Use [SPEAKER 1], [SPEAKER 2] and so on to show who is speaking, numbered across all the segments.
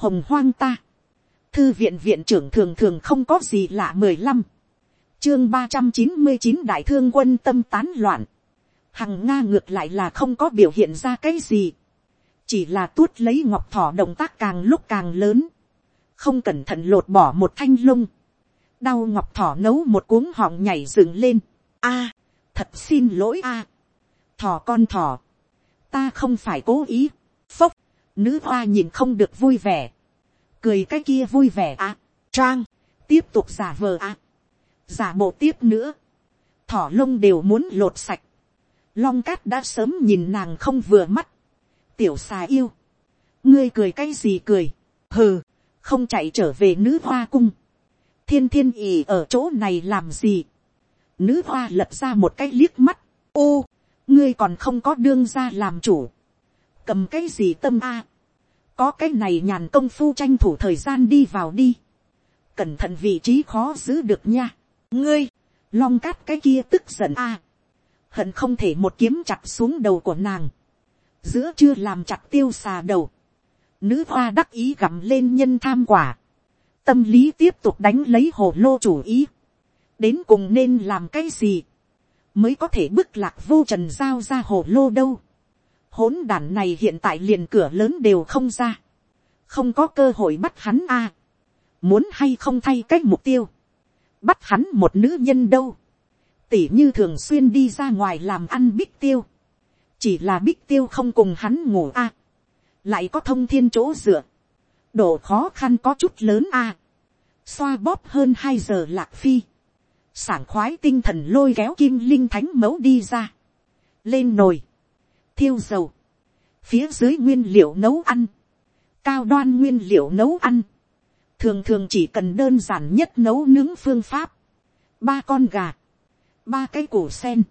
[SPEAKER 1] hồng hoang ta, thư viện viện trưởng thường thường không có gì lạ mười lăm, chương ba trăm chín mươi chín đại thương quân tâm tán loạn, hằng nga ngược lại là không có biểu hiện ra cái gì, chỉ là tuốt lấy ngọc thỏ động tác càng lúc càng lớn, không cẩn thận lột bỏ một thanh lung, đau ngọc thỏ nấu một cuống họng nhảy dựng lên, a, thật xin lỗi a, thỏ con thỏ, ta không phải cố ý, nữ hoa nhìn không được vui vẻ, cười cái kia vui vẻ à, trang, tiếp tục giả vờ à, giả bộ tiếp nữa, thỏ lông đều muốn lột sạch, long cát đã sớm nhìn nàng không vừa mắt, tiểu xà yêu, ngươi cười cái gì cười, hừ, không chạy trở về nữ hoa cung, thiên thiên ì ở chỗ này làm gì, nữ hoa lật ra một cái liếc mắt, ô, ngươi còn không có đương ra làm chủ, cầm cái gì tâm a, có cái này nhàn công phu tranh thủ thời gian đi vào đi, cẩn thận vị trí khó giữ được nha, ngươi, long cát cái kia tức giận a, hận không thể một kiếm chặt xuống đầu của nàng, giữa chưa làm chặt tiêu xà đầu, nữ hoa đắc ý gặm lên nhân tham quả, tâm lý tiếp tục đánh lấy hồ lô chủ ý, đến cùng nên làm cái gì, mới có thể bức lạc vô trần giao ra hồ lô đâu hỗn đản này hiện tại liền cửa lớn đều không ra, không có cơ hội bắt hắn a, muốn hay không thay cách mục tiêu, bắt hắn một nữ nhân đâu, tỉ như thường xuyên đi ra ngoài làm ăn bích tiêu, chỉ là bích tiêu không cùng hắn ngủ a, lại có thông thiên chỗ dựa, độ khó khăn có chút lớn a, xoa bóp hơn hai giờ lạc phi, sảng khoái tinh thần lôi kéo kim linh thánh mẫu đi ra, lên nồi, thiêu dầu, phía dưới nguyên liệu nấu ăn, cao đoan nguyên liệu nấu ăn, thường thường chỉ cần đơn giản nhất nấu nướng phương pháp, ba con gà, ba cái củ sen,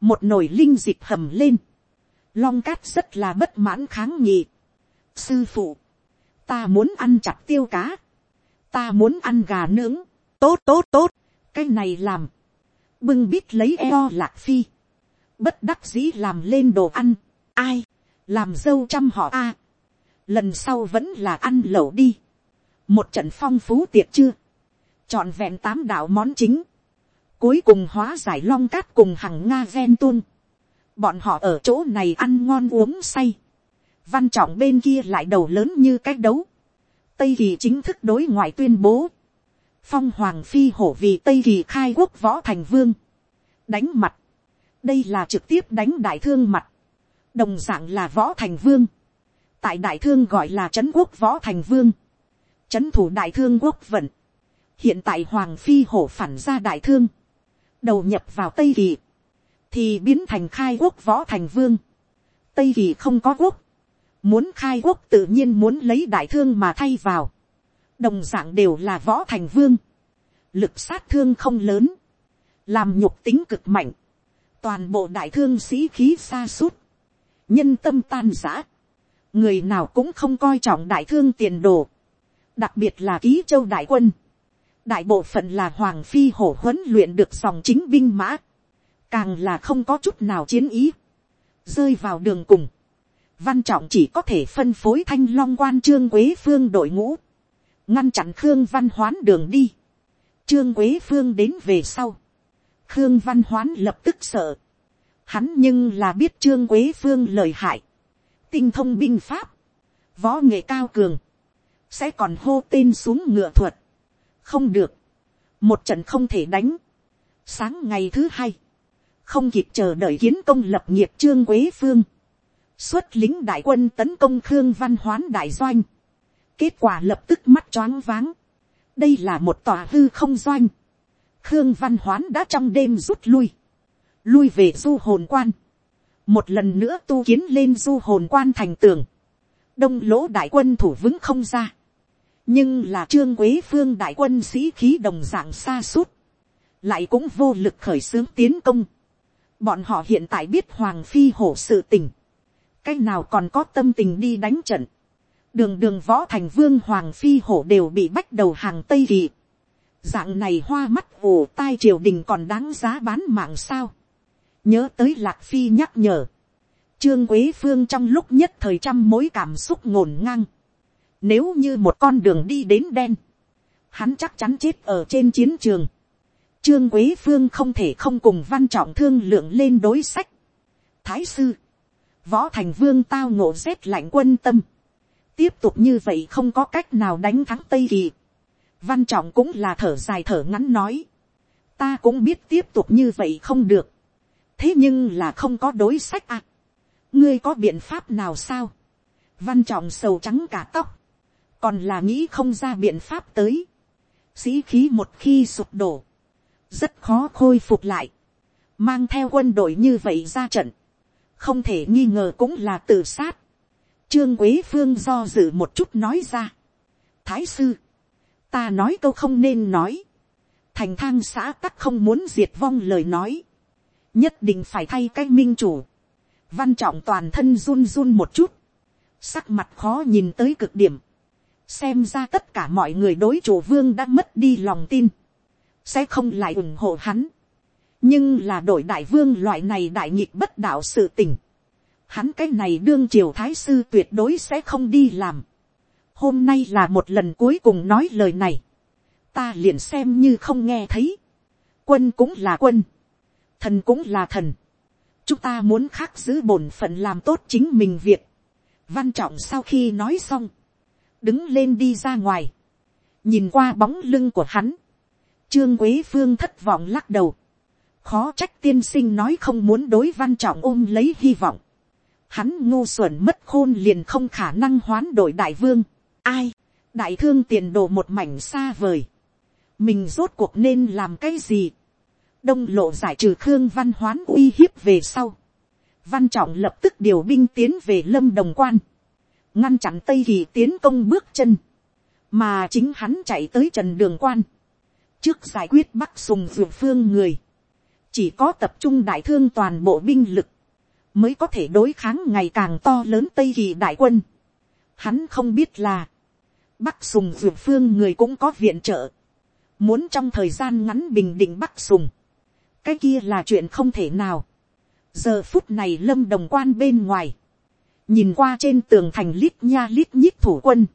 [SPEAKER 1] một nồi linh dịp hầm lên, long cát rất là bất mãn kháng nghị. sư phụ, ta muốn ăn chặt tiêu cá, ta muốn ăn gà nướng, tốt tốt tốt, cái này làm, bưng bít lấy eo lạc phi, bất đắc dĩ làm lên đồ ăn, ai, làm dâu trăm họ a, lần sau vẫn là ăn lẩu đi, một trận phong phú tiệc chưa, trọn vẹn tám đạo món chính, cuối cùng hóa giải long cát cùng hằng nga ven tuôn, bọn họ ở chỗ này ăn ngon uống say, văn trọng bên kia lại đầu lớn như cái đấu, tây kỳ chính thức đối ngoại tuyên bố, phong hoàng phi hổ vì tây kỳ khai quốc võ thành vương, đánh mặt, đây là trực tiếp đánh đại thương mặt, đồng d ạ n g là võ thành vương, tại đại thương gọi là trấn quốc võ thành vương, trấn thủ đại thương quốc vận, hiện tại hoàng phi hổ phản ra đại thương, đầu nhập vào tây kỳ, thì biến thành khai quốc võ thành vương, tây kỳ không có quốc, muốn khai quốc tự nhiên muốn lấy đại thương mà thay vào, đồng dạng đều là võ thành vương, lực sát thương không lớn, làm nhục tính cực mạnh, toàn bộ đại thương sĩ khí xa suốt, nhân tâm tan giã, người nào cũng không coi trọng đại thương tiền đồ, đặc biệt là ký châu đại quân, đại bộ phận là hoàng phi hổ huấn luyện được dòng chính binh mã, càng là không có chút nào chiến ý, rơi vào đường cùng, văn trọng chỉ có thể phân phối thanh long quan trương quế phương đội ngũ, ngăn chặn khương văn hoán đường đi, trương quế phương đến về sau, khương văn hoán lập tức sợ, hắn nhưng là biết trương quế phương lời hại, tinh thông binh pháp, võ nghệ cao cường, sẽ còn hô tên xuống ngựa thuật, không được, một trận không thể đánh, sáng ngày thứ hai, không kịp chờ đợi kiến công lập nghiệp trương quế phương, xuất lính đại quân tấn công khương văn hoán đại doanh, Kết quả lập tức mắt choáng váng. Đây là một tòa hư không doanh. Khương Văn Hoán đã trong đêm rút lui. Lui về du hồn quan. Một lần nữa tu kiến lên du hồn quan thành tường. Đông lỗ đại quân thủ vững không ra. Nhưng là trương quế phương đại quân sĩ khí đồng dạng xa suốt. Lại cũng vô lực khởi xướng tiến công. Bọn họ hiện tại biết Hoàng Phi hổ sự tình. Cách nào còn có tâm tình đi đánh trận đường đường võ thành vương hoàng phi hổ đều bị bách đầu hàng tây kỳ dạng này hoa mắt ồ tai triều đình còn đáng giá bán mạng sao. nhớ tới lạc phi nhắc nhở. trương quế phương trong lúc nhất thời trăm mối cảm xúc ngổn ngang. Nếu như một con đường đi đến đen, hắn chắc chắn chết ở trên chiến trường. Trương Quế Phương không thể không cùng văn trọng thương lượng lên đối sách. Thái sư, võ thành vương tao ngộ rét lạnh quân tâm. Tiếp tục như vậy không có cách nào đánh thắng Tây Kỳ. Văn trọng cũng là thở dài thở ngắn nói. Ta cũng biết tiếp tục như vậy không được. Thế nhưng là không có đối sách à. Ngươi có biện pháp nào sao? Văn trọng sầu trắng cả tóc. Còn là nghĩ không ra biện pháp tới. Sĩ khí một khi sụp đổ. Rất khó khôi phục lại. Mang theo quân đội như vậy ra trận. Không thể nghi ngờ cũng là tự sát. Trương Quế Phương do dự một chút nói ra. Thái sư. Ta nói câu không nên nói. Thành thang xã tắc không muốn diệt vong lời nói. Nhất định phải thay cái minh chủ. Văn trọng toàn thân run run một chút. Sắc mặt khó nhìn tới cực điểm xem ra tất cả mọi người đối chủ vương đã mất đi lòng tin, sẽ không lại ủng hộ hắn. nhưng là đội đại vương loại này đại nghịch bất đạo sự tình. hắn cái này đương triều thái sư tuyệt đối sẽ không đi làm hôm nay là một lần cuối cùng nói lời này. ta liền xem như không nghe thấy. quân cũng là quân. thần cũng là thần. chúng ta muốn khắc giữ bổn phận làm tốt chính mình việc. văn trọng sau khi nói xong đứng lên đi ra ngoài, nhìn qua bóng lưng của hắn, trương quế phương thất vọng lắc đầu, khó trách tiên sinh nói không muốn đối văn trọng ôm lấy hy vọng, hắn ngu xuẩn mất khôn liền không khả năng hoán đổi đại vương, ai, đại thương tiền đồ một mảnh xa vời, mình rốt cuộc nên làm cái gì, đông lộ giải trừ khương văn hoán uy hiếp về sau, văn trọng lập tức điều binh tiến về lâm đồng quan, ngăn chặn tây kỳ tiến công bước chân, mà chính hắn chạy tới trần đường quan, trước giải quyết bắc sùng vượt phương người, chỉ có tập trung đại thương toàn bộ binh lực, mới có thể đối kháng ngày càng to lớn tây kỳ đại quân. Hắn không biết là, bắc sùng Dược phương người cũng có viện trợ, muốn trong thời gian ngắn bình định bắc sùng, cái kia là chuyện không thể nào. giờ phút này lâm đồng quan bên ngoài, nhìn qua trên tường thành lít nha lít nhít thủ quân,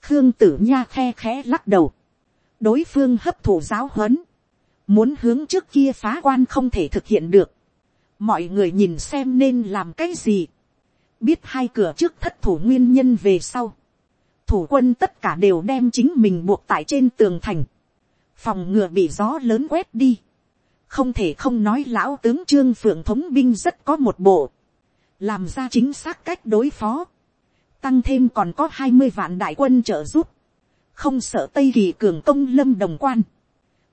[SPEAKER 1] khương tử nha khe khẽ lắc đầu, đối phương hấp thụ giáo huấn, muốn hướng trước kia phá quan không thể thực hiện được, mọi người nhìn xem nên làm cái gì, biết hai cửa trước thất thủ nguyên nhân về sau, thủ quân tất cả đều đem chính mình buộc tại trên tường thành, phòng ngừa bị gió lớn quét đi, không thể không nói lão tướng trương phượng thống binh rất có một bộ, làm ra chính xác cách đối phó, tăng thêm còn có hai mươi vạn đại quân trợ giúp, không sợ tây kỳ cường công lâm đồng quan,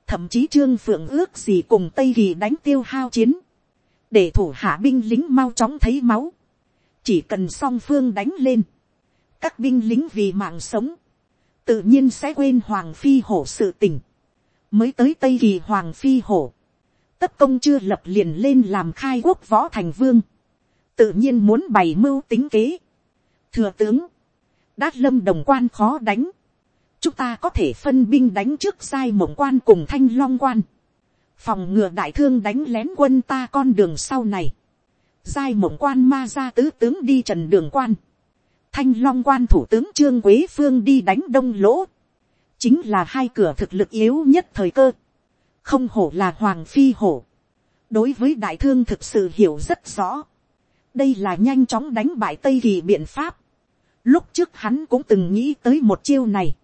[SPEAKER 1] thậm chí trương phượng ước gì cùng tây kỳ đánh tiêu hao chiến, để thủ hạ binh lính mau chóng thấy máu, chỉ cần song phương đánh lên, các binh lính vì mạng sống, tự nhiên sẽ quên hoàng phi hổ sự tình, mới tới tây kỳ hoàng phi hổ, tất công chưa lập liền lên làm khai quốc võ thành vương, tự nhiên muốn bày mưu tính kế. thừa tướng, đát lâm đồng quan khó đánh, chúng ta có thể phân binh đánh trước sai mộng quan cùng thanh long quan, phòng ngừa đại thương đánh lén quân ta con đường sau này, giai mộng quan ma ra tứ tướng đi trần đường quan, thanh long quan thủ tướng trương quế phương đi đánh đông lỗ, chính là hai cửa thực lực yếu nhất thời cơ, không hổ là hoàng phi hổ, đối với đại thương thực sự hiểu rất rõ, đây là nhanh chóng đánh bại tây kỳ biện pháp. lúc trước hắn cũng từng nghĩ tới một chiêu này.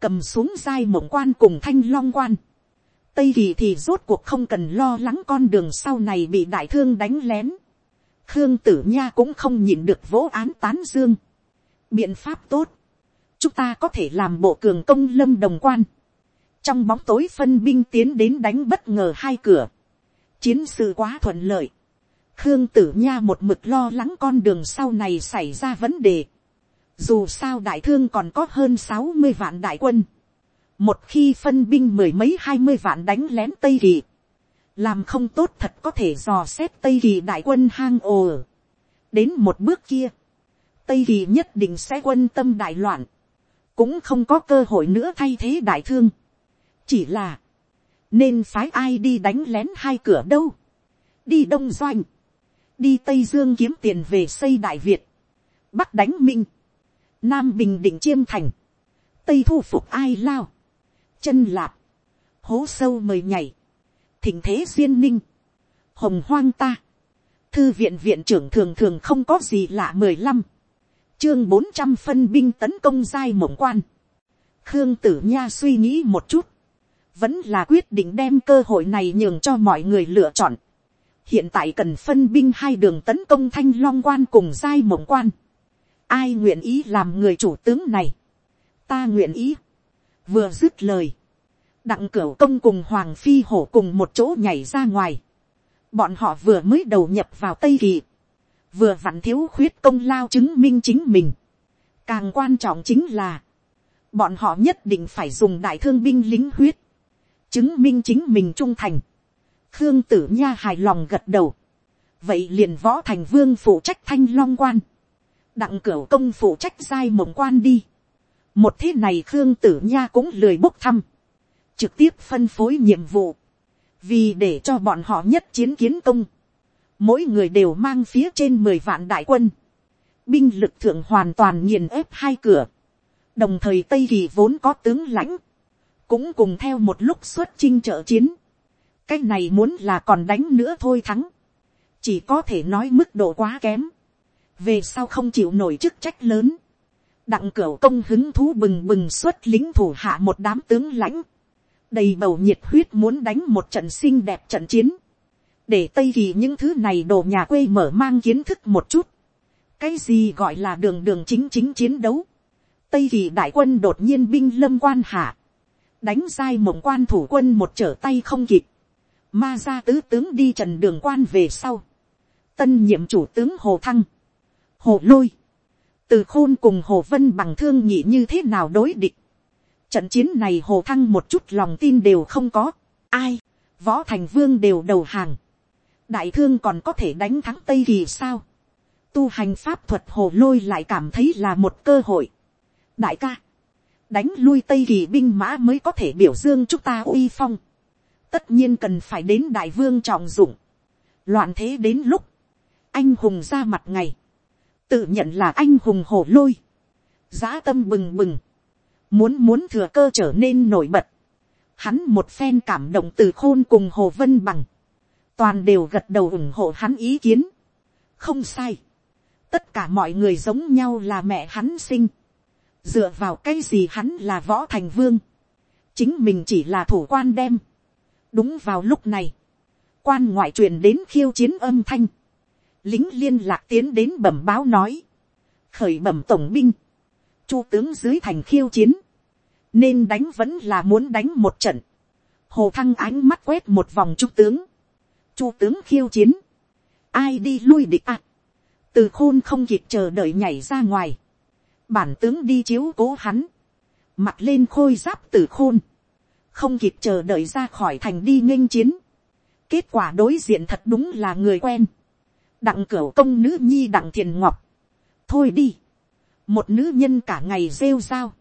[SPEAKER 1] cầm xuống dai mộng quan cùng thanh long quan. tây kỳ thì rốt cuộc không cần lo lắng con đường sau này bị đại thương đánh lén khương tử nha cũng không nhịn được vỗ án tán dương. biện pháp tốt. chúng ta có thể làm bộ cường công lâm đồng quan. trong bóng tối phân binh tiến đến đánh bất ngờ hai cửa. chiến sự quá thuận lợi Khương tử nha một mực lo lắng con đường sau này xảy ra vấn đề. Dù sao đại thương còn có hơn sáu mươi vạn đại quân. Một khi phân binh mười mấy hai mươi vạn đánh lén Tây Kỳ. Làm không tốt thật có thể dò xét Tây Kỳ đại quân hang ồ. Đến một bước kia. Tây Kỳ nhất định sẽ quân tâm đại loạn. Cũng không có cơ hội nữa thay thế đại thương. Chỉ là. Nên phái ai đi đánh lén hai cửa đâu. Đi đông doanh đi tây dương kiếm tiền về xây đại việt, bắc đánh minh, nam bình định chiêm thành, tây thu phục ai lao, chân lạp, hố sâu mời nhảy, thình thế duyên ninh, hồng hoang ta, thư viện viện trưởng thường thường không có gì lạ mười lăm, chương bốn trăm phân binh tấn công giai mộng quan, khương tử nha suy nghĩ một chút, vẫn là quyết định đem cơ hội này nhường cho mọi người lựa chọn. hiện tại cần phân binh hai đường tấn công thanh long quan cùng giai mộng quan. ai nguyện ý làm người chủ tướng này. ta nguyện ý. vừa dứt lời đặng cửu công cùng hoàng phi hổ cùng một chỗ nhảy ra ngoài. bọn họ vừa mới đầu nhập vào tây kỳ. vừa vặn thiếu khuyết công lao chứng minh chính mình. càng quan trọng chính là, bọn họ nhất định phải dùng đại thương binh lính huyết chứng minh chính mình trung thành. khương tử nha hài lòng gật đầu. vậy liền võ thành vương phụ trách thanh long quan. đặng cửu công phụ trách giai mộng quan đi. một thế này khương tử nha cũng lười bốc thăm trực tiếp phân phối nhiệm vụ. vì để cho bọn họ nhất chiến kiến công. mỗi người đều mang phía trên mười vạn đại quân. binh lực thượng hoàn toàn nghiền ép hai cửa. đồng thời tây kỳ vốn có tướng lãnh cũng cùng theo một lúc xuất chinh trợ chiến. cái này muốn là còn đánh nữa thôi thắng. chỉ có thể nói mức độ quá kém. về sau không chịu nổi chức trách lớn. đặng cửa công hứng thú bừng bừng xuất lính thủ hạ một đám tướng lãnh đầy bầu nhiệt huyết muốn đánh một trận xinh đẹp trận chiến. để tây kỳ những thứ này đồ nhà quê mở mang kiến thức một chút. cái gì gọi là đường đường chính chính chiến đấu. tây kỳ đại quân đột nhiên binh lâm quan hạ đánh dai mộng quan thủ quân một trở tay không kịp, ma ra tứ tướng đi trần đường quan về sau, tân nhiệm chủ tướng hồ thăng, hồ lôi, từ khôn cùng hồ vân bằng thương nhị như thế nào đối địch, trận chiến này hồ thăng một chút lòng tin đều không có, ai, võ thành vương đều đầu hàng, đại thương còn có thể đánh thắng tây kỳ sao, tu hành pháp thuật hồ lôi lại cảm thấy là một cơ hội, đại ca, đánh lui tây kỳ binh mã mới có thể biểu dương chúng ta uy phong. tất nhiên cần phải đến đại vương trọng dụng. loạn thế đến lúc, anh hùng ra mặt ngày, tự nhận là anh hùng hổ lôi, giá tâm bừng bừng, muốn muốn thừa cơ trở nên nổi bật. Hắn một phen cảm động từ khôn cùng hồ vân bằng, toàn đều gật đầu ủng hộ hắn ý kiến. không sai, tất cả mọi người giống nhau là mẹ hắn sinh. Dựa vào cái gì hắn là võ thành vương, chính mình chỉ là thủ quan đem. đúng vào lúc này, quan ngoại truyền đến khiêu chiến âm thanh, lính liên lạc tiến đến bẩm báo nói, khởi bẩm tổng binh, chu tướng dưới thành khiêu chiến, nên đánh vẫn là muốn đánh một trận, hồ thăng ánh mắt quét một vòng chu tướng, chu tướng khiêu chiến, ai đi lui địch ạ, từ khôn không kịp chờ đợi nhảy ra ngoài, bản tướng đi chiếu cố hắn, mặt lên khôi giáp Từ khôn, không kịp chờ đợi ra khỏi thành đi nghênh chiến, kết quả đối diện thật đúng là người quen, đặng cửu công nữ nhi đặng thiền ngọc, thôi đi, một nữ nhân cả ngày rêu rao,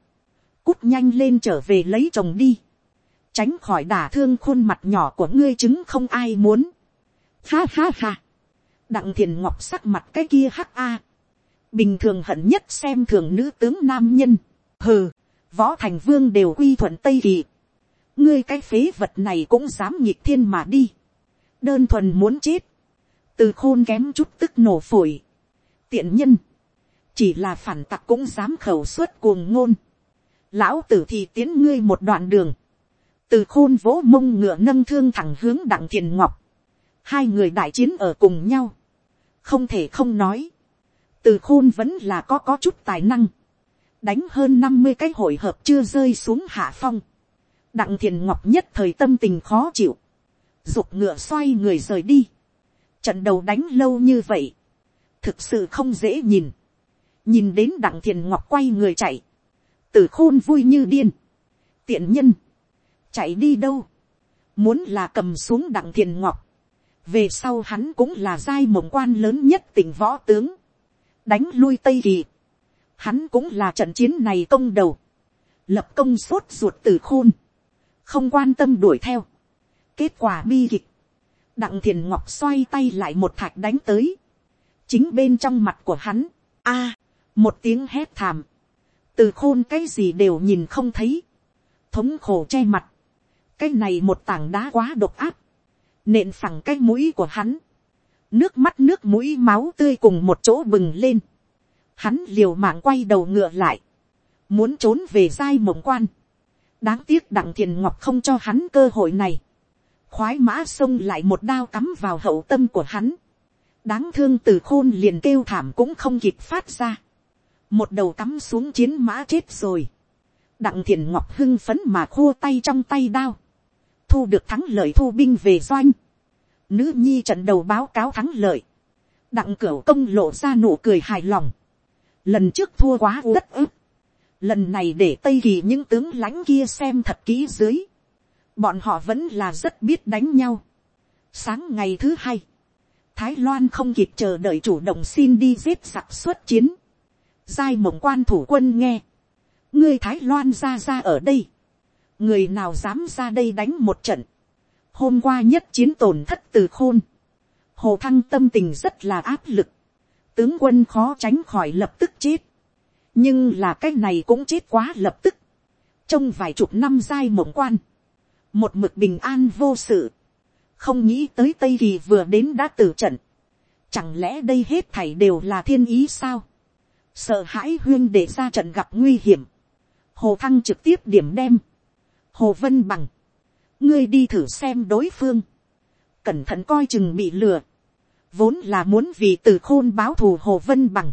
[SPEAKER 1] cút nhanh lên trở về lấy chồng đi, tránh khỏi đả thương khuôn mặt nhỏ của ngươi chứng không ai muốn, ha ha ha, đặng thiền ngọc sắc mặt cái kia hắc a, bình thường hận nhất xem thường nữ tướng nam nhân, hừ, võ thành vương đều quy thuận tây kỳ, ngươi cái phế vật này cũng dám nhịp thiên mà đi, đơn thuần muốn chết, từ khôn kém chút tức nổ phổi, tiện nhân, chỉ là phản tặc cũng dám khẩu suất cuồng ngôn, lão tử thì tiến ngươi một đoạn đường, từ khôn vỗ mông ngựa nâng thương thẳng hướng đặng thiền ngọc, hai người đại chiến ở cùng nhau, không thể không nói, từ khôn vẫn là có có chút tài năng, đánh hơn năm mươi cái hội hợp chưa rơi xuống hạ phong, đặng thiền ngọc nhất thời tâm tình khó chịu, dục ngựa xoay người rời đi, trận đầu đánh lâu như vậy, thực sự không dễ nhìn, nhìn đến đặng thiền ngọc quay người chạy, từ khôn vui như điên, tiện nhân, chạy đi đâu, muốn là cầm xuống đặng thiền ngọc, về sau hắn cũng là giai mộng quan lớn nhất tỉnh võ tướng, đánh lui tây kỳ, hắn cũng là trận chiến này công đầu, lập công sốt ruột từ khôn, không quan tâm đuổi theo, kết quả bi kịch, đặng thiền ngọc xoay tay lại một thạch đánh tới, chính bên trong mặt của hắn, a, một tiếng hét thảm, từ khôn cái gì đều nhìn không thấy, thống khổ che mặt, cái này một tảng đá quá độc áp, nện phẳng cái mũi của hắn, nước mắt nước mũi máu tươi cùng một chỗ bừng lên, hắn liều mạng quay đầu ngựa lại, muốn trốn về giai mộng quan, đáng tiếc đặng thiền ngọc không cho hắn cơ hội này, khoái mã xông lại một đao cắm vào hậu tâm của hắn, đáng thương từ khôn liền kêu thảm cũng không kịp phát ra, một đầu cắm xuống chiến mã chết rồi, đặng thiền ngọc hưng phấn mà khô tay trong tay đao, thu được thắng lợi thu binh về doanh, nữ nhi trận đầu báo cáo thắng lợi, đặng cửu công lộ ra nụ cười hài lòng, lần trước thua quá đất ức, lần này để tây kỳ những tướng lãnh kia xem thật kỹ dưới, bọn họ vẫn là rất biết đánh nhau. sáng ngày thứ hai, thái loan không kịp chờ đợi chủ động xin đi giết giặc xuất chiến, giai mộng quan thủ quân nghe, ngươi thái loan ra ra ở đây, người nào dám ra đây đánh một trận, hôm qua nhất chiến tổn thất từ khôn, hồ thăng tâm tình rất là áp lực, tướng quân khó tránh khỏi lập tức chết, nhưng là cái này cũng chết quá lập tức, trong vài chục năm giai mộng quan, một mực bình an vô sự, không nghĩ tới tây kỳ vừa đến đã tử trận, chẳng lẽ đây hết thảy đều là thiên ý sao, sợ hãi huyên để ra trận gặp nguy hiểm, hồ thăng trực tiếp điểm đem, hồ vân bằng, ngươi đi thử xem đối phương, cẩn thận coi chừng bị lừa, vốn là muốn vì từ khôn báo thù hồ vân bằng,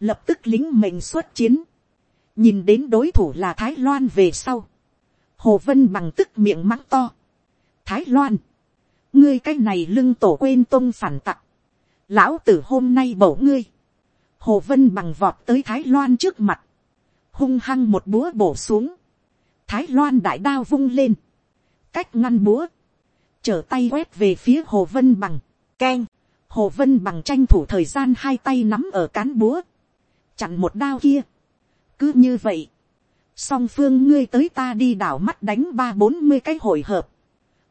[SPEAKER 1] lập tức lính mệnh xuất chiến, nhìn đến đối thủ là thái loan về sau, hồ vân bằng tức miệng mắng to, thái loan, ngươi cái này lưng tổ quên tôn phản tặc, lão tử hôm nay bổ ngươi, hồ vân bằng vọt tới thái loan trước mặt, hung hăng một búa bổ xuống, thái loan đại đao vung lên, cách ngăn búa, trở tay quét về phía hồ vân bằng, keng, hồ vân bằng tranh thủ thời gian hai tay nắm ở cán búa, chặn một đao kia. cứ như vậy, song phương ngươi tới ta đi đảo mắt đánh ba bốn mươi cái hồi hợp.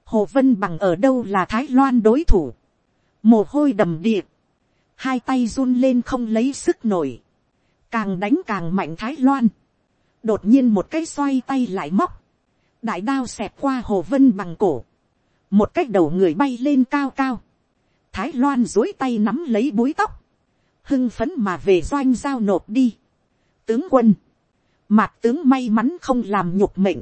[SPEAKER 1] hồ vân bằng ở đâu là thái loan đối thủ. mồ hôi đầm điệp, hai tay run lên không lấy sức nổi. càng đánh càng mạnh thái loan. đột nhiên một cái xoay tay lại móc. đại đao xẹp qua hồ vân bằng cổ. một cái đầu người bay lên cao cao. thái loan dối tay nắm lấy búi tóc hưng phấn mà về doanh giao nộp đi. tướng quân, mạc tướng may mắn không làm nhục mệnh,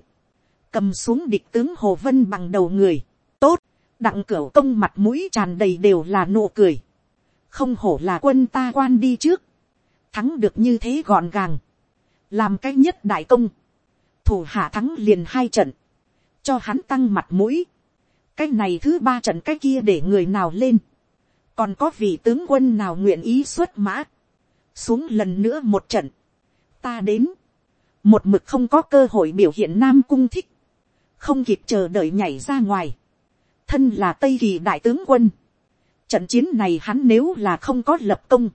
[SPEAKER 1] cầm xuống địch tướng hồ vân bằng đầu người, tốt, đặng cửa công mặt mũi tràn đầy đều là nụ cười, không hổ là quân ta quan đi trước, thắng được như thế gọn gàng, làm cái nhất đại công, thủ hạ thắng liền hai trận, cho hắn tăng mặt mũi, cái này thứ ba trận cái kia để người nào lên, còn có vị tướng quân nào nguyện ý xuất mã, xuống lần nữa một trận, ta đến, một mực không có cơ hội biểu hiện nam cung thích, không kịp chờ đợi nhảy ra ngoài, thân là tây kỳ đại tướng quân, trận chiến này hắn nếu là không có lập công,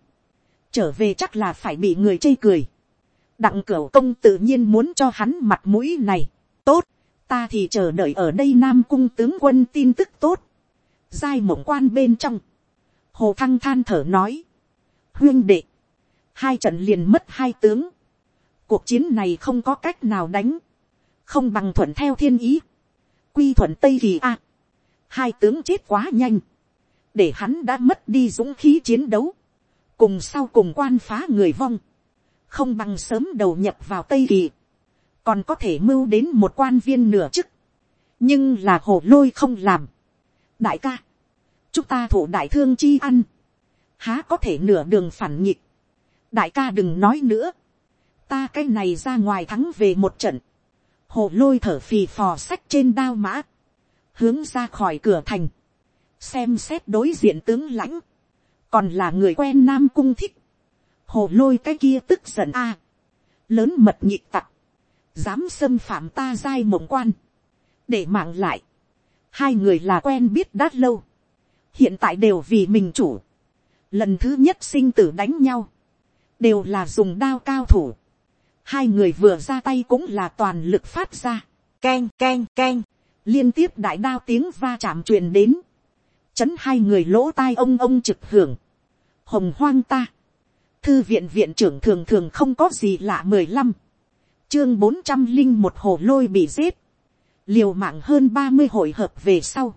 [SPEAKER 1] trở về chắc là phải bị người chê cười, đặng cửu công tự nhiên muốn cho hắn mặt mũi này, tốt, ta thì chờ đợi ở đây nam cung tướng quân tin tức tốt, giai mộng quan bên trong, hồ thăng than thở nói, huyên đệ, hai trận liền mất hai tướng, cuộc chiến này không có cách nào đánh, không bằng thuận theo thiên ý, quy thuận tây kỳ a, hai tướng chết quá nhanh, để hắn đã mất đi dũng khí chiến đấu, cùng sau cùng quan phá người vong, không bằng sớm đầu nhập vào tây kỳ, còn có thể mưu đến một quan viên nửa chức, nhưng là hồ lôi không làm. đại ca, chúng ta thủ đại thương chi ăn, há có thể nửa đường phản nhịp, đại ca đừng nói nữa, ta cái này ra ngoài thắng về một trận, hồ lôi thở phì phò sách trên đao mã, hướng ra khỏi cửa thành, xem xét đối diện tướng lãnh, còn là người quen nam cung thích, hồ lôi cái kia tức giận a, lớn mật nhị tặc, dám xâm phạm ta giai mộng quan, để mạng lại, hai người là quen biết đã lâu, hiện tại đều vì mình chủ, lần thứ nhất sinh tử đánh nhau, đều là dùng đao cao thủ, hai người vừa ra tay cũng là toàn lực phát ra, keng keng keng, liên tiếp đại đao tiếng va chạm truyền đến, chấn hai người lỗ tai ông ông trực hưởng, hồng hoang ta, thư viện viện trưởng thường thường không có gì lạ mười lăm, chương bốn trăm linh một hồ lôi bị giết, liều mạng hơn ba mươi hội hợp về sau,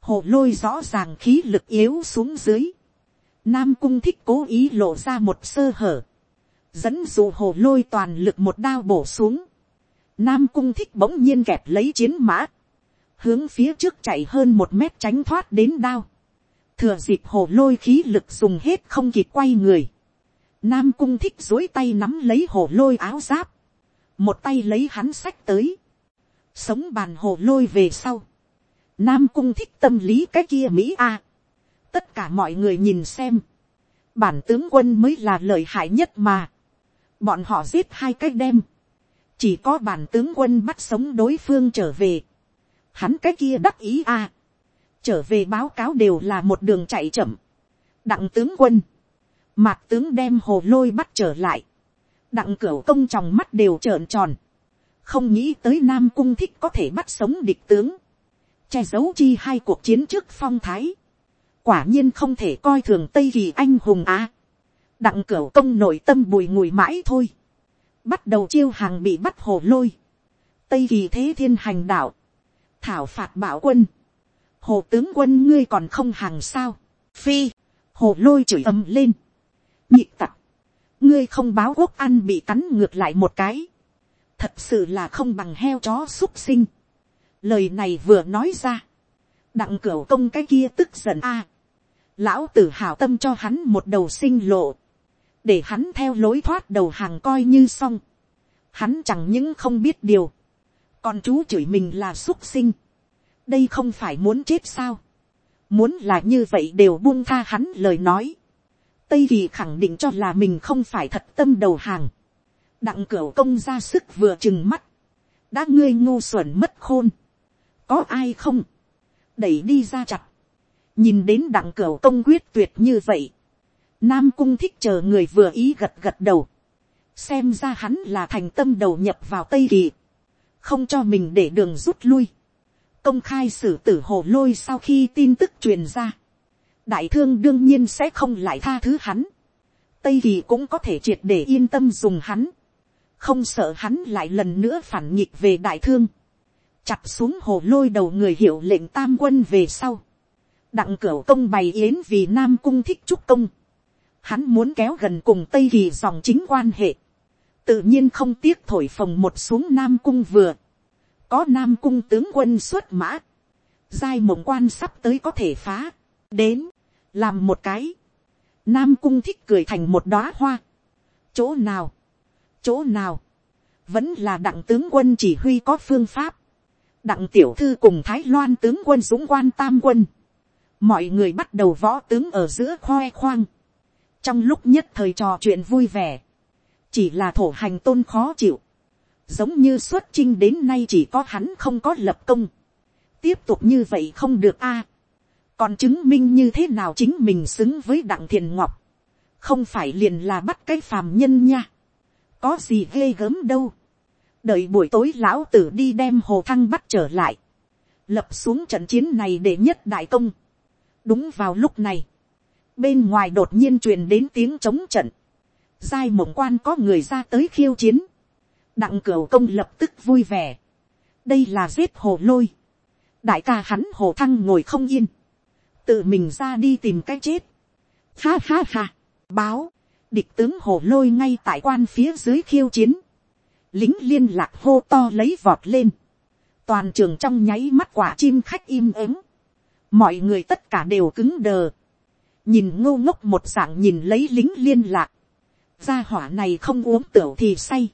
[SPEAKER 1] hồ lôi rõ ràng khí lực yếu xuống dưới, nam cung thích cố ý lộ ra một sơ hở, dẫn dụ hồ lôi toàn lực một đao bổ xuống, nam cung thích bỗng nhiên kẹp lấy chiến mã, hướng phía trước chạy hơn một mét tránh thoát đến đao, thừa dịp hồ lôi khí lực dùng hết không kịp quay người, nam cung thích dối tay nắm lấy hồ lôi áo giáp, một tay lấy hắn sách tới, sống bàn hồ lôi về sau, nam cung thích tâm lý cái kia mỹ a, tất cả mọi người nhìn xem, bản tướng quân mới là lợi hại nhất mà, bọn họ giết hai cái đem, chỉ có bản tướng quân bắt sống đối phương trở về, hắn cái kia đắc ý a, trở về báo cáo đều là một đường chạy chậm, đặng tướng quân, mạc tướng đem hồ lôi bắt trở lại, đặng cửa công trong mắt đều trợn tròn, không nghĩ tới nam cung thích có thể bắt sống địch tướng, che giấu chi hai cuộc chiến trước phong thái, quả nhiên không thể coi thường tây kỳ anh hùng á, đặng cửa công nội tâm bùi ngùi mãi thôi, bắt đầu chiêu hàng bị bắt hồ lôi, tây kỳ thế thiên hành đạo, thảo phạt bảo quân, hồ tướng quân ngươi còn không hàng sao, phi, hồ lôi chửi ầm lên, nhịp tặc, ngươi không báo quốc ăn bị cắn ngược lại một cái, thật sự là không bằng heo chó xúc sinh. lời này vừa nói ra, đặng cửa công cái kia tức giận a, lão tử hào tâm cho hắn một đầu sinh lộ, để hắn theo lối thoát đầu hàng coi như xong, hắn chẳng những không biết điều, còn chú chửi mình là xúc sinh, đây không phải muốn chết sao, muốn là như vậy đều buông tha hắn lời nói, tây kỳ khẳng định cho là mình không phải thật tâm đầu hàng. đặng cửa công ra sức vừa chừng mắt. đã ngươi ngu xuẩn mất khôn. có ai không. đẩy đi ra chặt. nhìn đến đặng cửa công quyết tuyệt như vậy. nam cung thích chờ người vừa ý gật gật đầu. xem ra hắn là thành tâm đầu nhập vào tây kỳ không cho mình để đường rút lui. công khai xử tử hồ lôi sau khi tin tức truyền ra đại thương đương nhiên sẽ không lại tha thứ hắn. tây kỳ cũng có thể triệt để yên tâm dùng hắn. không sợ hắn lại lần nữa phản nghịch về đại thương. chặt xuống hồ lôi đầu người hiệu lệnh tam quân về sau. đặng cửu công bày yến vì nam cung thích trúc công. hắn muốn kéo gần cùng tây kỳ dòng chính quan hệ tự nhiên không tiếc thổi phồng một xuống nam cung vừa. có nam cung tướng quân xuất mã. giai mộng quan sắp tới có thể phá. Đến, làm một cái, nam cung thích cười thành một đoá hoa, chỗ nào, chỗ nào, vẫn là đặng tướng quân chỉ huy có phương pháp, đặng tiểu thư cùng thái loan tướng quân dũng quan tam quân, mọi người bắt đầu võ tướng ở giữa khoe khoang, trong lúc nhất thời trò chuyện vui vẻ, chỉ là thổ hành tôn khó chịu, giống như xuất chinh đến nay chỉ có hắn không có lập công, tiếp tục như vậy không được a, còn chứng minh như thế nào chính mình xứng với đặng thiền ngọc, không phải liền là bắt cái phàm nhân nha, có gì ghê gớm đâu, đợi buổi tối lão tử đi đem hồ thăng bắt trở lại, lập xuống trận chiến này để nhất đại công. đúng vào lúc này, bên ngoài đột nhiên truyền đến tiếng chống trận, giai mộng quan có người ra tới khiêu chiến, đặng cửu công lập tức vui vẻ, đây là giết hồ lôi, đại ca hắn hồ thăng ngồi không yên, tự mình ra đi tìm cái chết. Ha ha ha, báo, địch tướng hồ lôi ngay tại quan phía dưới khiêu chiến. Lính liên lạc hô to lấy vọt lên. Toàn trường trong nháy mắt quả chim khách im ắng. Mọi người tất cả đều cứng đờ. Nhìn ngô ngốc một dạng nhìn lấy lính liên lạc. Gia hỏa này không uống tửu thì say.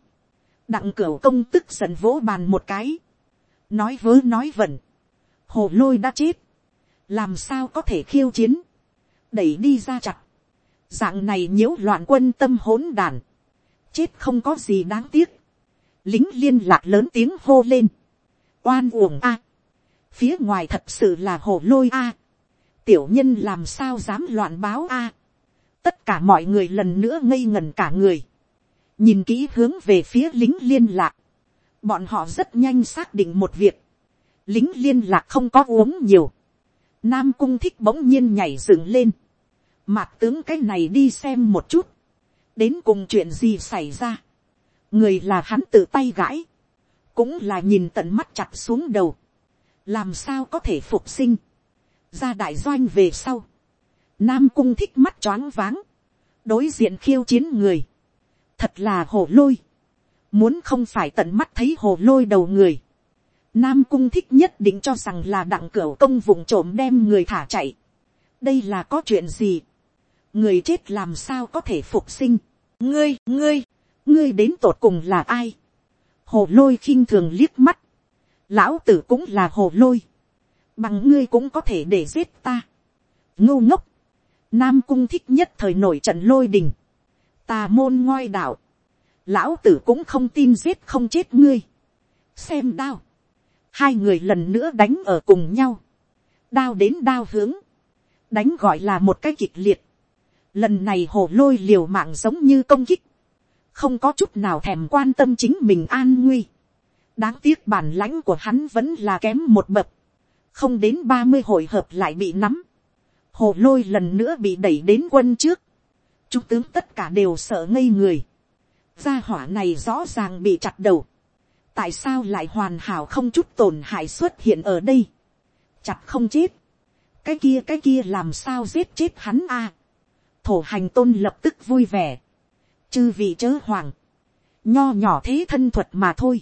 [SPEAKER 1] Đặng cửu công tức giận vỗ bàn một cái. Nói vớ nói vẩn. Hồ lôi đã chết. Làm sao có thể khiêu chiến, đẩy đi ra chặt, dạng này nhiễu loạn quân tâm hỗn đàn, chết không có gì đáng tiếc, lính liên lạc lớn tiếng hô lên, oan uổng a, phía ngoài thật sự là hồ lôi a, tiểu nhân làm sao dám loạn báo a, tất cả mọi người lần nữa ngây ngần cả người, nhìn kỹ hướng về phía lính liên lạc, bọn họ rất nhanh xác định một việc, lính liên lạc không có uống nhiều, Nam cung thích bỗng nhiên nhảy dựng lên. Mạc tướng cái này đi xem một chút. Đến cùng chuyện gì xảy ra. người là hắn tự tay gãi, cũng là nhìn tận mắt chặt xuống đầu, làm sao có thể phục sinh, ra đại doanh về sau, nam cung thích mắt choáng váng, đối diện khiêu chiến người, thật là hồ lôi, muốn không phải tận mắt thấy hồ lôi đầu người, nam cung thích nhất định cho rằng là đặng cửa công vùng trộm đem người thả chạy, đây là có chuyện gì, người chết làm sao có thể phục sinh, ngươi ngươi, ngươi đến tột cùng là ai, hồ lôi khinh thường liếc mắt, lão tử cũng là hồ lôi, bằng ngươi cũng có thể để giết ta, ngô ngốc, nam cung thích nhất thời nổi trận lôi đình, tà môn ngoai đạo, lão tử cũng không tin giết không chết ngươi, xem đao, hai người lần nữa đánh ở cùng nhau, đao đến đao hướng, đánh gọi là một cái kịch liệt, lần này hồ lôi liều mạng giống như công kích, không có chút nào thèm quan tâm chính mình an nguy, đáng tiếc bản lãnh của hắn vẫn là kém một bậc, không đến ba mươi hội hợp lại bị nắm, hồ lôi lần nữa bị đẩy đến quân trước, trung tướng tất cả đều sợ ngây người, gia hỏa này rõ ràng bị chặt đầu, tại sao lại hoàn hảo không chút tổn hại xuất hiện ở đây, chặt không chết, cái kia cái kia làm sao giết chết hắn a, thổ hành tôn lập tức vui vẻ, chư vị chớ hoàng, nho nhỏ thế thân thuật mà thôi,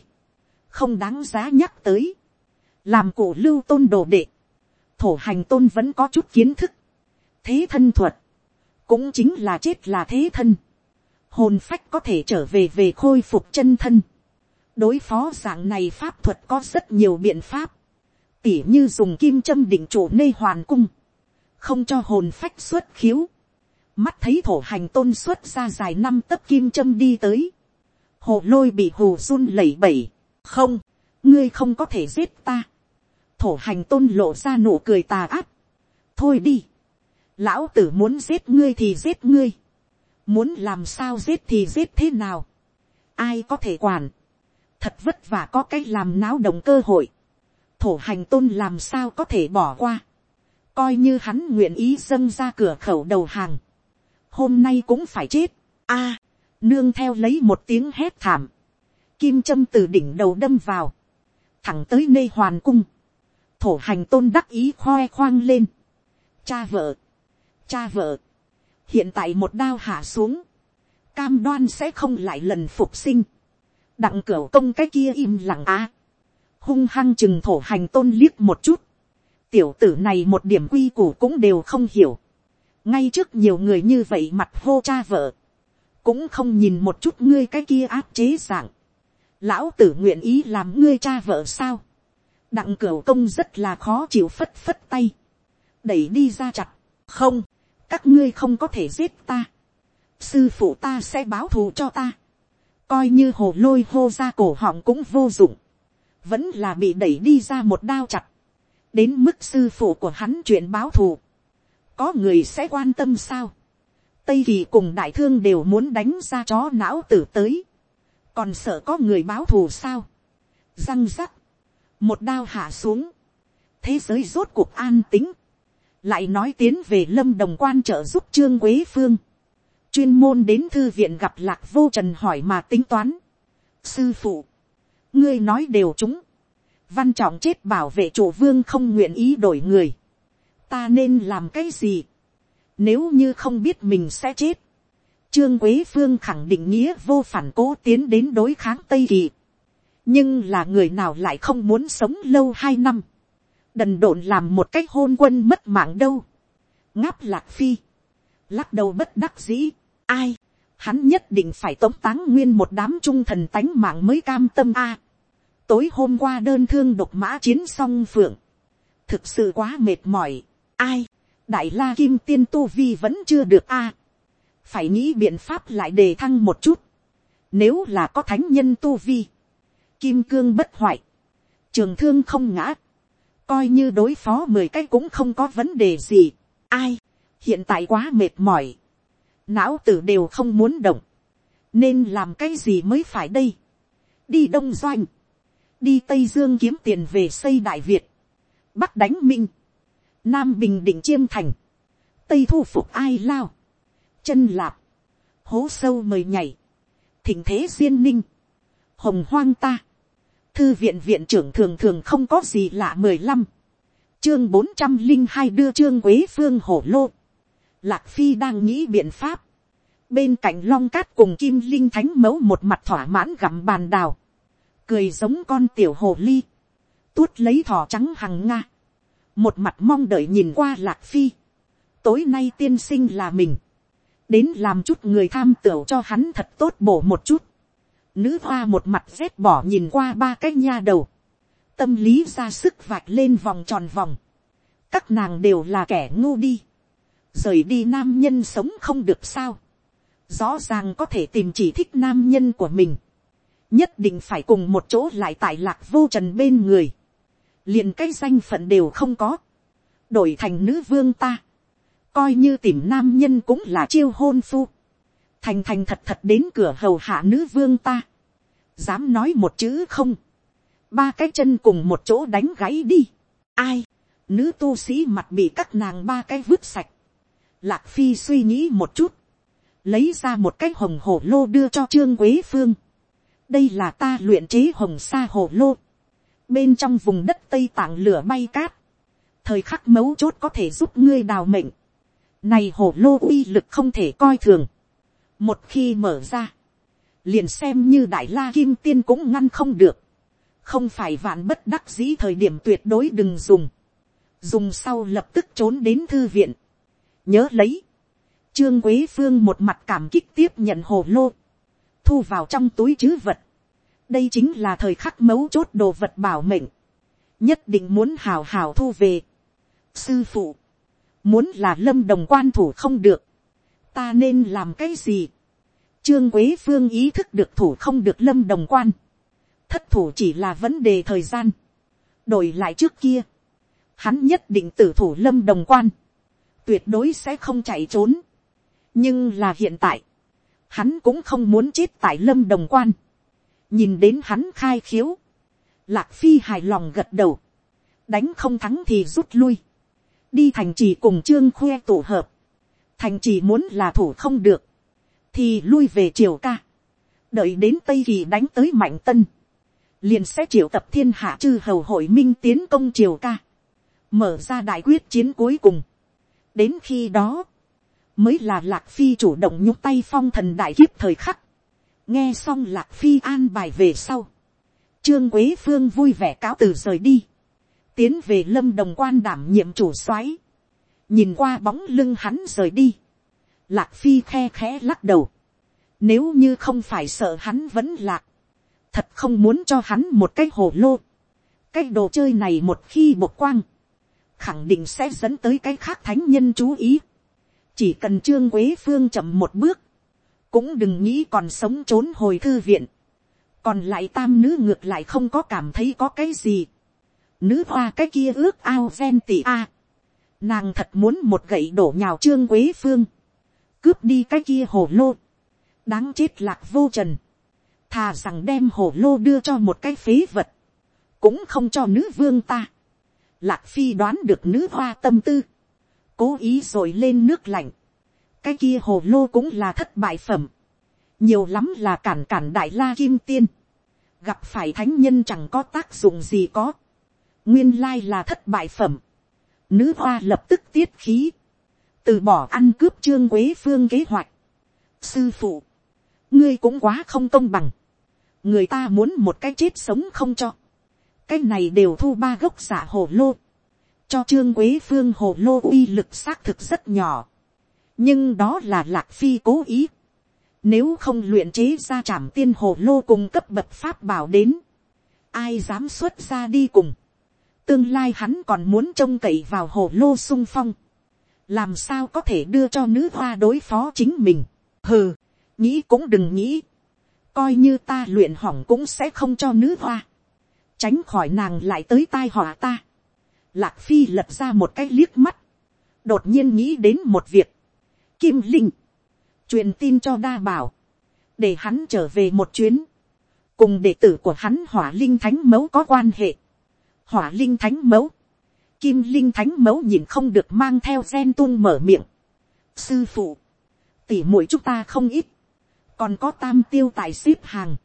[SPEAKER 1] không đáng giá nhắc tới, làm cổ lưu tôn đồ đệ, thổ hành tôn vẫn có chút kiến thức, thế thân thuật, cũng chính là chết là thế thân, hồn phách có thể trở về về khôi phục chân thân, đối phó dạng này pháp thuật có rất nhiều biện pháp, tỉ như dùng kim châm định chủ nê hoàn cung, không cho hồn phách xuất khiếu, mắt thấy thổ hành tôn xuất ra dài năm tấc kim châm đi tới, hồ lôi bị hù run lẩy bẩy, không, ngươi không có thể giết ta, thổ hành tôn lộ ra nụ cười tà áp, thôi đi, lão tử muốn giết ngươi thì giết ngươi, muốn làm sao giết thì giết thế nào, ai có thể quản, thật vất vả có cái làm náo động cơ hội, thổ hành tôn làm sao có thể bỏ qua, coi như hắn nguyện ý dâng ra cửa khẩu đầu hàng, hôm nay cũng phải chết, a, nương theo lấy một tiếng hét thảm, kim châm từ đỉnh đầu đâm vào, thẳng tới nê hoàn cung, thổ hành tôn đắc ý khoe khoang lên, cha vợ, cha vợ, hiện tại một đao hạ xuống, cam đoan sẽ không lại lần phục sinh, đặng cửa công cái kia im lặng á, hung hăng chừng thổ hành tôn liếc một chút, tiểu tử này một điểm quy củ cũng đều không hiểu, ngay trước nhiều người như vậy mặt hô cha vợ, cũng không nhìn một chút ngươi cái kia áp chế dạng, lão tử nguyện ý làm ngươi cha vợ sao, đặng cửa công rất là khó chịu phất phất tay, đẩy đi ra chặt, không, các ngươi không có thể giết ta, sư phụ ta sẽ báo thù cho ta, coi như hồ lôi hô ra cổ họng cũng vô dụng, vẫn là bị đẩy đi ra một đao chặt, đến mức sư phụ của hắn chuyện báo thù, có người sẽ quan tâm sao, tây kỳ cùng đại thương đều muốn đánh ra chó não tử tới, còn sợ có người báo thù sao, răng rắc, một đao hạ xuống, thế giới rốt cuộc an tính, lại nói tiến về lâm đồng quan trợ giúp trương quế phương, chuyên môn đến thư viện gặp lạc vô trần hỏi mà tính toán. sư phụ, ngươi nói đều chúng, văn trọng chết bảo vệ chủ vương không nguyện ý đổi người, ta nên làm cái gì, nếu như không biết mình sẽ chết, trương quế phương khẳng định nghĩa vô phản cố tiến đến đối kháng tây kỳ, nhưng là người nào lại không muốn sống lâu hai năm, đần độn làm một cái hôn quân mất mạng đâu, ngáp lạc phi, lắc đầu bất đắc dĩ, ai, hắn nhất định phải tống táng nguyên một đám trung thần tánh mạng mới cam tâm a. tối hôm qua đơn thương độc mã chiến song phượng, thực sự quá mệt mỏi, ai, đại la kim tiên tu vi vẫn chưa được a. phải nghĩ biện pháp lại đề thăng một chút, nếu là có thánh nhân tu vi, kim cương bất hoại, trường thương không ngã, coi như đối phó mười cái cũng không có vấn đề gì. ai, hiện tại quá mệt mỏi, não tử đều không muốn động, nên làm cái gì mới phải đây. đi đông doanh, đi tây dương kiếm tiền về xây đại việt, bắc đánh minh, nam bình định chiêm thành, tây thu phục ai lao, chân lạp, hố sâu mời nhảy, thỉnh thế duyên ninh, hồng hoang ta, thư viện viện trưởng thường thường không có gì lạ mười lăm, chương bốn trăm linh hai đưa trương quế phương hổ lô, lạc phi đang nghĩ biện pháp, bên cạnh long cát cùng kim linh thánh mẫu một mặt thỏa mãn gặm bàn đào, cười giống con tiểu hồ ly, tuốt lấy thỏ trắng hằng nga, một mặt mong đợi nhìn qua lạc phi, tối nay tiên sinh là mình, đến làm chút người tham tửu cho hắn thật tốt bổ một chút, nữ hoa một mặt rét bỏ nhìn qua ba cái nha đầu, tâm lý ra sức vạch lên vòng tròn vòng, các nàng đều là kẻ ngu đi, rời đi nam nhân sống không được sao, rõ ràng có thể tìm chỉ thích nam nhân của mình, nhất định phải cùng một chỗ lại tại lạc vô trần bên người, liền cái danh phận đều không có, đổi thành nữ vương ta, coi như tìm nam nhân cũng là chiêu hôn phu, thành thành thật thật đến cửa hầu hạ nữ vương ta, dám nói một chữ không, ba cái chân cùng một chỗ đánh gáy đi, ai, nữ tu sĩ mặt bị các nàng ba cái vứt sạch, lạc phi suy nghĩ một chút, lấy ra một cái hồng hổ lô đưa cho trương quế phương, đây là ta luyện chế hồng sa hổ lô, bên trong vùng đất tây tạng lửa bay cát, thời khắc mấu chốt có thể giúp ngươi đào mệnh, này hổ lô uy lực không thể coi thường, một khi mở ra, liền xem như đại la kim tiên cũng ngăn không được, không phải vạn bất đắc dĩ thời điểm tuyệt đối đừng dùng, dùng sau lập tức trốn đến thư viện, nhớ lấy, trương quế phương một mặt cảm kích tiếp nhận hồ lô, thu vào trong túi chứ vật, đây chính là thời khắc mấu chốt đồ vật bảo mệnh, nhất định muốn hào hào thu về. sư phụ, muốn là lâm đồng quan thủ không được, ta nên làm cái gì. trương quế phương ý thức được thủ không được lâm đồng quan, thất thủ chỉ là vấn đề thời gian, đổi lại trước kia, hắn nhất định tử thủ lâm đồng quan, tuyệt đối sẽ không chạy trốn. nhưng là hiện tại, hắn cũng không muốn chết tại lâm đồng quan, nhìn đến hắn khai khiếu, lạc phi hài lòng gật đầu, đánh không thắng thì rút lui, đi thành trì cùng trương khoe tổ hợp, thành trì muốn là thủ không được, thì lui về triều ca, đợi đến tây kỳ đánh tới mạnh tân, liền sẽ triệu tập thiên hạ chư hầu hội minh tiến công triều ca, mở ra đại quyết chiến cuối cùng. đến khi đó, mới là lạc phi chủ động nhúc tay phong thần đại kiếp thời khắc, nghe xong lạc phi an bài về sau, trương quế phương vui vẻ cáo từ rời đi, tiến về lâm đồng quan đảm nhiệm chủ soái, nhìn qua bóng lưng hắn rời đi, lạc phi khe khẽ lắc đầu, nếu như không phải sợ hắn vẫn lạc, thật không muốn cho hắn một cái hồ lô, cái đồ chơi này một khi bộc quang, khẳng định sẽ dẫn tới cái khác thánh nhân chú ý, chỉ cần trương quế phương chậm một bước, cũng đừng nghĩ còn sống trốn hồi thư viện, còn lại tam nữ ngược lại không có cảm thấy có cái gì, nữ hoa cái kia ước ao ven tỉ a, nàng thật muốn một gậy đổ nhào trương quế phương, cướp đi cái kia hồ lô, đáng chết lạc vô trần, thà rằng đem hồ lô đưa cho một cái phế vật, cũng không cho nữ vương ta. Lạc phi đoán được nữ hoa tâm tư, cố ý rồi lên nước lạnh, cái kia hồ lô cũng là thất bại phẩm, nhiều lắm là cản cản đại la kim tiên, gặp phải thánh nhân chẳng có tác dụng gì có, nguyên lai là thất bại phẩm, nữ hoa lập tức tiết khí, từ bỏ ăn cướp trương quế phương kế hoạch, sư phụ, ngươi cũng quá không công bằng, người ta muốn một cái chết sống không cho, cái này đều thu ba gốc giả hồ lô, cho trương quế phương hồ lô uy lực xác thực rất nhỏ, nhưng đó là lạc phi cố ý, nếu không luyện chế ra trảm tiên hồ lô cùng cấp bậc pháp bảo đến, ai dám xuất ra đi cùng, tương lai hắn còn muốn trông cậy vào hồ lô sung phong, làm sao có thể đưa cho nữ hoa đối phó chính mình, hừ, nghĩ cũng đừng nghĩ, coi như ta luyện hỏng cũng sẽ không cho nữ hoa, tránh khỏi nàng lại tới tai họa ta. Lạc phi lật ra một cái liếc mắt, đột nhiên nghĩ đến một việc, kim linh, truyền tin cho đa bảo, để hắn trở về một chuyến, cùng đệ tử của hắn hỏa linh thánh mẫu có quan hệ, hỏa linh thánh mẫu, kim linh thánh mẫu nhìn không được mang theo gen tung mở miệng, sư phụ, tỉ mũi chúng ta không ít, còn có tam tiêu tại ship hàng,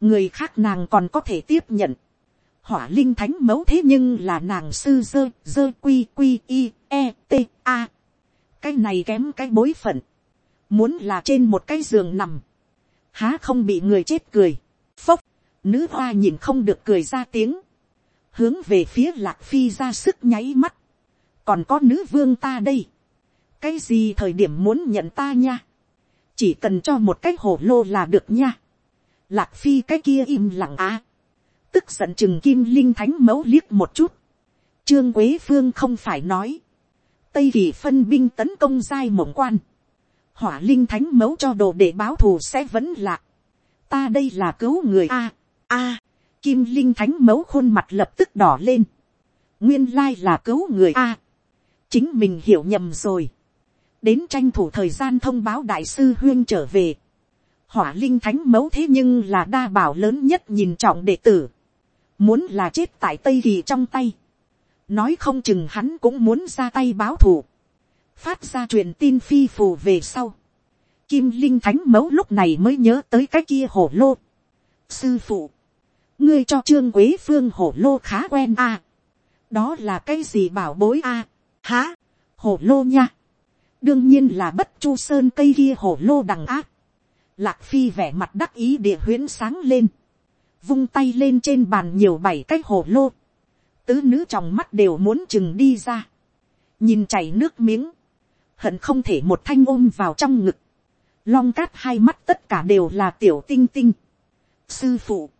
[SPEAKER 1] người khác nàng còn có thể tiếp nhận, hỏa linh thánh mẫu thế nhưng là nàng sư dơ dơ quy quy i e t a. Cái này kém cái bối phận. Muốn là trên một cái giường nằm. Há không bị người chết cười. Phốc. Nữ hoa nhìn không được cười ra tiếng hướng về phía lạc phi ra sức nháy mắt còn có nữ vương ta đây cái gì thời điểm muốn nhận ta nha chỉ cần cho một cái hồ lô là được nha lạc phi cái kia im lặng á tức giận chừng kim linh thánh mẫu liếc một chút. trương quế phương không phải nói. tây kỳ phân binh tấn công giai mộng quan. hỏa linh thánh mẫu cho đồ để báo thù sẽ vẫn lạc. ta đây là cứu người a. a, kim linh thánh mẫu khuôn mặt lập tức đỏ lên. nguyên lai là cứu người a. chính mình hiểu nhầm rồi. đến tranh thủ thời gian thông báo đại sư huyên trở về hỏa linh thánh mẫu thế nhưng là đa bảo lớn nhất nhìn trọng đệ tử muốn là chết tại tây kỳ trong tay, nói không chừng hắn cũng muốn ra tay báo thù, phát ra truyền tin phi phù về sau, kim linh thánh mẫu lúc này mới nhớ tới cái kia hổ lô. sư phụ, ngươi cho trương quế phương hổ lô khá quen à. đó là cái gì bảo bối à. há, hổ lô nha. đương nhiên là bất chu sơn cây kia hổ lô đằng ác. lạc phi vẻ mặt đắc ý địa huyễn sáng lên vung tay lên trên bàn nhiều bảy cái hổ lô, tứ nữ trong mắt đều muốn chừng đi ra, nhìn chảy nước miếng, hận không thể một thanh ôm vào trong ngực, long cát hai mắt tất cả đều là tiểu tinh tinh, sư phụ,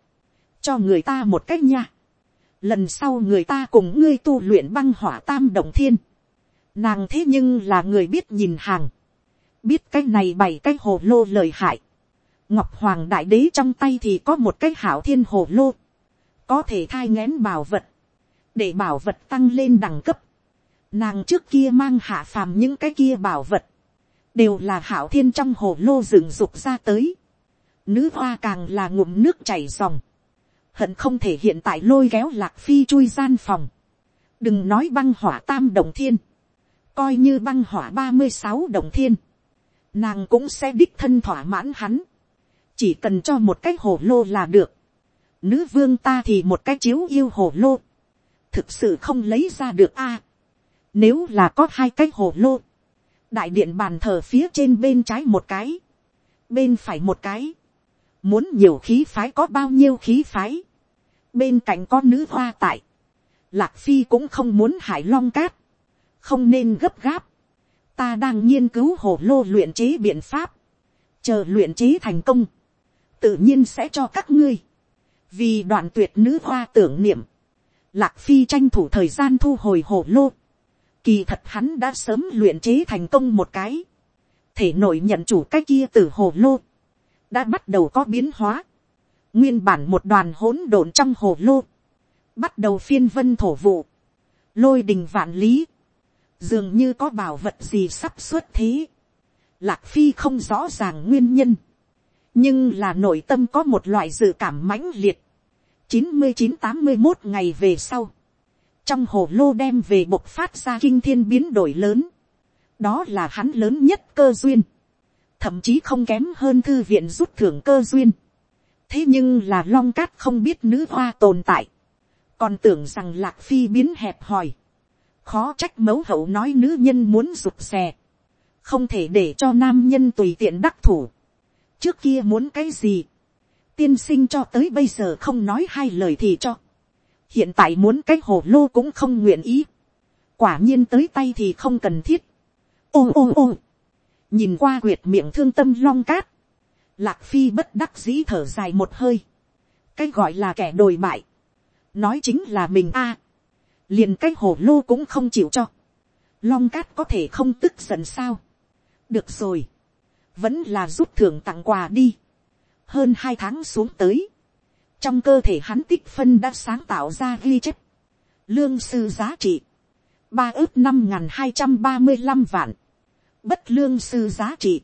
[SPEAKER 1] cho người ta một cách nha, lần sau người ta cùng ngươi tu luyện băng hỏa tam động thiên, nàng thế nhưng là người biết nhìn hàng, biết cái này bảy cái hồ lô lời hại, ngọc hoàng đại đế trong tay thì có một cái hảo thiên hồ lô, có thể thai ngén bảo vật, để bảo vật tăng lên đẳng cấp. Nàng trước kia mang hạ phàm những cái kia bảo vật, đều là hảo thiên trong hồ lô rừng rục ra tới. Nữ hoa càng là ngụm nước chảy dòng, hận không thể hiện tại lôi kéo lạc phi chui gian phòng. đừng nói băng hỏa tam đồng thiên, coi như băng hỏa ba mươi sáu đồng thiên, nàng cũng sẽ đích thân thỏa mãn hắn chỉ cần cho một cái hồ lô là được. Nữ vương ta thì một cái chiếu yêu hồ lô. Thực sự không lấy ra được a. nếu là có hai cái hồ lô. Đại điện bàn thờ phía trên bên trái một cái. Bên phải một cái. Muốn nhiều khí phái có bao nhiêu khí phái. Bên cạnh có nữ hoa tại. Lạc phi cũng không muốn hải long cát. Không nên gấp gáp. Ta đang nghiên cứu hồ lô luyện chế biện pháp. Chờ luyện chế thành công tự nhiên sẽ cho các ngươi. vì đoạn tuyệt nữ hoa tưởng niệm, lạc phi tranh thủ thời gian thu hồi hồ lô. kỳ thật hắn đã sớm luyện chế thành công một cái. thể nội nhận chủ cái kia từ hồ lô. đã bắt đầu có biến hóa nguyên bản một đoàn hỗn độn trong hồ lô. bắt đầu phiên vân thổ vụ. lôi đình vạn lý. dường như có bảo vật gì sắp xuất thế. Lạc phi không rõ ràng nguyên nhân nhưng là nội tâm có một loại dự cảm mãnh liệt. chín mươi chín tám mươi một ngày về sau, trong hồ lô đem về bộc phát ra kinh thiên biến đổi lớn. đó là hắn lớn nhất cơ duyên, thậm chí không kém hơn thư viện rút thưởng cơ duyên thế nhưng là long cát không biết nữ hoa tồn tại, còn tưởng rằng lạc phi biến hẹp hòi. khó trách mẫu hậu nói nữ nhân muốn rụt xè, không thể để cho nam nhân tùy tiện đắc thủ. Trước kia muốn cái gì, tiên sinh cho tới bây giờ không nói hai lời thì cho, hiện tại muốn cái hồ lô cũng không nguyện ý, quả nhiên tới tay thì không cần thiết, ô ô ô, nhìn qua quyệt miệng thương tâm long cát, lạc phi bất đắc dĩ thở dài một hơi, cái gọi là kẻ đồi bại, nói chính là mình a, liền cái hồ lô cũng không chịu cho, long cát có thể không tức giận sao, được rồi, vẫn là giúp thưởng tặng quà đi. hơn hai tháng xuống tới, trong cơ thể hắn tích phân đã sáng tạo ra ghi chép, lương sư giá trị, ba ước năm ngàn hai trăm ba mươi lăm vạn, bất lương sư giá trị,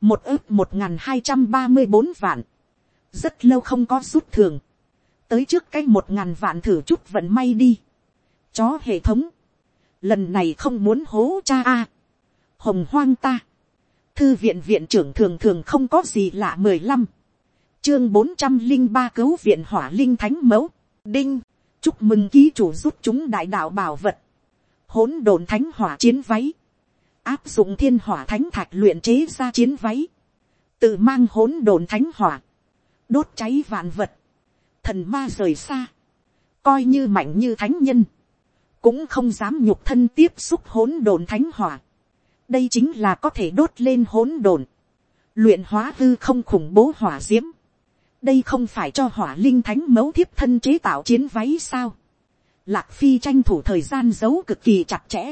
[SPEAKER 1] một ước một n g h n hai trăm ba mươi bốn vạn, rất lâu không có rút thường, tới trước cái một ngàn vạn thử chút vận may đi, chó hệ thống, lần này không muốn hố cha a, hồng hoang ta, thư viện viện trưởng thường thường không có gì lạ mười lăm, chương bốn trăm linh ba cứu viện hỏa linh thánh mẫu, đinh, chúc mừng ký chủ giúp chúng đại đạo bảo vật, hỗn độn thánh hỏa chiến váy, áp dụng thiên hỏa thánh thạch luyện chế ra chiến váy, tự mang hỗn độn thánh hỏa, đốt cháy vạn vật, thần ma rời xa, coi như mạnh như thánh nhân, cũng không dám nhục thân tiếp xúc hỗn độn thánh hỏa. đây chính là có thể đốt lên hỗn độn, luyện hóa hư không khủng bố hỏa d i ễ m đây không phải cho hỏa linh thánh mấu thiếp thân chế tạo chiến váy sao. lạc phi tranh thủ thời gian giấu cực kỳ chặt chẽ,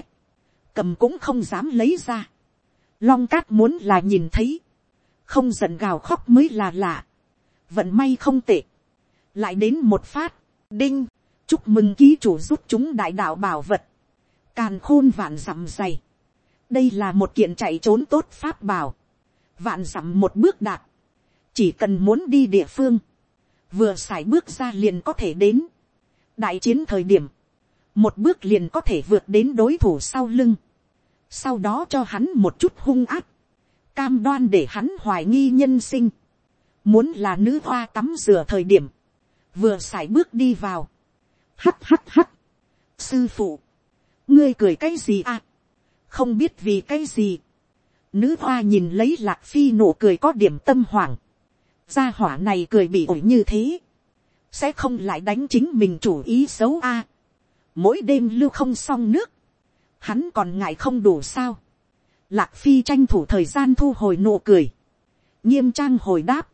[SPEAKER 1] cầm cũng không dám lấy ra. long cát muốn là nhìn thấy, không giận gào khóc mới là lạ, vận may không tệ, lại đến một phát, đinh, chúc mừng ký chủ giúp chúng đại đạo bảo vật, càn khôn vạn dặm dày, đây là một kiện chạy trốn tốt pháp bảo, vạn dặm một bước đạt, chỉ cần muốn đi địa phương, vừa xài bước ra liền có thể đến, đại chiến thời điểm, một bước liền có thể vượt đến đối thủ sau lưng, sau đó cho hắn một chút hung áp, cam đoan để hắn hoài nghi nhân sinh, muốn là nữ hoa tắm rửa thời điểm, vừa x bước đi vào, hắt hắt hắt, sư phụ, ngươi cười cái gì à, không biết vì cái gì, nữ hoa nhìn lấy lạc phi nụ cười có điểm tâm hoảng, gia hỏa này cười bị ổi như thế, sẽ không lại đánh chính mình chủ ý xấu a, mỗi đêm lưu không xong nước, hắn còn ngại không đủ sao, lạc phi tranh thủ thời gian thu hồi nụ cười, nghiêm trang hồi đáp,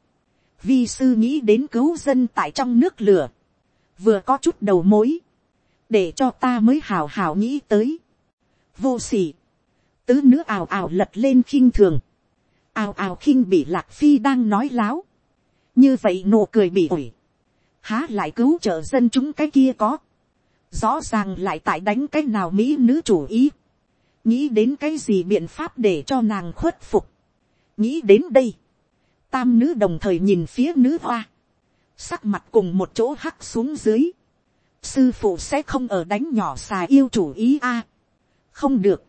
[SPEAKER 1] vi sư nghĩ đến cứu dân tại trong nước lửa, vừa có chút đầu mối, để cho ta mới hào hào nghĩ tới. vô sỉ, tứ nữ ào ào lật lên khinh thường, ào ào khinh bị lạc phi đang nói láo, như vậy nụ cười bị ủi, há lại cứu trợ dân chúng cái kia có, rõ ràng lại tại đánh cái nào mỹ nữ chủ ý, nghĩ đến cái gì biện pháp để cho nàng khuất phục, nghĩ đến đây, tam nữ đồng thời nhìn phía nữ hoa, sắc mặt cùng một chỗ hắc xuống dưới, sư phụ sẽ không ở đánh nhỏ xà yêu chủ ý a, không được,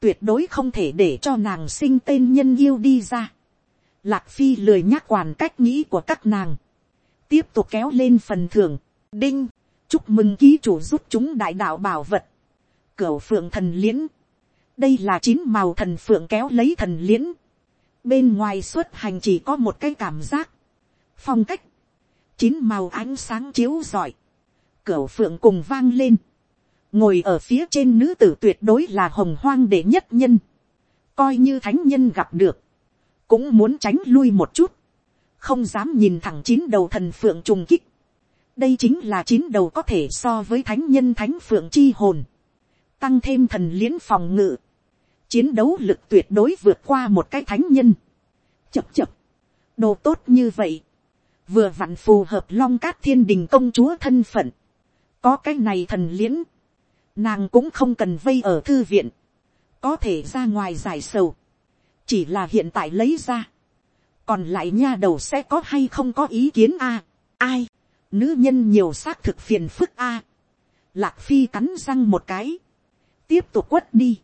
[SPEAKER 1] tuyệt đối không thể để cho nàng sinh tên nhân yêu đi ra, lạc phi lười nhắc quản cách nghĩ của các nàng, tiếp tục kéo lên phần thưởng, đinh, chúc mừng ký chủ giúp chúng đại đạo bảo vật, cửu phượng thần liễn, đây là chín màu thần phượng kéo lấy thần liễn, bên ngoài xuất hành chỉ có một cái cảm giác, phong cách, chín màu ánh sáng chiếu rọi, cửa phượng cùng vang lên, ngồi ở phía trên nữ tử tuyệt đối là hồng hoang đệ nhất nhân, coi như thánh nhân gặp được, cũng muốn tránh lui một chút, không dám nhìn thẳng chín đầu thần phượng trùng kích, đây chính là chín đầu có thể so với thánh nhân thánh phượng chi hồn, tăng thêm thần liễn phòng ngự, chiến đấu lực tuyệt đối vượt qua một cái thánh nhân, chập chập, đồ tốt như vậy, vừa vặn phù hợp long cát thiên đình công chúa thân phận, có cái này thần liễn, nàng cũng không cần vây ở thư viện, có thể ra ngoài giải sầu, chỉ là hiện tại lấy ra, còn lại nha đầu sẽ có hay không có ý kiến a, ai, nữ nhân nhiều xác thực phiền phức a, lạc phi cắn răng một cái, tiếp tục quất đi,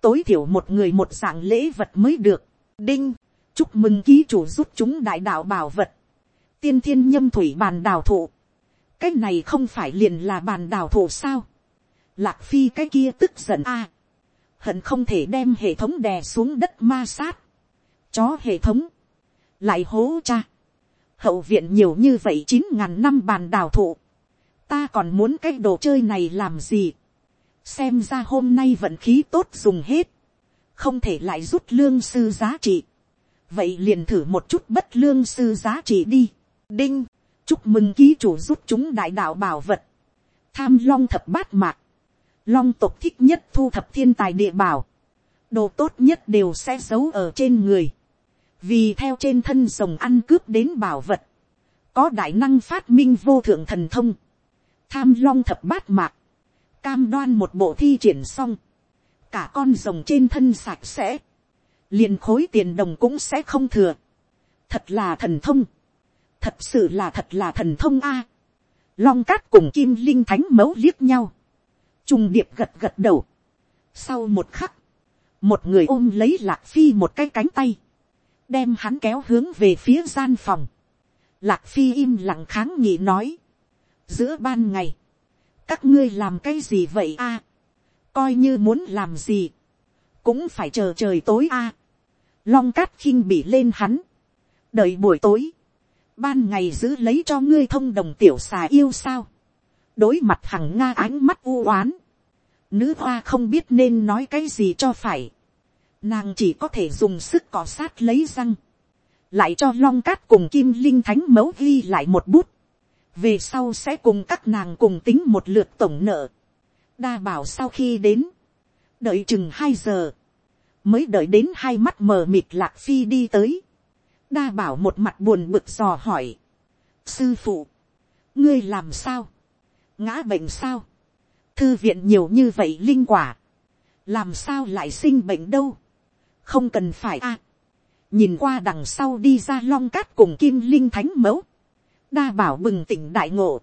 [SPEAKER 1] tối thiểu một người một dạng lễ vật mới được, đinh, chúc mừng ký chủ giúp chúng đại đạo bảo vật, tiên thiên nhâm thủy bàn đào thụ. cái này không phải liền là bàn đào thụ sao. lạc phi cái kia tức giận a. hận không thể đem hệ thống đè xuống đất ma sát. chó hệ thống. lại hố cha hậu viện nhiều như vậy chín ngàn năm bàn đào thụ. ta còn muốn cái đồ chơi này làm gì. xem ra hôm nay vận khí tốt dùng hết. không thể lại rút lương sư giá trị vậy liền thử một chút bất lương sư giá trị đi. Đinh, chúc mừng ký chủ rút chúng đại đạo bảo vật. Tham long thập bát mạc. Long tộc thích nhất thu thập thiên tài địa bảo. Đồ tốt nhất đều sẽ giấu ở trên người. Vì theo trên thân rồng ăn cướp đến bảo vật. Có đại năng phát minh vô thượng thần thông. Tham long thập bát mạc. Cam đoan một bộ thi triển xong. Cả con rồng trên thân sạch sẽ. liền khối tiền đồng cũng sẽ không thừa. Thật là thần thông thật sự là thật là thần thông a. long cát cùng kim linh thánh mấu liếc nhau, trùng điệp gật gật đầu. sau một khắc, một người ôm lấy lạc phi một cái cánh tay, đem hắn kéo hướng về phía gian phòng. Lạc phi im lặng kháng nghị nói. Giữa ban ngày. Các ngươi làm cái gì vậy a? Coi như muốn làm gì. Cũng phải chờ trời tối a. Long cát khinh bị lên hắn. Đợi buổi tối. Ban ngày giữ lấy cho ngươi thông đồng tiểu xà yêu sao. Đối mặt hằng Nga ánh mắt u oán. Nữ hoa không biết nên nói cái gì cho phải. Nàng chỉ có thể dùng sức cọ sát lấy răng. Lại cho long cát cùng kim linh thánh mẫu ghi lại một bút, về sau sẽ cùng các nàng cùng tính một lượt tổng nợ, đa bảo sau khi đến, đợi chừng hai giờ, mới đợi đến hai mắt mờ mịt lạc phi đi tới, đa bảo một mặt buồn bực dò hỏi, sư phụ, ngươi làm sao, ngã bệnh sao, thư viện nhiều như vậy linh quả, làm sao lại sinh bệnh đâu, không cần phải a, nhìn qua đằng sau đi ra long cát cùng kim linh thánh mẫu, đa bảo bừng tỉnh đại ngộ,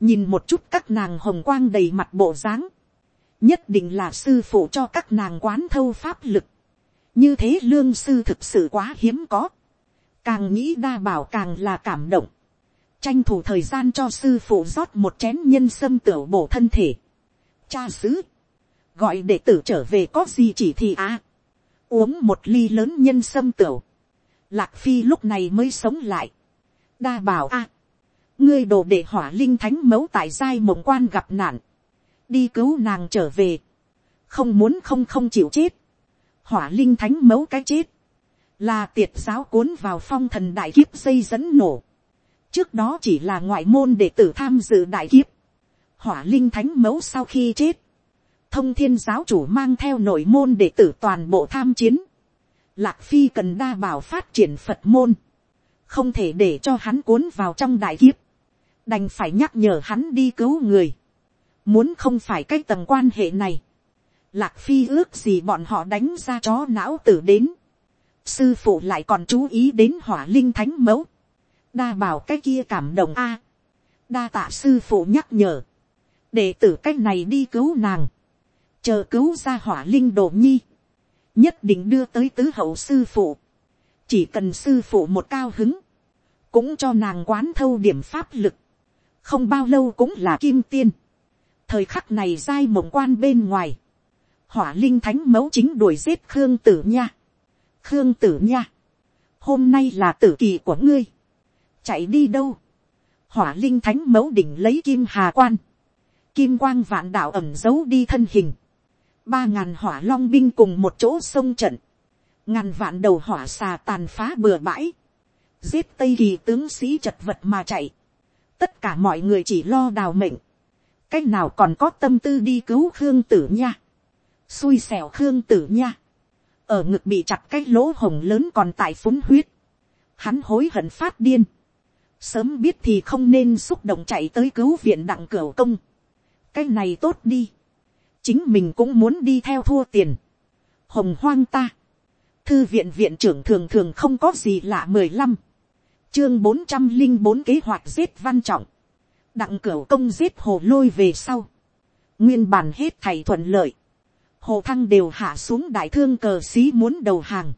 [SPEAKER 1] nhìn một chút các nàng hồng quang đầy mặt bộ dáng, nhất định là sư phụ cho các nàng quán thâu pháp lực, như thế lương sư thực sự quá hiếm có, càng nghĩ đa bảo càng là cảm động, tranh thủ thời gian cho sư phụ rót một chén nhân sâm tửu bổ thân thể, cha sứ gọi đệ tử trở về có gì chỉ thị à, uống một ly lớn nhân sâm tửu, lạc phi lúc này mới sống lại, đa bảo a, ngươi đồ để hỏa linh thánh mẫu tại giai mộng quan gặp nạn, đi cứu nàng trở về, không muốn không không chịu chết, hỏa linh thánh mẫu cái chết, là tiệt giáo cuốn vào phong thần đại kiếp xây dẫn nổ, trước đó chỉ là ngoại môn đệ tử tham dự đại kiếp, hỏa linh thánh mẫu sau khi chết, thông thiên giáo chủ mang theo nội môn đệ tử toàn bộ tham chiến. Lạc phi cần đa bảo phát triển Phật môn. Không thể để cho hắn cuốn vào trong đại kiếp. Đành phải nhắc nhở hắn đi cứu người. Muốn không phải cái tầng quan hệ này. Lạc phi ước gì bọn họ đánh ra chó não tử đến. Sư phụ lại còn chú ý đến hỏa linh thánh mẫu. Đa bảo cái kia cảm động a Đa tạ sư phụ nhắc nhở. Đệ tử cách này đi cứu nàng chờ cứu ra hỏa linh đồ nhi, nhất định đưa tới tứ hậu sư phụ, chỉ cần sư phụ một cao hứng, cũng cho nàng quán thâu điểm pháp lực, không bao lâu cũng là kim tiên, thời khắc này giai mộng quan bên ngoài, hỏa linh thánh mẫu chính đuổi giết khương tử nha, khương tử nha, hôm nay là tử kỳ của ngươi, chạy đi đâu, hỏa linh thánh mẫu đỉnh lấy kim hà quan, kim quang vạn đạo ẩm giấu đi thân hình, ba ngàn hỏa long binh cùng một chỗ sông trận, ngàn vạn đầu hỏa xà tàn phá bừa bãi, giết tây kỳ tướng sĩ chật vật mà chạy, tất cả mọi người chỉ lo đào mệnh, cái nào còn có tâm tư đi cứu khương tử nha, xui xẻo khương tử nha, ở ngực bị chặt cái lỗ hồng lớn còn tại phúng huyết, hắn hối hận phát điên, sớm biết thì không nên xúc động chạy tới cứu viện đặng cửa công, cái này tốt đi, chính mình cũng muốn đi theo thua tiền. hồng hoang ta, thư viện viện trưởng thường thường không có gì lạ mười lăm, chương bốn trăm linh bốn kế hoạch giết văn trọng, đặng cửu công giết hồ lôi về sau, nguyên bản hết thầy thuận lợi, hồ thăng đều hạ xuống đại thương cờ xí muốn đầu hàng,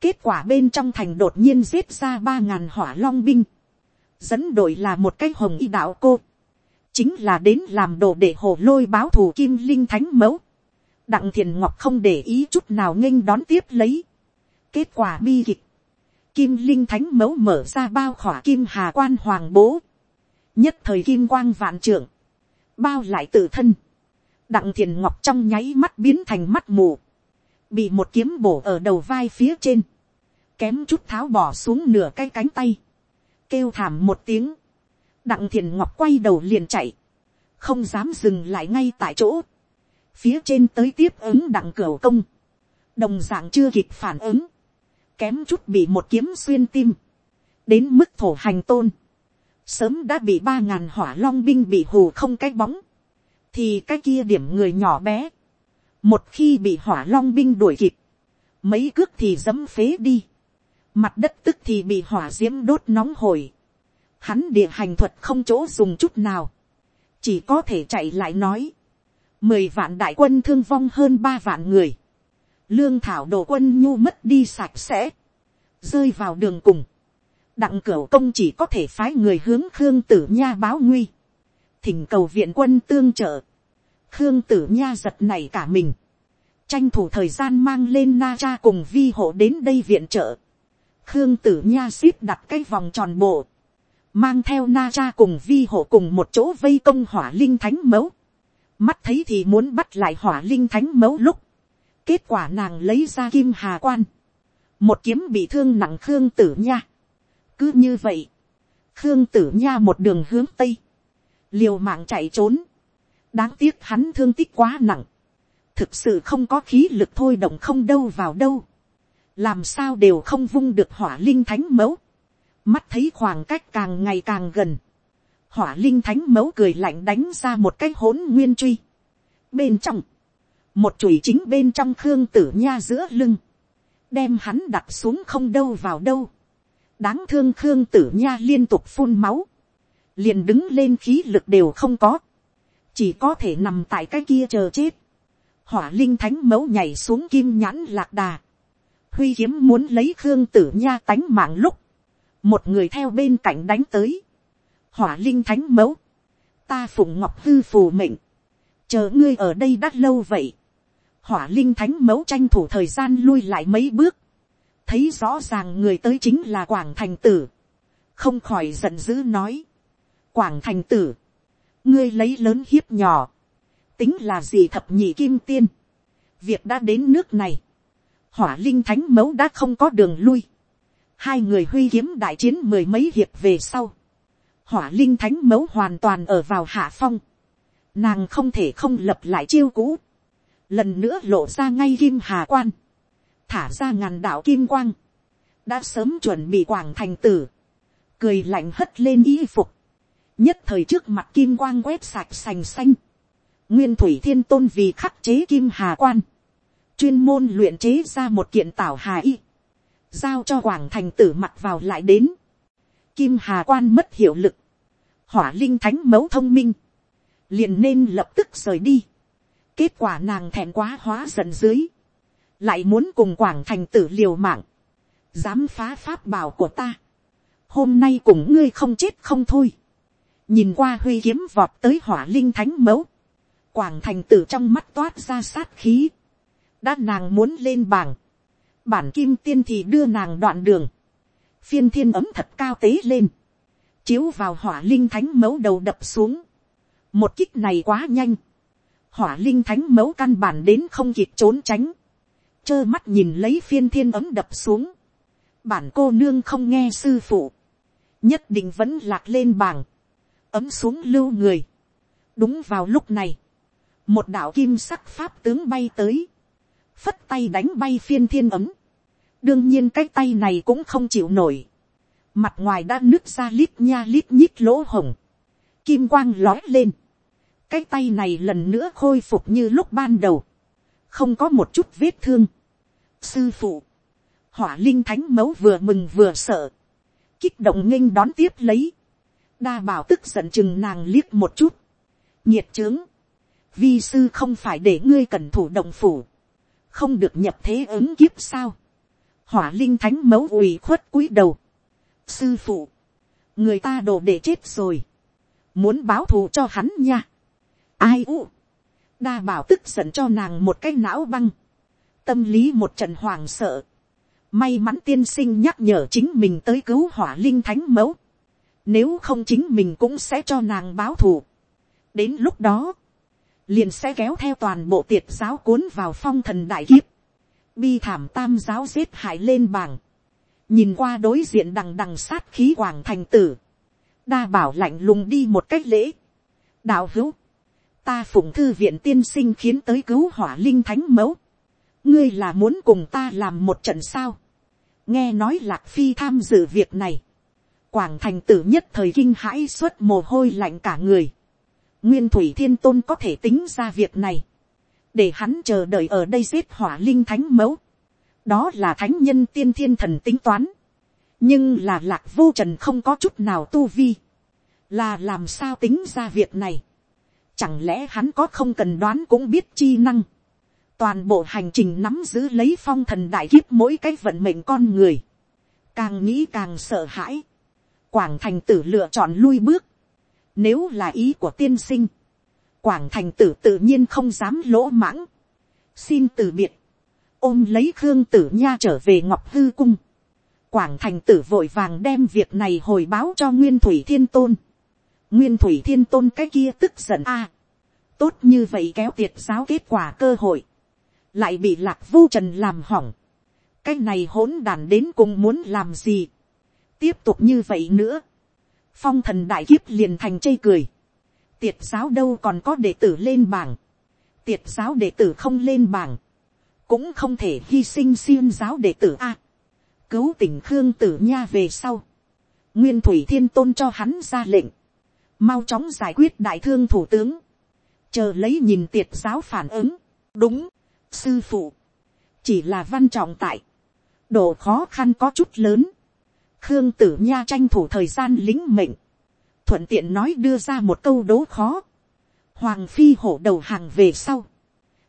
[SPEAKER 1] kết quả bên trong thành đột nhiên giết ra ba ngàn hỏa long binh, dẫn đội là một cái hồng y đạo cô, chính là đến làm đồ để hồ lôi báo thù kim linh thánh mẫu. đặng thiền ngọc không để ý chút nào nghênh đón tiếp lấy. kết quả bi kịch. kim linh thánh mẫu mở ra bao khỏa kim hà quan hoàng bố. nhất thời kim quang vạn trưởng. bao lại tự thân. đặng thiền ngọc trong nháy mắt biến thành mắt mù. bị một kiếm bổ ở đầu vai phía trên. kém chút tháo bỏ xuống nửa cái cánh tay. kêu thảm một tiếng đặng thiền ngọc quay đầu liền chạy, không dám dừng lại ngay tại chỗ, phía trên tới tiếp ứng đặng cửa công, đồng d ạ n g chưa kịp phản ứng, kém chút bị một kiếm xuyên tim, đến mức thổ hành tôn, sớm đã bị ba ngàn hỏa long binh bị hù không cái bóng, thì cái kia điểm người nhỏ bé, một khi bị hỏa long binh đuổi kịp, mấy cước thì dấm phế đi, mặt đất tức thì bị hỏa d i ễ m đốt nóng hồi, hắn địa hành thuật không chỗ dùng chút nào, chỉ có thể chạy lại nói, mười vạn đại quân thương vong hơn ba vạn người, lương thảo đồ quân nhu mất đi sạch sẽ, rơi vào đường cùng, đặng cửu công chỉ có thể phái người hướng khương tử nha báo nguy, thỉnh cầu viện quân tương trợ, khương tử nha giật này cả mình, tranh thủ thời gian mang lên na cha cùng vi hộ đến đây viện trợ, khương tử nha ship đặt cái vòng tròn bộ, mang theo na cha cùng vi hộ cùng một chỗ vây công hỏa linh thánh mẫu, mắt thấy thì muốn bắt lại hỏa linh thánh mẫu lúc, kết quả nàng lấy ra kim hà quan, một kiếm bị thương nặng khương tử nha, cứ như vậy, khương tử nha một đường hướng tây, liều mạng chạy trốn, đáng tiếc hắn thương tích quá nặng, thực sự không có khí lực thôi động không đâu vào đâu, làm sao đều không vung được hỏa linh thánh mẫu, mắt thấy khoảng cách càng ngày càng gần, hỏa linh thánh mẫu cười lạnh đánh ra một cái hỗn nguyên truy, bên trong, một chùy chính bên trong khương tử nha giữa lưng, đem hắn đặt xuống không đâu vào đâu, đáng thương khương tử nha liên tục phun máu, liền đứng lên khí lực đều không có, chỉ có thể nằm tại cái kia chờ chết, hỏa linh thánh mẫu nhảy xuống kim nhãn lạc đà, huy kiếm muốn lấy khương tử nha tánh mạng lúc, một người theo bên cạnh đánh tới, hỏa linh thánh mẫu, ta phụng ngọc hư phù mệnh, chờ ngươi ở đây đắt lâu vậy, hỏa linh thánh mẫu tranh thủ thời gian lui lại mấy bước, thấy rõ ràng người tới chính là quảng thành tử, không khỏi giận dữ nói, quảng thành tử, ngươi lấy lớn hiếp nhỏ, tính là gì thập nhị kim tiên, việc đã đến nước này, hỏa linh thánh mẫu đã không có đường lui, hai người huy kiếm đại chiến mười mấy hiệp về sau, hỏa linh thánh mẫu hoàn toàn ở vào hạ phong, nàng không thể không lập lại chiêu cũ, lần nữa lộ ra ngay kim hà quan, thả ra ngàn đạo kim quang, đã sớm chuẩn bị quảng thành tử, cười lạnh hất lên y phục, nhất thời trước mặt kim quang quét sạch sành xanh, nguyên thủy thiên tôn vì khắc chế kim hà quan, chuyên môn luyện chế ra một kiện tảo hà y, giao cho quảng thành tử mặt vào lại đến, kim hà quan mất hiệu lực, hỏa linh thánh mấu thông minh, liền nên lập tức rời đi, kết quả nàng thẹn quá hóa giận dưới, lại muốn cùng quảng thành tử liều mạng, dám phá pháp bảo của ta, hôm nay cùng ngươi không chết không thôi, nhìn qua huy kiếm vọt tới hỏa linh thánh mẫu, quảng thành tử trong mắt toát ra sát khí, đã nàng muốn lên bảng, bản kim tiên thì đưa nàng đoạn đường, phiên thiên ấm thật cao tế lên, chiếu vào hỏa linh thánh mẫu đầu đập xuống, một kích này quá nhanh, hỏa linh thánh mẫu căn bản đến không kịp trốn tránh, trơ mắt nhìn lấy phiên thiên ấm đập xuống, bản cô nương không nghe sư phụ, nhất định vẫn lạc lên bảng, ấm xuống lưu người. đúng vào lúc này, một đạo kim sắc pháp tướng bay tới, phất tay đánh bay phiên thiên ấm, đương nhiên cái tay này cũng không chịu nổi, mặt ngoài đã nứt ra lít nha lít nhít lỗ hồng, kim quang lói lên, cái tay này lần nữa khôi phục như lúc ban đầu, không có một chút vết thương. sư phụ, hỏa linh thánh mẫu vừa mừng vừa sợ, kích động nghênh đón tiếp lấy, đa bảo tức giận chừng nàng liếc một chút, nhiệt trướng, vi sư không phải để ngươi cần thủ động phủ, không được nhập thế ứng kiếp sao, hỏa linh thánh mẫu ủy khuất cúi đầu, sư phụ, người ta đổ để chết rồi, muốn báo thù cho hắn nha, ai u, đa bảo tức giận cho nàng một cái não băng, tâm lý một trận hoàng sợ, may mắn tiên sinh nhắc nhở chính mình tới cứu hỏa linh thánh mẫu, nếu không chính mình cũng sẽ cho nàng báo thù. đến lúc đó, liền sẽ kéo theo toàn bộ tiệt giáo cuốn vào phong thần đại kiếp, bi thảm tam giáo giết hại lên bảng, nhìn qua đối diện đằng đằng sát khí hoàng thành tử, đa bảo lạnh lùng đi một cách lễ, đạo hữu, ta phụng thư viện tiên sinh khiến tới cứu hỏa linh thánh mẫu, ngươi là muốn cùng ta làm một trận sao, nghe nói lạc phi tham dự việc này, quảng thành tử nhất thời kinh hãi suốt mồ hôi lạnh cả người, nguyên thủy thiên tôn có thể tính ra việc này, để hắn chờ đợi ở đây giết hỏa linh thánh mẫu, đó là thánh nhân tiên thiên thần tính toán, nhưng là lạc vô trần không có chút nào tu vi, là làm sao tính ra việc này, chẳng lẽ hắn có không cần đoán cũng biết chi năng, toàn bộ hành trình nắm giữ lấy phong thần đại kiếp mỗi cái vận mệnh con người, càng nghĩ càng sợ hãi, quảng thành tử lựa chọn lui bước, nếu là ý của tiên sinh, quảng thành tử tự nhiên không dám lỗ mãng, xin từ biệt, ôm lấy khương tử nha trở về ngọc hư cung, quảng thành tử vội vàng đem việc này hồi báo cho nguyên thủy thiên tôn, nguyên thủy thiên tôn cái kia tức giận a, tốt như vậy kéo tiệt giáo kết quả cơ hội, lại bị lạc vô trần làm hỏng, cái này hỗn đàn đến cùng muốn làm gì, tiếp tục như vậy nữa, phong thần đại kiếp liền thành chây cười, tiệt giáo đâu còn có đệ tử lên bảng, tiệt giáo đệ tử không lên bảng, cũng không thể hy sinh xuyên giáo đệ tử a, cứu tỉnh khương tử nha về sau, nguyên thủy thiên tôn cho hắn ra lệnh, mau chóng giải quyết đại thương thủ tướng, chờ lấy nhìn tiệt giáo phản ứng, đúng, sư phụ, chỉ là văn trọng tại, độ khó khăn có chút lớn, khương tử nha tranh thủ thời gian lính mệnh, thuận tiện nói đưa ra một câu đố khó, hoàng phi hổ đầu hàng về sau,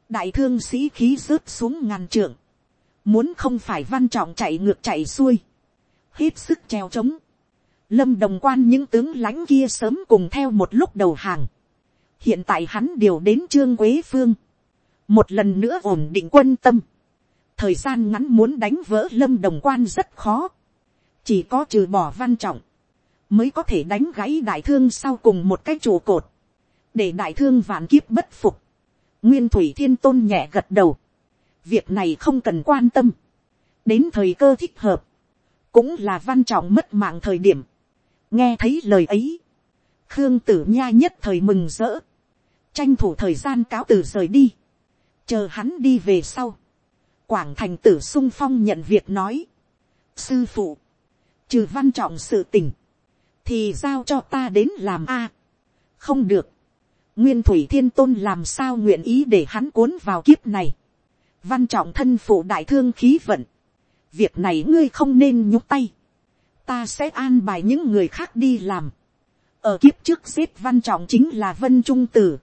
[SPEAKER 1] đại thương sĩ khí rớt xuống ngàn trượng, muốn không phải văn trọng chạy ngược chạy xuôi, hết sức treo trống, lâm đồng quan những tướng lãnh kia sớm cùng theo một lúc đầu hàng, hiện tại hắn điều đến trương quế phương, một lần nữa ổn định quân tâm, thời gian ngắn muốn đánh vỡ lâm đồng quan rất khó, chỉ có trừ bỏ văn trọng, mới có thể đánh gãy đại thương sau cùng một cái trụ cột, để đại thương vạn kiếp bất phục. nguyên thủy thiên tôn nhẹ gật đầu, việc này không cần quan tâm, đến thời cơ thích hợp, cũng là văn trọng mất mạng thời điểm, nghe thấy lời ấy, khương tử nha nhất thời mừng rỡ, tranh thủ thời gian cáo từ rời đi, chờ hắn đi về sau, quảng thành tử sung phong nhận việc nói, sư phụ, trừ văn trọng sự tình, thì giao cho ta đến làm a. không được, nguyên thủy thiên tôn làm sao nguyện ý để hắn cuốn vào kiếp này, văn trọng thân phụ đại thương khí vận, việc này ngươi không nên nhúc tay, ta sẽ an bài những người khác đi làm, ở kiếp trước xếp văn trọng chính là vân trung tử,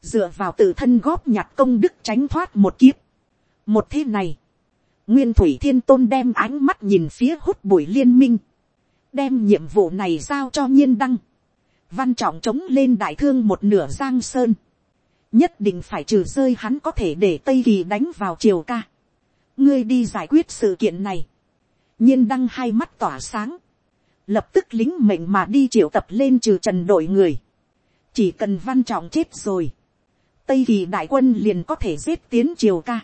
[SPEAKER 1] dựa vào tự thân góp nhặt công đức tránh thoát một kiếp. một thế này, nguyên thủy thiên tôn đem ánh mắt nhìn phía hút bụi liên minh, đem nhiệm vụ này giao cho nhiên đăng, văn trọng chống lên đại thương một nửa giang sơn, nhất định phải trừ rơi hắn có thể để tây kỳ đánh vào triều ca. ngươi đi giải quyết sự kiện này, nhiên đăng hai mắt tỏa sáng, lập tức lính mệnh mà đi triệu tập lên trừ trần đội người, chỉ cần văn trọng chết rồi, tây kỳ đại quân liền có thể giết tiến triều ca.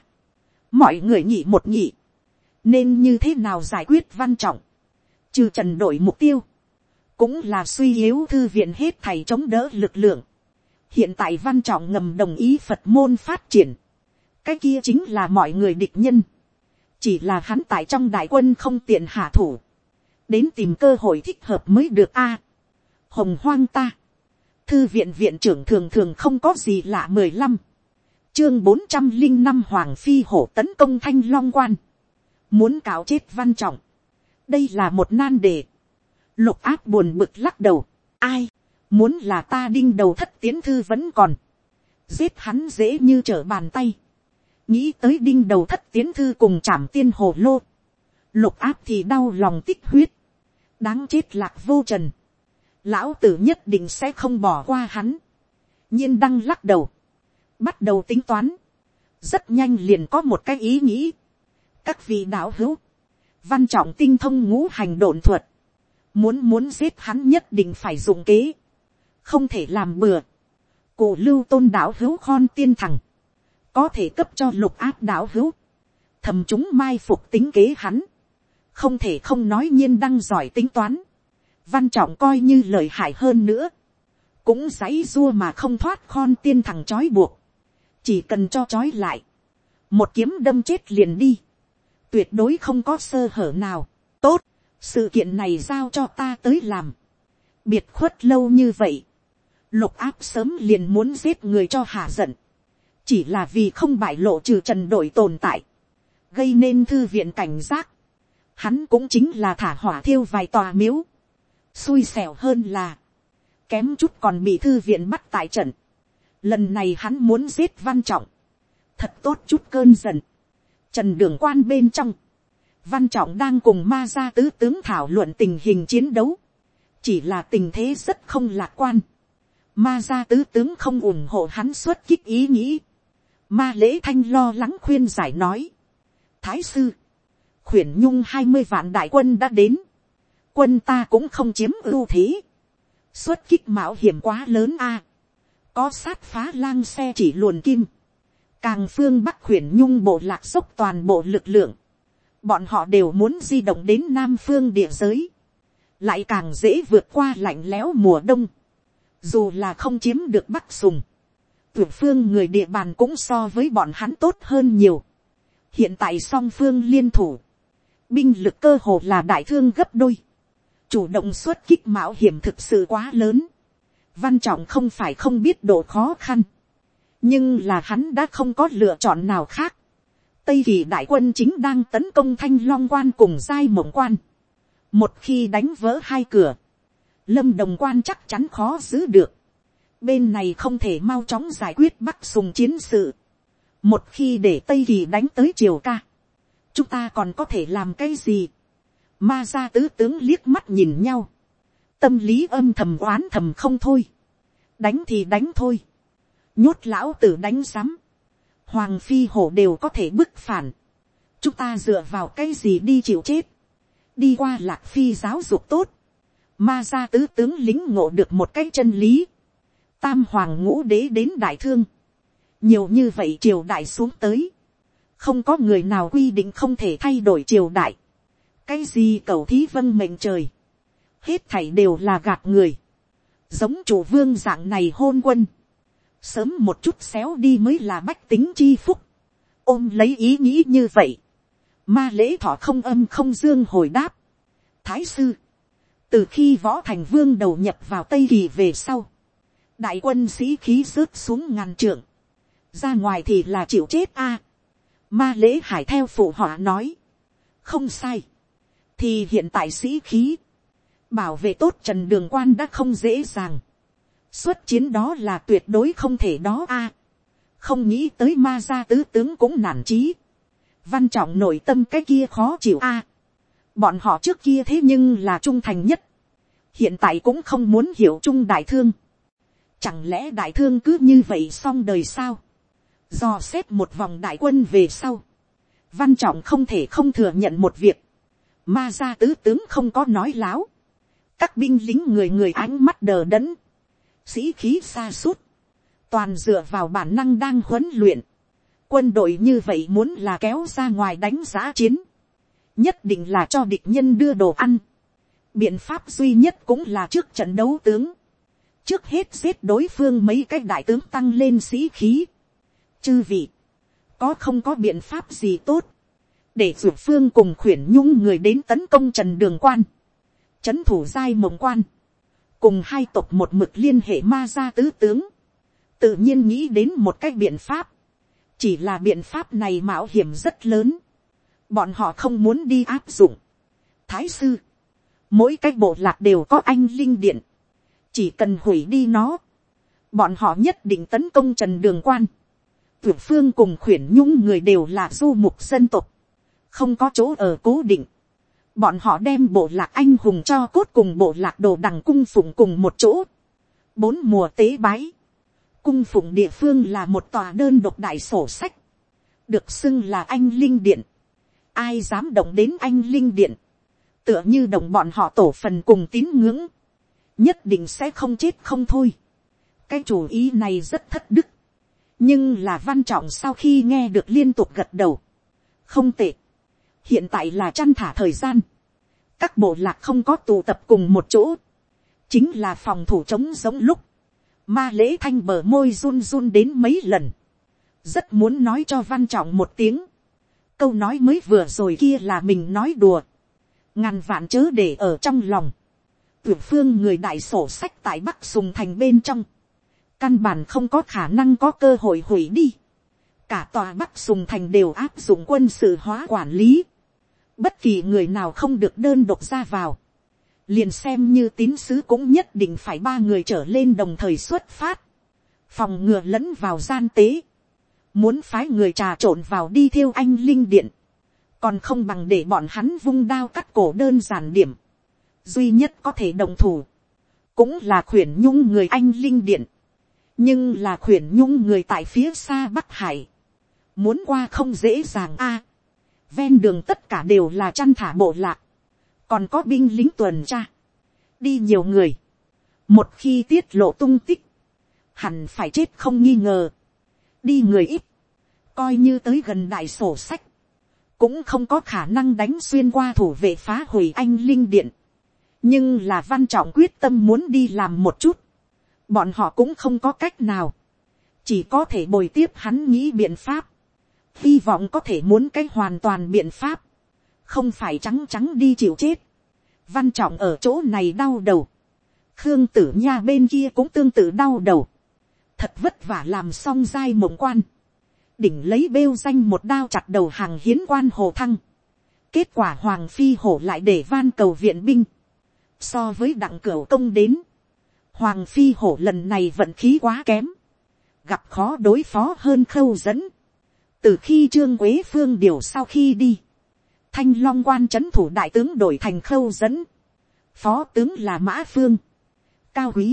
[SPEAKER 1] mọi người nhị một nhị, nên như thế nào giải quyết văn trọng, trừ trần đội mục tiêu, cũng là suy yếu thư viện hết thầy chống đỡ lực lượng. hiện tại văn trọng ngầm đồng ý phật môn phát triển, cái kia chính là mọi người địch nhân, chỉ là hắn tại trong đại quân không tiện hạ thủ, đến tìm cơ hội thích hợp mới được a. hồng hoang ta, thư viện viện trưởng thường thường không có gì lạ mười lăm, chương bốn trăm linh năm hoàng phi hổ tấn công thanh long quan, muốn cáo chết văn trọng, đây là một nan đề, lục áp buồn bực lắc đầu, ai, muốn là ta đinh đầu thất tiến thư vẫn còn, giết hắn dễ như trở bàn tay, nghĩ tới đinh đầu thất tiến thư cùng chảm tiên hồ lô, lục áp thì đau lòng tích huyết, đáng chết lạc vô trần, lão tử nhất định sẽ không bỏ qua hắn, nhiên đăng lắc đầu, bắt đầu tính toán, rất nhanh liền có một cái ý nghĩ, các vị đạo hữu, văn trọng tinh thông ngũ hành độn thuật, muốn muốn giết hắn nhất định phải dùng kế, không thể làm bừa, cổ lưu tôn đạo hữu khon tiên thẳng, có thể cấp cho lục áp đạo hữu, thầm chúng mai phục tính kế hắn, không thể không nói nhiên đăng giỏi tính toán, văn trọng coi như lời hại hơn nữa, cũng giấy dua mà không thoát khon tiên thằng trói buộc, chỉ cần cho trói lại, một kiếm đâm chết liền đi, tuyệt đối không có sơ hở nào, tốt, sự kiện này giao cho ta tới làm, biệt khuất lâu như vậy, lục áp sớm liền muốn giết người cho hạ giận, chỉ là vì không bại lộ trừ trần đội tồn tại, gây nên thư viện cảnh giác, hắn cũng chính là thả hỏa thiêu vài tòa miếu, xui xẻo hơn là, kém chút còn bị thư viện bắt tại trận, lần này hắn muốn giết văn trọng, thật tốt chút cơn giận, trần đường quan bên trong, văn trọng đang cùng ma gia tứ tướng thảo luận tình hình chiến đấu, chỉ là tình thế rất không lạc quan, ma gia tứ tướng không ủng hộ hắn xuất kích ý nghĩ, ma lễ thanh lo lắng khuyên giải nói, thái sư, khuyển nhung hai mươi vạn đại quân đã đến, quân ta cũng không chiếm ưu thế, xuất kích mạo hiểm quá lớn a, có sát phá lang xe chỉ luồn kim, càng phương bắc khuyển nhung bộ lạc dốc toàn bộ lực lượng, bọn họ đều muốn di động đến nam phương địa giới, lại càng dễ vượt qua lạnh lẽo mùa đông, dù là không chiếm được bắc sùng, tuyệt phương người địa bàn cũng so với bọn hắn tốt hơn nhiều. hiện tại song phương liên thủ, binh lực cơ hồ là đại thương gấp đôi, chủ động xuất kích mạo hiểm thực sự quá lớn, văn trọng không phải không biết độ khó khăn, nhưng là hắn đã không có lựa chọn nào khác. tây kỳ đại quân chính đang tấn công thanh long quan cùng giai mộng quan. một khi đánh vỡ hai cửa, lâm đồng quan chắc chắn khó giữ được. bên này không thể mau chóng giải quyết bắc sùng chiến sự. một khi để tây kỳ đánh tới triều ca, chúng ta còn có thể làm cái gì. ma Gia tứ tướng liếc mắt nhìn nhau. tâm lý âm thầm oán thầm không thôi. đánh thì đánh thôi nhốt lão tử đánh rắm, hoàng phi hổ đều có thể bức phản, chúng ta dựa vào cái gì đi chịu chết, đi qua lạc phi giáo dục tốt, ma gia tứ tướng lính ngộ được một cái chân lý, tam hoàng ngũ đế đến đại thương, nhiều như vậy triều đại xuống tới, không có người nào quy định không thể thay đổi triều đại, cái gì cầu thí vân mệnh trời, hết thảy đều là gạt người, giống chủ vương dạng này hôn quân, sớm một chút xéo đi mới là bách tính chi phúc, ôm lấy ý nghĩ như vậy, ma lễ thọ không âm không dương hồi đáp, thái sư, từ khi võ thành vương đầu nhập vào tây kỳ về sau, đại quân sĩ khí rớt xuống ngàn trượng, ra ngoài thì là chịu chết a. ma lễ hải theo phụ họ nói, không sai, thì hiện tại sĩ khí, bảo vệ tốt trần đường quan đã không dễ dàng, xuất chiến đó là tuyệt đối không thể đó a. À, không nghĩ tới ma gia tứ tướng cũng nản trí. văn trọng nội tâm cái kia khó chịu a. À, bọn họ trước kia thế nhưng là trung thành nhất. hiện tại cũng không muốn hiểu trung đại thương. chẳng lẽ đại thương cứ như vậy xong đời sao. do xếp một vòng đại quân về sau. văn trọng không thể không thừa nhận một việc. ma gia tứ tướng không có nói láo. các binh lính người người ánh mắt đờ đẫn sĩ khí xa suốt, toàn dựa vào bản năng đang huấn luyện. Quân đội như vậy muốn là kéo ra ngoài đánh giá chiến, nhất định là cho địch nhân đưa đồ ăn. Biện pháp duy nhất cũng là trước trận đấu tướng. Trước hết giết đối phương mấy cái đại tướng tăng lên sĩ khí. Chư vị, có không có biện pháp gì tốt, để dược phương cùng khuyển nhung người đến tấn công trần đường quan, trấn thủ giai mộng quan cùng hai tộc một mực liên hệ ma gia tứ tướng, tự nhiên nghĩ đến một cách biện pháp, chỉ là biện pháp này mạo hiểm rất lớn, bọn họ không muốn đi áp dụng. Thái sư, mỗi cái bộ lạc đều có anh linh điện, chỉ cần hủy đi nó, bọn họ nhất định tấn công trần đường quan, tuyệt phương cùng khuyển nhung người đều là du mục dân tộc, không có chỗ ở cố định, bọn họ đem bộ lạc anh hùng cho cốt cùng bộ lạc đồ đằng cung phụng cùng một chỗ. bốn mùa tế bái. cung phụng địa phương là một tòa đơn độc đại sổ sách. được xưng là anh linh điện. ai dám động đến anh linh điện. tựa như đồng bọn họ tổ phần cùng tín ngưỡng. nhất định sẽ không chết không thôi. cái chủ ý này rất thất đức. nhưng là văn trọng sau khi nghe được liên tục gật đầu. không tệ hiện tại là chăn thả thời gian, các bộ lạc không có tụ tập cùng một chỗ, chính là phòng thủ trống giống lúc, ma lễ thanh bờ môi run run đến mấy lần, rất muốn nói cho văn trọng một tiếng, câu nói mới vừa rồi kia là mình nói đùa, ngàn vạn chớ để ở trong lòng, Tuyển phương người đại sổ sách tại bắc sùng thành bên trong, căn bản không có khả năng có cơ hội hủy đi, cả tòa bắc sùng thành đều áp dụng quân sự hóa quản lý, bất kỳ người nào không được đơn độc ra vào, liền xem như tín sứ cũng nhất định phải ba người trở lên đồng thời xuất phát, phòng ngừa lẫn vào gian tế, muốn phái người trà trộn vào đi thiêu anh linh điện, còn không bằng để bọn hắn vung đao cắt cổ đơn giản điểm, duy nhất có thể đồng thủ, cũng là khuyển nhung người anh linh điện, nhưng là khuyển nhung người tại phía xa bắc hải, muốn qua không dễ dàng a, ven đường tất cả đều là chăn thả bộ lạc, còn có binh lính tuần tra, đi nhiều người, một khi tiết lộ tung tích, hẳn phải chết không nghi ngờ, đi người ít, coi như tới gần đại sổ sách, cũng không có khả năng đánh xuyên qua thủ vệ phá hủy anh linh điện, nhưng là văn trọng quyết tâm muốn đi làm một chút, bọn họ cũng không có cách nào, chỉ có thể bồi tiếp hắn nghĩ biện pháp, hy vọng có thể muốn cái hoàn toàn biện pháp, không phải trắng trắng đi chịu chết, văn trọng ở chỗ này đau đầu, khương tử nha bên kia cũng tương tự đau đầu, thật vất vả làm xong giai mộng quan, đỉnh lấy bêu danh một đao chặt đầu hàng hiến quan hồ thăng, kết quả hoàng phi hổ lại để van cầu viện binh, so với đặng cửu công đến, hoàng phi hổ lần này vận khí quá kém, gặp khó đối phó hơn khâu dẫn, từ khi trương quế phương điều sau khi đi, thanh long quan c h ấ n thủ đại tướng đổi thành khâu dẫn, phó tướng là mã phương, cao quý,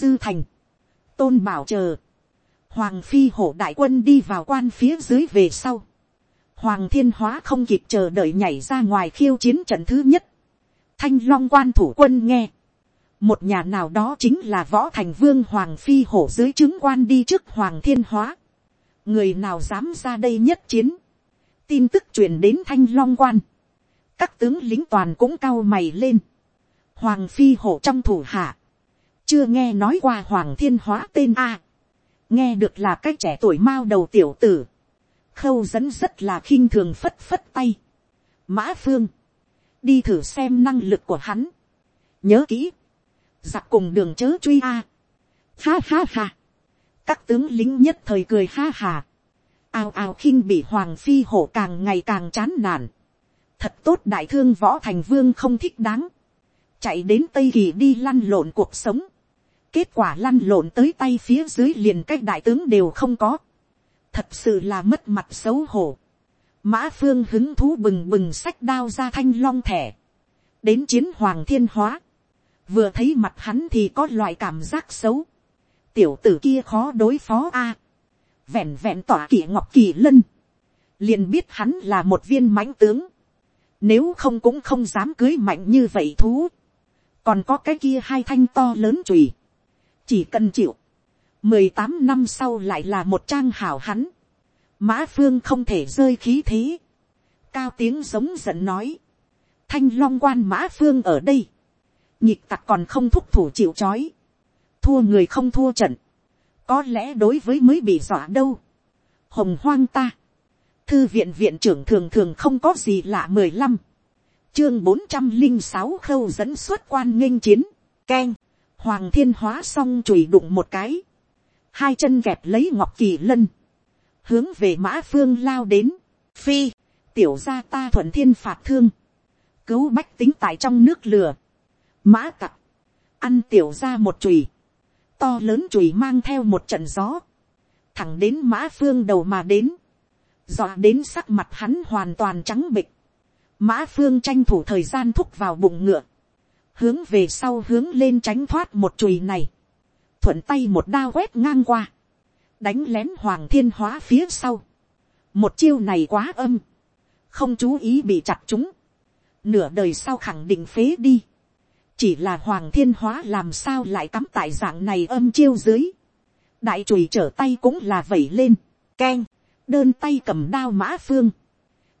[SPEAKER 1] dư thành, tôn bảo chờ, hoàng phi hổ đại quân đi vào quan phía dưới về sau, hoàng thiên hóa không kịp chờ đợi nhảy ra ngoài khiêu chiến trận thứ nhất, thanh long quan thủ quân nghe, một nhà nào đó chính là võ thành vương hoàng phi hổ dưới chứng quan đi trước hoàng thiên hóa, người nào dám ra đây nhất chiến, tin tức truyền đến thanh long quan, các tướng lính toàn cũng cao mày lên, hoàng phi hổ trong thủ hạ, chưa nghe nói qua hoàng thiên hóa tên a, nghe được là cái trẻ tuổi mao đầu tiểu tử, khâu dẫn rất là khinh thường phất phất tay, mã phương, đi thử xem năng lực của hắn, nhớ kỹ, giặc cùng đường chớ truy a, ha ha ha, các tướng lính nhất thời cười ha hà, ao ao khinh bị hoàng phi hổ càng ngày càng chán nản. thật tốt đại thương võ thành vương không thích đáng. chạy đến tây kỳ đi lăn lộn cuộc sống. kết quả lăn lộn tới tay phía dưới liền cách đại tướng đều không có. thật sự là mất mặt xấu hổ. mã phương hứng thú bừng bừng sách đao ra thanh long thẻ. đến chiến hoàng thiên hóa. vừa thấy mặt hắn thì có loại cảm giác xấu tiểu tử kia khó đối phó a. Vẹn vẹn tỏa kỳ ngọc kỳ lân, liền biết hắn là một viên mãnh tướng, nếu không cũng không dám cưới mạnh như vậy thú, còn có cái kia hai thanh to lớn chùy, chỉ cần chịu, mười tám năm sau lại là một trang hảo hắn, mã phương không thể rơi khí thế, cao tiếng giống giận nói, thanh long quan mã phương ở đây, nhịp tặc còn không thúc thủ chịu c thua người không thua trận, có lẽ đối với mới bị dọa đâu. hồng hoang ta, thư viện viện trưởng thường thường không có gì lạ mười lăm, chương bốn trăm linh sáu khâu dẫn xuất quan nghênh chiến, k hoàng thiên hóa xong chùi đụng một cái, hai chân kẹp lấy ngọc kỳ lân, hướng về mã phương lao đến, phi, tiểu gia ta thuận thiên phạt thương, cứu bách tính tại trong nước lửa. Mã cặp, ăn tiểu gia một chùy, to lớn chùi mang theo một trận gió, thẳng đến mã phương đầu mà đến, dọa đến sắc mặt hắn hoàn toàn trắng bịch, mã phương tranh thủ thời gian thúc vào bụng ngựa, hướng về sau hướng lên tránh thoát một chùi này, thuận tay một đao quét ngang qua, đánh lén hoàng thiên hóa phía sau, một chiêu này quá âm, không chú ý bị chặt chúng, nửa đời sau khẳng định phế đi, chỉ là hoàng thiên hóa làm sao lại cắm tại dạng này âm chiêu dưới. đại chùy trở tay cũng là vẩy lên, keng, đơn tay cầm đao mã phương,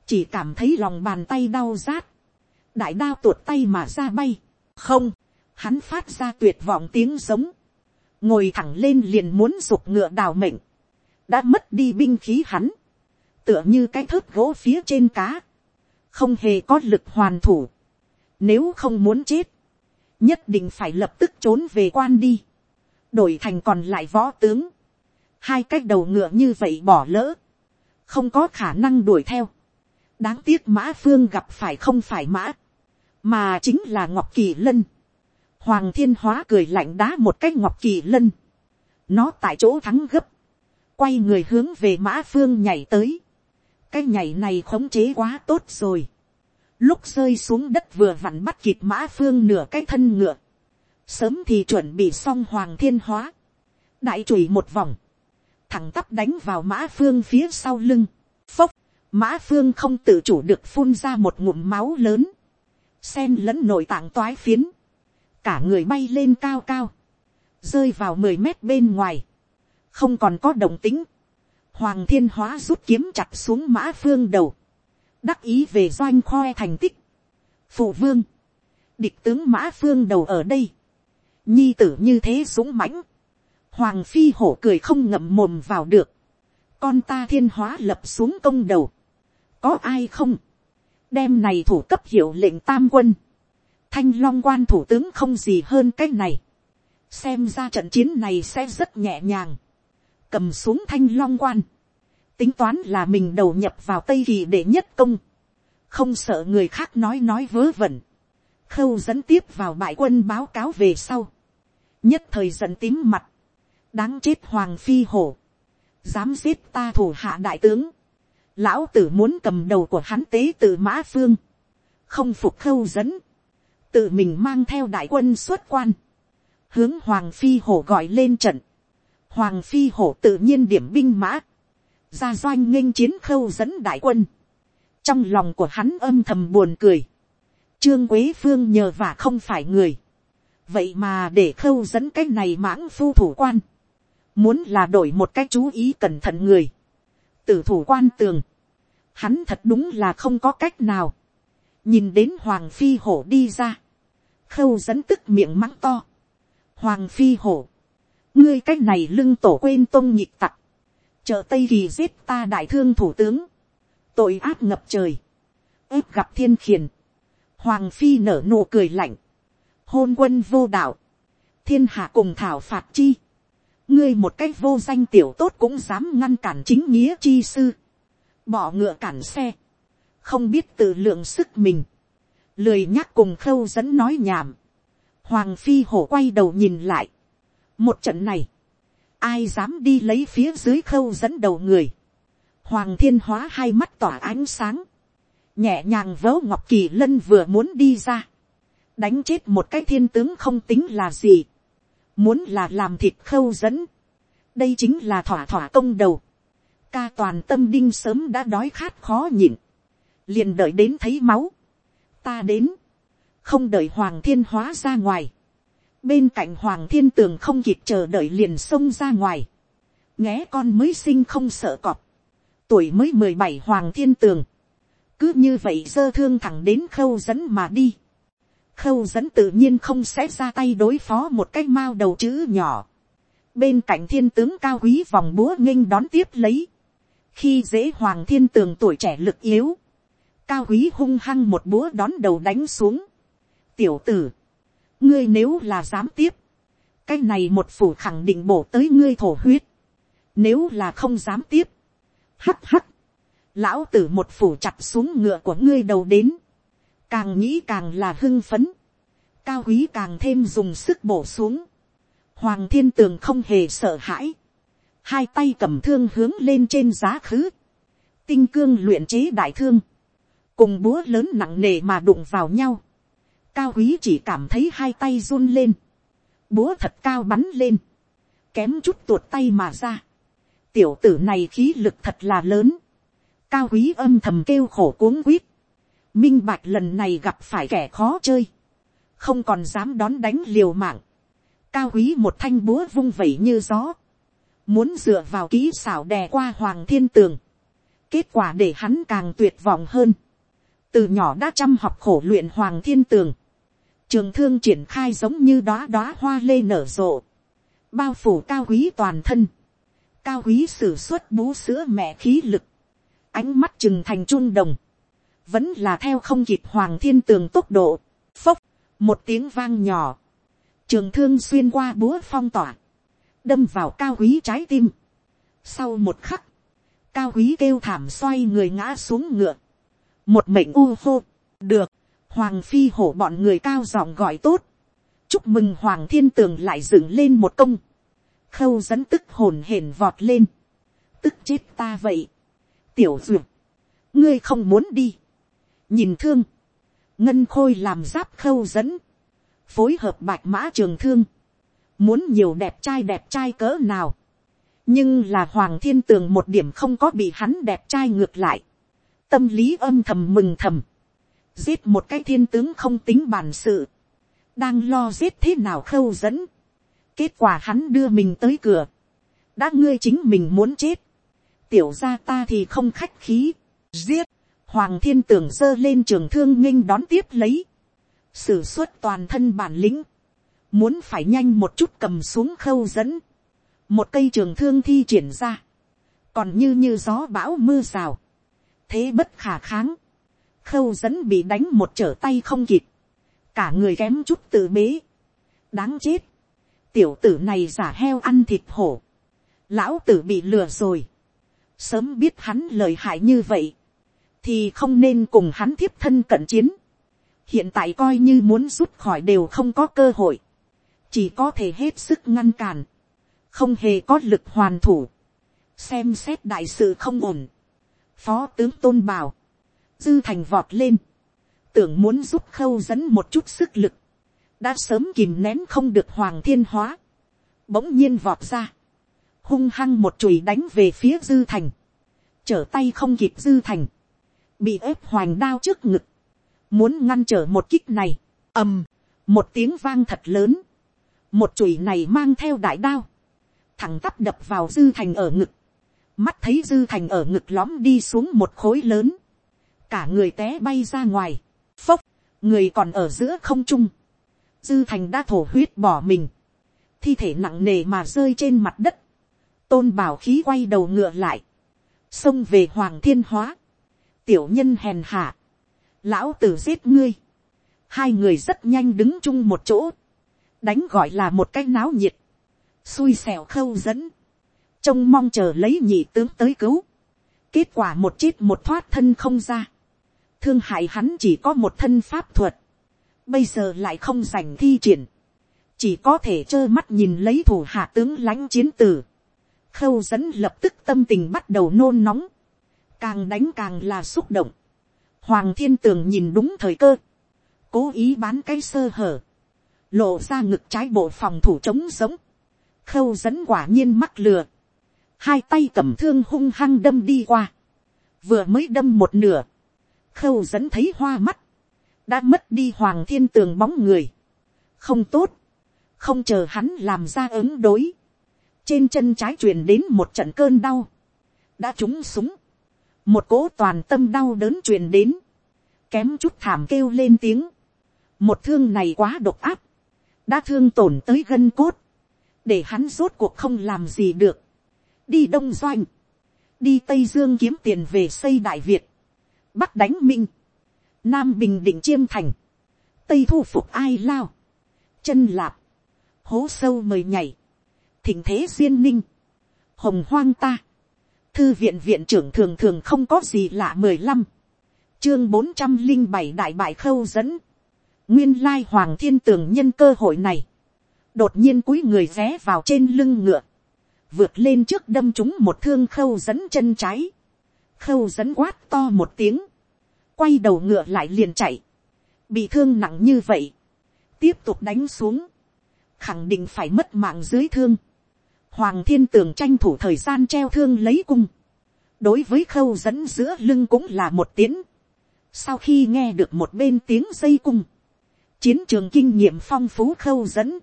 [SPEAKER 1] chỉ cảm thấy lòng bàn tay đau rát, đại đao tuột tay mà ra bay, không, hắn phát ra tuyệt vọng tiếng giống, ngồi thẳng lên liền muốn giục ngựa đào mệnh, đã mất đi binh khí hắn, tựa như cái thớt gỗ phía trên cá, không hề có lực hoàn thủ, nếu không muốn chết, nhất định phải lập tức trốn về quan đi, đổi thành còn lại võ tướng, hai cách đầu ngựa như vậy bỏ lỡ, không có khả năng đuổi theo, đáng tiếc mã phương gặp phải không phải mã, mà chính là ngọc kỳ lân, hoàng thiên hóa cười lạnh đá một cách ngọc kỳ lân, nó tại chỗ thắng gấp, quay người hướng về mã phương nhảy tới, cái nhảy này khống chế quá tốt rồi, lúc rơi xuống đất vừa vặn bắt kịp mã phương nửa cái thân ngựa, sớm thì chuẩn bị xong hoàng thiên hóa, đại chùy một vòng, thẳng tắp đánh vào mã phương phía sau lưng, phốc, mã phương không tự chủ được phun ra một ngụm máu lớn, sen lẫn nội tạng toái phiến, cả người bay lên cao cao, rơi vào mười mét bên ngoài, không còn có động tính, hoàng thiên hóa rút kiếm chặt xuống mã phương đầu, đắc ý về doanh khoe thành tích, phụ vương, địch tướng mã phương đầu ở đây, nhi tử như thế súng mãnh, hoàng phi hổ cười không ngậm mồm vào được, con ta thiên hóa lập xuống công đầu, có ai không, đem này thủ cấp hiệu lệnh tam quân, thanh long quan thủ tướng không gì hơn cái này, xem ra trận chiến này sẽ rất nhẹ nhàng, cầm xuống thanh long quan, tính toán là mình đầu nhập vào tây kỳ để nhất công, không sợ người khác nói nói vớ vẩn, khâu dẫn tiếp vào bại quân báo cáo về sau, nhất thời giận tím mặt, đáng chết hoàng phi hổ, dám giết ta thủ hạ đại tướng, lão tử muốn cầm đầu của hắn tế từ mã phương, không phục khâu dẫn, tự mình mang theo đại quân xuất quan, hướng hoàng phi hổ gọi lên trận, hoàng phi hổ tự nhiên điểm binh mã, ra doanh nghênh chiến khâu dẫn đại quân, trong lòng của hắn âm thầm buồn cười, trương quế phương nhờ và không phải người, vậy mà để khâu dẫn cái này mãng phu thủ quan, muốn là đổi một cái chú ý cẩn thận người, tử thủ quan tường, hắn thật đúng là không có cách nào, nhìn đến hoàng phi hổ đi ra, khâu dẫn tức miệng mắng to, hoàng phi hổ, ngươi cái này lưng tổ quên tôn nhịp tặc, chợ tây kỳ giết ta đại thương thủ tướng, tội ác ngập trời, ép gặp thiên khiển, hoàng phi nở nụ cười lạnh, hôn quân vô đạo, thiên hạ cùng thảo phạt chi, ngươi một cách vô danh tiểu tốt cũng dám ngăn cản chính nghĩa chi sư, bỏ ngựa cản xe, không biết tự lượng sức mình, lười nhắc cùng khâu dẫn nói nhảm, hoàng phi hổ quay đầu nhìn lại, một trận này, ai dám đi lấy phía dưới khâu dẫn đầu người, hoàng thiên hóa hai mắt tỏa ánh sáng, nhẹ nhàng vớ ngọc kỳ lân vừa muốn đi ra, đánh chết một cái thiên tướng không tính là gì, muốn là làm thịt khâu dẫn, đây chính là thỏa thỏa công đầu, ca toàn tâm đinh sớm đã đói khát khó nhịn, liền đợi đến thấy máu, ta đến, không đợi hoàng thiên hóa ra ngoài, bên cạnh hoàng thiên tường không kịp chờ đợi liền xông ra ngoài, nghé con mới sinh không sợ cọp, tuổi mới mười bảy hoàng thiên tường, cứ như vậy dơ thương thẳng đến khâu dẫn mà đi, khâu dẫn tự nhiên không sẽ ra tay đối phó một cái mao đầu chữ nhỏ, bên cạnh thiên tướng cao quý vòng búa nghinh đón tiếp lấy, khi dễ hoàng thiên tường tuổi trẻ lực yếu, cao quý hung hăng một búa đón đầu đánh xuống. tiểu tử, ngươi nếu là dám tiếp, cái này một phủ khẳng định bổ tới ngươi thổ huyết, nếu là không dám tiếp, hắt hắt, lão tử một phủ chặt xuống ngựa của ngươi đầu đến, càng nghĩ càng là hưng phấn, cao quý càng thêm dùng sức bổ xuống, hoàng thiên tường không hề sợ hãi, hai tay cầm thương hướng lên trên giá khứ, tinh cương luyện chế đại thương, cùng búa lớn nặng nề mà đụng vào nhau, cao quý chỉ cảm thấy hai tay run lên, búa thật cao bắn lên, kém chút tuột tay mà ra, tiểu tử này khí lực thật là lớn, cao quý âm thầm kêu khổ cuống quýt, minh bạch lần này gặp phải kẻ khó chơi, không còn dám đón đánh liều mạng, cao quý một thanh búa vung vẩy như gió, muốn dựa vào kỹ xảo đè qua hoàng thiên tường, kết quả để hắn càng tuyệt vọng hơn, từ nhỏ đã chăm học khổ luyện hoàng thiên tường, trường thương triển khai giống như đóa đóa hoa lê nở rộ, bao phủ cao quý toàn thân, cao quý sử xuất bú sữa mẹ khí lực, ánh mắt chừng thành trung đồng, vẫn là theo không kịp hoàng thiên tường tốc độ, phốc, một tiếng vang nhỏ, trường thương xuyên qua búa phong tỏa, đâm vào cao quý trái tim. Sau một khắc, cao quý kêu thảm xoay người ngã xuống ngựa. Một mệnh u hô, được, hoàng phi hổ bọn người cao giọng gọi tốt. Chúc mừng hoàng thiên tường lại dựng lên một công. Khâu dẫn tức hồn hển vọt lên. Tức chết ta vậy. Tiểu duyệt, ngươi không muốn đi. Nhìn thương, ngân khôi làm giáp khâu dẫn. phối hợp bạch mã trường thương, muốn nhiều đẹp trai đẹp trai cỡ nào, nhưng là hoàng thiên tường một điểm không có bị hắn đẹp trai ngược lại, tâm lý âm thầm mừng thầm, giết một cái thiên tướng không tính bản sự, đang lo giết thế nào khâu dẫn, kết quả hắn đưa mình tới cửa, đã ngươi chính mình muốn chết, tiểu ra ta thì không khách khí, giết, hoàng thiên tưởng giơ lên trường thương nghinh đón tiếp lấy, sử suất toàn thân bản lĩnh, muốn phải nhanh một chút cầm xuống khâu dẫn, một cây trường thương thi triển ra, còn như như gió bão mưa rào, thế bất khả kháng, khâu dẫn bị đánh một trở tay không kịp, cả người kém chút tự bế, đáng chết, tiểu tử này giả heo ăn thịt hổ, lão tử bị lừa rồi, sớm biết hắn lời hại như vậy, thì không nên cùng hắn thiếp thân cận chiến, hiện tại coi như muốn rút khỏi đều không có cơ hội, chỉ có thể hết sức ngăn cản, không hề có lực hoàn thủ, xem xét đại sự không ổn, phó tướng tôn bảo, dư thành vọt lên, tưởng muốn giúp khâu dẫn một chút sức lực, đã sớm kìm nén không được hoàng thiên hóa, bỗng nhiên vọt ra, hung hăng một chùy đánh về phía dư thành, trở tay không kịp dư thành, bị ép hoành đao trước ngực, muốn ngăn trở một kích này, ầm, một tiếng vang thật lớn, một chùy này mang theo đại đao, thẳng tắp đập vào dư thành ở ngực, mắt thấy dư thành ở ngực lõm đi xuống một khối lớn, cả người té bay ra ngoài, phốc, người còn ở giữa không trung, dư thành đã thổ huyết bỏ mình, thi thể nặng nề mà rơi trên mặt đất, tôn bảo khí quay đầu ngựa lại, xông về hoàng thiên hóa, tiểu nhân hèn hạ, lão tử giết ngươi, hai người rất nhanh đứng chung một chỗ, đánh gọi là một cái náo nhiệt, xui xẻo khâu dẫn, trông mong chờ lấy nhị tướng tới cứu, kết quả một chết một thoát thân không ra, thương hại hắn chỉ có một thân pháp thuật, bây giờ lại không giành thi triển, chỉ có thể trơ mắt nhìn lấy thủ hạ tướng lãnh chiến tử, khâu dẫn lập tức tâm tình bắt đầu nôn nóng, càng đánh càng là xúc động, hoàng thiên tường nhìn đúng thời cơ, cố ý bán cái sơ hở, lộ ra ngực trái bộ phòng thủ trống giống, khâu dẫn quả nhiên mắc lừa, hai tay cầm thương hung hăng đâm đi qua, vừa mới đâm một nửa, khâu dẫn thấy hoa mắt, đã mất đi hoàng thiên tường bóng người, không tốt, không chờ hắn làm ra ứng đối, trên chân trái truyền đến một trận cơn đau, đã trúng súng, một cỗ toàn tâm đau đớn truyền đến, kém chút thảm kêu lên tiếng, một thương này quá độc áp, đã thương tổn tới gân cốt, để hắn rốt cuộc không làm gì được, đi đông doanh, đi tây dương kiếm tiền về xây đại việt, bắc đánh minh, nam bình định chiêm thành, tây thu phục ai lao, chân lạp, hố sâu mời nhảy, thỉnh thế duyên ninh, hồng hoang ta, thư viện viện trưởng thường thường không có gì lạ mười lăm, chương bốn trăm linh bảy đại bại khâu dẫn, nguyên lai hoàng thiên tường nhân cơ hội này, đột nhiên cúi người ré vào trên lưng ngựa, vượt lên trước đâm chúng một thương khâu dẫn chân trái, khâu dẫn quát to một tiếng, quay đầu ngựa lại liền chạy, bị thương nặng như vậy, tiếp tục đánh xuống, khẳng định phải mất mạng dưới thương, hoàng thiên tường tranh thủ thời gian treo thương lấy cung, đối với khâu dẫn giữa lưng cũng là một tiếng, sau khi nghe được một bên tiếng dây cung, chiến trường kinh nghiệm phong phú khâu dẫn,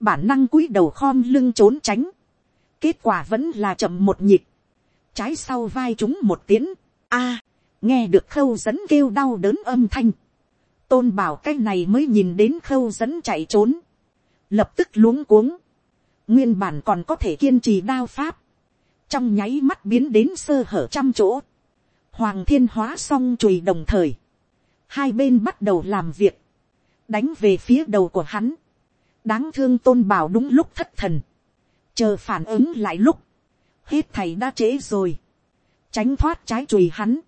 [SPEAKER 1] bản năng cúi đầu khom lưng trốn tránh, kết quả vẫn là chậm một nhịp, trái sau vai chúng một tiếng, a, nghe được khâu dẫn kêu đau đớn âm thanh, tôn bảo cái này mới nhìn đến khâu dẫn chạy trốn, lập tức luống cuống, nguyên bản còn có thể kiên trì đao pháp, trong nháy mắt biến đến sơ hở trăm chỗ, hoàng thiên hóa xong chùi đồng thời, hai bên bắt đầu làm việc, đánh về phía đầu của hắn, đáng thương tôn bảo đúng lúc thất thần, chờ phản ứng lại lúc, hết thầy đã trễ rồi, tránh thoát trái chùi hắn,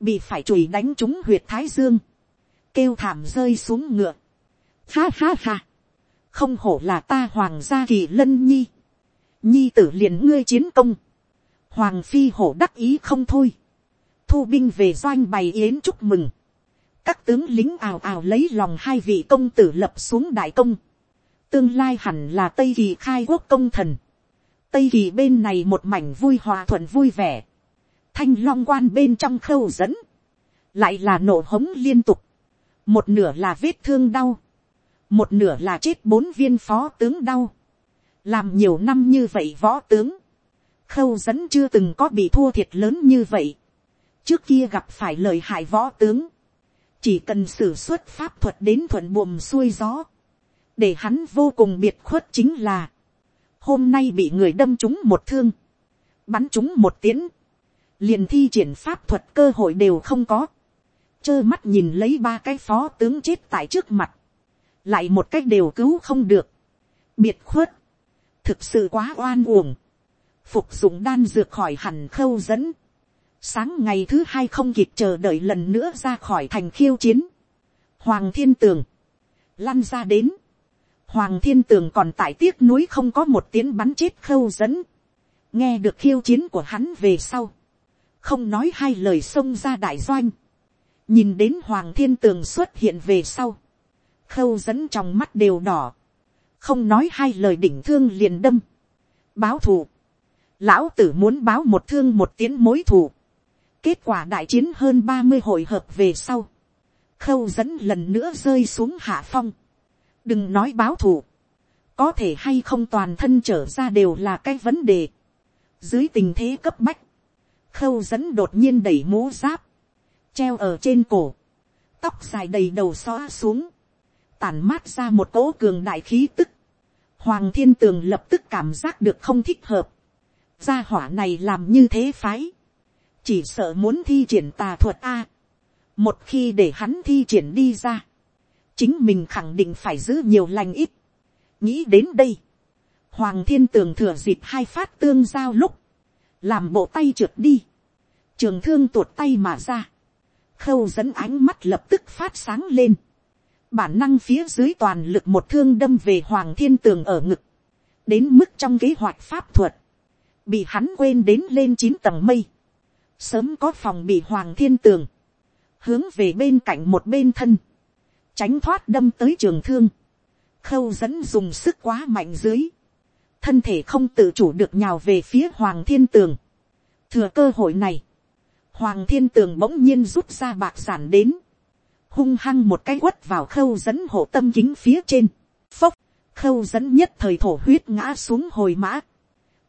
[SPEAKER 1] bị phải chùi đánh trúng huyệt thái dương, kêu thảm rơi xuống ngựa, ha ha ha, không hổ là ta hoàng gia kỳ lân nhi, nhi tử liền ngươi chiến công, hoàng phi hổ đắc ý không thôi, thu binh về doanh bày yến chúc mừng, các tướng lính ào ào lấy lòng hai vị công tử lập xuống đại công, tương lai hẳn là tây kỳ khai quốc công thần, tây kỳ bên này một mảnh vui hòa thuận vui vẻ, thanh long quan bên trong khâu dẫn, lại là nổ hống liên tục, một nửa là vết thương đau, một nửa là chết bốn viên phó tướng đau, làm nhiều năm như vậy võ tướng, khâu dẫn chưa từng có bị thua thiệt lớn như vậy, trước kia gặp phải lời hại võ tướng, chỉ cần xử suất pháp thuật đến thuận buồm xuôi gió, để hắn vô cùng biệt khuất chính là, hôm nay bị người đâm trúng một thương, bắn trúng một tiếng, liền thi triển pháp thuật cơ hội đều không có, trơ mắt nhìn lấy ba cái phó tướng chết tại trước mặt, lại một cách đều cứu không được, biệt khuất, thực sự quá oan uổng, phục dụng đan dược khỏi hẳn khâu dẫn, sáng ngày thứ hai không kịp chờ đợi lần nữa ra khỏi thành khiêu chiến, hoàng thiên tường, lăn ra đến, hoàng thiên tường còn tại tiếc núi không có một tiếng bắn chết khâu dẫn, nghe được khiêu chiến của hắn về sau, không nói hai lời xông ra đại doanh, nhìn đến hoàng thiên tường xuất hiện về sau, khâu dẫn trong mắt đều đỏ, không nói hai lời đỉnh thương liền đâm, báo thù, lão tử muốn báo một thương một tiếng mối thù, kết quả đại chiến hơn ba mươi hội hợp về sau, khâu dẫn lần nữa rơi xuống hạ phong, đừng nói báo thù, có thể hay không toàn thân trở ra đều là cái vấn đề, dưới tình thế cấp bách, khâu dẫn đột nhiên đẩy mũ giáp, treo ở trên cổ, tóc dài đầy đầu xóa xuống, tản mát ra một cỗ cường đại khí tức, hoàng thiên tường lập tức cảm giác được không thích hợp, gia hỏa này làm như thế phái, chỉ sợ muốn thi triển tà thuật a, một khi để hắn thi triển đi ra, chính mình khẳng định phải giữ nhiều lành ít, nghĩ đến đây, hoàng thiên tường thừa dịp hai phát tương giao lúc, làm bộ tay trượt đi, trường thương tuột tay mà ra, khâu dẫn ánh mắt lập tức phát sáng lên, bản năng phía dưới toàn lực một thương đâm về hoàng thiên tường ở ngực, đến mức trong kế hoạch pháp thuật, bị hắn quên đến lên chín tầng mây, sớm có phòng bị hoàng thiên tường, hướng về bên cạnh một bên thân, tránh thoát đâm tới trường thương, khâu dẫn dùng sức quá mạnh dưới, thân thể không tự chủ được nhào về phía hoàng thiên tường. thừa cơ hội này, hoàng thiên tường bỗng nhiên rút ra bạc sản đến, hung hăng một cái quất vào khâu dẫn hộ tâm kính phía trên, phốc, khâu dẫn nhất thời thổ huyết ngã xuống hồi mã,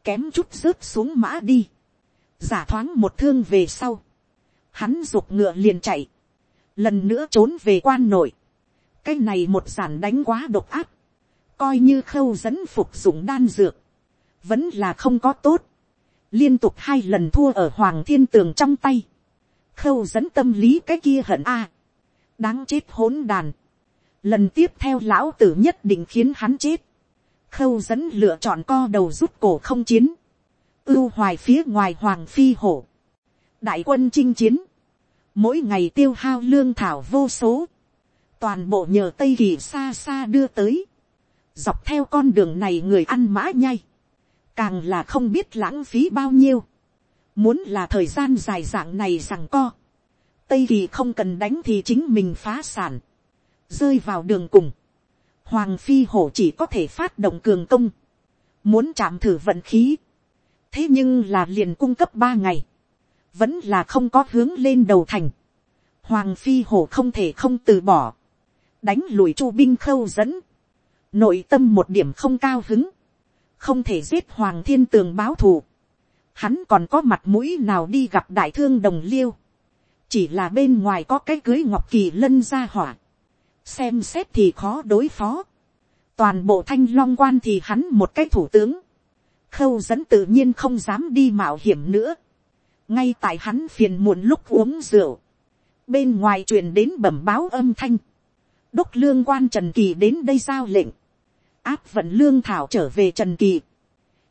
[SPEAKER 1] kém chút rớt xuống mã đi, giả thoáng một thương về sau, hắn giục ngựa liền chạy, lần nữa trốn về quan nội, cái này một giản đánh quá độc áp, coi như khâu dẫn phục dụng đan dược, vẫn là không có tốt, liên tục hai lần thua ở hoàng thiên tường trong tay, khâu dẫn tâm lý cái kia hận a, đáng chết hỗn đàn, lần tiếp theo lão tử nhất định khiến hắn chết, khâu dẫn lựa chọn co đầu rút cổ không chiến, ưu hoài phía ngoài hoàng phi hổ, đại quân chinh chiến, mỗi ngày tiêu hao lương thảo vô số, toàn bộ nhờ tây kỳ xa xa đưa tới, dọc theo con đường này người ăn mã nhai, càng là không biết lãng phí bao nhiêu, muốn là thời gian dài dạng này rằng co, tây kỳ không cần đánh thì chính mình phá sản, rơi vào đường cùng, hoàng phi hổ chỉ có thể phát động cường công, muốn chạm thử vận khí, thế nhưng là liền cung cấp ba ngày, vẫn là không có hướng lên đầu thành, hoàng phi hổ không thể không từ bỏ, đánh lùi chu binh khâu dẫn, nội tâm một điểm không cao hứng, không thể giết hoàng thiên tường báo thù, hắn còn có mặt mũi nào đi gặp đại thương đồng liêu, chỉ là bên ngoài có cái cưới ngọc kỳ lân ra hỏa, xem xét thì khó đối phó, toàn bộ thanh long quan thì hắn một cái thủ tướng, khâu dẫn tự nhiên không dám đi mạo hiểm nữa, ngay tại hắn phiền muộn lúc uống rượu, bên ngoài truyền đến bẩm báo âm thanh, đốc lương quan trần kỳ đến đây giao lệnh, áp vận lương thảo trở về trần kỳ,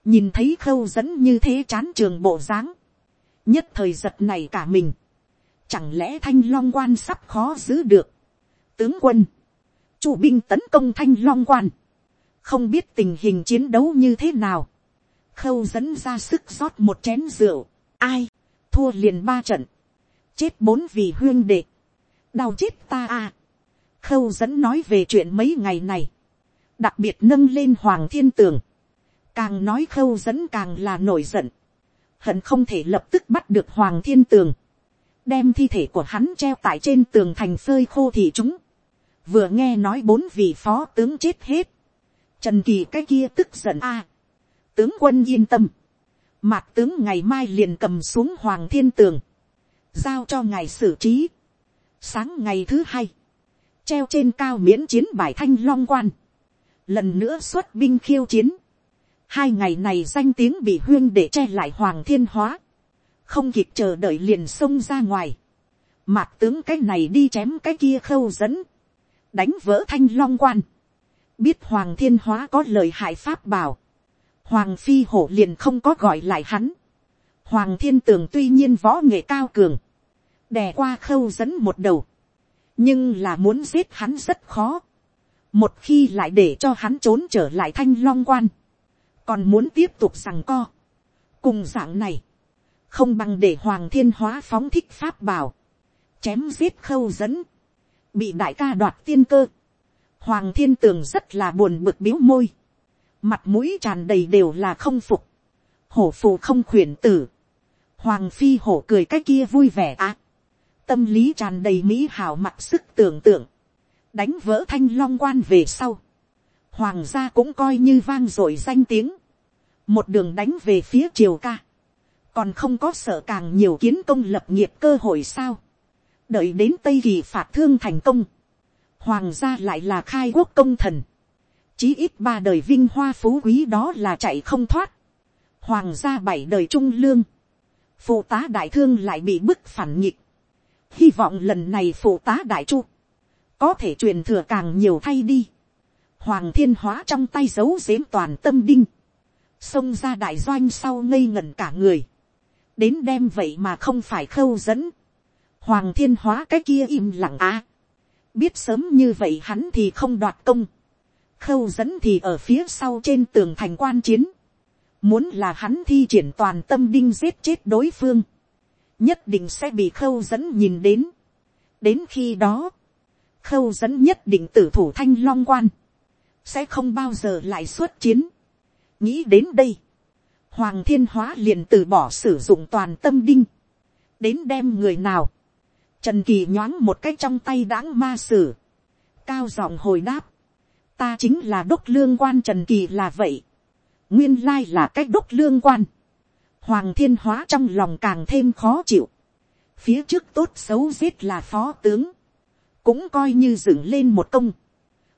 [SPEAKER 1] nhìn thấy khâu dẫn như thế chán trường bộ dáng, nhất thời giật này cả mình, chẳng lẽ thanh long quan sắp khó giữ được, tướng quân, chủ binh tấn công thanh long quan, không biết tình hình chiến đấu như thế nào, khâu dẫn ra sức rót một chén rượu, ai, thua liền ba trận, chết bốn vì huyên đệ, đau chết ta à. khâu dẫn nói về chuyện mấy ngày này, đặc biệt nâng lên hoàng thiên tường, càng nói khâu dẫn càng là nổi giận, hận không thể lập tức bắt được hoàng thiên tường, đem thi thể của hắn treo tại trên tường thành phơi khô thì chúng, vừa nghe nói bốn vị phó tướng chết hết, trần kỳ cái kia tức giận a, tướng quân yên tâm, mạc tướng ngày mai liền cầm xuống hoàng thiên tường, giao cho ngài xử trí, sáng ngày thứ hai, treo trên cao miễn chiến bài thanh long quan, lần nữa xuất binh khiêu chiến, hai ngày này danh tiếng bị huyên để che lại hoàng thiên hóa, không kịp chờ đợi liền xông ra ngoài, mạc tướng cái này đi chém cái kia khâu dẫn, đánh vỡ thanh long quan, biết hoàng thiên hóa có lời hại pháp bảo, hoàng phi hổ liền không có gọi lại hắn, hoàng thiên tường tuy nhiên võ nghệ cao cường, đè qua khâu dẫn một đầu, nhưng là muốn giết hắn rất khó, một khi lại để cho hắn trốn trở lại thanh long quan, còn muốn tiếp tục rằng co, cùng dạng này, không bằng để hoàng thiên hóa phóng thích pháp bảo, chém giết khâu dẫn, bị đại ca đoạt tiên cơ, hoàng thiên tường rất là buồn bực biếu môi, mặt mũi tràn đầy đều là không phục, hổ phù không khuyển tử, hoàng phi hổ cười cái kia vui vẻ ạ, tâm lý tràn đầy mỹ hào mặc sức tưởng tượng, đánh vỡ thanh long quan về sau, hoàng gia cũng coi như vang dội danh tiếng, một đường đánh về phía triều ca, còn không có sợ càng nhiều kiến công lập nghiệp cơ hội sao, đợi đến tây kỳ phạt thương thành công, hoàng gia lại là khai quốc công thần, chí ít ba đời vinh hoa phú quý đó là chạy không thoát, hoàng gia bảy đời trung lương, phụ tá đại thương lại bị bức phản nghịch, hy vọng lần này phụ tá đại chu, có thể truyền thừa càng nhiều thay đi, hoàng thiên hóa trong tay giấu giếm toàn tâm đinh, xông ra đại doanh sau ngây ngẩn cả người, đến đem vậy mà không phải khâu dẫn, hoàng thiên hóa cái kia im lặng á, biết sớm như vậy hắn thì không đoạt công, khâu dẫn thì ở phía sau trên tường thành quan chiến, muốn là hắn thi triển toàn tâm đinh giết chết đối phương, nhất định sẽ bị khâu dẫn nhìn đến. đến khi đó, khâu dẫn nhất định tử thủ thanh long quan, sẽ không bao giờ lại xuất chiến. nghĩ đến đây, hoàng thiên hóa liền từ bỏ sử dụng toàn tâm đinh, đến đem người nào, trần kỳ nhoáng một cái trong tay đáng ma sử, cao giọng hồi đáp, ta chính là đốc lương quan trần kỳ là vậy, nguyên lai là cách đốc lương quan, hoàng thiên hóa trong lòng càng thêm khó chịu, phía trước tốt xấu giết là phó tướng, cũng coi như dựng lên một công,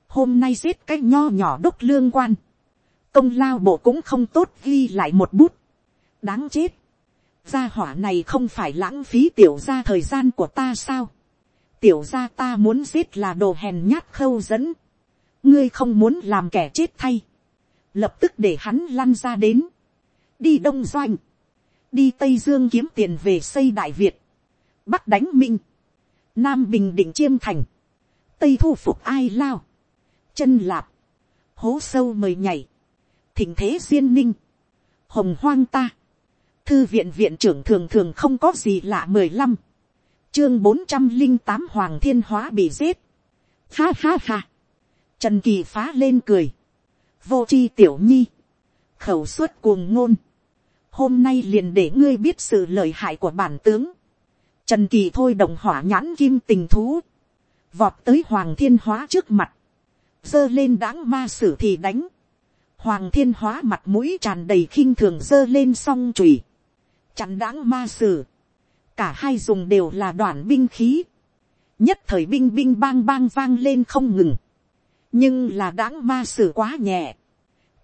[SPEAKER 1] hôm nay giết cái nho nhỏ đốc lương quan, công lao bộ cũng không tốt ghi lại một bút, đáng chết, gia hỏa này không phải lãng phí tiểu gia thời gian của ta sao, tiểu gia ta muốn giết là đồ hèn nhát khâu dẫn, ngươi không muốn làm kẻ chết thay, lập tức để hắn lăn ra đến, đi đông doanh, đi tây dương kiếm tiền về xây đại việt, bắc đánh minh, nam bình định chiêm thành, tây thu phục ai lao, chân lạp, hố sâu mời nhảy, thỉnh thế duyên ninh, hồng hoang ta, thư viện viện trưởng thường thường không có gì lạ mười lăm, chương bốn trăm linh tám hoàng thiên hóa bị giết, ha ha ha, trần kỳ phá lên cười, vô chi tiểu nhi, khẩu suất cuồng ngôn, hôm nay liền để ngươi biết sự lợi hại của bản tướng, trần kỳ thôi đồng hỏa nhãn kim tình thú, vọt tới hoàng thiên hóa trước mặt, dơ lên đáng ma sử thì đánh, hoàng thiên hóa mặt mũi tràn đầy khinh thường dơ lên song chùy, chặn đáng ma sử, cả hai dùng đều là đoàn binh khí, nhất thời binh binh bang bang vang lên không ngừng, nhưng là đáng ma sử quá nhẹ,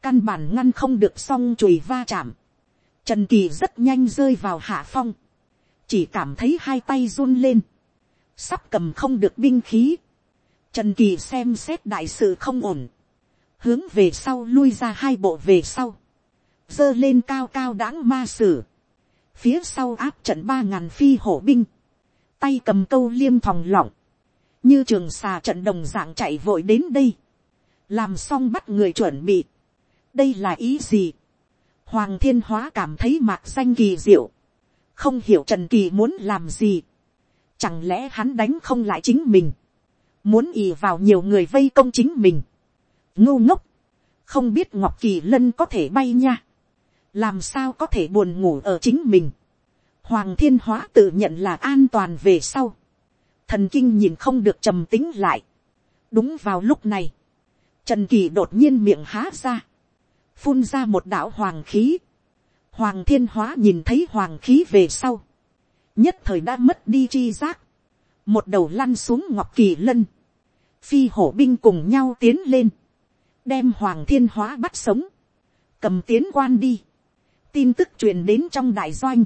[SPEAKER 1] căn bản ngăn không được song chùy va chạm, trần kỳ rất nhanh rơi vào hạ phong, chỉ cảm thấy hai tay run lên, sắp cầm không được binh khí, trần kỳ xem xét đại sự không ổn, hướng về sau lui ra hai bộ về sau, giơ lên cao cao đáng ma sử, phía sau áp trận ba ngàn phi hổ binh, tay cầm câu liêm thòng lọng, như trường xà trận đồng dạng chạy vội đến đây, làm xong bắt người chuẩn bị, đây là ý gì, hoàng thiên hóa cảm thấy mạc danh kỳ diệu, không hiểu trần kỳ muốn làm gì, Chẳng lẽ hắn đánh không lại chính mình. Muốn ì vào nhiều người vây công chính mình. Ngu ngốc. Không biết Ngọc Kỳ Lân có thể bay nha. Làm sao có thể buồn ngủ ở chính mình. Hoàng thiên hóa tự nhận là an toàn về sau. Thần kinh nhìn không được trầm tính lại. Đúng vào lúc này. Trần Kỳ đột nhiên miệng há ra. Phun ra một đạo hoàng khí. Hoàng thiên hóa nhìn thấy hoàng khí về sau. Nhất thời đã mất đi chi giác. Một đầu lăn xuống ngọc kỳ lân. Phi hổ binh cùng nhau tiến lên. Đem hoàng thiên hóa bắt sống. Cầm tiến quan đi. Tin tức truyền đến trong đại doanh.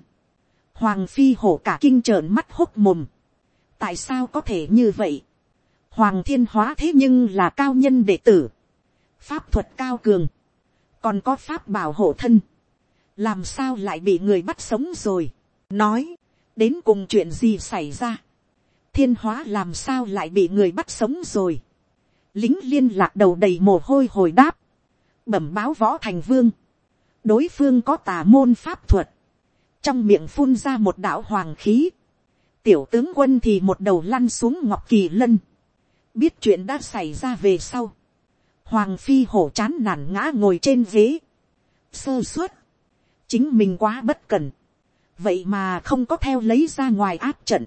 [SPEAKER 1] Hoàng phi hổ cả kinh trợn mắt hốc mồm. Tại sao có thể như vậy? Hoàng thiên hóa thế nhưng là cao nhân đệ tử. Pháp thuật cao cường. Còn có pháp bảo hộ thân. Làm sao lại bị người bắt sống rồi? Nói. Đến cùng chuyện gì xảy ra? Thiên hóa làm sao lại bị người bắt sống rồi? Lính liên lạc đầu đầy mồ hôi hồi đáp. Bẩm báo võ thành vương. Đối phương có tà môn pháp thuật. Trong miệng phun ra một đạo hoàng khí. Tiểu tướng quân thì một đầu lăn xuống ngọc kỳ lân biết chuyện đã xảy ra về sau, hoàng phi hổ chán nản ngã ngồi trên ghế, sơ suất, chính mình quá bất cần vậy mà không có theo lấy ra ngoài áp trận,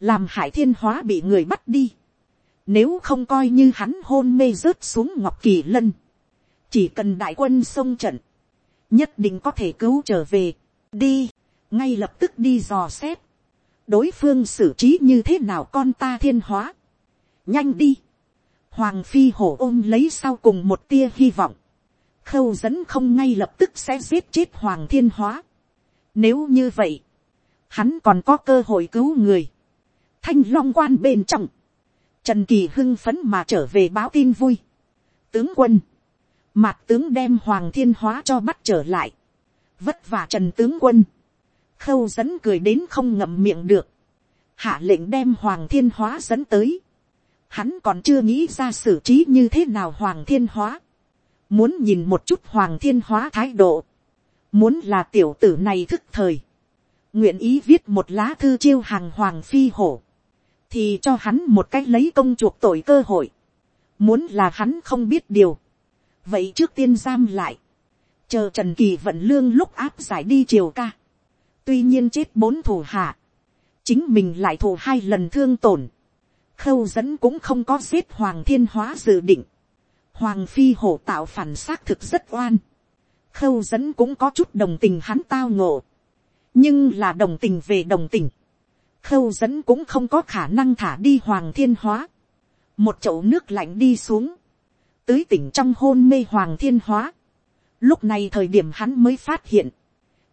[SPEAKER 1] làm hải thiên hóa bị người bắt đi, nếu không coi như hắn hôn mê rớt xuống ngọc kỳ lân, chỉ cần đại quân sông trận, nhất định có thể cứu trở về, đi, ngay lập tức đi dò xét, đối phương xử trí như thế nào con ta thiên hóa, nhanh đi. Hoàng phi hổ ôm lấy sau cùng một tia hy vọng. Khâu dẫn không ngay lập tức sẽ giết chết hoàng thiên hóa. Nếu như vậy, hắn còn có cơ hội cứu người. Thanh long quan bên trong. Trần Kỳ hưng phấn mà trở về báo tin vui. Tướng quân. Mạc tướng đem hoàng thiên hóa cho bắt trở lại. Vất vả trần tướng quân. Khâu dẫn cười đến không ngậm miệng được. Hạ lệnh đem hoàng thiên hóa dẫn tới hắn còn chưa nghĩ ra xử trí như thế nào hoàng thiên hóa. Muốn nhìn một chút hoàng thiên hóa thái độ. Muốn là tiểu tử này thức thời. Nguyện ý viết một lá thư chiêu hàng hoàng phi hổ. Thì cho hắn một cách lấy công chuộc tội cơ hội. Muốn là hắn không biết điều. Vậy trước tiên giam lại. Chờ Trần Kỳ vận lương lúc áp giải đi triều ca. Tuy nhiên chết bốn thủ hạ. Chính mình lại thủ hai lần thương tổn khâu dẫn cũng không có giết hoàng thiên hóa dự định. Hoàng phi hổ tạo phản xác thực rất oan. Khâu dẫn cũng có chút đồng tình hắn tao ngộ. Nhưng là đồng tình về đồng tình. Khâu dẫn cũng không có khả năng thả đi hoàng thiên hóa. Một chậu nước lạnh đi xuống. Tưới tỉnh trong hôn mê hoàng thiên hóa. Lúc này thời điểm hắn mới phát hiện.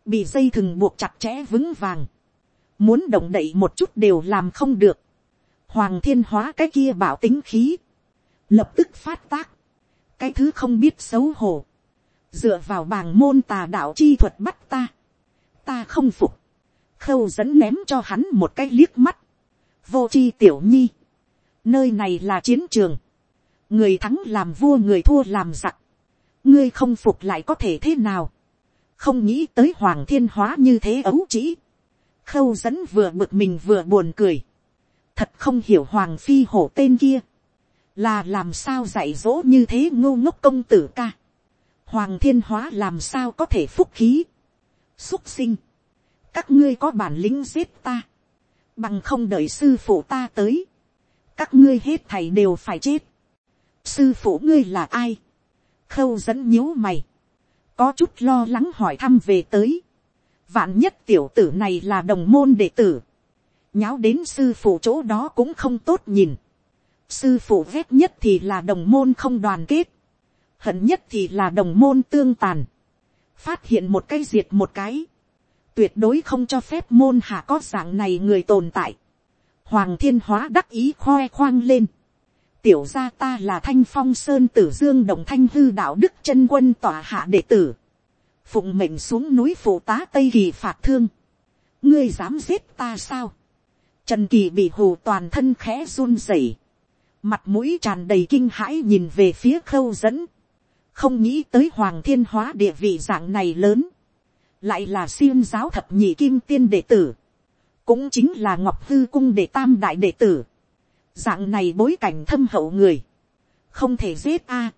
[SPEAKER 1] Bị dây thừng buộc chặt chẽ vững vàng. Muốn động đậy một chút đều làm không được hoàng thiên hóa cái kia bảo tính khí, lập tức phát tác, cái thứ không biết xấu hổ, dựa vào bàng môn tà đạo chi thuật bắt ta, ta không phục, khâu dẫn ném cho hắn một cái liếc mắt, vô chi tiểu nhi, nơi này là chiến trường, người thắng làm vua người thua làm giặc, ngươi không phục lại có thể thế nào, không nghĩ tới hoàng thiên hóa như thế ấu trĩ, khâu dẫn vừa bực mình vừa buồn cười, thật không hiểu hoàng phi hổ tên kia, là làm sao dạy dỗ như thế ngô ngốc công tử ca. Hoàng thiên hóa làm sao có thể phúc khí, xúc sinh, các ngươi có bản lĩnh giết ta, bằng không đợi sư phụ ta tới, các ngươi hết thầy đều phải chết. sư phụ ngươi là ai, khâu dẫn nhíu mày, có chút lo lắng hỏi thăm về tới, vạn nhất tiểu tử này là đồng môn đệ tử, nháo đến sư phụ chỗ đó cũng không tốt nhìn sư phụ ghét nhất thì là đồng môn không đoàn kết, hận nhất thì là đồng môn tương tàn, phát hiện một cái diệt một cái, tuyệt đối không cho phép môn hạ có dạng này người tồn tại. Hoàng thiên hóa đắc ý khoe khoang lên. Tiểu gia ta là thanh phong sơn tử dương đồng thanh hư đạo đức chân quân tòa hạ đệ tử. Phụng mệnh xuống núi phụ tá Tây Kỳ phạt thương. Ngươi dám giết ta sao? Trần Kỳ bị hù toàn thân khẽ run rẩy, mặt mũi tràn đầy kinh hãi nhìn về phía khâu dẫn, không nghĩ tới hoàng thiên hóa địa vị dạng này lớn, lại là siêng giáo thập nhị kim tiên đệ tử, cũng chính là ngọc hư cung đệ tam đại đệ tử, dạng này bối cảnh thâm hậu người, không thể giết a.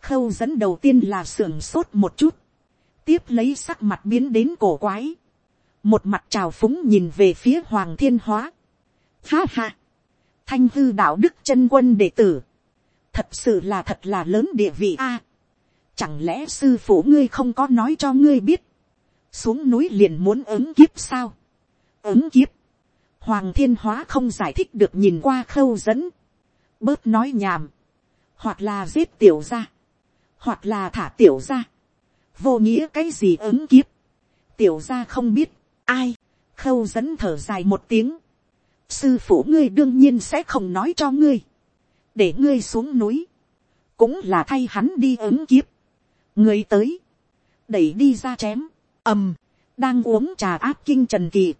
[SPEAKER 1] khâu dẫn đầu tiên là sưởng sốt một chút, tiếp lấy sắc mặt biến đến cổ quái, một mặt trào phúng nhìn về phía hoàng thiên hóa. Ha ha, thanh hư đạo đức chân quân đệ tử, thật sự là thật là lớn địa vị a. chẳng lẽ sư phụ ngươi không có nói cho ngươi biết, xuống núi liền muốn ứng kiếp sao, ứng kiếp, hoàng thiên hóa không giải thích được nhìn qua khâu dẫn, bớt nói nhảm, hoặc là giết tiểu ra, hoặc là thả tiểu ra, vô nghĩa cái gì ứng kiếp, tiểu ra không biết, ai, khâu dẫn thở dài một tiếng, sư phụ ngươi đương nhiên sẽ không nói cho ngươi, để ngươi xuống núi, cũng là thay hắn đi ứng kiếp, ngươi tới, đẩy đi ra chém, ầm, đang uống trà áp kinh trần kỳ,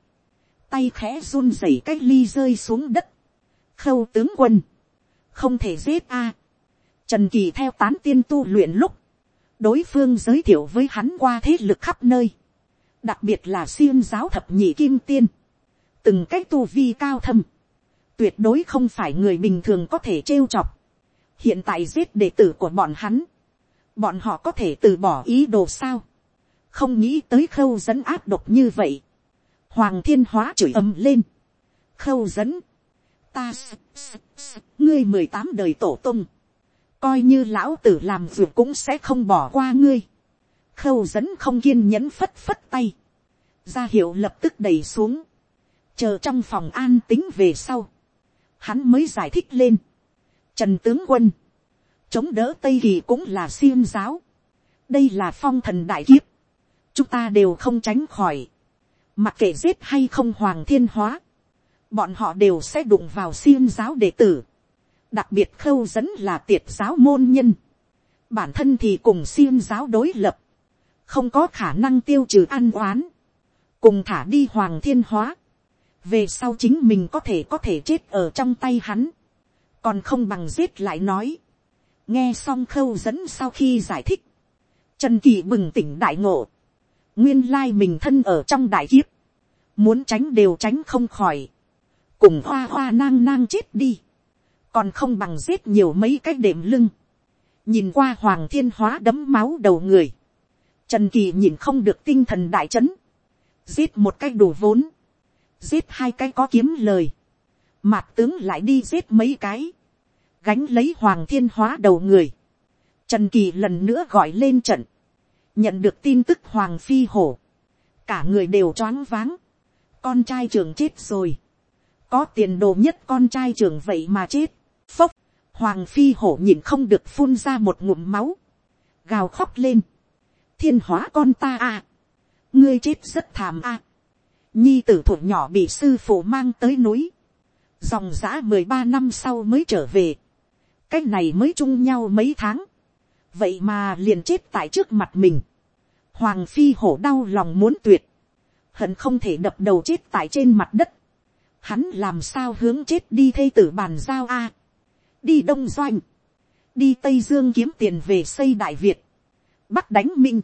[SPEAKER 1] tay khẽ run rẩy cái ly rơi xuống đất, khâu tướng quân, không thể giết a, trần kỳ theo tán tiên tu luyện lúc, đối phương giới thiệu với hắn qua thế lực khắp nơi, đặc biệt là Siêu giáo thập nhị kim tiên, từng cái tu vi cao thâm, tuyệt đối không phải người bình thường có thể trêu chọc, hiện tại giết đệ tử của bọn hắn, bọn họ có thể từ bỏ ý đồ sao, không nghĩ tới khâu dẫn áp độc như vậy, hoàng thiên hóa chửi ầm lên, khâu dẫn, ta ngươi mười tám đời tổ tung, coi như lão tử làm ruột cũng sẽ không bỏ qua ngươi, khâu dẫn không kiên nhẫn phất phất tay, ra hiệu lập tức đầy xuống, chờ trong phòng an tính về sau, hắn mới giải thích lên, trần tướng quân, chống đỡ tây kỳ cũng là xiêm giáo, đây là phong thần đại kiếp, chúng ta đều không tránh khỏi, mặc kệ giết hay không hoàng thiên hóa, bọn họ đều sẽ đụng vào xiêm giáo đệ tử, đặc biệt khâu dẫn là tiệt giáo môn nhân, bản thân thì cùng xiêm giáo đối lập, không có khả năng tiêu trừ ăn oán, cùng thả đi hoàng thiên hóa, về sau chính mình có thể có thể chết ở trong tay hắn, còn không bằng giết lại nói, nghe xong khâu dẫn sau khi giải thích, trần kỳ bừng tỉnh đại ngộ, nguyên lai mình thân ở trong đại kiếp, muốn tránh đều tránh không khỏi, cùng hoa hoa nang nang chết đi, còn không bằng giết nhiều mấy cái đệm lưng, nhìn qua hoàng thiên hóa đấm máu đầu người, trần kỳ nhìn không được tinh thần đại trấn, giết một cái đủ vốn, giết hai cái có kiếm lời, mạt tướng lại đi giết mấy cái, gánh lấy hoàng thiên hóa đầu người, trần kỳ lần nữa gọi lên trận, nhận được tin tức hoàng phi hổ, cả người đều choáng váng, con trai trường chết rồi, có tiền đồ nhất con trai trường vậy mà chết, phốc, hoàng phi hổ nhìn không được phun ra một ngụm máu, gào khóc lên, thiên hóa con ta à, ngươi chết rất thảm à, nhi tử thuộc nhỏ bị sư phụ mang tới núi, dòng giã mười ba năm sau mới trở về, cái này mới chung nhau mấy tháng, vậy mà liền chết tại trước mặt mình, hoàng phi hổ đau lòng muốn tuyệt, hận không thể đập đầu chết tại trên mặt đất, hắn làm sao hướng chết đi thây tử bàn giao a, đi đông doanh, đi tây dương kiếm tiền về xây đại việt, bắc đánh minh,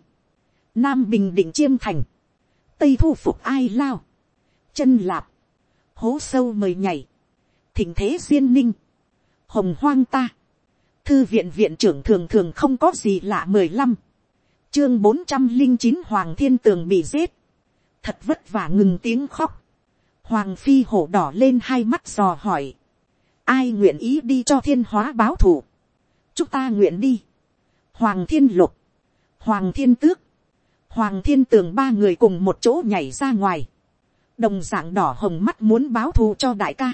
[SPEAKER 1] nam bình định chiêm thành, tây thu phục ai lao, chân lạp, hố sâu mời nhảy, thỉnh thế duyên ninh, hồng hoang ta, thư viện viện trưởng thường thường không có gì lạ mười lăm, chương bốn trăm linh chín hoàng thiên tường bị giết, thật vất vả ngừng tiếng khóc, hoàng phi hổ đỏ lên hai mắt dò hỏi, ai nguyện ý đi cho thiên hóa báo thù, chúng ta nguyện đi, hoàng thiên lục, hoàng thiên tước, hoàng thiên tường ba người cùng một chỗ nhảy ra ngoài, đồng d ạ n g đỏ hồng mắt muốn báo thù cho đại ca,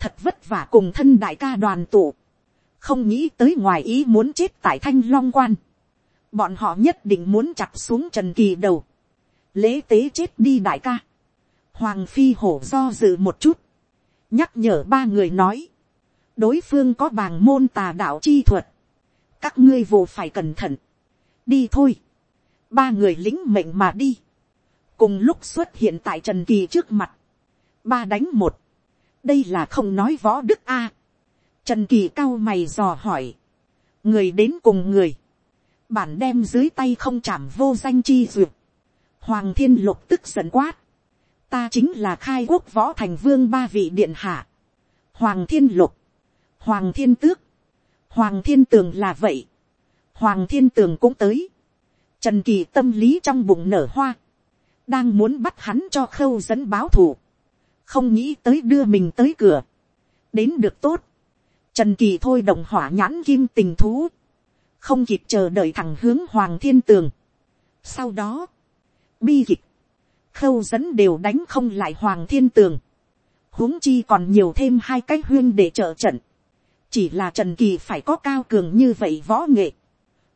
[SPEAKER 1] thật vất vả cùng thân đại ca đoàn tụ, không nghĩ tới ngoài ý muốn chết tại thanh long quan, bọn họ nhất định muốn chặt xuống trần kỳ đầu, lễ tế chết đi đại ca, hoàng phi hổ do dự một chút, nhắc nhở ba người nói, đối phương có bàng môn tà đạo chi thuật, các ngươi vụ phải cẩn thận, đi thôi, ba người lính mệnh mà đi, cùng lúc xuất hiện tại trần kỳ trước mặt, ba đánh một, đây là không nói võ đức a, trần kỳ cao mày dò hỏi, người đến cùng người, bản đem dưới tay không chạm vô danh chi duyệt, hoàng thiên lục tức giận quát, ta chính là khai quốc võ thành vương ba vị điện hạ, hoàng thiên lục, hoàng thiên tước, hoàng thiên tường là vậy, hoàng thiên tường cũng tới, trần kỳ tâm lý trong bụng nở hoa, đang muốn bắt hắn cho khâu dẫn báo thù, không nghĩ tới đưa mình tới cửa, đến được tốt, trần kỳ thôi đồng hỏa nhãn kim tình thú, không kịp chờ đợi thẳng hướng hoàng thiên tường. sau đó, bi kịch, khâu dẫn đều đánh không lại hoàng thiên tường, huống chi còn nhiều thêm hai cái huyên để trợ trận, chỉ là trần kỳ phải có cao cường như vậy võ nghệ,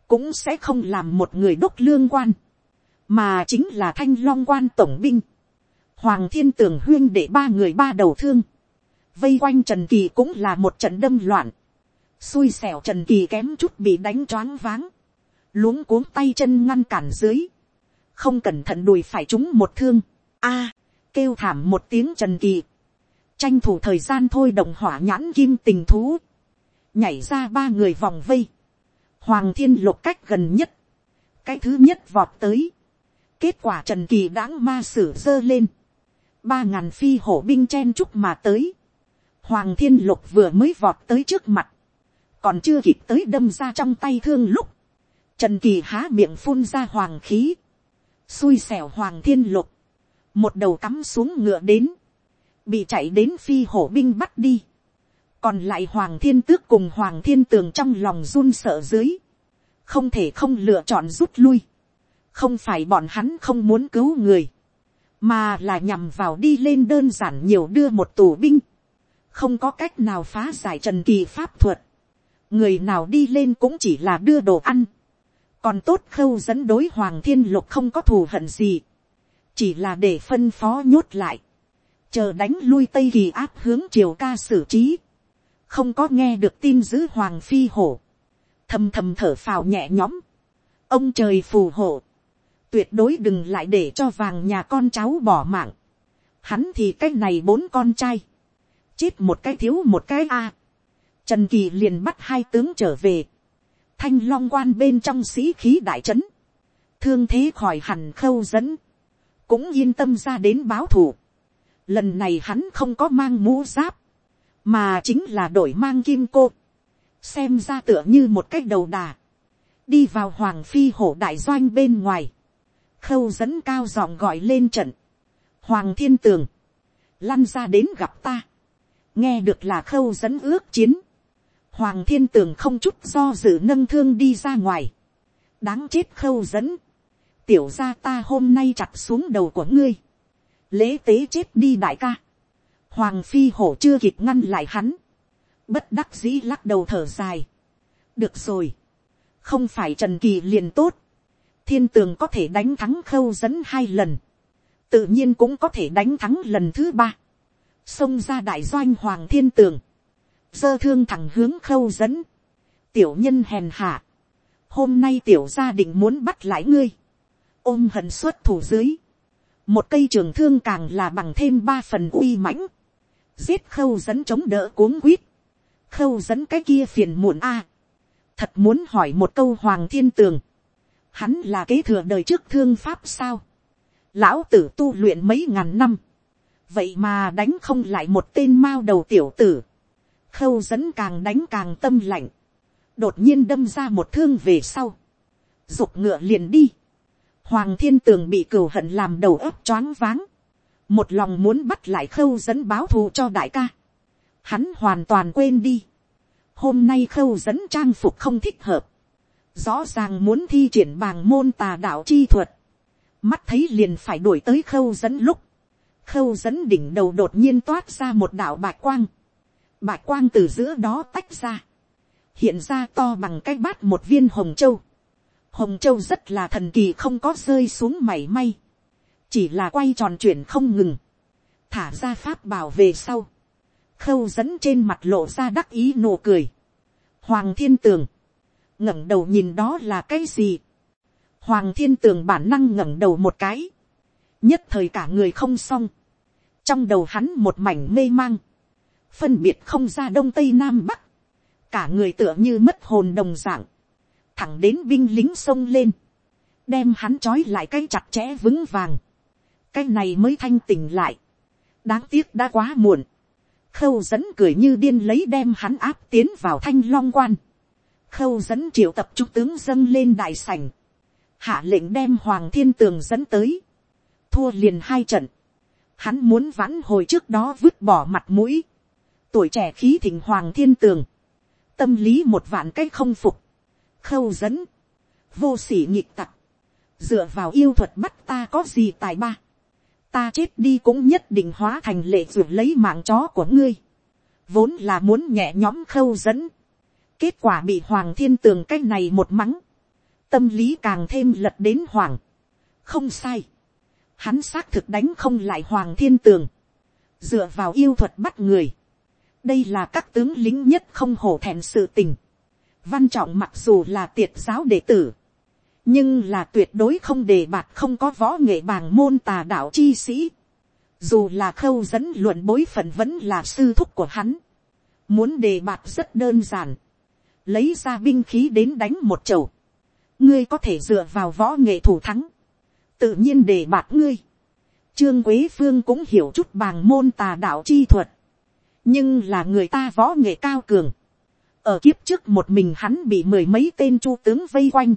[SPEAKER 1] cũng sẽ không làm một người đốc lương quan, mà chính là thanh long quan tổng binh, hoàng thiên tường huyên để ba người ba đầu thương, vây quanh trần kỳ cũng là một trận đâm loạn, xui xẻo trần kỳ kém chút bị đánh choáng váng, luống cuống tay chân ngăn cản dưới, không cẩn thận đùi phải trúng một thương, a, kêu thảm một tiếng trần kỳ, tranh thủ thời gian thôi đồng hỏa nhãn kim tình thú, nhảy ra ba người vòng vây, hoàng thiên lục cách gần nhất, cái thứ nhất vọt tới, kết quả trần kỳ đãng ma sử dơ lên, ba ngàn phi hổ binh chen chúc mà tới, hoàng thiên lục vừa mới vọt tới trước mặt, còn chưa kịp tới đâm ra trong tay thương lúc, trần kỳ há miệng phun ra hoàng khí, xui xẻo hoàng thiên lục, một đầu cắm xuống ngựa đến, bị chạy đến phi hổ binh bắt đi, còn lại hoàng thiên tước cùng hoàng thiên tường trong lòng run sợ dưới, không thể không lựa chọn rút lui, không phải bọn hắn không muốn cứu người, mà là nhằm vào đi lên đơn giản nhiều đưa một tù binh, không có cách nào phá giải trần kỳ pháp thuật, người nào đi lên cũng chỉ là đưa đồ ăn, còn tốt khâu dẫn đối hoàng thiên lục không có thù hận gì, chỉ là để phân phó nhốt lại, chờ đánh lui tây kỳ áp hướng triều ca xử trí, không có nghe được tin giữ hoàng phi hổ, thầm thầm thở phào nhẹ nhõm, ông trời phù hộ, tuyệt đối đừng lại để cho vàng nhà con cháu bỏ mạng, hắn thì cái này bốn con trai, chết một cái thiếu một cái a, trần kỳ liền bắt hai tướng trở về, thanh long quan bên trong sĩ khí đại trấn, thương thế khỏi hẳn khâu dẫn, cũng yên tâm ra đến báo thù. Lần này hắn không có mang mũ giáp, mà chính là đổi mang kim cô, xem ra tựa như một cách đầu đà, đi vào hoàng phi hổ đại doanh bên ngoài, khâu dẫn cao giọng gọi lên trận, hoàng thiên tường, lăn ra đến gặp ta, nghe được là khâu dẫn ước chiến, hoàng thiên tường không chút do dự nâng thương đi ra ngoài, đáng chết khâu dẫn, tiểu ra ta hôm nay chặt xuống đầu của ngươi, lễ tế chết đi đại ca, hoàng phi hổ chưa kịp ngăn lại hắn, bất đắc dĩ lắc đầu thở dài, được rồi, không phải trần kỳ liền tốt, thiên tường có thể đánh thắng khâu dẫn hai lần, tự nhiên cũng có thể đánh thắng lần thứ ba, xông ra đại doanh hoàng thiên tường, dơ thương thẳng hướng khâu dẫn, tiểu nhân hèn hạ, hôm nay tiểu gia định muốn bắt lại ngươi, ôm hận xuất thủ dưới, một cây trường thương càng là bằng thêm ba phần uy mãnh, giết khâu dẫn chống đỡ cuống quýt, khâu dẫn cái kia phiền muộn a, thật muốn hỏi một câu hoàng thiên tường, hắn là kế thừa đời trước thương pháp sao, lão tử tu luyện mấy ngàn năm, vậy mà đánh không lại một tên mao đầu tiểu tử, khâu dẫn càng đánh càng tâm lạnh, đột nhiên đâm ra một thương về sau, dục ngựa liền đi, hoàng thiên tường bị cừu hận làm đầu óc choáng váng, một lòng muốn bắt lại khâu dẫn báo thù cho đại ca, hắn hoàn toàn quên đi, hôm nay khâu dẫn trang phục không thích hợp, rõ ràng muốn thi triển bàng môn tà đạo chi thuật, mắt thấy liền phải đuổi tới khâu dẫn lúc, khâu dẫn đỉnh đầu đột nhiên toát ra một đạo bạch quang, bạch quang từ giữa đó tách ra, hiện ra to bằng cái bát một viên hồng châu, hồng châu rất là thần kỳ không có rơi xuống mảy may, chỉ là quay tròn chuyển không ngừng, thả ra pháp bảo về sau, khâu dẫn trên mặt lộ ra đắc ý nụ cười, hoàng thiên tường, ngẩng đầu nhìn đó là cái gì, hoàng thiên tường bản năng ngẩng đầu một cái, nhất thời cả người không xong, trong đầu hắn một mảnh mê mang, phân biệt không ra đông tây nam bắc, cả người tựa như mất hồn đồng dạng, thẳng đến binh lính xông lên, đem hắn trói lại cái chặt chẽ vững vàng, cái này mới thanh tỉnh lại, đáng tiếc đã quá muộn, khâu dẫn cười như điên lấy đem hắn áp tiến vào thanh long quan, khâu dẫn triệu tập trung tướng dâng lên đại sảnh, hạ lệnh đem hoàng thiên tường dẫn tới, thua liền hai trận, hắn muốn vãn hồi trước đó vứt bỏ mặt mũi, tuổi trẻ khí thịnh hoàng thiên tường, tâm lý một vạn cái không phục, khâu dẫn, vô s ỉ nhịp tặc, dựa vào yêu thuật bắt ta có gì tài ba, ta chết đi cũng nhất định hóa thành lệ ruột lấy mạng chó của ngươi, vốn là muốn nhẹ nhõm khâu dẫn, kết quả bị hoàng thiên tường cái này một mắng, tâm lý càng thêm lật đến hoàng, không sai, hắn xác thực đánh không lại hoàng thiên tường, dựa vào yêu thuật bắt người, đây là các tướng lính nhất không hổ thẹn sự tình, văn trọng mặc dù là tiệt giáo đệ tử, nhưng là tuyệt đối không đề bạt không có võ nghệ bàng môn tà đạo chi sĩ, dù là khâu dẫn luận bối phận vẫn là sư thúc của hắn, muốn đề bạt rất đơn giản, lấy ra binh khí đến đánh một chầu, ngươi có thể dựa vào võ nghệ thủ thắng, tự nhiên đề bạt ngươi. Trương Quế Phương cũng hiểu chút bàng môn tà đạo chi thuật, nhưng là người ta võ nghệ cao cường. ở kiếp trước một mình hắn bị mười mấy tên chu tướng vây quanh,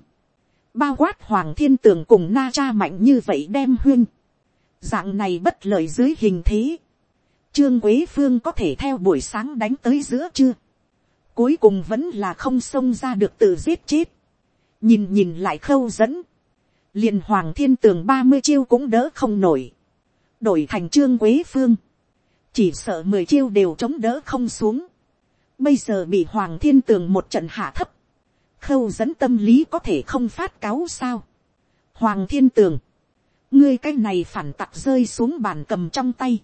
[SPEAKER 1] bao quát hoàng thiên tường cùng na cha mạnh như vậy đem huyên. dạng này bất lợi dưới hình thế. trương quế phương có thể theo buổi sáng đánh tới giữa chưa cuối cùng vẫn là không xông ra được tự giết chết. nhìn nhìn lại khâu dẫn. liền hoàng thiên tường ba mươi chiêu cũng đỡ không nổi. đổi thành trương quế phương chỉ sợ mười chiêu đều chống đỡ không xuống. Bây giờ bị Hoàng Thiên Tường một trận hạ thấp. Khâu dẫn tâm lý có thể không phát cáo sao. Hoàng Thiên Tường. Ngươi cái này phản tặc rơi xuống bàn cầm trong tay.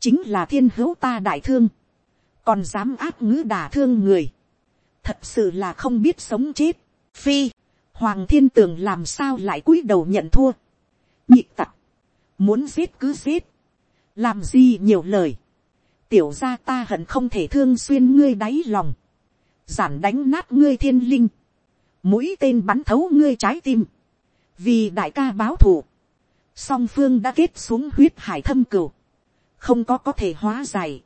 [SPEAKER 1] Chính là thiên hữu ta đại thương. Còn dám áp ngữ đả thương người. Thật sự là không biết sống chết. Phi. Hoàng Thiên Tường làm sao lại cúi đầu nhận thua. Nhị tặc. Muốn giết cứ giết làm gì nhiều lời, tiểu ra ta hận không thể thương xuyên ngươi đáy lòng, giản đánh nát ngươi thiên linh, mũi tên bắn thấu ngươi trái tim, vì đại ca báo thù, song phương đã kết xuống huyết hải thâm cửu, không có có thể hóa giải,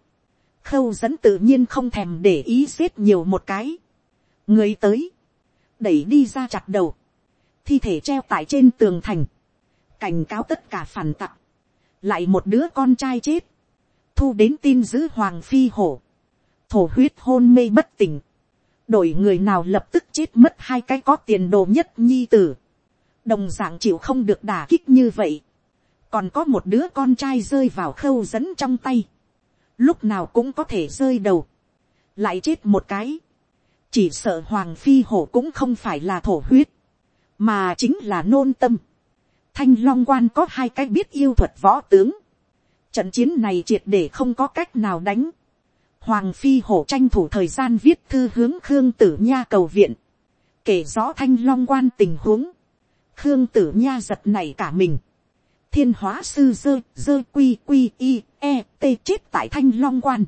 [SPEAKER 1] khâu dẫn tự nhiên không thèm để ý xếp nhiều một cái, người tới, đẩy đi ra chặt đầu, thi thể treo tại trên tường thành, cảnh cáo tất cả phản tặc, lại một đứa con trai chết, thu đến tin giữ hoàng phi hổ, thổ huyết hôn mê bất tỉnh, đổi người nào lập tức chết mất hai cái có tiền đồ nhất nhi tử, đồng d ạ n g chịu không được đả kích như vậy, còn có một đứa con trai rơi vào khâu dẫn trong tay, lúc nào cũng có thể rơi đầu, lại chết một cái, chỉ sợ hoàng phi hổ cũng không phải là thổ huyết, mà chính là nôn tâm, thanh long quan có hai cái biết yêu thuật võ tướng. Trận chiến này triệt để không có cách nào đánh. Hoàng phi hổ tranh thủ thời gian viết thư hướng Khương tử nha cầu viện. Kể rõ thanh long quan tình huống. Khương tử nha giật này cả mình. Thiên hóa sư dơ, dơ quy quy y, e, t chết tại thanh long quan.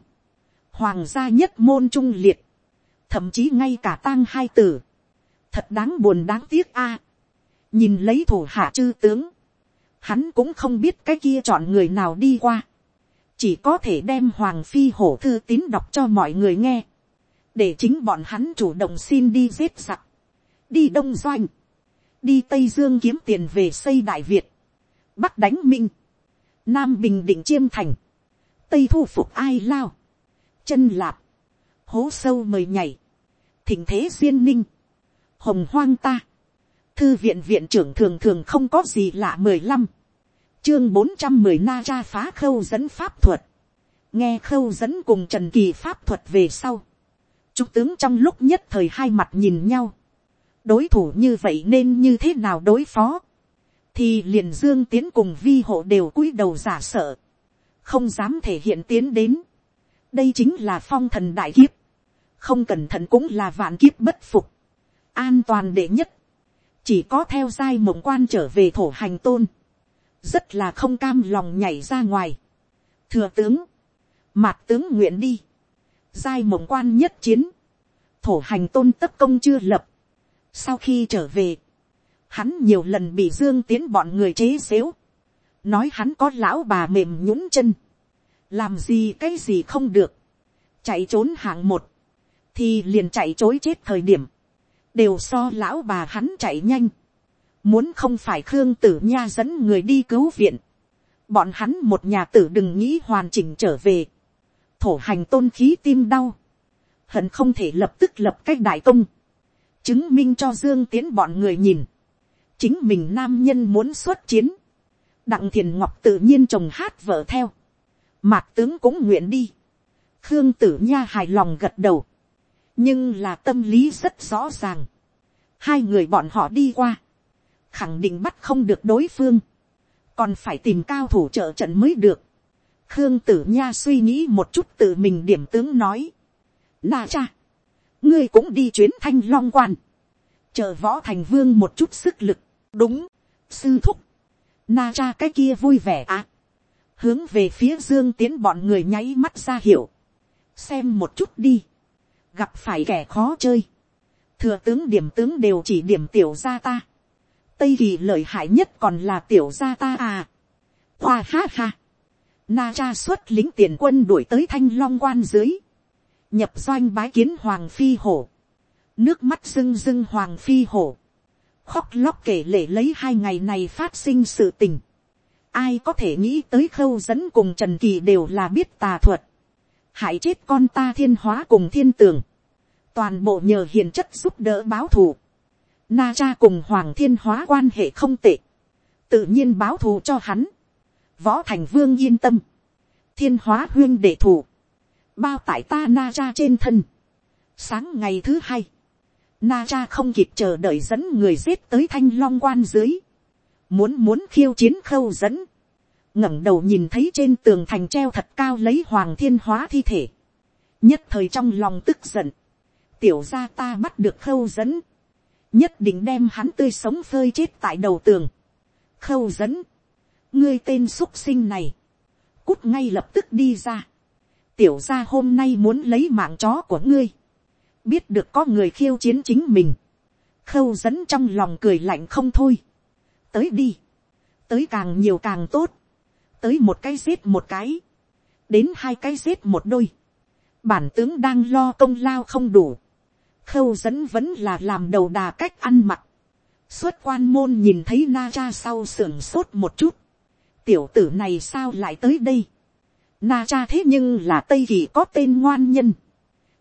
[SPEAKER 1] Hoàng gia nhất môn trung liệt. Thậm chí ngay cả tang hai tử. Thật đáng buồn đáng tiếc a nhìn lấy thủ hạ chư tướng, hắn cũng không biết cái kia chọn người nào đi qua, chỉ có thể đem hoàng phi hổ thư tín đọc cho mọi người nghe, để chính bọn hắn chủ động xin đi giết giặc, đi đông doanh, đi tây dương kiếm tiền về xây đại việt, bắc đánh minh, nam bình định chiêm thành, tây thu phục ai lao, chân lạp, hố sâu mời nhảy, thỉnh thế duyên ninh, hồng hoang ta, thư viện viện trưởng thường thường không có gì lạ mười lăm, chương bốn trăm mười na ra phá khâu dẫn pháp thuật, nghe khâu dẫn cùng trần kỳ pháp thuật về sau, trung tướng trong lúc nhất thời hai mặt nhìn nhau, đối thủ như vậy nên như thế nào đối phó, thì liền dương tiến cùng vi hộ đều cúi đầu giả sợ, không dám thể hiện tiến đến, đây chính là phong thần đại kiếp, không cẩn thận cũng là vạn kiếp bất phục, an toàn đệ nhất, chỉ có theo giai mộng quan trở về thổ hành tôn, rất là không cam lòng nhảy ra ngoài. thừa tướng, mạt tướng nguyện đi, giai mộng quan nhất chiến, thổ hành tôn tất công chưa lập. sau khi trở về, hắn nhiều lần bị dương tiến bọn người chế xếu, nói hắn có lão bà mềm nhũng chân, làm gì cái gì không được, chạy trốn hạng một, thì liền chạy chối chết thời điểm, đều so lão bà hắn chạy nhanh, muốn không phải khương tử nha dẫn người đi cứu viện, bọn hắn một nhà tử đừng nghĩ hoàn chỉnh trở về, thổ hành tôn khí tim đau, hận không thể lập tức lập cách đại công, chứng minh cho dương tiến bọn người nhìn, chính mình nam nhân muốn xuất chiến, đặng thiền ngọc tự nhiên chồng hát vợ theo, mạc tướng cũng nguyện đi, khương tử nha hài lòng gật đầu, nhưng là tâm lý rất rõ ràng, hai người bọn họ đi qua, khẳng định bắt không được đối phương, còn phải tìm cao thủ trợ trận mới được. khương tử nha suy nghĩ một chút tự mình điểm tướng nói, na cha, ngươi cũng đi chuyến thanh long quan, chờ võ thành vương một chút sức lực, đúng, sư thúc, na cha cái kia vui vẻ à, hướng về phía dương tiến bọn người nháy mắt ra hiểu, xem một chút đi, gặp phải kẻ khó chơi, thừa tướng điểm tướng đều chỉ điểm tiểu ra ta, tây kỳ lợi hại nhất còn là tiểu gia ta à. hoa ha ha. Na cha xuất lính tiền quân đuổi tới thanh long quan dưới. nhập doanh bái kiến hoàng phi hổ. nước mắt rưng rưng hoàng phi hổ. khóc lóc kể lể lấy hai ngày này phát sinh sự tình. ai có thể nghĩ tới khâu dẫn cùng trần kỳ đều là biết tà thuật. hại chết con ta thiên hóa cùng thiên tường. toàn bộ nhờ hiền chất giúp đỡ báo thù Na cha cùng Hoàng Thiên Hóa quan hệ không tệ. Tự nhiên báo thù cho hắn. Võ Thành Vương yên tâm. Thiên Hóa huyên để thủ. Bao tải ta Na cha trên thân. Sáng ngày thứ hai. Na cha không kịp chờ đợi dẫn người giết tới thanh long quan dưới. Muốn muốn khiêu chiến khâu dẫn. ngẩng đầu nhìn thấy trên tường thành treo thật cao lấy Hoàng Thiên Hóa thi thể. Nhất thời trong lòng tức giận. Tiểu ra ta bắt được khâu dẫn nhất định đem hắn tươi sống phơi chết tại đầu tường. khâu dẫn, ngươi tên x sinh này, cút ngay lập tức đi ra. tiểu ra hôm nay muốn lấy mạng chó của ngươi, biết được có người khiêu chiến chính mình, khâu dẫn trong lòng cười lạnh không thôi. tới đi, tới càng nhiều càng tốt, tới một cái giết một cái, đến hai cái giết một đôi, bản tướng đang lo công lao không đủ, khâu dẫn vẫn là làm đầu đà cách ăn mặc. xuất quan môn nhìn thấy na cha sau sưởng sốt một chút. tiểu tử này sao lại tới đây. na cha thế nhưng là tây kỳ có tên ngoan nhân.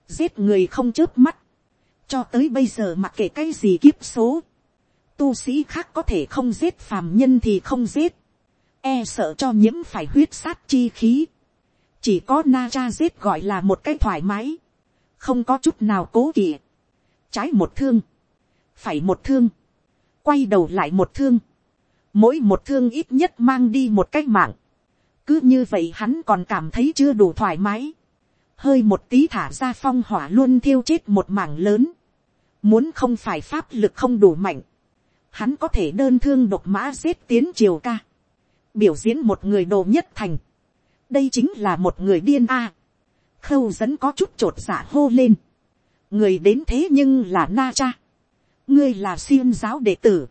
[SPEAKER 1] giết người không chớp mắt. cho tới bây giờ mặc kệ cái gì kiếp số. tu sĩ khác có thể không giết, phàm nhân thì không giết. e sợ cho nhiễm phải huyết sát chi khí. chỉ có na cha giết gọi là một cái thoải mái không có chút nào cố kỵ trái một thương, phải một thương, quay đầu lại một thương, mỗi một thương ít nhất mang đi một cái mạng, cứ như vậy hắn còn cảm thấy chưa đủ thoải mái, hơi một tí thả ra phong hỏa luôn thiêu chết một mảng lớn, muốn không phải pháp lực không đủ mạnh, hắn có thể đơn thương độc mã giết tiến triều ca, biểu diễn một người đồ nhất thành, đây chính là một người điên a, khâu dẫn có chút t r ộ t dạ hô lên, người đến thế nhưng là na cha, ngươi là xiêm giáo đệ tử,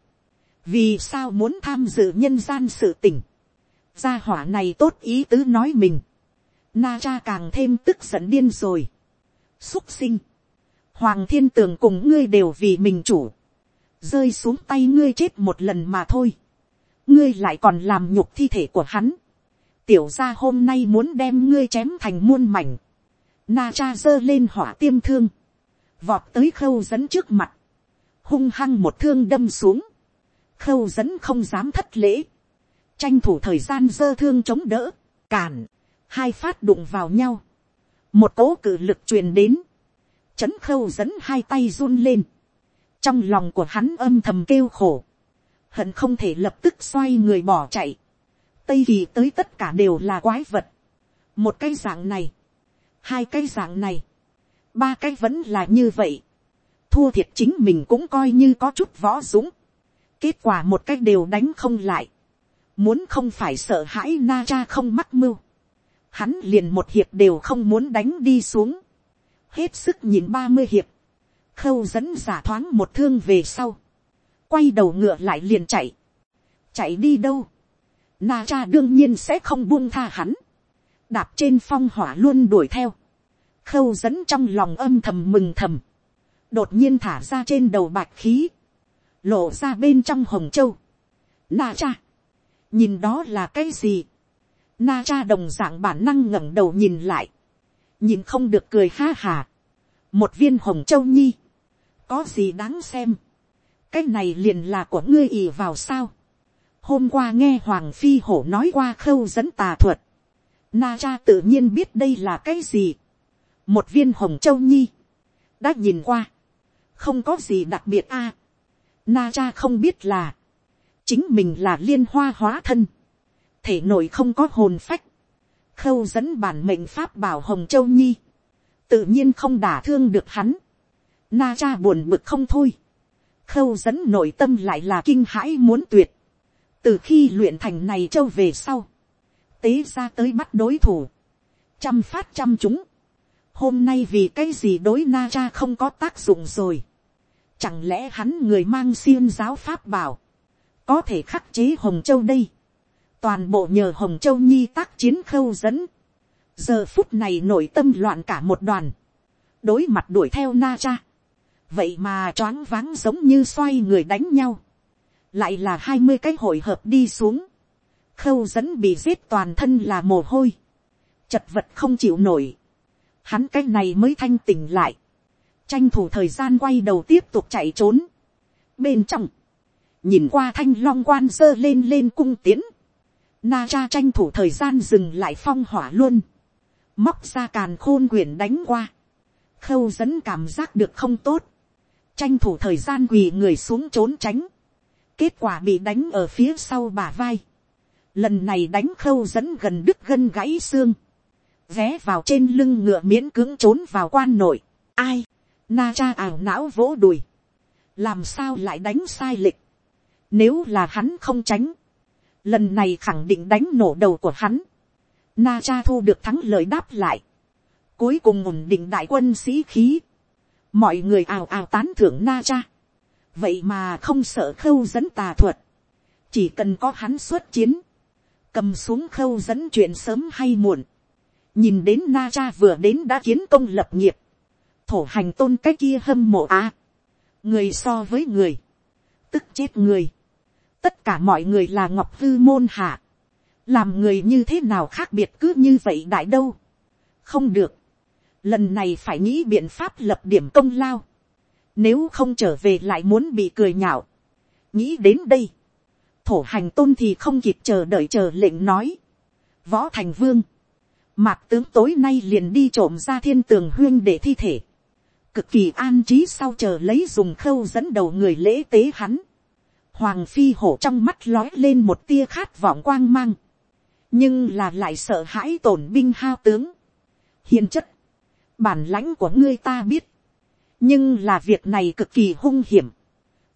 [SPEAKER 1] vì sao muốn tham dự nhân gian sự tình? gia hỏa này tốt ý tứ nói mình, na cha càng thêm tức giận điên rồi, xúc sinh, hoàng thiên tường cùng ngươi đều vì mình chủ, rơi xuống tay ngươi chết một lần mà thôi, ngươi lại còn làm nhục thi thể của hắn, tiểu gia hôm nay muốn đem ngươi chém thành muôn mảnh, na cha giơ lên hỏa tiêm thương, vọt tới khâu dẫn trước mặt, hung hăng một thương đâm xuống, khâu dẫn không dám thất lễ, tranh thủ thời gian dơ thương chống đỡ, cản, hai phát đụng vào nhau, một cố cử lực truyền đến, chấn khâu dẫn hai tay run lên, trong lòng của hắn âm thầm kêu khổ, hận không thể lập tức xoay người bỏ chạy, tây kỳ tới tất cả đều là quái vật, một cái dạng này, hai cái dạng này, ba cái vẫn là như vậy, thua thiệt chính mình cũng coi như có chút võ dũng, kết quả một cái đều đánh không lại, muốn không phải sợ hãi na cha không mắc mưu, hắn liền một hiệp đều không muốn đánh đi xuống, hết sức nhìn ba mươi hiệp, khâu dẫn giả thoáng một thương về sau, quay đầu ngựa lại liền chạy, chạy đi đâu, Na cha đương nhiên sẽ không buông tha hắn. Đạp trên phong hỏa luôn đuổi theo. Khâu dẫn trong lòng âm thầm mừng thầm. Đột nhiên thả ra trên đầu bạch khí. Lộ ra bên trong hồng châu. Na cha. Nhìn đó là cái gì? Na cha đồng dạng bản năng ngẩng đầu nhìn lại. Nhìn không được cười ha hà. Một viên hồng châu nhi. Có gì đáng xem. Cái này liền là của ngươi ì vào sao hôm qua nghe hoàng phi hổ nói qua khâu dẫn tà thuật, na cha tự nhiên biết đây là cái gì, một viên hồng châu nhi, đã nhìn qua, không có gì đặc biệt a, na cha không biết là, chính mình là liên hoa hóa thân, thể nội không có hồn phách, khâu dẫn bản mệnh pháp bảo hồng châu nhi, tự nhiên không đả thương được hắn, na cha buồn bực không thôi, khâu dẫn nội tâm lại là kinh hãi muốn tuyệt, từ khi luyện thành này châu về sau, tế ra tới bắt đối thủ, chăm phát chăm chúng, hôm nay vì cái gì đối na cha không có tác dụng rồi, chẳng lẽ hắn người mang xiêm giáo pháp bảo, có thể khắc chế hồng châu đây, toàn bộ nhờ hồng châu nhi tác chiến khâu dẫn, giờ phút này nội tâm loạn cả một đoàn, đối mặt đuổi theo na cha, vậy mà choáng váng giống như xoay người đánh nhau, lại là hai mươi cái hội hợp đi xuống, khâu dẫn bị giết toàn thân là mồ hôi, chật vật không chịu nổi, hắn cái này mới thanh tỉnh lại, tranh thủ thời gian quay đầu tiếp tục chạy trốn, bên trong, nhìn qua thanh long quan dơ lên lên cung tiến, na cha tranh thủ thời gian dừng lại phong hỏa luôn, móc ra càn khôn quyển đánh qua, khâu dẫn cảm giác được không tốt, tranh thủ thời gian quỳ người xuống trốn tránh, kết quả bị đánh ở phía sau bả vai. lần này đánh khâu dẫn gần đứt gân gãy xương vé vào trên lưng ngựa miễn cưỡng trốn vào quan nội. ai, na cha ảo não vỗ đùi. làm sao lại đánh sai lịch. nếu là hắn không tránh, lần này khẳng định đánh nổ đầu của hắn. Na cha thu được thắng lợi đáp lại. Cuối cùng ổn định đại quân sĩ khí. Mọi người ào ào tán thưởng Na cha vậy mà không sợ khâu dẫn tà thuật, chỉ cần có hắn xuất chiến, cầm xuống khâu dẫn chuyện sớm hay muộn, nhìn đến na cha vừa đến đã kiến công lập nghiệp, thổ hành tôn cái kia hâm mộ á, người so với người, tức chết người, tất cả mọi người là ngọc hư môn hạ, làm người như thế nào khác biệt cứ như vậy đại đâu, không được, lần này phải nghĩ biện pháp lập điểm công lao, nếu không trở về lại muốn bị cười nhạo. Nghĩ đến đây. Thổ hành tôn thì không kịp chờ đợi chờ lệnh nói. Võ thành vương. Mạc tướng tối nay liền đi trộm ra thiên tường huyên để thi thể. Cực kỳ an trí sau chờ lấy dùng khâu dẫn đầu người lễ tế hắn. Hoàng phi hổ trong mắt lói lên một tia khát vọng quang mang. Nhưng là lại sợ hãi tổn binh hao tướng. Hiền chất. Bản lãnh của ngươi ta biết nhưng là việc này cực kỳ hung hiểm,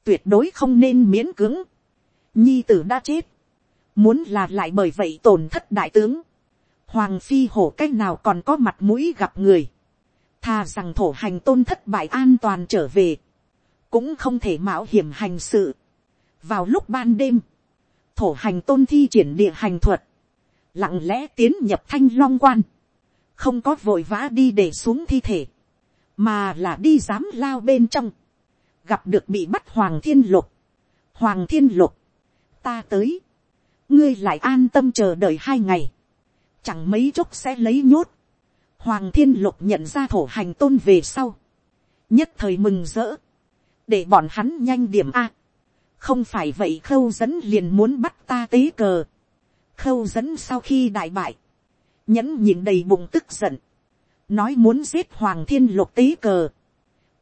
[SPEAKER 1] tuyệt đối không nên miễn cưỡng. nhi tử đã chết, muốn là lại bởi vậy tổn thất đại tướng, hoàng phi hổ c á c h nào còn có mặt mũi gặp người, thà rằng thổ hành tôn thất bại an toàn trở về, cũng không thể mạo hiểm hành sự. vào lúc ban đêm, thổ hành tôn thi triển địa hành thuật, lặng lẽ tiến nhập thanh long quan, không có vội vã đi để xuống thi thể, mà là đi dám lao bên trong, gặp được bị bắt hoàng thiên lục, hoàng thiên lục, ta tới, ngươi lại an tâm chờ đợi hai ngày, chẳng mấy chốc sẽ lấy nhốt, hoàng thiên lục nhận ra thổ hành tôn về sau, nhất thời mừng rỡ, để bọn hắn nhanh điểm a, không phải vậy khâu dẫn liền muốn bắt ta tế cờ, khâu dẫn sau khi đại bại, nhẫn nhìn đầy bụng tức giận, nói muốn giết hoàng thiên lục tế cờ,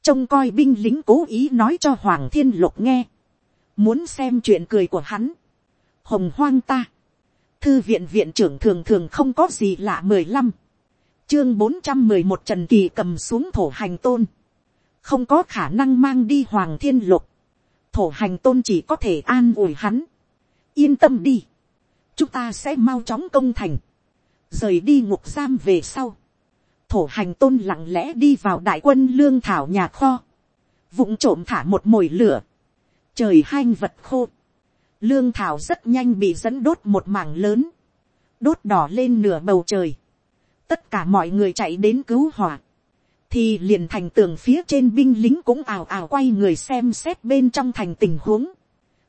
[SPEAKER 1] trông coi binh lính cố ý nói cho hoàng thiên lục nghe, muốn xem chuyện cười của hắn, hồng hoang ta, thư viện viện trưởng thường thường không có gì lạ mười lăm, chương bốn trăm mười một trần kỳ cầm xuống thổ hành tôn, không có khả năng mang đi hoàng thiên lục, thổ hành tôn chỉ có thể an ủi hắn, yên tâm đi, chúng ta sẽ mau chóng công thành, rời đi ngục giam về sau, thổ hành tôn lặng lẽ đi vào đại quân lương thảo nhà kho, vụng trộm thả một mồi lửa, trời hanh vật khô, lương thảo rất nhanh bị dẫn đốt một mảng lớn, đốt đỏ lên nửa bầu trời, tất cả mọi người chạy đến cứu hỏa, thì liền thành tường phía trên binh lính cũng ào ào quay người xem xét bên trong thành tình huống,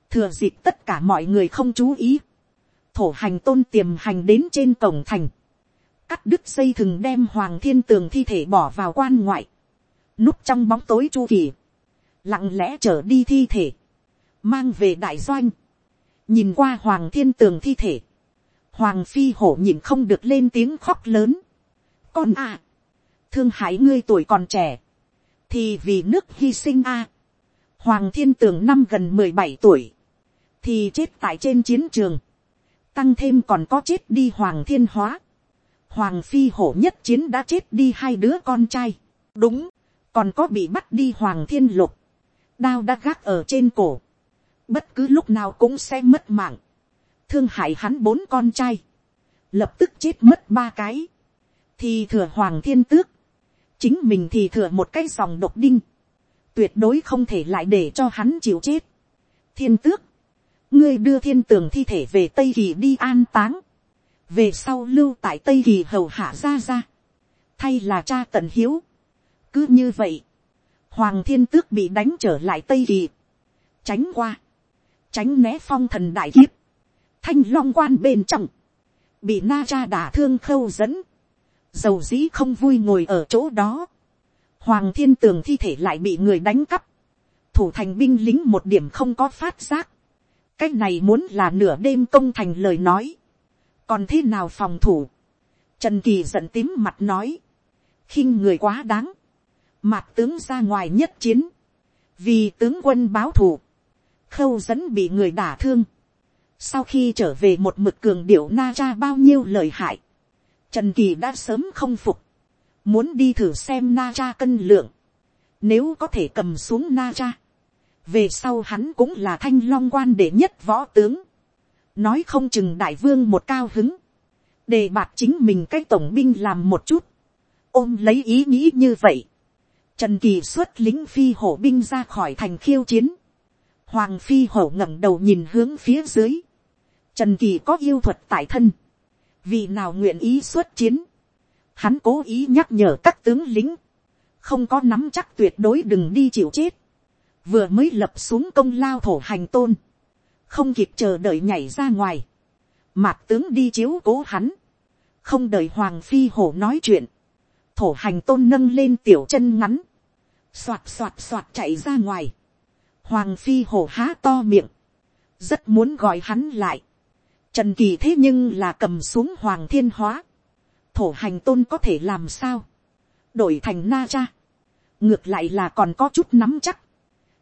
[SPEAKER 1] thừa dịp tất cả mọi người không chú ý, thổ hành tôn tiềm hành đến trên cổng thành, cắt đứt dây thừng đem hoàng thiên tường thi thể bỏ vào quan ngoại, núp trong bóng tối chu kỳ, lặng lẽ trở đi thi thể, mang về đại doanh, nhìn qua hoàng thiên tường thi thể, hoàng phi hổ nhìn không được lên tiếng khóc lớn. con à, thương hại ngươi tuổi còn trẻ, thì vì nước hy sinh a. hoàng thiên tường năm gần mười bảy tuổi, thì chết tại trên chiến trường, tăng thêm còn có chết đi hoàng thiên hóa, hoàng phi hổ nhất chiến đã chết đi hai đứa con trai, đúng, còn có bị bắt đi hoàng thiên lục, đao đã gác ở trên cổ, bất cứ lúc nào cũng sẽ mất mạng, thương hại hắn bốn con trai, lập tức chết mất ba cái, thì thừa hoàng thiên tước, chính mình thì thừa một cái dòng độc đinh, tuyệt đối không thể lại để cho hắn chịu chết. thiên tước, ngươi đưa thiên tường thi thể về tây kỳ đi an táng, về sau lưu tại tây kỳ hầu hạ ra ra, thay là cha tần hiếu. cứ như vậy, hoàng thiên tước bị đánh trở lại tây kỳ, tránh qua, tránh né phong thần đại kiếp, thanh long quan bên trong, bị na cha đả thương khâu dẫn, dầu dĩ không vui ngồi ở chỗ đó, hoàng thiên tường thi thể lại bị người đánh cắp, thủ thành binh lính một điểm không có phát giác, cái này muốn là nửa đêm công thành lời nói, còn thế nào phòng thủ, trần kỳ giận tím mặt nói, khinh người quá đáng, mặt tướng ra ngoài nhất chiến, vì tướng quân báo thù, khâu dẫn bị người đả thương, sau khi trở về một mực cường điệu na cha bao nhiêu lời hại, trần kỳ đã sớm không phục, muốn đi thử xem na cha cân lượng, nếu có thể cầm xuống na cha, về sau hắn cũng là thanh long quan đệ nhất võ tướng, nói không chừng đại vương một cao hứng, đề bạt chính mình cái tổng binh làm một chút, ôm lấy ý nghĩ như vậy, trần kỳ xuất lính phi hổ binh ra khỏi thành khiêu chiến, hoàng phi hổ ngẩng đầu nhìn hướng phía dưới, trần kỳ có yêu thuật tại thân, vì nào nguyện ý xuất chiến, hắn cố ý nhắc nhở các tướng lính, không có nắm chắc tuyệt đối đừng đi chịu chết, vừa mới lập xuống công lao thổ hành tôn, không kịp chờ đợi nhảy ra ngoài, mạc tướng đi chiếu cố hắn, không đợi hoàng phi hổ nói chuyện, thổ hành tôn nâng lên tiểu chân ngắn, Xoạt xoạt xoạt chạy ra ngoài, hoàng phi hổ há to miệng, rất muốn gọi hắn lại, trần kỳ thế nhưng là cầm xuống hoàng thiên hóa, thổ hành tôn có thể làm sao, đổi thành na cha, ngược lại là còn có chút nắm chắc,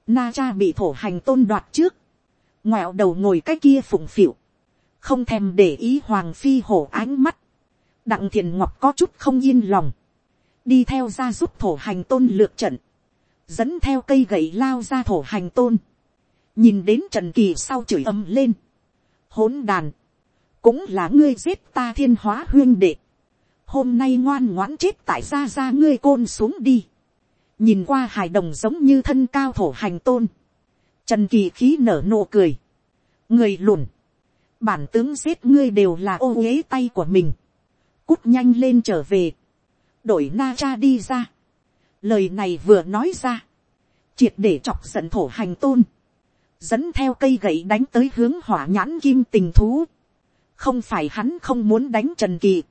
[SPEAKER 1] na cha bị thổ hành tôn đoạt trước, ngoẹo đầu ngồi cái kia phụng phịu, không thèm để ý hoàng phi hổ ánh mắt, đặng thiền ngọc có chút không yên lòng, đi theo ra giúp thổ hành tôn lược trận, dẫn theo cây gậy lao ra thổ hành tôn, nhìn đến trần kỳ sau chửi ầm lên, hỗn đàn, cũng là ngươi giết ta thiên hóa huyên đệ, hôm nay ngoan ngoãn chết tại ra ra ngươi côn xuống đi, nhìn qua hài đồng giống như thân cao thổ hành tôn, trần kỳ khí nở nụ cười, người lùn, bản tướng giết ngươi đều là ô uế tay của mình, cút nhanh lên trở về, đổi na cha đi ra, lời này vừa nói ra, triệt để chọc giận thổ hành tôn, dẫn theo cây gậy đánh tới hướng hỏa nhãn kim tình thú, không phải hắn không muốn đánh trần kỳ,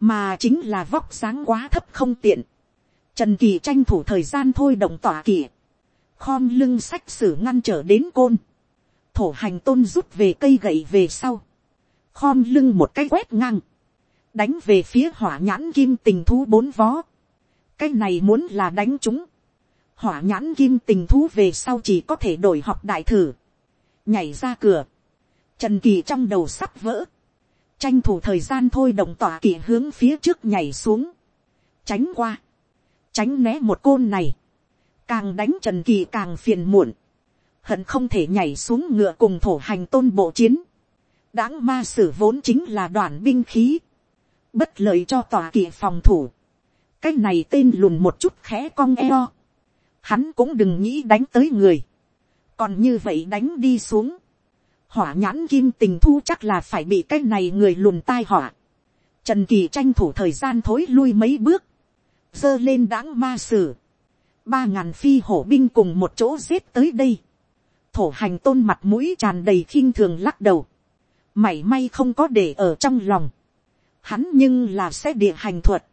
[SPEAKER 1] mà chính là vóc dáng quá thấp không tiện, trần kỳ tranh thủ thời gian thôi động tỏa kỳ, khom lưng sách sử ngăn trở đến côn, thổ hành tôn rút về cây gậy về sau, khom lưng một cái quét ngang, đánh về phía hỏa nhãn kim tình thú bốn vó, cái này muốn là đánh chúng, hỏa nhãn kim tình thú về sau chỉ có thể đổi học đại thử, nhảy ra cửa, trần kỳ trong đầu sắp vỡ, tranh thủ thời gian thôi động tỏa kỳ hướng phía trước nhảy xuống, tránh qua, tránh né một côn này, càng đánh trần kỳ càng phiền muộn, hận không thể nhảy xuống ngựa cùng thổ hành tôn bộ chiến, đáng ma sử vốn chính là đoàn binh khí, bất lợi cho tòa kỳ phòng thủ, cái này tên lùn một chút khẽ cong eo, hắn cũng đừng nghĩ đánh tới người, còn như vậy đánh đi xuống, hỏa nhãn kim tình thu chắc là phải bị cái này người lùn tai họa. Trần kỳ tranh thủ thời gian thối lui mấy bước, dơ lên đáng ma sử, ba ngàn phi hổ binh cùng một chỗ giết tới đây, thổ hành tôn mặt mũi tràn đầy khinh thường lắc đầu, mảy may không có để ở trong lòng, hắn nhưng là sẽ địa hành thuật,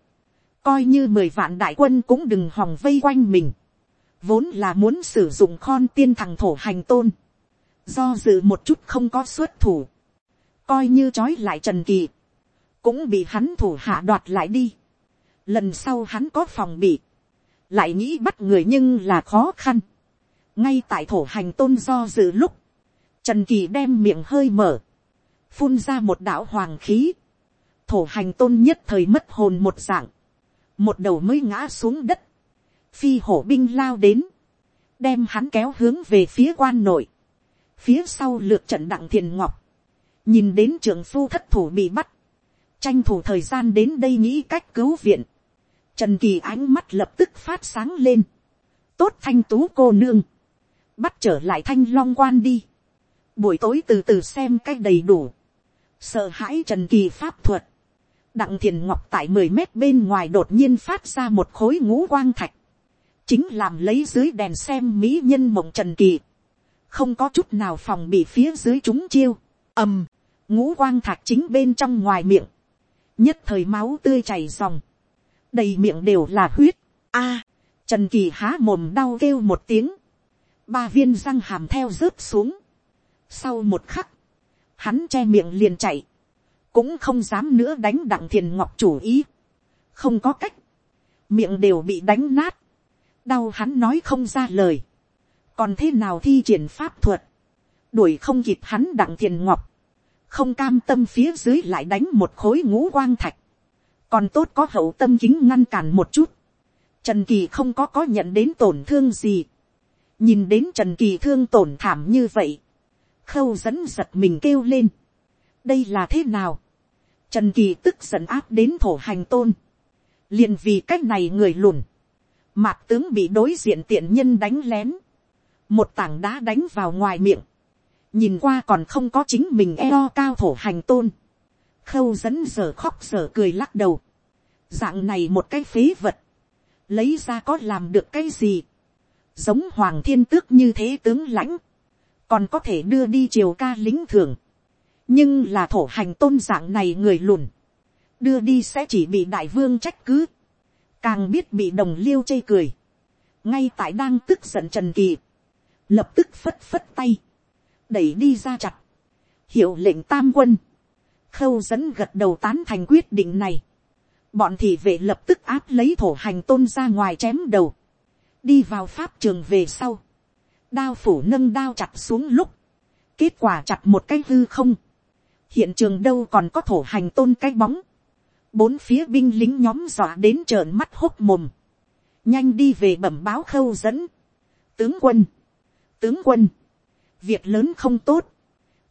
[SPEAKER 1] coi như mười vạn đại quân cũng đừng hòng vây quanh mình, vốn là muốn sử dụng khon tiên thằng thổ hành tôn, do dự một chút không có xuất thủ, coi như trói lại trần kỳ, cũng bị hắn thủ hạ đoạt lại đi. Lần sau hắn có phòng bị, lại nghĩ bắt người nhưng là khó khăn. ngay tại thổ hành tôn do dự lúc, trần kỳ đem miệng hơi mở, phun ra một đạo hoàng khí, thổ hành tôn nhất thời mất hồn một dạng, một đầu mới ngã xuống đất, phi hổ binh lao đến, đem hắn kéo hướng về phía quan nội, phía sau lượt trận đặng thiền ngọc, nhìn đến trưởng phu thất thủ bị bắt, tranh thủ thời gian đến đây nghĩ cách cứu viện, trần kỳ ánh mắt lập tức phát sáng lên, tốt thanh tú cô nương, bắt trở lại thanh long quan đi, buổi tối từ từ xem cách đầy đủ, sợ hãi trần kỳ pháp thuật, đặng thiền ngọc tại mười mét bên ngoài đột nhiên phát ra một khối ngũ quang thạch, chính làm lấy dưới đèn xem mỹ nhân mộng trần kỳ, không có chút nào phòng bị phía dưới chúng chiêu, ầm, ngũ quang thạch chính bên trong ngoài miệng, nhất thời máu tươi chảy dòng, đầy miệng đều là huyết, a, trần kỳ há mồm đau kêu một tiếng, ba viên răng hàm theo rớt xuống, sau một khắc, hắn che miệng liền chạy, cũng không dám nữa đánh đặng thiền ngọc chủ ý, không có cách, miệng đều bị đánh nát, đau hắn nói không ra lời, còn thế nào thi triển pháp thuật, đuổi không kịp hắn đặng thiền ngọc, không cam tâm phía dưới lại đánh một khối ngũ quang thạch, còn tốt có hậu tâm kính ngăn cản một chút, trần kỳ không có có nhận đến tổn thương gì, nhìn đến trần kỳ thương tổn thảm như vậy, khâu dẫn giật mình kêu lên, đây là thế nào, trần kỳ tức giận áp đến thổ hành tôn, liền vì cách này người lùn, mạc tướng bị đối diện tiện nhân đánh lén, một tảng đá đánh vào ngoài miệng, nhìn qua còn không có chính mình eo cao thổ hành tôn, khâu dẫn giờ khóc giờ cười lắc đầu, dạng này một cái phế vật, lấy ra có làm được cái gì, giống hoàng thiên tước như thế tướng lãnh, còn có thể đưa đi triều ca lính thường, nhưng là thổ hành tôn dạng này người lùn, đưa đi sẽ chỉ bị đại vương trách cứ, càng biết bị đồng liêu chê cười, ngay tại đang tức giận trần kỳ, lập tức phất phất tay, đẩy đi ra chặt, hiệu lệnh tam quân, khâu dẫn gật đầu tán thành quyết định này, bọn thị vệ lập tức áp lấy thổ hành tôn ra ngoài chém đầu, đi vào pháp trường về sau, đao phủ nâng đao chặt xuống lúc, kết quả chặt một cái hư không, hiện trường đâu còn có thổ hành tôn cái bóng, bốn phía binh lính nhóm dọa đến trợn mắt hốc mồm, nhanh đi về bẩm báo khâu dẫn, tướng quân, tướng quân, việc lớn không tốt,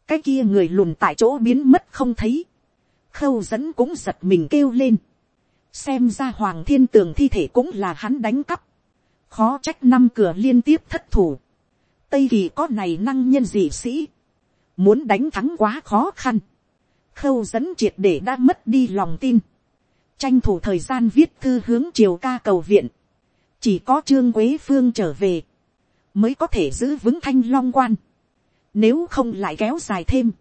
[SPEAKER 1] cái kia người lùn tại chỗ biến mất không thấy, khâu dẫn cũng giật mình kêu lên, xem ra hoàng thiên tường thi thể cũng là hắn đánh cắp, khó trách năm cửa liên tiếp thất thủ, tây kỳ có này năng nhân dị sĩ, muốn đánh thắng quá khó khăn, khâu dẫn triệt để đã mất đi lòng tin, tranh thủ thời gian viết thư hướng triều ca cầu viện, chỉ có trương quế phương trở về, mới có thể giữ vững thanh long quan, nếu không lại kéo dài thêm.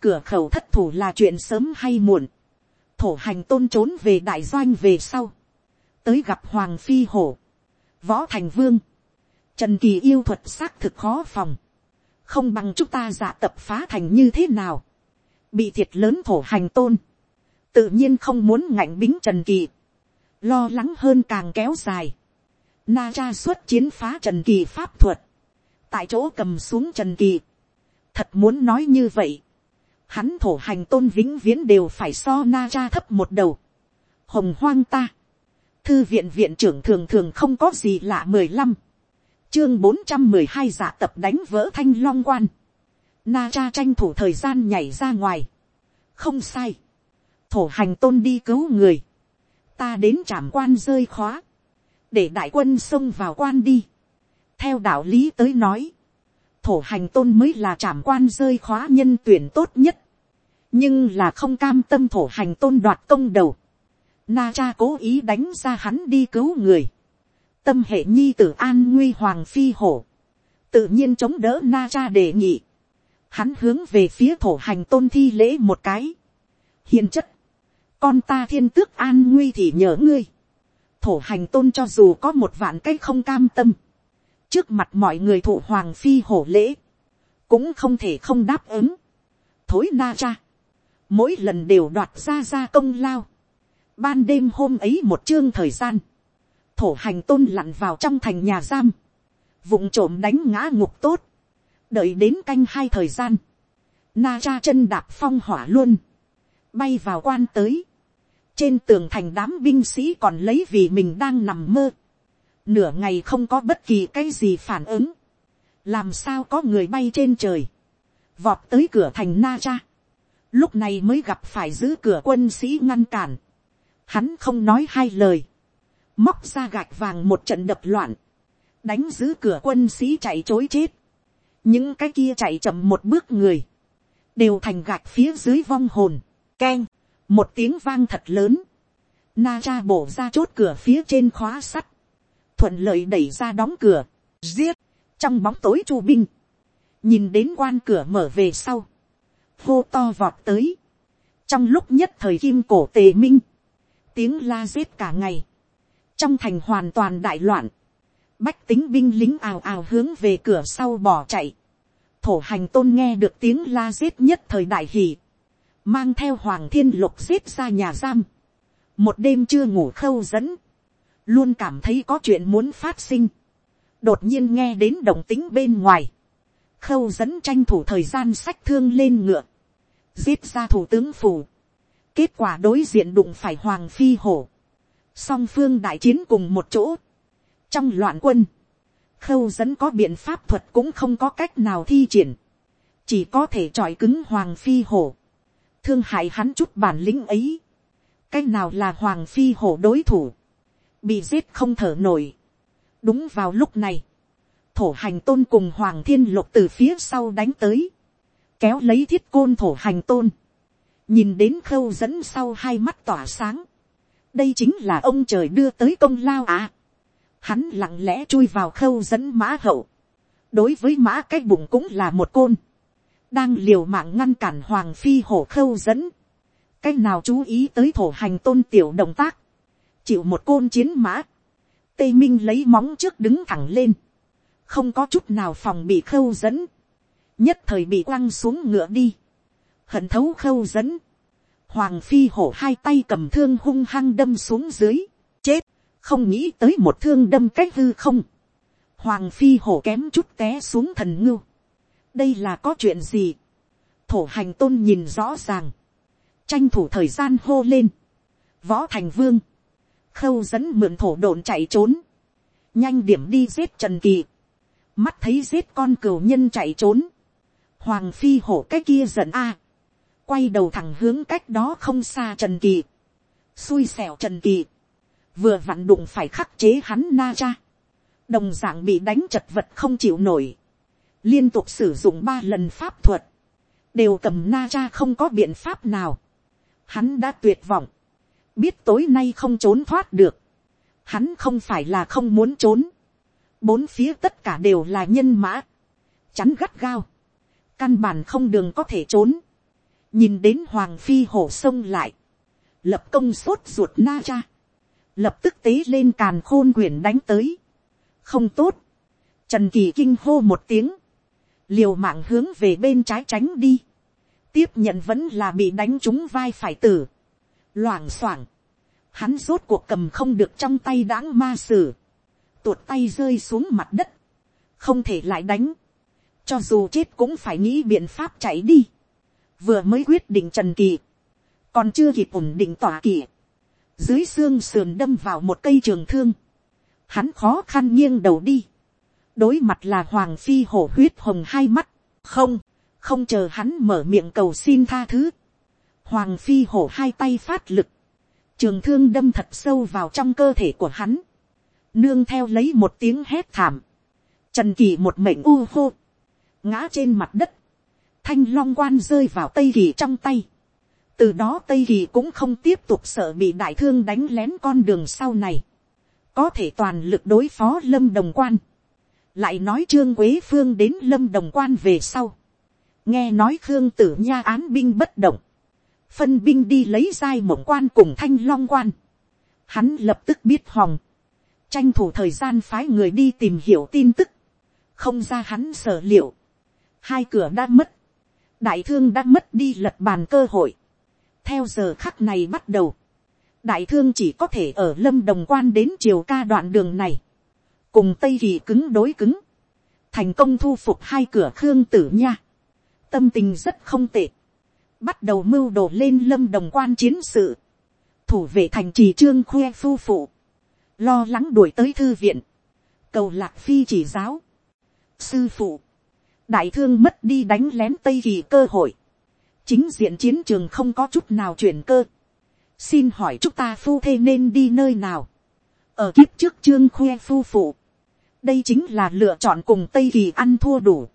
[SPEAKER 1] Cửa khẩu thất thủ là chuyện sớm hay muộn. Thổ hành tôn trốn về đại doanh về sau. Tới gặp Hoàng Phi Hổ. Võ Thành Vương. Trần Kỳ yêu thuật xác thực khó phòng. Không bằng chúng ta giả tập phá thành như thế nào. Bị thiệt lớn thổ hành tôn. Tự nhiên không muốn ngạnh bính Trần Kỳ. Lo lắng hơn càng kéo dài. Na cha xuất chiến phá Trần Kỳ pháp thuật. Tại chỗ cầm xuống Trần Kỳ Thật muốn nói như vậy. Hắn thổ hành tôn vĩnh viễn đều phải so na cha thấp một đầu. Hồng hoang ta. Thư viện viện trưởng thường thường không có gì lạ mười lăm Chương bốn trăm mười hai giả tập đánh vỡ thanh long quan. Na cha tranh thủ thời gian nhảy ra ngoài. Không sai. Thổ hành tôn đi cứu người. Ta đến trảm quan rơi khóa. Để đại quân xông vào quan đi. Theo đạo lý tới nói thổ hành tôn mới là trảm quan rơi khóa nhân tuyển tốt nhất, nhưng là không cam tâm thổ hành tôn đoạt công đầu, na cha cố ý đánh ra hắn đi cứu người, tâm hệ nhi tử an nguy hoàng phi hổ, tự nhiên chống đỡ na cha đề nghị, hắn hướng về phía thổ hành tôn thi lễ một cái, hiền chất, con ta thiên tước an nguy thì nhớ ngươi, thổ hành tôn cho dù có một vạn cái không cam tâm, trước mặt mọi người thụ hoàng phi hổ lễ, cũng không thể không đáp ứng. thối na cha, mỗi lần đều đoạt ra ra công lao. ban đêm hôm ấy một chương thời gian, thổ hành tôn lặn vào trong thành nhà giam, vụng trộm đánh ngã ngục tốt, đợi đến canh hai thời gian, na cha chân đạp phong hỏa luôn, bay vào quan tới, trên tường thành đám binh sĩ còn lấy vì mình đang nằm mơ, nửa ngày không có bất kỳ cái gì phản ứng, làm sao có người bay trên trời, vọt tới cửa thành na cha, lúc này mới gặp phải giữ cửa quân sĩ ngăn cản, hắn không nói hai lời, móc ra gạch vàng một trận đập loạn, đánh giữ cửa quân sĩ chạy chối chết, những cái kia chạy chậm một bước người, đều thành gạch phía dưới vong hồn, keng, một tiếng vang thật lớn, na cha bổ ra chốt cửa phía trên khóa sắt, thuận lợi đẩy ra đóng cửa, giết, trong bóng tối chu binh, nhìn đến quan cửa mở về sau, hô to vọt tới, trong lúc nhất thời kim cổ tề minh, tiếng la giết cả ngày, trong thành hoàn toàn đại loạn, bách tính binh lính ào ào hướng về cửa sau bỏ chạy, thổ hành tôn nghe được tiếng la giết nhất thời đại hỷ, mang theo hoàng thiên lục giết ra nhà giam, một đêm chưa ngủ khâu dẫn, luôn cảm thấy có chuyện muốn phát sinh, đột nhiên nghe đến động tính bên ngoài, khâu dẫn tranh thủ thời gian sách thương lên ngựa, giết ra thủ tướng phủ, kết quả đối diện đụng phải hoàng phi hổ, song phương đại chiến cùng một chỗ, trong loạn quân, khâu dẫn có biện pháp thuật cũng không có cách nào thi triển, chỉ có thể trọi cứng hoàng phi hổ, thương hại hắn chút bản lĩnh ấy, cách nào là hoàng phi hổ đối thủ, bị giết không thở nổi. đúng vào lúc này, thổ hành tôn cùng hoàng thiên lục từ phía sau đánh tới, kéo lấy thiết côn thổ hành tôn, nhìn đến khâu dẫn sau hai mắt tỏa sáng, đây chính là ông trời đưa tới công lao à hắn lặng lẽ chui vào khâu dẫn mã hậu, đối với mã cái bụng cũng là một côn, đang liều mạng ngăn cản hoàng phi hổ khâu dẫn, cái nào chú ý tới thổ hành tôn tiểu động tác, chịu một côn chiến mã, tây minh lấy móng trước đứng thẳng lên, không có chút nào phòng bị khâu dẫn, nhất thời bị quăng xuống ngựa đi, hận thấu khâu dẫn, hoàng phi hổ hai tay cầm thương hung hăng đâm xuống dưới, chết, không nghĩ tới một thương đâm cách hư không, hoàng phi hổ kém chút té xuống thần ngưu, đây là có chuyện gì, thổ hành tôn nhìn rõ ràng, tranh thủ thời gian hô lên, võ thành vương, khâu dẫn mượn thổ độn chạy trốn, nhanh điểm đi giết trần kỳ, mắt thấy giết con cừu nhân chạy trốn, hoàng phi hổ cái kia giận a, quay đầu thẳng hướng cách đó không xa trần kỳ, xui xẻo trần kỳ, vừa vặn đụng phải khắc chế hắn na cha, đồng d ạ n g bị đánh chật vật không chịu nổi, liên tục sử dụng ba lần pháp thuật, đều cầm na cha không có biện pháp nào, hắn đã tuyệt vọng, biết tối nay không trốn thoát được, hắn không phải là không muốn trốn, bốn phía tất cả đều là nhân mã, chắn gắt gao, căn bản không đường có thể trốn, nhìn đến hoàng phi hổ sông lại, lập công sốt ruột na cha, lập tức tế lên càn khôn quyển đánh tới, không tốt, trần kỳ kinh hô một tiếng, liều mạng hướng về bên trái tránh đi, tiếp nhận vẫn là bị đánh trúng vai phải tử, loảng xoảng, hắn rốt cuộc cầm không được trong tay đãng ma sử, tuột tay rơi xuống mặt đất, không thể lại đánh, cho dù chết cũng phải nghĩ biện pháp chạy đi, vừa mới quyết định trần kỳ, còn chưa kịp ổn định tỏa kỳ, dưới xương sườn đâm vào một cây trường thương, hắn khó khăn nghiêng đầu đi, đối mặt là hoàng phi hổ huyết hồng hai mắt, không, không chờ hắn mở miệng cầu xin tha thứ, hoàng phi hổ hai tay phát lực, trường thương đâm thật sâu vào trong cơ thể của hắn, nương theo lấy một tiếng hét thảm, trần kỳ một mệnh u hô, ngã trên mặt đất, thanh long quan rơi vào tây kỳ trong tay, từ đó tây kỳ cũng không tiếp tục sợ bị đại thương đánh lén con đường sau này, có thể toàn lực đối phó lâm đồng quan, lại nói trương quế phương đến lâm đồng quan về sau, nghe nói khương tử nha án binh bất động, phân binh đi lấy giai mộng quan cùng thanh long quan, hắn lập tức biết hòng, tranh thủ thời gian phái người đi tìm hiểu tin tức, không ra hắn sở liệu, hai cửa đã mất, đại thương đã mất đi lật bàn cơ hội, theo giờ khắc này bắt đầu, đại thương chỉ có thể ở lâm đồng quan đến triều ca đoạn đường này, cùng tây kỳ cứng đối cứng, thành công thu phục hai cửa khương tử nha, tâm tình rất không tệ, bắt đầu mưu đồ lên lâm đồng quan chiến sự, thủ vệ thành trì trương khoe phu phụ, lo lắng đuổi tới thư viện, cầu lạc phi chỉ giáo, sư phụ, đại thương mất đi đánh lén tây kỳ cơ hội, chính diện chiến trường không có chút nào chuyển cơ, xin hỏi chúng ta phu thê nên đi nơi nào, ở kiếp trước trương khoe phu phụ, đây chính là lựa chọn cùng tây kỳ ăn thua đủ,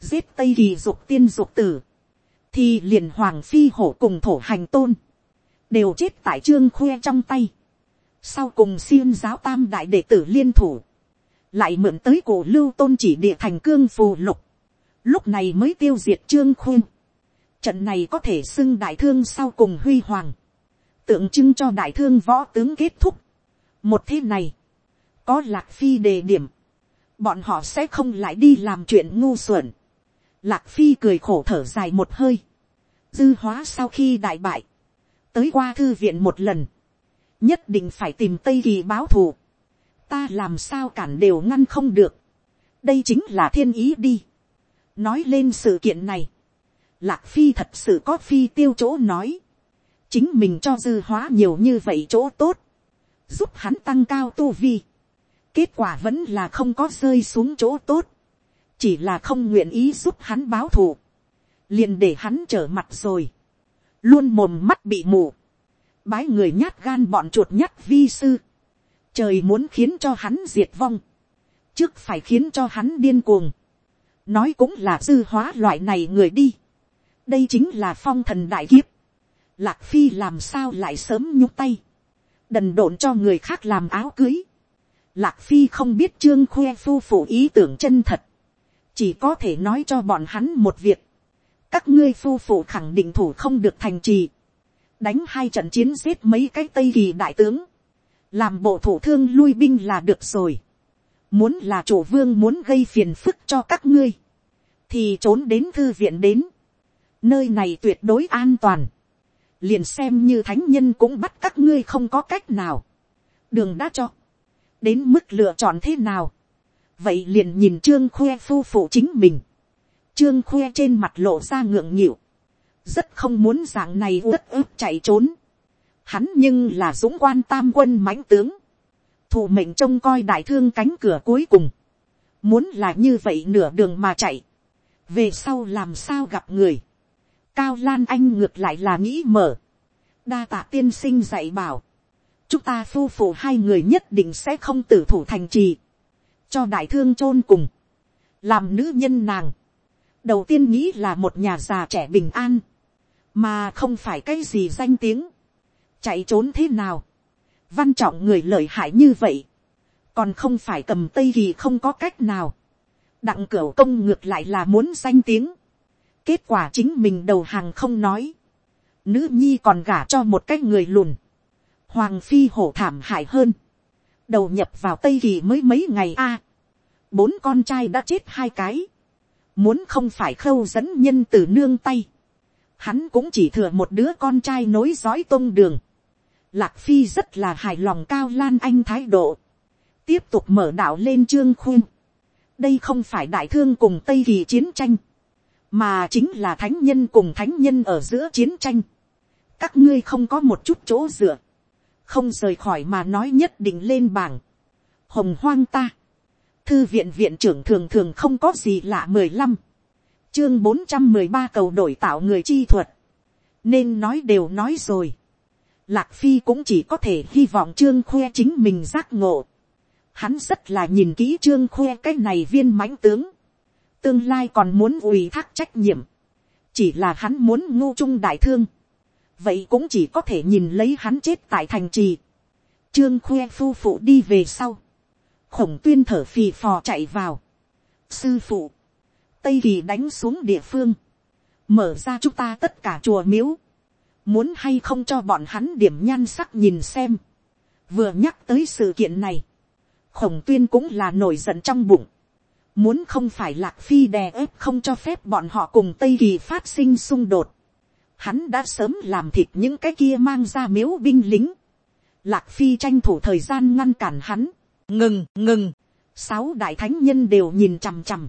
[SPEAKER 1] giết tây kỳ dục tiên dục tử, thì liền hoàng phi hổ cùng thổ hành tôn, đều chết tại trương khoe trong tay, sau cùng xiêm giáo tam đại đệ tử liên thủ, lại mượn tới cổ lưu tôn chỉ địa thành cương phù lục, lúc này mới tiêu diệt trương khuyên. Trận này có thể xưng đại thương sau cùng huy hoàng, tượng trưng cho đại thương võ tướng kết thúc. một thế này, có lạc phi đề điểm, bọn họ sẽ không lại đi làm chuyện ngu xuẩn. Lạc phi cười khổ thở dài một hơi, dư hóa sau khi đại bại, tới qua thư viện một lần, nhất định phải tìm tây kỳ báo thù, ta làm sao cản đều ngăn không được, đây chính là thiên ý đi. nói lên sự kiện này, lạc phi thật sự có phi tiêu chỗ nói, chính mình cho dư hóa nhiều như vậy chỗ tốt, giúp hắn tăng cao tu vi, kết quả vẫn là không có rơi xuống chỗ tốt, chỉ là không nguyện ý giúp hắn báo thù, liền để hắn trở mặt rồi, luôn mồm mắt bị mù, bái người nhát gan bọn chuột nhát vi sư, trời muốn khiến cho hắn diệt vong, trước phải khiến cho hắn điên cuồng, nói cũng là dư hóa loại này người đi, đây chính là phong thần đại kiếp, lạc phi làm sao lại sớm nhúc tay, đần độn cho người khác làm áo cưới, lạc phi không biết trương khoe phu phụ ý tưởng chân thật, chỉ có thể nói cho bọn hắn một việc, các ngươi phu phụ khẳng định thủ không được thành trì, đánh hai trận chiến giết mấy cái tây kỳ đại tướng, làm bộ thủ thương lui binh là được rồi. Muốn là chủ vương muốn gây phiền phức cho các ngươi, thì trốn đến thư viện đến. Nơi này tuyệt đối an toàn. Liền xem như thánh nhân cũng bắt các ngươi không có cách nào. Đường đã cho. Đến mức lựa chọn thế nào. Vậy liền nhìn trương khoe phu phụ chính mình. Trương khoe trên mặt lộ ra ngượng nghịu rất không muốn dạng này uất ức chạy trốn. Hắn nhưng là dũng quan tam quân mãnh tướng, thủ mệnh trông coi đại thương cánh cửa cuối cùng, muốn là như vậy nửa đường mà chạy, về sau làm sao gặp người, cao lan anh ngược lại là nghĩ mở, đa tạ tiên sinh dạy bảo, chúng ta phu phụ hai người nhất định sẽ không tử thủ thành trì, cho đại thương chôn cùng, làm nữ nhân nàng, đầu tiên nghĩ là một nhà già trẻ bình an, mà không phải cái gì danh tiếng, chạy trốn thế nào, văn trọng người lợi hại như vậy, còn không phải cầm tây kỳ không có cách nào, đặng cửa công ngược lại là muốn danh tiếng, kết quả chính mình đầu hàng không nói, nữ nhi còn gả cho một cái người lùn, hoàng phi hổ thảm hại hơn, đầu nhập vào tây kỳ mới mấy ngày a, bốn con trai đã chết hai cái, muốn không phải khâu dẫn nhân từ nương tay, hắn cũng chỉ thừa một đứa con trai nối dõi tôn đường. Lạc phi rất là hài lòng cao lan anh thái độ. tiếp tục mở đạo lên trương khuyên. đây không phải đại thương cùng tây kỳ chiến tranh, mà chính là thánh nhân cùng thánh nhân ở giữa chiến tranh. các ngươi không có một chút chỗ dựa, không rời khỏi mà nói nhất định lên bảng. hồng hoang ta, thư viện viện trưởng thường thường không có gì lạ mười lăm chương bốn trăm mười ba cầu đổi tạo người chi thuật. Nên nói đều nói rồi. Lạc Phi cũng chỉ có thể hy vọng Trương Khoe chính mình giác ngộ. Hắn rất là nhìn kỹ Trương Khoe cái này viên mãnh tướng tương lai còn muốn ủy thác trách nhiệm, chỉ là hắn muốn ngu trung đại thương, vậy cũng chỉ có thể nhìn lấy hắn chết tại thành trì. Trương khoe phu phụ đi về sau, khổng tuyên thở phì phò chạy vào. Sư phụ, tây kỳ đánh xuống địa phương, mở ra chúng ta tất cả chùa miếu, muốn hay không cho bọn hắn điểm nhan sắc nhìn xem. vừa nhắc tới sự kiện này, khổng tuyên cũng là nổi giận trong bụng muốn không phải lạc phi đè ép không cho phép bọn họ cùng tây kỳ phát sinh xung đột. hắn đã sớm làm thịt những cái kia mang ra miếu binh lính. lạc phi tranh thủ thời gian ngăn cản hắn. ngừng ngừng. sáu đại thánh nhân đều nhìn chằm chằm.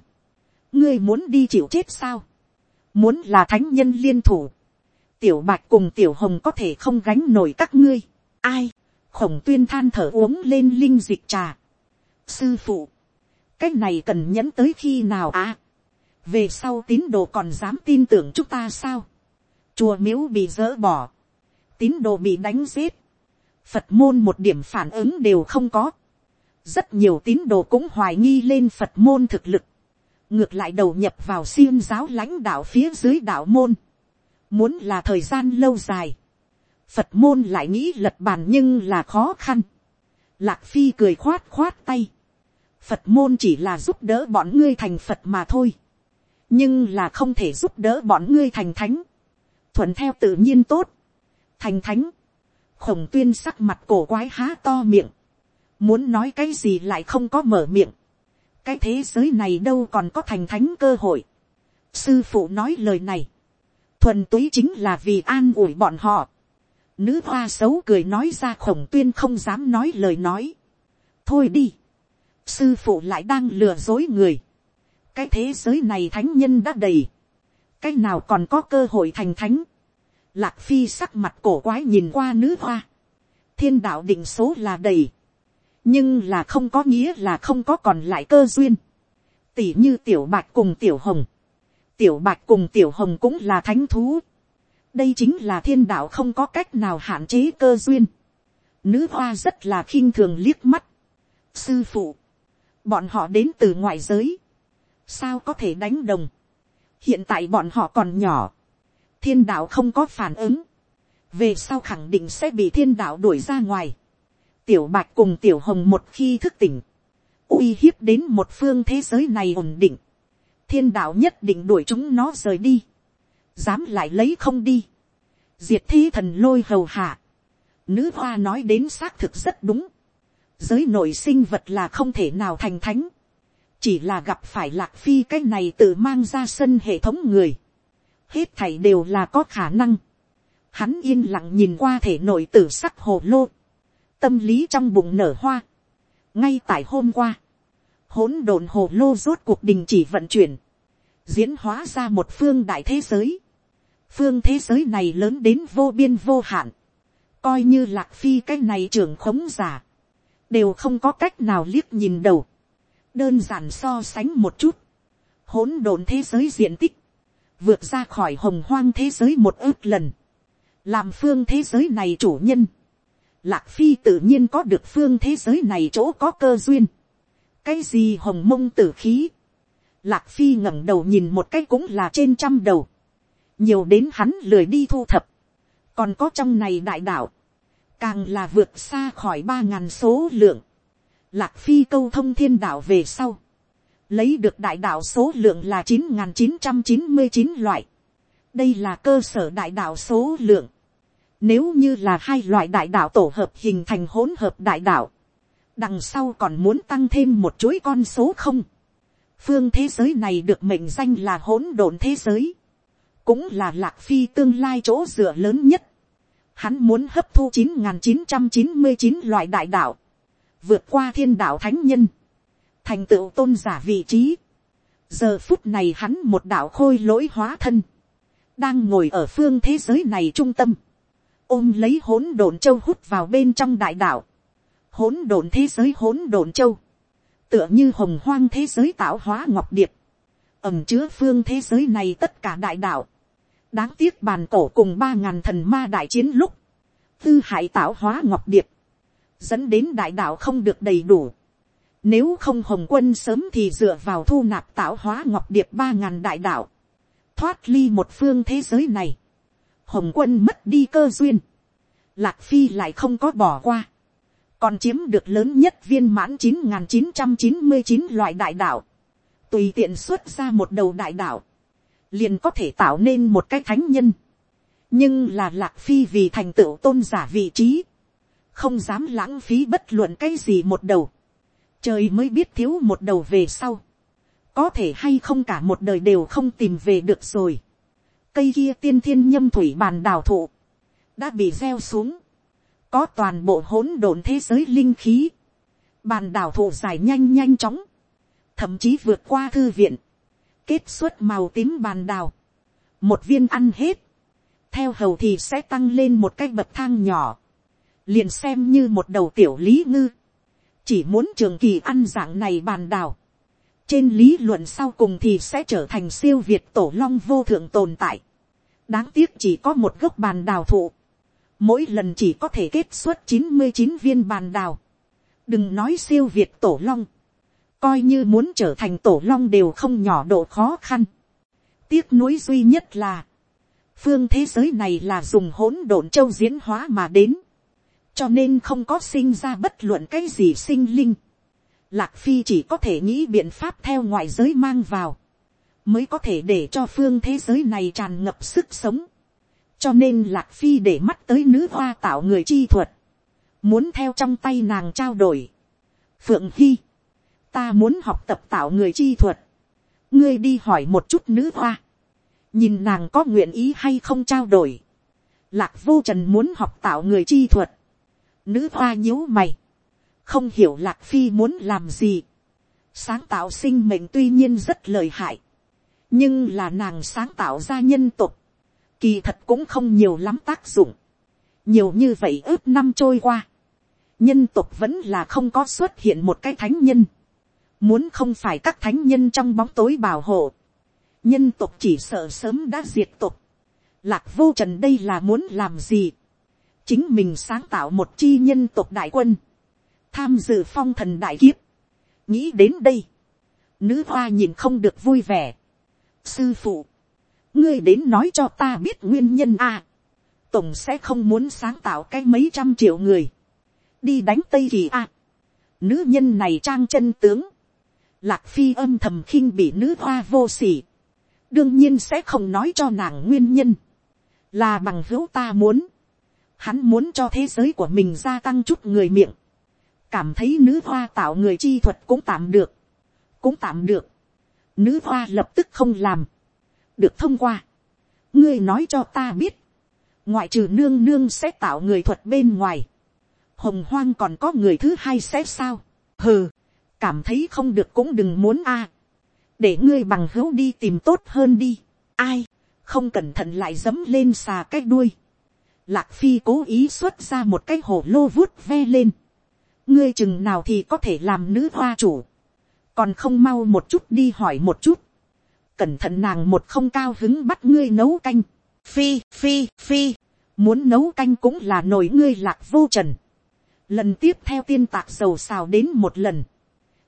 [SPEAKER 1] ngươi muốn đi chịu chết sao. muốn là thánh nhân liên thủ. tiểu bạch cùng tiểu hồng có thể không gánh nổi các ngươi. ai. khổng tuyên than thở uống lên linh dịch trà sư phụ, cái này cần nhẫn tới khi nào à, về sau tín đồ còn dám tin tưởng chúng ta sao, chùa miếu bị dỡ bỏ, tín đồ bị đánh giết, phật môn một điểm phản ứng đều không có, rất nhiều tín đồ cũng hoài nghi lên phật môn thực lực, ngược lại đầu nhập vào xiêm giáo lãnh đạo phía dưới đạo môn, muốn là thời gian lâu dài, phật môn lại nghĩ lật bàn nhưng là khó khăn, Lạc Phi cười khoát khoát tay. Phật môn chỉ là giúp đỡ bọn ngươi thành Phật mà thôi. Nhưng là không thể giúp đỡ bọn ngươi thành thánh. Thuận theo tự nhiên tốt. Thành thánh. Khổng tuyên sắc mặt cổ quái há to miệng. Muốn nói cái gì lại không có mở miệng. Cái thế giới này đâu còn có thành thánh cơ hội. Sư phụ nói lời này. Thuần túy chính là vì an ủi bọn họ. Nữ hoa xấu cười nói ra khổng tuyên không dám nói lời nói. Thôi đi. Sư phụ lại đang lừa dối người. Cái thế giới này thánh nhân đã đầy. Cái nào còn có cơ hội thành thánh. Lạc phi sắc mặt cổ quái nhìn qua nữ hoa. Thiên đạo định số là đầy. Nhưng là không có nghĩa là không có còn lại cơ duyên. Tỷ như tiểu bạch cùng tiểu hồng. Tiểu bạch cùng tiểu hồng cũng là thánh thú đây chính là thiên đạo không có cách nào hạn chế cơ duyên. Nữ hoa rất là khinh thường liếc mắt. Sư phụ, bọn họ đến từ ngoại giới, sao có thể đánh đồng. hiện tại bọn họ còn nhỏ, thiên đạo không có phản ứng, về sau khẳng định sẽ bị thiên đạo đuổi ra ngoài. tiểu bạch cùng tiểu hồng một khi thức tỉnh, uy hiếp đến một phương thế giới này ổn định, thiên đạo nhất định đuổi chúng nó rời đi. Dám lại lấy không đi, diệt thi thần lôi hầu hạ, nữ hoa nói đến xác thực rất đúng, giới nội sinh vật là không thể nào thành thánh, chỉ là gặp phải lạc phi cái này tự mang ra sân hệ thống người, hết thảy đều là có khả năng, hắn yên lặng nhìn qua thể nội tử sắc hồ lô, tâm lý trong bụng nở hoa, ngay tại hôm qua, hỗn độn hồ lô rốt cuộc đình chỉ vận chuyển, diễn hóa ra một phương đại thế giới, phương thế giới này lớn đến vô biên vô hạn, coi như lạc phi cái này trưởng khống giả, đều không có cách nào liếc nhìn đầu, đơn giản so sánh một chút, hỗn độn thế giới diện tích, vượt ra khỏi hồng hoang thế giới một ước lần, làm phương thế giới này chủ nhân, lạc phi tự nhiên có được phương thế giới này chỗ có cơ duyên, cái gì hồng mông tử khí, lạc phi ngẩng đầu nhìn một cái cũng là trên trăm đầu, nhiều đến hắn lười đi thu thập, còn có trong này đại đạo, càng là vượt xa khỏi ba ngàn số lượng, lạc phi câu thông thiên đạo về sau, lấy được đại đạo số lượng là chín nghìn chín trăm chín mươi chín loại, đây là cơ sở đại đạo số lượng, nếu như là hai loại đại đạo tổ hợp hình thành hỗn hợp đại đạo, đằng sau còn muốn tăng thêm một chuỗi con số không, phương thế giới này được mệnh danh là hỗn độn thế giới, cũng là lạc phi tương lai chỗ dựa lớn nhất. Hắn muốn hấp thu chín nghìn chín trăm chín mươi chín loại đại đạo, vượt qua thiên đạo thánh nhân, thành tựu tôn giả vị trí. giờ phút này hắn một đạo khôi lỗi hóa thân, đang ngồi ở phương thế giới này trung tâm, ôm lấy hỗn độn châu hút vào bên trong đại đạo, hỗn độn thế giới hỗn độn châu, tựa như hồng hoang thế giới tạo hóa ngọc điệp, ẩm chứa phương thế giới này tất cả đại đạo, đáng tiếc bàn cổ cùng ba ngàn thần ma đại chiến lúc, tư hại tạo hóa ngọc điệp, dẫn đến đại đạo không được đầy đủ, Nếu không hồng quân sớm thì dựa vào thu nạp tạo hóa ngọc điệp ba ngàn đại đạo. Thoát ly một phương thế giới này. Hồng quân mất đi cơ duyên. Lạc phi lại không có bỏ qua. Còn chiếm được lớn nhất viên mãn chín chín trăm chín mươi chín loại đại đạo. Tùy tiện xuất ra một đầu đại đạo. Liền có thể tạo nên một cái thánh nhân. Nhưng là lạc phi vì thành tựu tôn giả vị trí. Không dám lãng phí bất luận cái gì một đầu trời mới biết thiếu một đầu về sau, có thể hay không cả một đời đều không tìm về được rồi. cây kia tiên thiên nhâm thủy bàn đào thụ, đã bị gieo xuống, có toàn bộ hỗn độn thế giới linh khí, bàn đào thụ dài nhanh nhanh chóng, thậm chí vượt qua thư viện, kết xuất màu tím bàn đào, một viên ăn hết, theo hầu thì sẽ tăng lên một cái bậc thang nhỏ, liền xem như một đầu tiểu lý ngư, chỉ muốn trường kỳ ăn dạng này bàn đào, trên lý luận sau cùng thì sẽ trở thành siêu việt tổ long vô thượng tồn tại. đáng tiếc chỉ có một gốc bàn đào thụ, mỗi lần chỉ có thể kết xuất chín mươi chín viên bàn đào. đừng nói siêu việt tổ long, coi như muốn trở thành tổ long đều không nhỏ độ khó khăn. tiếc nuối duy nhất là, phương thế giới này là dùng hỗn độn châu diễn hóa mà đến cho nên không có sinh ra bất luận cái gì sinh linh. Lạc phi chỉ có thể nghĩ biện pháp theo ngoại giới mang vào, mới có thể để cho phương thế giới này tràn ngập sức sống. cho nên lạc phi để mắt tới nữ hoa tạo người chi thuật, muốn theo trong tay nàng trao đổi. phượng hy, ta muốn học tập tạo người chi thuật, ngươi đi hỏi một chút nữ hoa, nhìn nàng có nguyện ý hay không trao đổi. Lạc vô trần muốn học tạo người chi thuật, Nữ hoa nhíu mày. Không hiểu lạc phi muốn làm gì. Sáng tạo sinh mệnh tuy nhiên rất lời hại. Nhưng là nàng sáng tạo ra nhân tục. Kỳ thật cũng không nhiều lắm tác dụng. Nhiều như vậy ước năm trôi qua. Nhân tục vẫn là không có xuất hiện một cái thánh nhân. Muốn không phải các thánh nhân trong bóng tối bảo hộ. Nhân tục chỉ sợ sớm đã diệt tục. Lạc vô trần đây là muốn làm gì? chính mình sáng tạo một chi nhân tộc đại quân, tham dự phong thần đại kiếp. nghĩ đến đây, nữ hoa nhìn không được vui vẻ. sư phụ, ngươi đến nói cho ta biết nguyên nhân a. À, tổng sẽ không muốn sáng tạo cái mấy trăm triệu người, đi đánh tây kỳ a. nữ nhân này trang chân tướng, lạc phi âm thầm khinh bị nữ hoa vô sỉ, đương nhiên sẽ không nói cho nàng nguyên nhân, là bằng hữu ta muốn, Hắn muốn cho thế giới của mình gia tăng chút người miệng. Cảm thấy nữ hoa tạo người chi thuật cũng tạm được. Cũng tạm được. Nữ hoa lập tức không làm. Được thông qua. Ngươi nói cho ta biết. Ngoại trừ nương nương sẽ tạo người thuật bên ngoài. Hồng hoang còn có người thứ hai sẽ sao? Hừ. Cảm thấy không được cũng đừng muốn a Để ngươi bằng hữu đi tìm tốt hơn đi. Ai? Không cẩn thận lại dấm lên xà cái đuôi Lạc Phi cố ý xuất ra một cái hồ lô vuốt ve lên. Ngươi chừng nào thì có thể làm nữ hoa chủ. Còn không mau một chút đi hỏi một chút. Cẩn thận nàng một không cao hứng bắt ngươi nấu canh. Phi, phi, phi. Muốn nấu canh cũng là nổi ngươi lạc vô trần. Lần tiếp theo tiên tạc dầu xào đến một lần.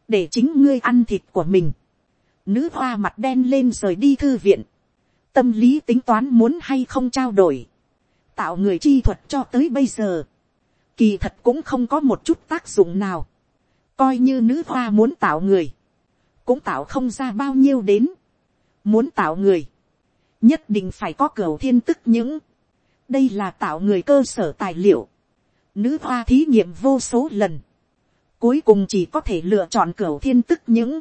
[SPEAKER 1] Để chính ngươi ăn thịt của mình. Nữ hoa mặt đen lên rời đi thư viện. Tâm lý tính toán muốn hay không trao đổi. Tạo người chi thuật cho tới bây giờ, kỳ thật cũng không có một chút tác dụng nào, coi như nữ hoa muốn tạo người, cũng tạo không ra bao nhiêu đến, muốn tạo người, nhất định phải có cửa thiên tức những, đây là tạo người cơ sở tài liệu, nữ hoa thí nghiệm vô số lần, cuối cùng chỉ có thể lựa chọn cửa thiên tức những,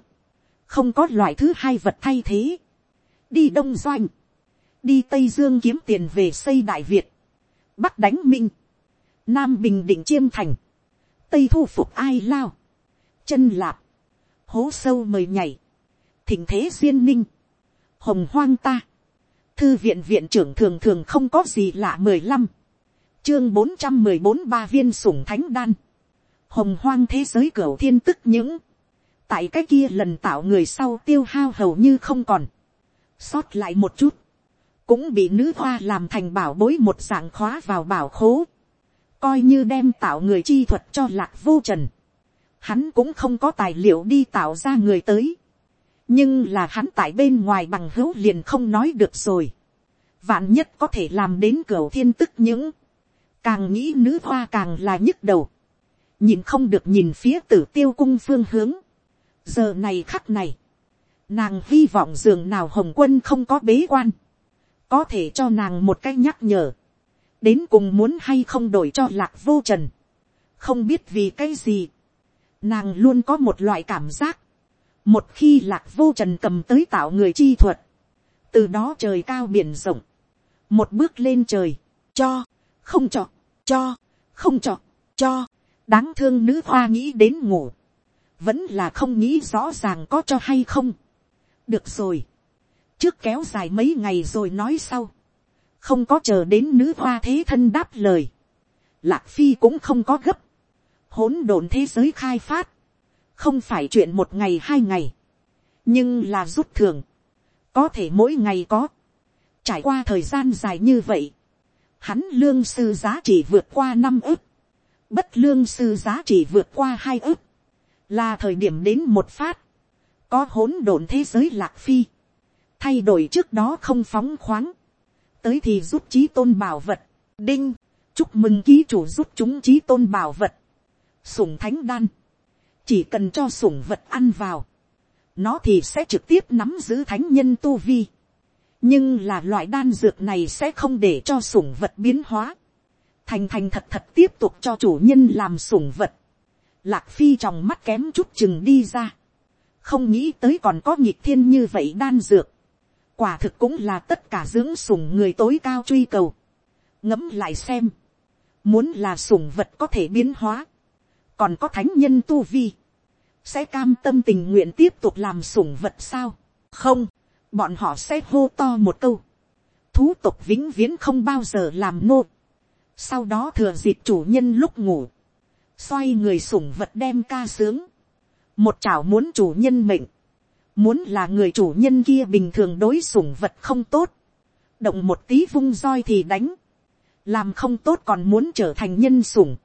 [SPEAKER 1] không có loại thứ hai vật thay thế, đi đông doanh, đi tây dương kiếm tiền về xây đại việt, bắc đánh minh, nam bình định chiêm thành, tây thu phục ai lao, chân lạp, hố sâu mời nhảy, thỉnh thế duyên ninh, hồng hoang ta, thư viện viện trưởng thường thường không có gì lạ mười lăm, chương bốn trăm mười bốn ba viên sủng thánh đan, hồng hoang thế giới cửa thiên tức những, tại cái kia lần tạo người sau tiêu hao hầu như không còn, sót lại một chút, cũng bị nữ hoa làm thành bảo bối một dạng khóa vào bảo khố, coi như đem tạo người chi thuật cho lạc vô trần, hắn cũng không có tài liệu đi tạo ra người tới. nhưng là hắn tại bên ngoài bằng hữu liền không nói được rồi. vạn nhất có thể làm đến cửa thiên tức những, càng nghĩ nữ hoa càng là nhức đầu nhìn không được nhìn phía tử tiêu cung phương hướng. giờ này khắc này, nàng hy vọng giường nào hồng quân không có bế quan, có thể cho nàng một cái nhắc nhở, đến cùng muốn hay không đổi cho lạc vô trần, không biết vì cái gì, nàng luôn có một loại cảm giác, một khi lạc vô trần cầm tới tạo người chi thuật, từ đó trời cao biển rộng, một bước lên trời, cho, không cho, cho, không cho, cho, đáng thương nữ hoa nghĩ đến ngủ, vẫn là không nghĩ rõ ràng có cho hay không. được rồi, trước kéo dài mấy ngày rồi nói sau, không có chờ đến nữ hoa thế thân đáp lời, lạc phi cũng không có gấp, hỗn độn thế giới khai phát, không phải chuyện một ngày hai ngày, nhưng là rút thường, có thể mỗi ngày có, trải qua thời gian dài như vậy, hắn lương sư giá trị vượt qua năm ức, bất lương sư giá trị vượt qua hai ức, là thời điểm đến một phát, có hỗn độn thế giới lạc phi, thay đổi trước đó không phóng khoáng, tới thì rút trí tôn bảo vật, đinh, chúc mừng ký chủ rút chúng trí tôn bảo vật, sủng thánh đan, chỉ cần cho sủng vật ăn vào, nó thì sẽ trực tiếp nắm giữ thánh nhân tu vi. nhưng là loại đan dược này sẽ không để cho sủng vật biến hóa, thành thành thật thật tiếp tục cho chủ nhân làm sủng vật. Lạc phi trong mắt kém chút chừng đi ra, không nghĩ tới còn có nhịp thiên như vậy đan dược, quả thực cũng là tất cả dưỡng sủng người tối cao truy cầu. ngẫm lại xem, muốn là sủng vật có thể biến hóa, còn có thánh nhân tu vi, sẽ cam tâm tình nguyện tiếp tục làm sủng vật sao, không, bọn họ sẽ hô to một câu, thú tục vĩnh viễn không bao giờ làm nô, sau đó thừa dịp chủ nhân lúc ngủ, xoay người sủng vật đem ca sướng, một chảo muốn chủ nhân mệnh, muốn là người chủ nhân kia bình thường đối sủng vật không tốt, động một tí vung roi thì đánh, làm không tốt còn muốn trở thành nhân sủng,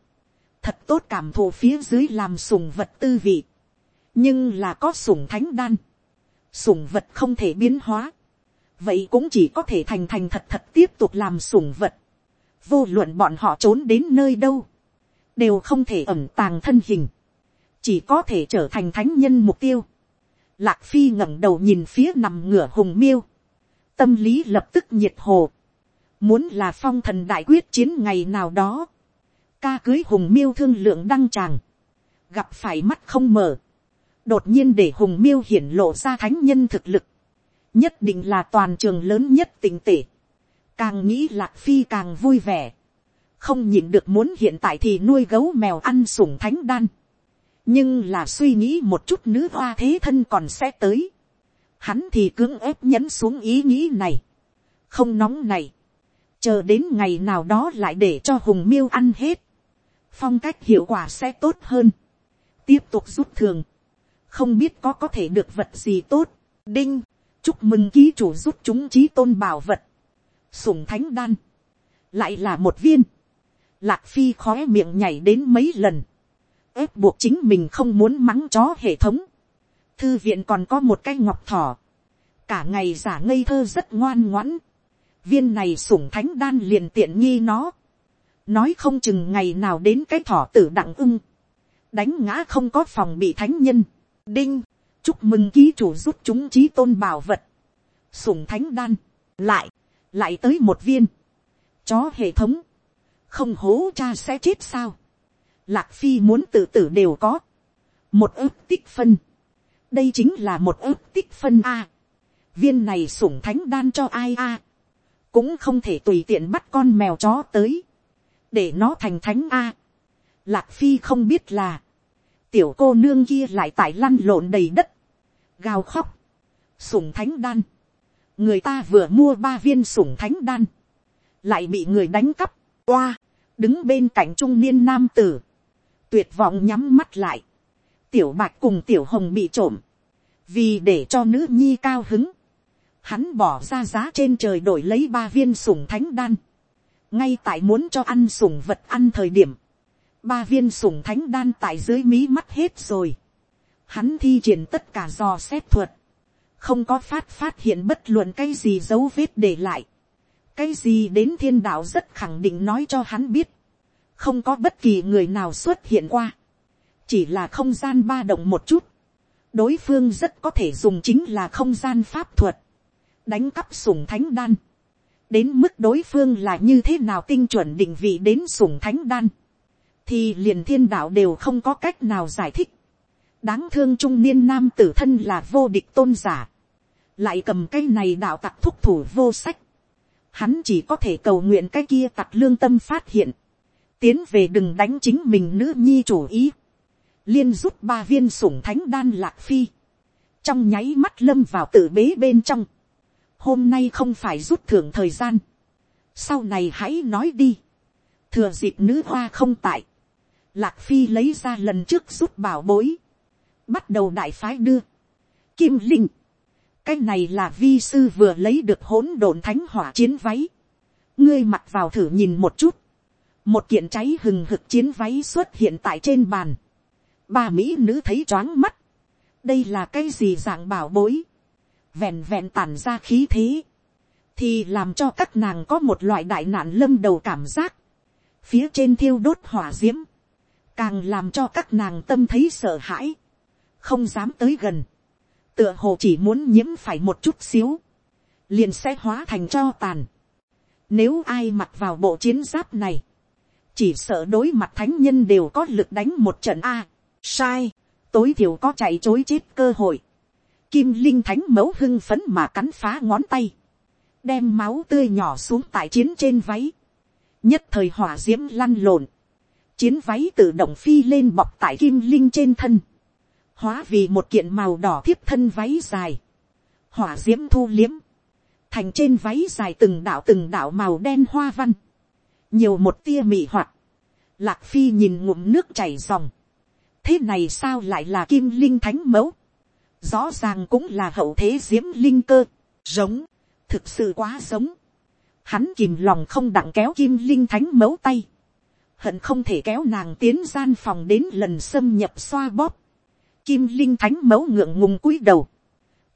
[SPEAKER 1] thật tốt cảm thụ phía dưới làm sủng vật tư vị, nhưng là có sủng thánh đan, sủng vật không thể biến hóa, vậy cũng chỉ có thể thành thành thật thật tiếp tục làm sủng vật, vô luận bọn họ trốn đến nơi đâu, đều không thể ẩm tàng thân hình, chỉ có thể trở thành thánh nhân mục tiêu. Lạc phi ngẩng đầu nhìn phía nằm ngửa hùng miêu, tâm lý lập tức nhiệt hồ, muốn là phong thần đại quyết chiến ngày nào đó, ca cưới hùng miêu thương lượng đăng tràng, gặp phải mắt không mở, đột nhiên để hùng miêu hiển lộ ra thánh nhân thực lực, nhất định là toàn trường lớn nhất tình tể, càng nghĩ lạc phi càng vui vẻ, không nhìn được muốn hiện tại thì nuôi gấu mèo ăn sủng thánh đan, nhưng là suy nghĩ một chút nữ hoa thế thân còn sẽ tới, hắn thì cưỡng ép nhấn xuống ý nghĩ này, không nóng này, chờ đến ngày nào đó lại để cho hùng miêu ăn hết, phong cách hiệu quả sẽ tốt hơn, tiếp tục rút thường, không biết có có thể được vật gì tốt, đinh, chúc mừng ký chủ rút chúng trí tôn bảo vật, sùng thánh đan, lại là một viên, lạc phi khó miệng nhảy đến mấy lần, ép buộc chính mình không muốn mắng chó hệ thống, thư viện còn có một cái ngọc thỏ, cả ngày giả ngây thơ rất ngoan ngoãn, viên này sủng thánh đan liền tiện nghi nó, nói không chừng ngày nào đến cái thỏ tử đặng ưng, đánh ngã không có phòng bị thánh nhân, đinh, chúc mừng ký chủ rút chúng trí tôn bảo vật, sủng thánh đan, lại, lại tới một viên, chó hệ thống, không hố cha sẽ chết sao, lạc phi muốn tự tử đều có, một ước tích phân, đây chính là một ước tích phân a, viên này sủng thánh đan cho ai a, cũng không thể tùy tiện bắt con mèo chó tới, để nó thành thánh a. Lạc phi không biết là, tiểu cô nương kia lại tại lăn lộn đầy đất, gào khóc, sủng thánh đan, người ta vừa mua ba viên sủng thánh đan, lại bị người đánh cắp, oa, đứng bên cạnh trung niên nam tử, tuyệt vọng nhắm mắt lại, tiểu bạch cùng tiểu hồng bị trộm, vì để cho nữ nhi cao hứng, hắn bỏ ra giá trên trời đổi lấy ba viên sủng thánh đan, ngay tại muốn cho ăn sủng vật ăn thời điểm, ba viên sủng thánh đan tại dưới mí mắt hết rồi, hắn thi triển tất cả dò xét thuật, không có phát phát hiện bất luận cái gì dấu vết để lại, cái gì đến thiên đạo rất khẳng định nói cho hắn biết, không có bất kỳ người nào xuất hiện qua, chỉ là không gian ba động một chút, đối phương rất có thể dùng chính là không gian pháp thuật, đánh cắp sủng thánh đan, đến mức đối phương là như thế nào tinh chuẩn định vị đến sủng thánh đan, thì liền thiên đạo đều không có cách nào giải thích đáng thương trung niên nam tử thân là vô địch tôn giả, lại cầm cái này đạo tặc thúc thủ vô sách, hắn chỉ có thể cầu nguyện cái kia tặc lương tâm phát hiện, tiến về đừng đánh chính mình nữ nhi chủ ý, liên rút ba viên sủng thánh đan lạc phi, trong nháy mắt lâm vào tự bế bên trong, hôm nay không phải rút thưởng thời gian, sau này hãy nói đi, thừa dịp nữ hoa không tại, lạc phi lấy ra lần trước rút bảo bối, bắt đầu đại phái đưa, kim linh, cái này là vi sư vừa lấy được hỗn độn thánh hỏa chiến váy, ngươi mặc vào thử nhìn một chút, một kiện cháy hừng hực chiến váy xuất hiện tại trên bàn, ba mỹ nữ thấy choáng mắt, đây là cái gì dạng bảo bối, vẹn vẹn tản ra khí thế, thì làm cho các nàng có một loại đại nạn lâm đầu cảm giác, phía trên thiêu đốt hỏa d i ễ m càng làm cho các nàng tâm thấy sợ hãi, không dám tới gần, tựa hồ chỉ muốn nhiễm phải một chút xíu, liền sẽ hóa thành cho tàn. Nếu ai mặc vào bộ chiến giáp này, chỉ sợ đối mặt thánh nhân đều có lực đánh một trận a. sai, tối thiểu có chạy chối chết cơ hội. Kim linh thánh mẫu hưng phấn mà cắn phá ngón tay. Đem máu tươi nhỏ xuống tại chiến trên váy. Nhất thời hỏa diễm lăn lộn. Chiến váy tự động phi lên bọc tại kim linh trên thân. Hóa vì một kiện màu đỏ thiếp thân váy dài. Hỏa diễm thu liếm. Thành trên váy dài từng đạo từng đạo màu đen hoa văn. Nhiều một tia mị hoạt. Lạc phi nhìn ngụm nước chảy dòng. Thế này sao lại là kim linh thánh mẫu? rõ ràng cũng là hậu thế diễm linh cơ, giống, thực sự quá giống. Hắn kìm lòng không đặng kéo kim linh thánh mẫu tay, hận không thể kéo nàng tiến gian phòng đến lần xâm nhập xoa bóp. Kim linh thánh Mẫu ngượng ngùng cúi đầu,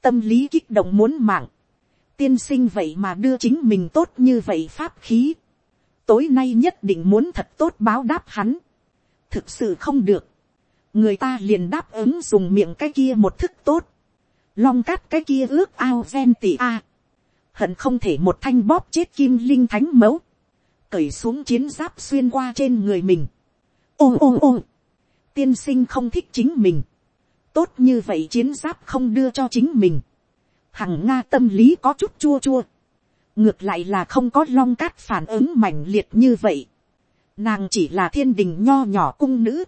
[SPEAKER 1] tâm lý kích động muốn mạng, tiên sinh vậy mà đưa chính mình tốt như vậy pháp khí, tối nay nhất định muốn thật tốt báo đáp hắn, thực sự không được, người ta liền đáp ứng dùng miệng cái kia một thức tốt, long cát cái kia ước ao ven tỉ a, hận không thể một thanh bóp chết kim linh thánh mẫu, cởi xuống chiến giáp xuyên qua trên người mình, ô ô ô, tiên sinh không thích chính mình, tốt như vậy chiến giáp không đưa cho chính mình, hằng nga tâm lý có chút chua chua, ngược lại là không có long cát phản ứng mạnh liệt như vậy, nàng chỉ là thiên đình nho nhỏ cung nữ,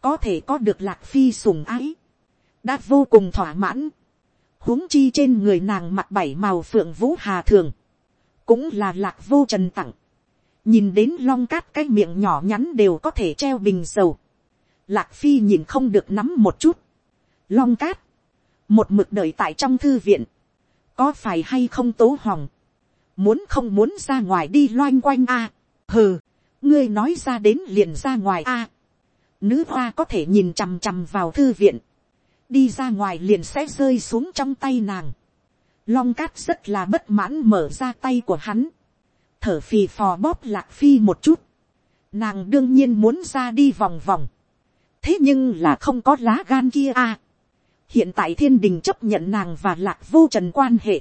[SPEAKER 1] có thể có được lạc phi sùng ái, đã vô cùng thỏa mãn, huống chi trên người nàng mặc bảy màu phượng vũ hà thường, cũng là lạc vô trần tặng, nhìn đến long cát cái miệng nhỏ nhắn đều có thể treo bình dầu, lạc phi nhìn không được nắm một chút, long cát, một mực đợi tại trong thư viện, có phải hay không tố hòng, muốn không muốn ra ngoài đi loanh quanh a, hừ, ngươi nói ra đến liền ra ngoài a, nữ hoa có thể nhìn chằm chằm vào thư viện, đi ra ngoài liền sẽ rơi xuống trong tay nàng. Long cát rất là bất mãn mở ra tay của hắn, thở phì phò bóp lạc phi một chút, nàng đương nhiên muốn ra đi vòng vòng, thế nhưng là không có lá gan kia à hiện tại thiên đình chấp nhận nàng và lạc vô trần quan hệ,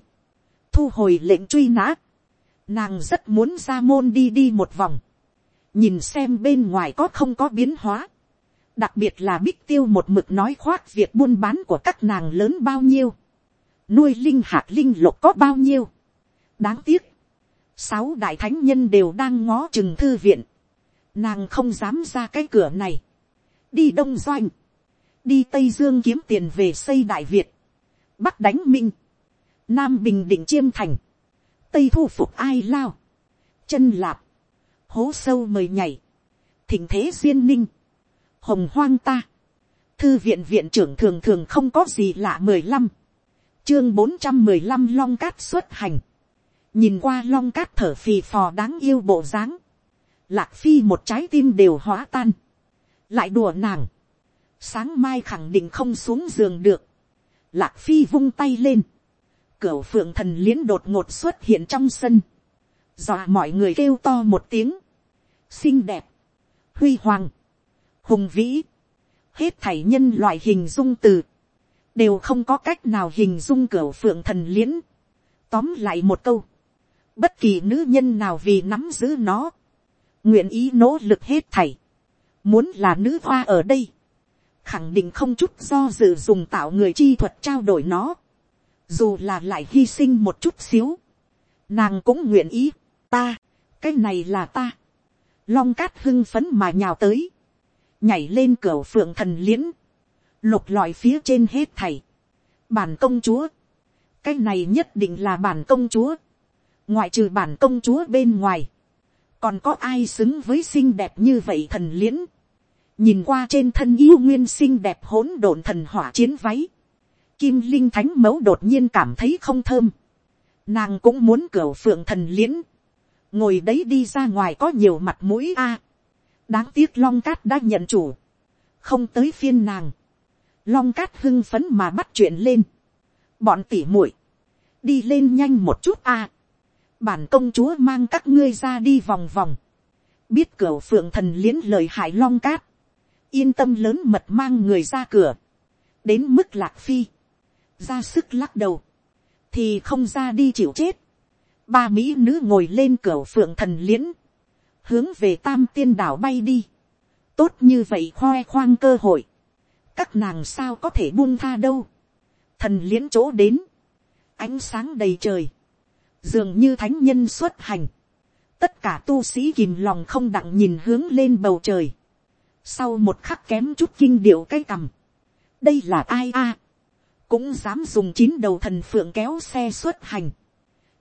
[SPEAKER 1] thu hồi lệnh truy nã, nàng rất muốn ra môn đi đi một vòng, nhìn xem bên ngoài có không có biến hóa, đặc biệt là bích tiêu một mực nói khoác việc buôn bán của các nàng lớn bao nhiêu, nuôi linh hạt linh lục có bao nhiêu. đáng tiếc, sáu đại thánh nhân đều đang ngó chừng thư viện, nàng không dám ra cái cửa này, đi đông doanh, đi tây dương kiếm tiền về xây đại việt, bắc đánh minh, nam bình định chiêm thành, tây thu phục ai lao, chân lạp, hố sâu mời nhảy, thỉnh thế duyên ninh, hồng hoang ta, thư viện viện trưởng thường thường không có gì lạ mười lăm, chương bốn trăm mười lăm long cát xuất hành, nhìn qua long cát thở phì phò đáng yêu bộ dáng, lạc phi một trái tim đều hóa tan, lại đùa nàng, sáng mai khẳng định không xuống giường được, lạc phi vung tay lên, cửa phượng thần liến đột ngột xuất hiện trong sân, dọa mọi người kêu to một tiếng, xinh đẹp, huy hoàng, hùng vĩ, hết thảy nhân loại hình dung từ, đều không có cách nào hình dung cửa phượng thần liễn. Tóm lại một câu, bất kỳ nữ nhân nào vì nắm giữ nó, nguyện ý nỗ lực hết thảy, muốn là nữ hoa ở đây, khẳng định không chút do dự dùng tạo người chi thuật trao đổi nó, dù là lại hy sinh một chút xíu, nàng cũng nguyện ý, ta, cái này là ta, long cát hưng phấn mà nhào tới, nhảy lên cửa phượng thần liễn, lục lọi phía trên hết thảy, bản công chúa, cái này nhất định là bản công chúa, ngoại trừ bản công chúa bên ngoài, còn có ai xứng với xinh đẹp như vậy thần liễn, nhìn qua trên thân yêu nguyên xinh đẹp hỗn độn thần hỏa chiến váy, kim linh thánh mẫu đột nhiên cảm thấy không thơm, nàng cũng muốn cửa phượng thần liễn, ngồi đấy đi ra ngoài có nhiều mặt mũi a, à, đáng tiếc long cát đã nhận chủ, không tới phiên nàng, long cát hưng phấn mà bắt chuyện lên, bọn tỉ muội, đi lên nhanh một chút a, à, bản công chúa mang các ngươi ra đi vòng vòng, biết cửa phượng thần liến lời hại long cát, yên tâm lớn mật mang người ra cửa, đến mức lạc phi, ra sức lắc đầu, thì không ra đi chịu chết, ba mỹ nữ ngồi lên cửa phượng thần liễn, hướng về tam tiên đảo bay đi, tốt như vậy khoe khoang cơ hội, các nàng sao có thể buông tha đâu, thần liễn chỗ đến, ánh sáng đầy trời, dường như thánh nhân xuất hành, tất cả tu sĩ kìm lòng không đặng nhìn hướng lên bầu trời, sau một khắc kém chút kinh điệu cái cằm, đây là ai a, cũng dám dùng chín đầu thần phượng kéo xe xuất hành,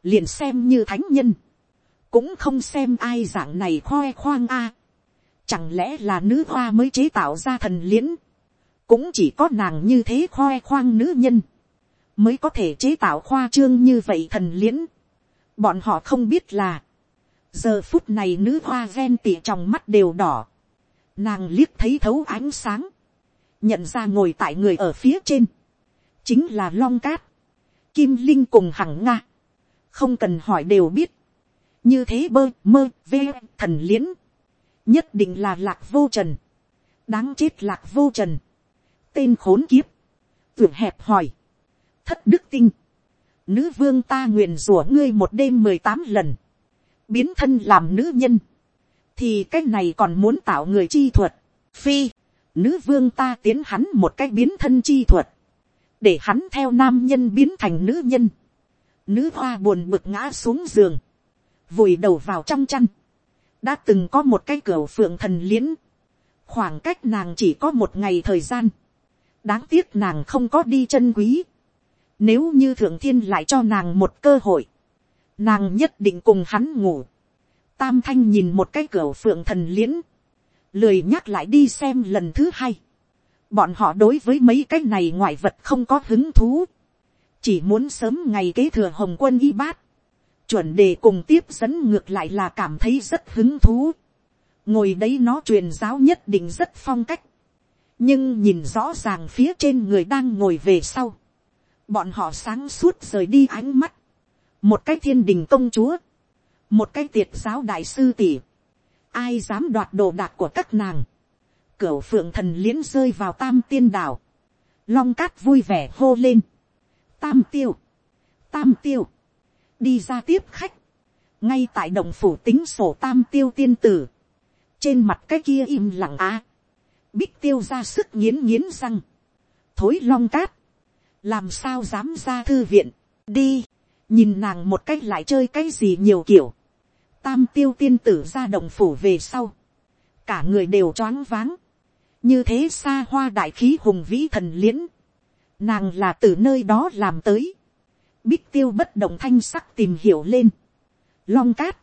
[SPEAKER 1] liền xem như thánh nhân, cũng không xem ai dạng này khoe khoang a. Chẳng lẽ là nữ hoa mới chế tạo ra thần liễn, cũng chỉ có nàng như thế khoe khoang nữ nhân, mới có thể chế tạo khoa trương như vậy thần liễn. Bọn họ không biết là, giờ phút này nữ hoa ven tỉa trong mắt đều đỏ, nàng liếc thấy thấu ánh sáng, nhận ra ngồi tại người ở phía trên, chính là long cát, kim linh cùng hằng nga, không cần hỏi đều biết, như thế bơ mơ vê thần liễn, nhất định là lạc vô trần, đáng chết lạc vô trần, tên khốn kiếp, tưởng hẹp hỏi, thất đức tinh, nữ vương ta nguyện rủa ngươi một đêm mười tám lần, biến thân làm nữ nhân, thì cái này còn muốn tạo người chi thuật, phi, nữ vương ta tiến hắn một cái biến thân chi thuật, để hắn theo nam nhân biến thành nữ nhân, nữ hoa buồn bực ngã xuống giường, vùi đầu vào trong chăn, đã từng có một cái cửa phượng thần liễn, khoảng cách nàng chỉ có một ngày thời gian, đáng tiếc nàng không có đi chân quý, nếu như thượng thiên lại cho nàng một cơ hội, nàng nhất định cùng hắn ngủ, tam thanh nhìn một cái cửa phượng thần liễn, lười nhắc lại đi xem lần thứ hai, bọn họ đối với mấy cái này ngoại vật không có hứng thú, chỉ muốn sớm ngày kế thừa hồng quân y bát, chuẩn đề cùng tiếp dẫn ngược lại là cảm thấy rất hứng thú. ngồi đấy nó truyền giáo nhất định rất phong cách. nhưng nhìn rõ ràng phía trên người đang ngồi về sau. bọn họ sáng suốt rời đi ánh mắt. một cái thiên đình công chúa một cái tiệt giáo đại sư tỷ. ai dám đoạt đồ đạc của các nàng. cửa phượng thần liễn rơi vào tam tiên đảo. long cát vui vẻ hô lên. tam tiêu. tam tiêu đi ra tiếp khách, ngay tại đồng phủ tính sổ tam tiêu tiên tử, trên mặt cái kia im lặng á, bích tiêu ra sức nghiến nghiến răng, thối long cát, làm sao dám ra thư viện, đi, nhìn nàng một cách lại chơi cái gì nhiều kiểu, tam tiêu tiên tử ra động phủ về sau, cả người đều choáng váng, như thế xa hoa đại khí hùng vĩ thần liễn, nàng là từ nơi đó làm tới, Bích tiêu bất động thanh sắc tìm hiểu lên. Long cát.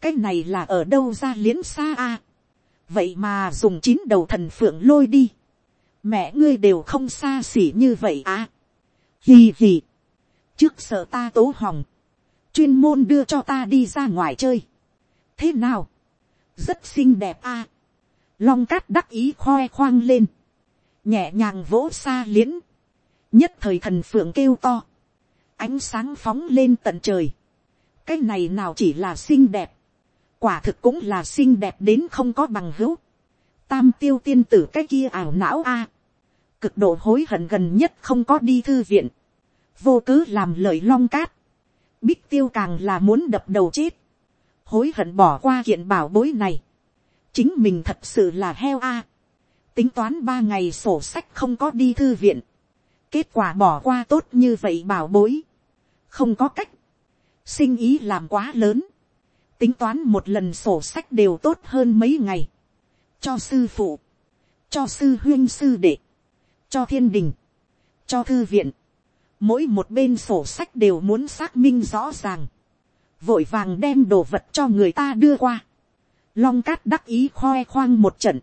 [SPEAKER 1] Cái này là ở đâu ra liễn xa a Vậy mà dùng chín đầu thần phượng lôi đi. Mẹ ngươi đều không xa xỉ như vậy à. Hì hì. Trước sợ ta tố hỏng. Chuyên môn đưa cho ta đi ra ngoài chơi. Thế nào? Rất xinh đẹp a. Long cát đắc ý khoe khoang lên, nhẹ nhàng vỗ xa liễn, nhất thời thần phượng kêu to, ánh sáng phóng lên tận trời, cái này nào chỉ là xinh đẹp, quả thực cũng là xinh đẹp đến không có bằng hữu, tam tiêu tiên tử cái kia ảo não a, cực độ hối hận gần nhất không có đi thư viện, vô cứ làm lời long cát, bích tiêu càng là muốn đập đầu chết, hối hận bỏ qua kiện bảo bối này, chính mình thật sự là heo a, tính toán ba ngày sổ sách không có đi thư viện, kết quả bỏ qua tốt như vậy bảo bối, không có cách, sinh ý làm quá lớn, tính toán một lần sổ sách đều tốt hơn mấy ngày, cho sư phụ, cho sư huyên sư đệ, cho thiên đình, cho thư viện, mỗi một bên sổ sách đều muốn xác minh rõ ràng, vội vàng đem đồ vật cho người ta đưa qua, long cát đắc ý khoe khoang một trận,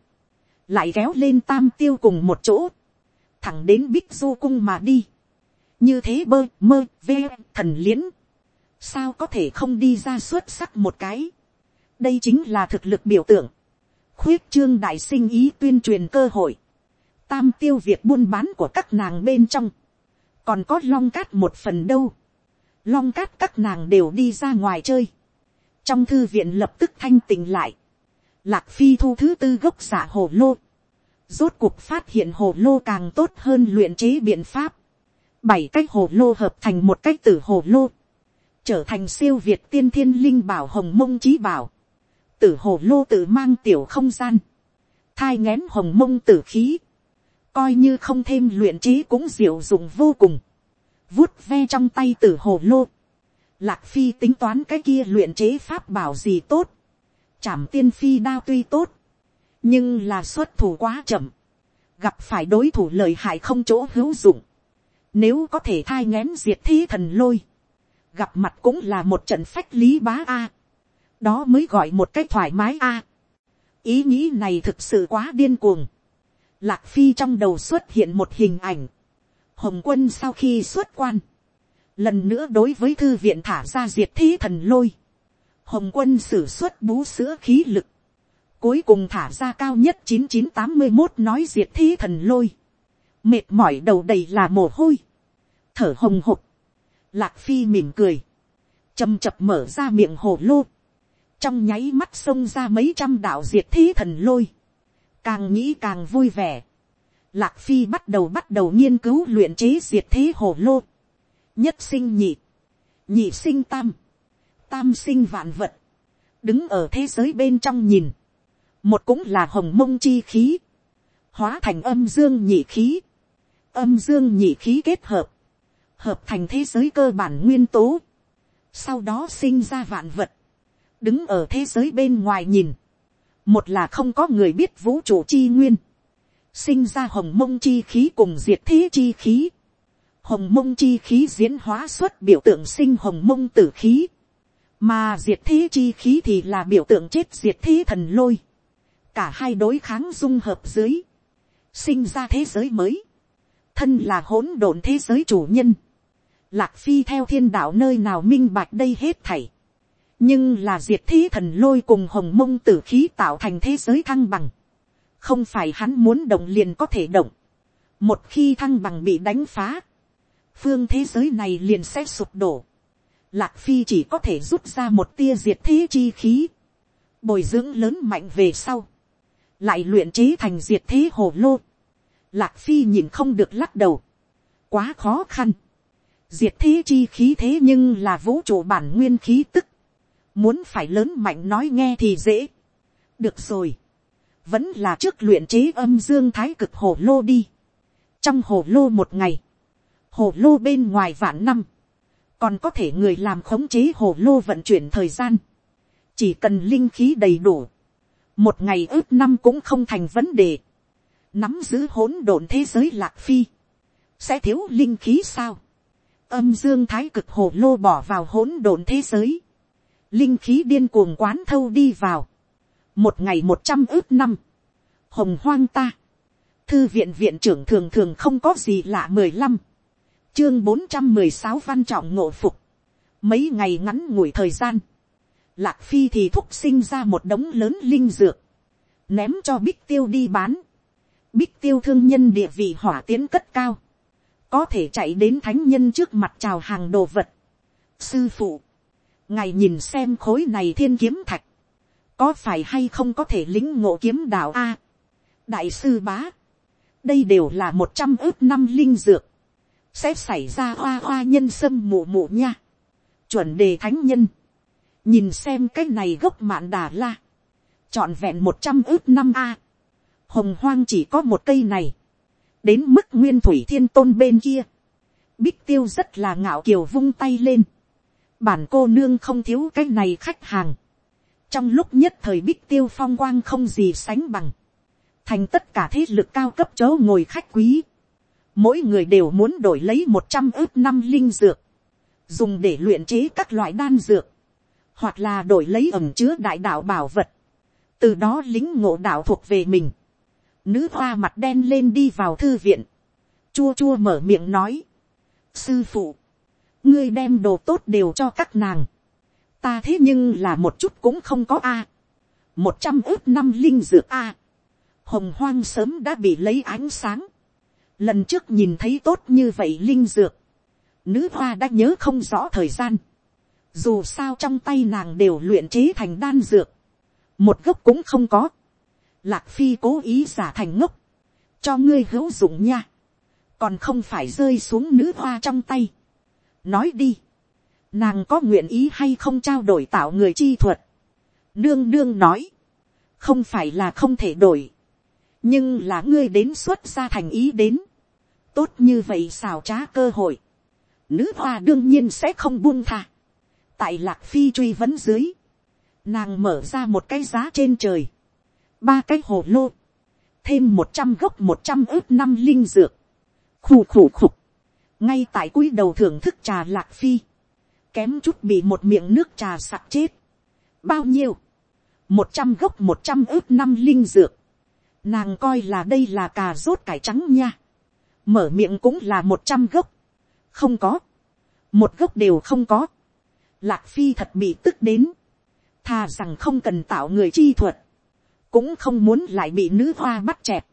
[SPEAKER 1] lại kéo lên tam tiêu cùng một chỗ, thẳng đến bích du cung mà đi, như thế bơ mơ ve thần liễn, sao có thể không đi ra xuất sắc một cái, đây chính là thực lực biểu tượng, khuyết trương đại sinh ý tuyên truyền cơ hội, tam tiêu việc buôn bán của các nàng bên trong, còn có long cát một phần đâu, long cát các nàng đều đi ra ngoài chơi, trong thư viện lập tức thanh tình lại, lạc phi thu thứ tư gốc giả hồ lô, rốt cuộc phát hiện hồ lô càng tốt hơn luyện chế biện pháp, bảy cái hồ lô hợp thành một cái tử hồ lô, trở thành siêu việt tiên thiên linh bảo hồng mông trí bảo, tử hồ lô tự mang tiểu không gian, thai ngén hồng mông tử khí, coi như không thêm luyện trí cũng diệu dụng vô cùng, vuốt ve trong tay tử hồ lô, lạc phi tính toán cái kia luyện chế pháp bảo gì tốt, chảm tiên phi đao tuy tốt, nhưng là xuất thủ quá chậm, gặp phải đối thủ lợi hại không chỗ hữu dụng, nếu có thể thai ngén diệt thi thần lôi, gặp mặt cũng là một trận phách lý bá a, đó mới gọi một cách thoải mái a. ý nghĩ này thực sự quá điên cuồng. Lạc phi trong đầu xuất hiện một hình ảnh. hồng quân sau khi xuất quan, lần nữa đối với thư viện thả ra diệt thí thần lôi. hồng quân sử xuất bú sữa khí lực. cuối cùng thả ra cao nhất chín chín tám mươi một nói diệt thí thần lôi. mệt mỏi đầu đầy là mồ hôi. thở hồng hộc. Lạc phi mỉm cười. chầm chập mở ra miệng hồ lô trong nháy mắt xông ra mấy trăm đạo diệt thí thần lôi, càng nghĩ càng vui vẻ. Lạc phi bắt đầu bắt đầu nghiên cứu luyện chế diệt thế hồ lô, nhất sinh nhị, nhị sinh tam, tam sinh vạn vật, đứng ở thế giới bên trong nhìn, một cũng là hồng mông chi khí, hóa thành âm dương nhị khí, âm dương nhị khí kết hợp, hợp thành thế giới cơ bản nguyên tố, sau đó sinh ra vạn vật, đứng ở thế giới bên ngoài nhìn, một là không có người biết vũ trụ chi nguyên, sinh ra hồng mông chi khí cùng diệt thế chi khí, hồng mông chi khí diễn hóa xuất biểu tượng sinh hồng mông tử khí, mà diệt thế chi khí thì là biểu tượng chết diệt thế thần lôi, cả hai đối kháng dung hợp dưới, sinh ra thế giới mới, thân là hỗn độn thế giới chủ nhân, lạc phi theo thiên đạo nơi nào minh bạch đây hết thảy, nhưng là diệt thế thần lôi cùng hồng mông tử khí tạo thành thế giới thăng bằng, không phải hắn muốn động liền có thể động, một khi thăng bằng bị đánh phá, phương thế giới này liền sẽ sụp đổ, lạc phi chỉ có thể rút ra một tia diệt thế chi khí, bồi dưỡng lớn mạnh về sau, lại luyện chế thành diệt thế hồ lô, lạc phi nhìn không được lắc đầu, quá khó khăn, diệt thế chi khí thế nhưng là vũ trụ bản nguyên khí tức, muốn phải lớn mạnh nói nghe thì dễ. được rồi, vẫn là trước luyện chế âm dương thái cực hồ lô đi. trong hồ lô một ngày, hồ lô bên ngoài vạn năm, còn có thể người làm khống chế hồ lô vận chuyển thời gian, chỉ cần linh khí đầy đủ, một ngày ước năm cũng không thành vấn đề, nắm giữ hỗn độn thế giới lạc phi, sẽ thiếu linh khí sao, âm dương thái cực hồ lô bỏ vào hỗn độn thế giới, linh khí điên cuồng quán thâu đi vào, một ngày một trăm ước năm, hồng hoang ta, thư viện viện trưởng thường thường không có gì lạ mười lăm, chương bốn trăm mười sáu văn trọng ngộ phục, mấy ngày ngắn ngủi thời gian, lạc phi thì thúc sinh ra một đống lớn linh dược, ném cho bích tiêu đi bán, bích tiêu thương nhân địa vị hỏa tiến cất cao, có thể chạy đến thánh nhân trước mặt chào hàng đồ vật. sư phụ, ngài nhìn xem khối này thiên kiếm thạch, có phải hay không có thể lính ngộ kiếm đạo a. đại sư bá, đây đều là một trăm ước năm linh dược, sẽ xảy ra hoa hoa nhân sâm mù mù nha. chuẩn đề thánh nhân, nhìn xem cái này gốc mạn đà la, trọn vẹn một trăm ước năm a. hồng hoang chỉ có một cây này, đến mức nguyên thủy thiên tôn bên kia, bích tiêu rất là ngạo kiều vung tay lên, bản cô nương không thiếu cái này khách hàng, trong lúc nhất thời bích tiêu phong quang không gì sánh bằng, thành tất cả thế lực cao cấp chớ ngồi khách quý, mỗi người đều muốn đổi lấy một trăm ước năm linh dược, dùng để luyện chế các loại đan dược, hoặc là đổi lấy ẩm chứa đại đạo bảo vật, từ đó lính ngộ đạo thuộc về mình, nữ hoa mặt đen lên đi vào thư viện, chua chua mở miệng nói, sư phụ, ngươi đem đồ tốt đều cho các nàng, ta thế nhưng là một chút cũng không có a, một trăm ước năm linh dược a, hồng hoang sớm đã bị lấy ánh sáng, lần trước nhìn thấy tốt như vậy linh dược, nữ hoa đã nhớ không rõ thời gian, dù sao trong tay nàng đều luyện chế thành đan dược, một gốc cũng không có, lạc phi cố ý giả thành ngốc, cho ngươi hữu dụng nha, còn không phải rơi xuống nữ hoa trong tay nói đi, nàng có nguyện ý hay không trao đổi tạo người chi thuật. nương nương nói, không phải là không thể đổi, nhưng là ngươi đến xuất ra thành ý đến, tốt như vậy xào trá cơ hội, nữ hoa đương nhiên sẽ không buông tha. tại lạc phi truy vấn dưới, nàng mở ra một cái giá trên trời, ba cái hồ lô, thêm một trăm gốc một trăm ước năm linh dược, khủ khủ khục, ngay tại cúi đầu thưởng thức trà lạc phi, kém chút bị một miệng nước trà sặc chết. bao nhiêu, một trăm gốc một trăm ướp năm linh dược, nàng coi là đây là cà rốt cải trắng nha, mở miệng cũng là một trăm gốc, không có, một gốc đều không có, lạc phi thật bị tức đến, thà rằng không cần tạo người chi thuật, cũng không muốn lại bị nữ hoa bắt chẹp.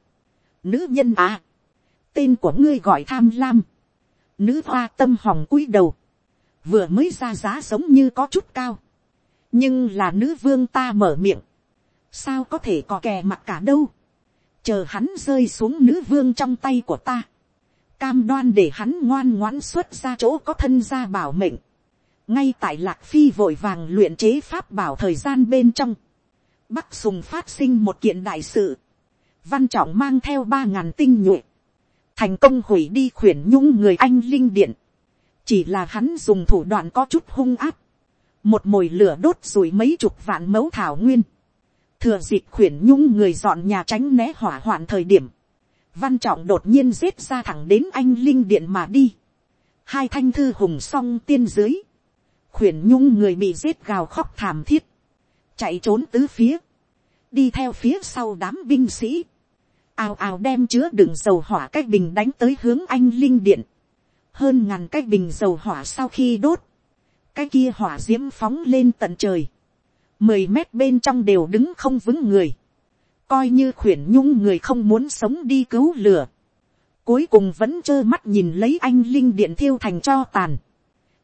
[SPEAKER 1] Nữ nhân à, tên của ngươi gọi tham lam, nữ hoa tâm hòng cúi đầu, vừa mới ra giá giống như có chút cao, nhưng là nữ vương ta mở miệng, sao có thể có kè mặt cả đâu, chờ hắn rơi xuống nữ vương trong tay của ta, cam đoan để hắn ngoan ngoãn xuất ra chỗ có thân gia bảo mệnh, ngay tại lạc phi vội vàng luyện chế pháp bảo thời gian bên trong, bắc sùng phát sinh một kiện đại sự, văn trọng mang theo ba ngàn tinh nhuệ, thành công hủy đi khuyển nhung người anh linh điện, chỉ là hắn dùng thủ đoạn có chút hung áp, một mồi lửa đốt rồi mấy chục vạn mẫu thảo nguyên, thừa dịp khuyển nhung người dọn nhà tránh né hỏa hoạn thời điểm, văn trọng đột nhiên giết ra thẳng đến anh linh điện mà đi, hai thanh thư hùng song tiên dưới, khuyển nhung người bị giết gào khóc thảm thiết, chạy trốn tứ phía, đi theo phía sau đám binh sĩ, ào ào đem chứa đựng dầu hỏa cách bình đánh tới hướng anh linh điện, hơn ngàn cái bình dầu hỏa sau khi đốt, cái kia hỏa d i ễ m phóng lên tận trời, mười mét bên trong đều đứng không vững người, coi như khuyển nhung người không muốn sống đi cứu lửa, cuối cùng vẫn trơ mắt nhìn lấy anh linh điện thiêu thành cho tàn,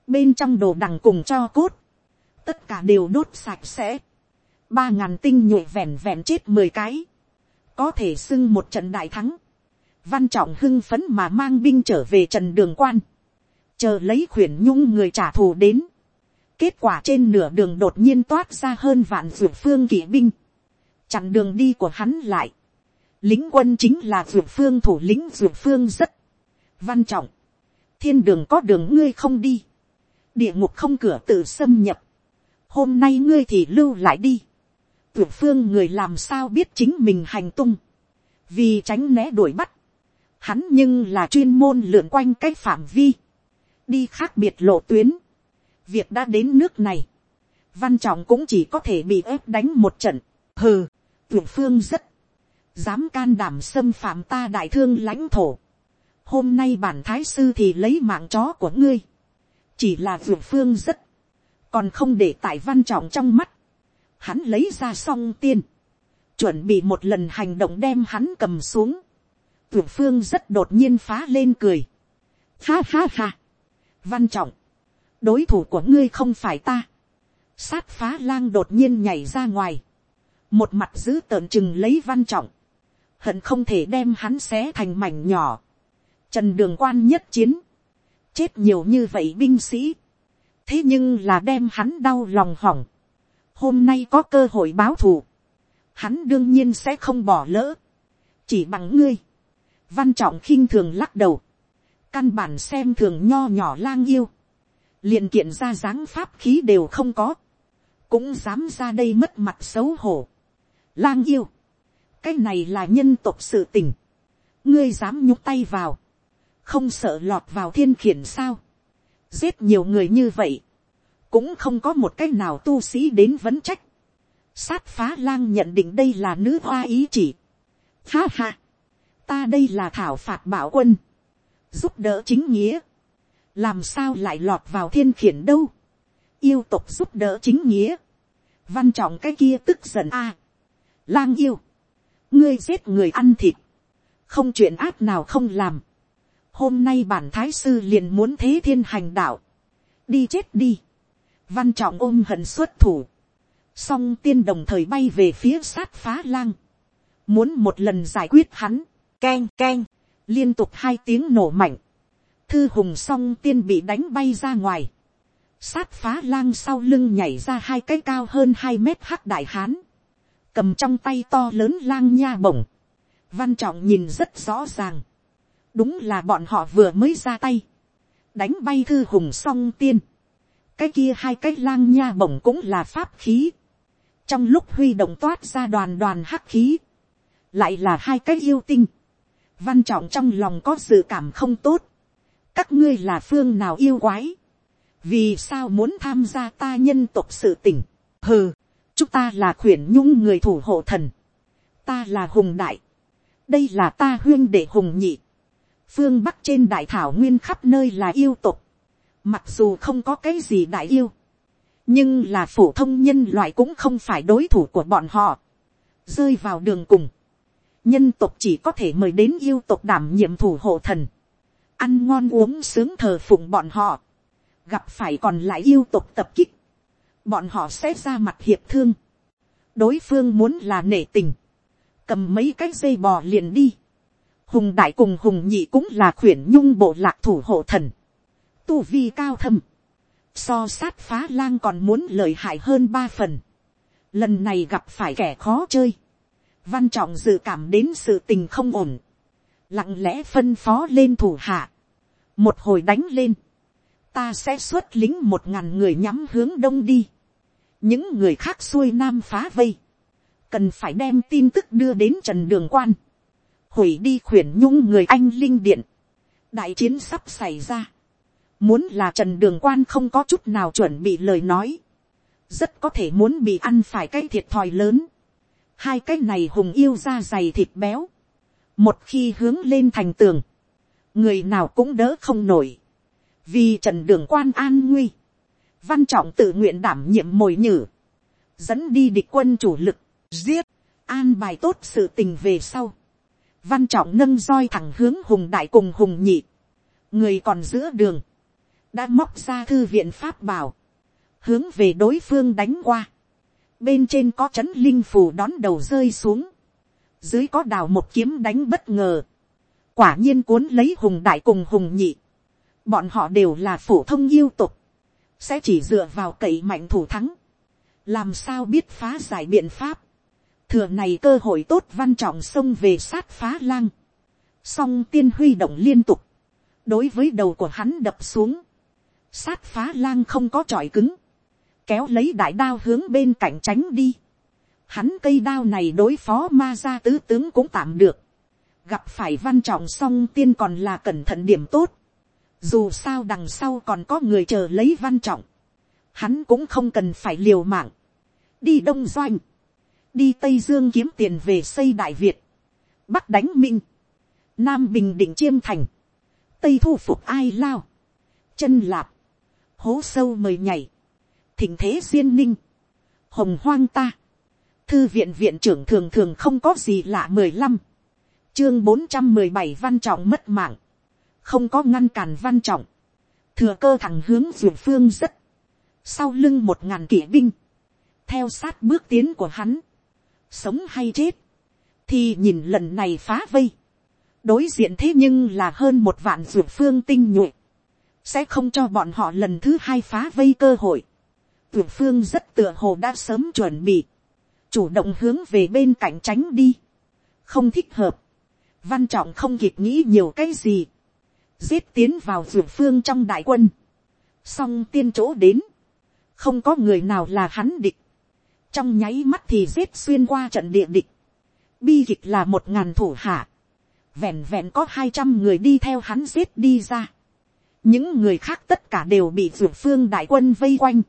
[SPEAKER 1] bên trong đồ đằng cùng cho cốt, tất cả đều đốt sạch sẽ, ba ngàn tinh nhuệ vẹn vẹn chết mười cái, có thể xưng một trận đại thắng, văn trọng hưng phấn mà mang binh trở về trần đường quan, chờ lấy khuyển nhung người trả thù đến. kết quả trên nửa đường đột nhiên toát ra hơn vạn dược phương kỵ binh, chặn đường đi của hắn lại. lính quân chính là dược phương thủ lĩnh dược phương rất. Văn trọng, thiên đường có đường ngươi không đi, địa ngục không cửa tự xâm nhập, hôm nay ngươi thì lưu lại đi, ruột phương người làm sao biết chính mình hành tung, vì tránh né đuổi bắt, hắn nhưng là chuyên môn lượn quanh cái phạm vi, đi khác biệt lộ tuyến. việc đã đến nước này, văn trọng cũng chỉ có thể bị ép đánh một trận, hừ, tuyển phương rất, dám can đảm xâm phạm ta đại thương lãnh thổ. hôm nay bản thái sư thì lấy mạng chó của ngươi, chỉ là tuyển phương rất, còn không để tại văn trọng trong mắt, hắn lấy ra song tiên, chuẩn bị một lần hành động đem hắn cầm xuống. Tuyệt phương rất đột nhiên phá lên cười. Ha ha ha. Văn trọng. Đối thủ của ngươi không phải ta. Sát phá lang đột nhiên nhảy ra ngoài. Một mặt giữ tợn chừng lấy văn trọng. Hận không thể đem hắn xé thành mảnh nhỏ. Trần đường quan nhất chiến. Chết nhiều như vậy binh sĩ. Thế nhưng là đem hắn đau lòng hỏng. Hôm nay có cơ hội báo thù. Hắn đương nhiên sẽ không bỏ lỡ. Chỉ bằng ngươi. Văn trọng khinh thường lắc đầu. Căn bản xem thường nho nhỏ lang yêu. liền kiện ra dáng pháp khí đều không có. Cũng dám ra đây mất mặt xấu hổ. Lang yêu. Cái này là nhân tộc sự tình. Ngươi dám nhúc tay vào. Không sợ lọt vào thiên khiển sao. Giết nhiều người như vậy. Cũng không có một cách nào tu sĩ đến vấn trách. Sát phá lang nhận định đây là nữ hoa ý chỉ. Ha ha. Ta đây là thảo phạt bảo quân. Giúp đỡ chính nghĩa. Làm sao lại lọt vào thiên khiển đâu. Yêu tục giúp đỡ chính nghĩa. Văn trọng cái kia tức giận a Lang yêu. Ngươi giết người ăn thịt. Không chuyện ác nào không làm. Hôm nay bản thái sư liền muốn thế thiên hành đạo. Đi chết đi. Văn trọng ôm hận xuất thủ. Song tiên đồng thời bay về phía sát phá lang. Muốn một lần giải quyết hắn. Keng keng. Liên tục hai tiếng nổ mạnh. Thư hùng song tiên bị đánh bay ra ngoài. Sát phá lang sau lưng nhảy ra hai cái cao hơn hai mét hắc đại hán. Cầm trong tay to lớn lang nha bổng. Văn trọng nhìn rất rõ ràng. Đúng là bọn họ vừa mới ra tay. Đánh bay thư hùng song tiên. Cái kia hai cái lang nha bổng cũng là pháp khí. Trong lúc huy động toát ra đoàn đoàn hắc khí. Lại là hai cái yêu tinh. Văn trọng trong lòng có sự cảm không tốt. Các ngươi là phương nào yêu quái vì sao muốn tham gia ta nhân tộc sự tình, hừ, chúng ta là khuyển nhung người thủ hộ thần, ta là hùng đại, đây là ta huyên đệ hùng nhị, phương bắc trên đại thảo nguyên khắp nơi là yêu tục, mặc dù không có cái gì đại yêu, nhưng là phổ thông nhân loại cũng không phải đối thủ của bọn họ, rơi vào đường cùng, nhân tộc chỉ có thể mời đến yêu tộc đảm nhiệm thủ hộ thần, ăn ngon uống sướng thờ phụng bọn họ, gặp phải còn lại yêu tộc tập kích, bọn họ sẽ ra mặt hiệp thương, đối phương muốn là nể tình, cầm mấy cái dây bò liền đi, hùng đại cùng hùng nhị cũng là khuyển nhung bộ lạc thủ hộ thần, tu vi cao thâm, so sát phá lang còn muốn lợi hại hơn ba phần, lần này gặp phải kẻ khó chơi, văn trọng dự cảm đến sự tình không ổn, lặng lẽ phân phó lên thủ hạ, một hồi đánh lên, ta sẽ xuất lính một ngàn người nhắm hướng đông đi. những người khác xuôi nam phá vây. cần phải đem tin tức đưa đến trần đường quan. hủy đi khuyển nhung người anh linh điện. đại chiến sắp xảy ra muốn là trần đường quan không có chút nào chuẩn bị lời nói. rất có thể muốn bị ăn phải cái thiệt thòi lớn. hai cái này hùng yêu ra dày thịt béo. một khi hướng lên thành tường, người nào cũng đỡ không nổi vì trần đường quan an nguy, văn trọng tự nguyện đảm nhiệm mồi nhử, dẫn đi địch quân chủ lực, giết, an bài tốt sự tình về sau, văn trọng nâng roi thẳng hướng hùng đại cùng hùng nhị, người còn giữa đường, đã móc ra thư viện pháp bảo, hướng về đối phương đánh qua, bên trên có c h ấ n linh phù đón đầu rơi xuống, dưới có đào một kiếm đánh bất ngờ, quả nhiên cuốn lấy hùng đại cùng hùng nhị, bọn họ đều là phổ thông yêu tục, sẽ chỉ dựa vào cậy mạnh thủ thắng, làm sao biết phá giải biện pháp, thừa này cơ hội tốt văn trọng xông về sát phá lang, song tiên huy động liên tục, đối với đầu của hắn đập xuống, sát phá lang không có trọi cứng, kéo lấy đại đao hướng bên cạnh tránh đi, hắn cây đao này đối phó ma gia tứ tướng cũng tạm được, gặp phải văn trọng song tiên còn là cẩn thận điểm tốt, dù sao đằng sau còn có người chờ lấy văn trọng. Hắn cũng không cần phải liều mạng. Đi Đông Doanh. Đi Tây Dương kiếm tiền về xây Đại Việt. Bắc đánh Minh. Nam Bình Định Chiêm Thành. Tây thu phục ai lao. Chân lạp. Hố sâu mời nhảy. Thỉnh thế duyên ninh. Hồng hoang ta. thư viện viện trưởng thường thường không có gì lạ mười lăm, chương bốn trăm mười bảy văn trọng mất mạng, không có ngăn cản văn trọng, thừa cơ thẳng hướng ruột phương rất, sau lưng một ngàn kỵ binh, theo sát bước tiến của hắn, sống hay chết, thì nhìn lần này phá vây, đối diện thế nhưng là hơn một vạn ruột phương tinh nhuệ, sẽ không cho bọn họ lần thứ hai phá vây cơ hội. Ruột phương rất tựa hồ đã sớm chuẩn bị, chủ động hướng về bên cạnh tránh đi, không thích hợp, văn trọng không kịp nghĩ nhiều cái gì, giết tiến vào ruột phương trong đại quân, song tiên chỗ đến, không có người nào là hắn địch, trong nháy mắt thì giết xuyên qua trận địa địch, bi kịch là một ngàn thủ hạ, vẹn vẹn có hai trăm người đi theo hắn giết đi ra, những người khác tất cả đều bị ruột phương đại quân vây quanh,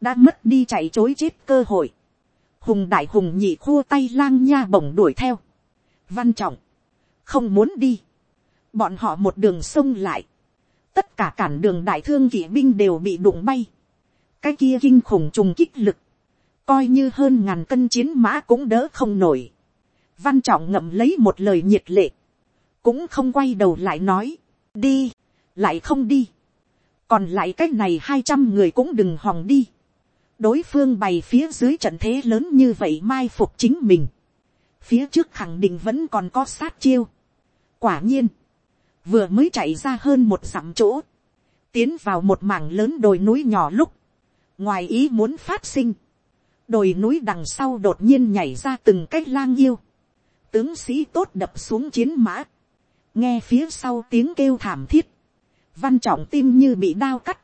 [SPEAKER 1] đã mất đi chạy chối chết cơ hội, hùng đại hùng nhị khua tay lang nha bổng đuổi theo, văn trọng, không muốn đi, bọn họ một đường sông lại, tất cả cản đường đại thương kỵ binh đều bị đụng bay, cái kia kinh khủng trùng kích lực, coi như hơn ngàn cân chiến mã cũng đỡ không nổi, văn trọng ngậm lấy một lời nhiệt lệ, cũng không quay đầu lại nói, đi, lại không đi, còn lại cái này hai trăm người cũng đừng hòng đi, đối phương bày phía dưới trận thế lớn như vậy mai phục chính mình, phía trước khẳng định vẫn còn có sát chiêu. quả nhiên, vừa mới chạy ra hơn một dặm chỗ, tiến vào một mảng lớn đồi núi nhỏ lúc, ngoài ý muốn phát sinh, đồi núi đằng sau đột nhiên nhảy ra từng cái lang yêu, tướng sĩ tốt đập xuống chiến mã, nghe phía sau tiếng kêu thảm thiết, văn trọng tim như bị đao cắt,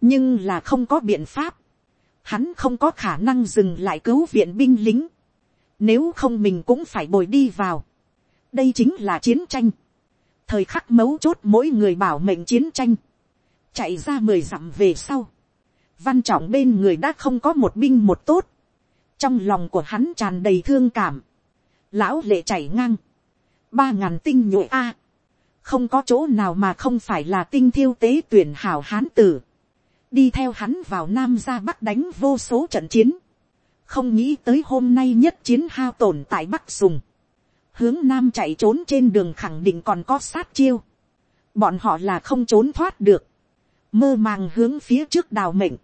[SPEAKER 1] nhưng là không có biện pháp, hắn không có khả năng dừng lại cứu viện binh lính, nếu không mình cũng phải bồi đi vào, đây chính là chiến tranh, thời khắc mấu chốt mỗi người bảo mệnh chiến tranh, chạy ra mười dặm về sau, văn trọng bên người đã không có một binh một tốt, trong lòng của hắn tràn đầy thương cảm, lão lệ chảy ngang, ba ngàn tinh nhuệ a, không có chỗ nào mà không phải là tinh thiêu tế tuyển hảo hán tử, đi theo hắn vào nam ra bắc đánh vô số trận chiến, không nghĩ tới hôm nay nhất chiến hao tổn tại bắc sùng, hướng nam chạy trốn trên đường khẳng định còn có sát chiêu, bọn họ là không trốn thoát được, mơ màng hướng phía trước đào mệnh,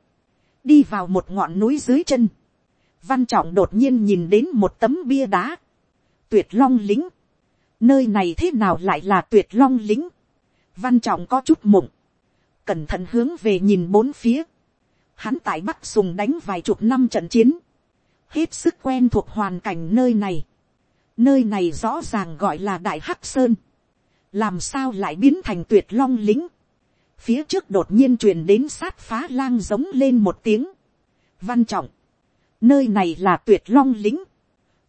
[SPEAKER 1] đi vào một ngọn núi dưới chân, văn trọng đột nhiên nhìn đến một tấm bia đá, tuyệt long lính, nơi này thế nào lại là tuyệt long lính, văn trọng có chút mộng, cẩn thận hướng về nhìn bốn phía, hắn tại bắc sùng đánh vài chục năm trận chiến, hết sức quen thuộc hoàn cảnh nơi này, nơi này rõ ràng gọi là đại hắc sơn, làm sao lại biến thành tuyệt long lính, phía trước đột nhiên truyền đến sát phá lang giống lên một tiếng, văn trọng, nơi này là tuyệt long lính,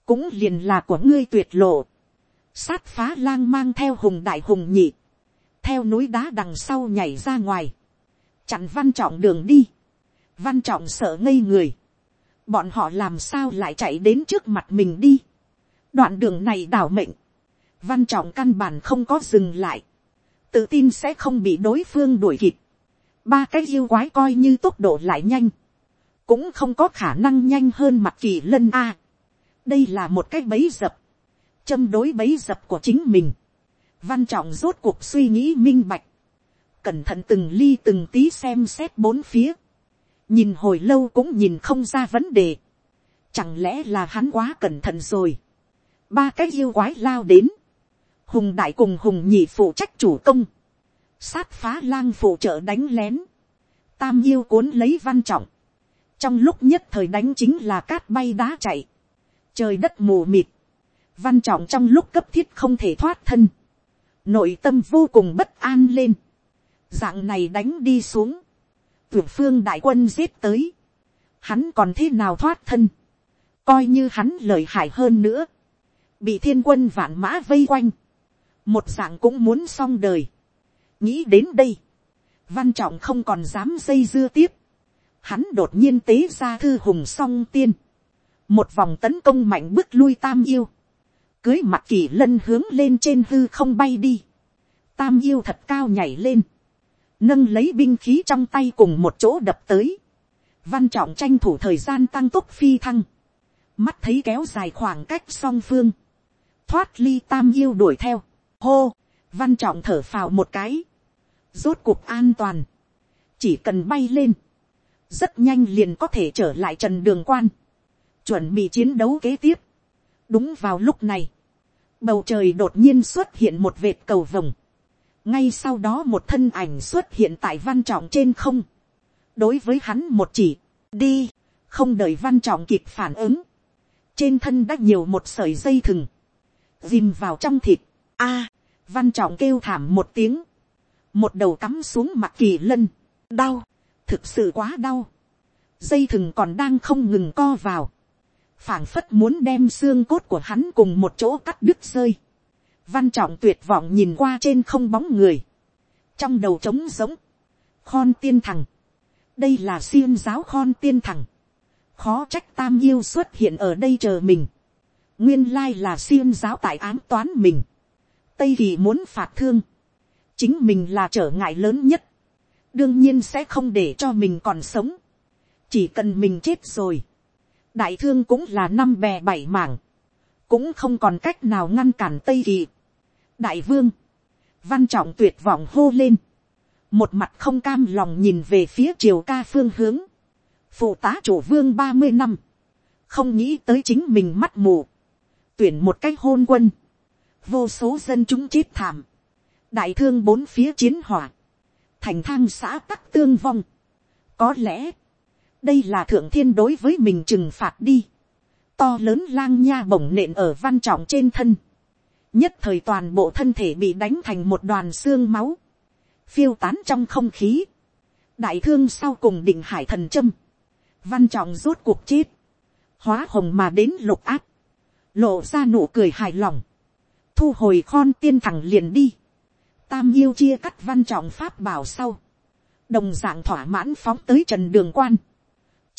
[SPEAKER 1] cũng liền là của ngươi tuyệt lộ, sát phá lang mang theo hùng đại hùng nhị, theo núi đá đằng sau nhảy ra ngoài, chặn văn trọng đường đi, văn trọng sợ ngây người, bọn họ làm sao lại chạy đến trước mặt mình đi, đoạn đường này đảo mệnh, văn trọng căn bản không có dừng lại, tự tin sẽ không bị đối phương đuổi kịp, ba cái yêu quái coi như tốc độ lại nhanh, cũng không có khả năng nhanh hơn mặt kỳ lân a. đây là một cái bấy dập, châm đối bấy dập của chính mình, văn trọng rốt cuộc suy nghĩ minh bạch, cẩn thận từng ly từng tí xem xét bốn phía, nhìn hồi lâu cũng nhìn không ra vấn đề, chẳng lẽ là hắn quá cẩn thận rồi, ba cái yêu quái lao đến, hùng đại cùng hùng nhị phụ trách chủ công, sát phá lang phụ trợ đánh lén, tam yêu cuốn lấy văn trọng, trong lúc nhất thời đánh chính là cát bay đá chạy, trời đất mù mịt, văn trọng trong lúc cấp thiết không thể thoát thân, nội tâm vô cùng bất an lên, dạng này đánh đi xuống, tuyển phương đại quân giết tới, hắn còn thế nào thoát thân, coi như hắn lời hại hơn nữa, bị thiên quân vạn mã vây quanh, một dạng cũng muốn xong đời, nghĩ đến đây, văn trọng không còn dám dây dưa tiếp, hắn đột nhiên tế ra thư hùng song tiên, một vòng tấn công mạnh bước lui tam yêu, cưới mặt kỳ lân hướng lên trên hư không bay đi, tam yêu thật cao nhảy lên, nâng lấy binh khí trong tay cùng một chỗ đập tới, văn trọng tranh thủ thời gian tăng tốc phi thăng, mắt thấy kéo dài khoảng cách song phương, thoát ly tam yêu đuổi theo, hô, văn trọng thở phào một cái, rốt cuộc an toàn, chỉ cần bay lên, rất nhanh liền có thể trở lại trần đường quan, chuẩn bị chiến đấu kế tiếp đúng vào lúc này, bầu trời đột nhiên xuất hiện một vệt cầu vồng, ngay sau đó một thân ảnh xuất hiện tại văn trọng trên không, đối với hắn một chỉ, đi, không đợi văn trọng kịp phản ứng, trên thân đã nhiều một sợi dây thừng, dìm vào trong thịt, a, văn trọng kêu thảm một tiếng, một đầu cắm xuống mặt kỳ lân, đau, thực sự quá đau, dây thừng còn đang không ngừng co vào, phảng phất muốn đem xương cốt của hắn cùng một chỗ cắt đứt rơi, văn trọng tuyệt vọng nhìn qua trên không bóng người, trong đầu trống giống, khon tiên thằng, đây là xiêm giáo khon tiên thằng, khó trách tam yêu xuất hiện ở đây chờ mình, nguyên lai là xiêm giáo tại ám toán mình, tây kỳ muốn phạt thương, chính mình là trở ngại lớn nhất, đương nhiên sẽ không để cho mình còn sống, chỉ cần mình chết rồi, đại thương cũng là năm bè bảy mảng, cũng không còn cách nào ngăn cản tây kỳ. đại vương, văn trọng tuyệt vọng hô lên, một mặt không cam lòng nhìn về phía triều ca phương hướng, phụ tá chủ vương ba mươi năm, không nghĩ tới chính mình mắt mù, tuyển một cách hôn quân, vô số dân chúng chết thảm, đại thương bốn phía chiến hỏa, thành thang xã tắc tương vong. có lẽ, đây là thượng thiên đối với mình trừng phạt đi, to lớn lang nha bổng nện ở văn trọng trên thân, nhất thời toàn bộ thân thể bị đánh thành một đoàn xương máu, phiêu tán trong không khí, đại thương sau cùng định hải thần châm, văn trọng rốt cuộc chết, hóa hồng mà đến lục áp, lộ ra nụ cười hài lòng, thu hồi khon tiên thẳng liền đi, tam yêu chia cắt văn trọng pháp bảo sau, đồng d ạ n g thỏa mãn phóng tới trần đường quan,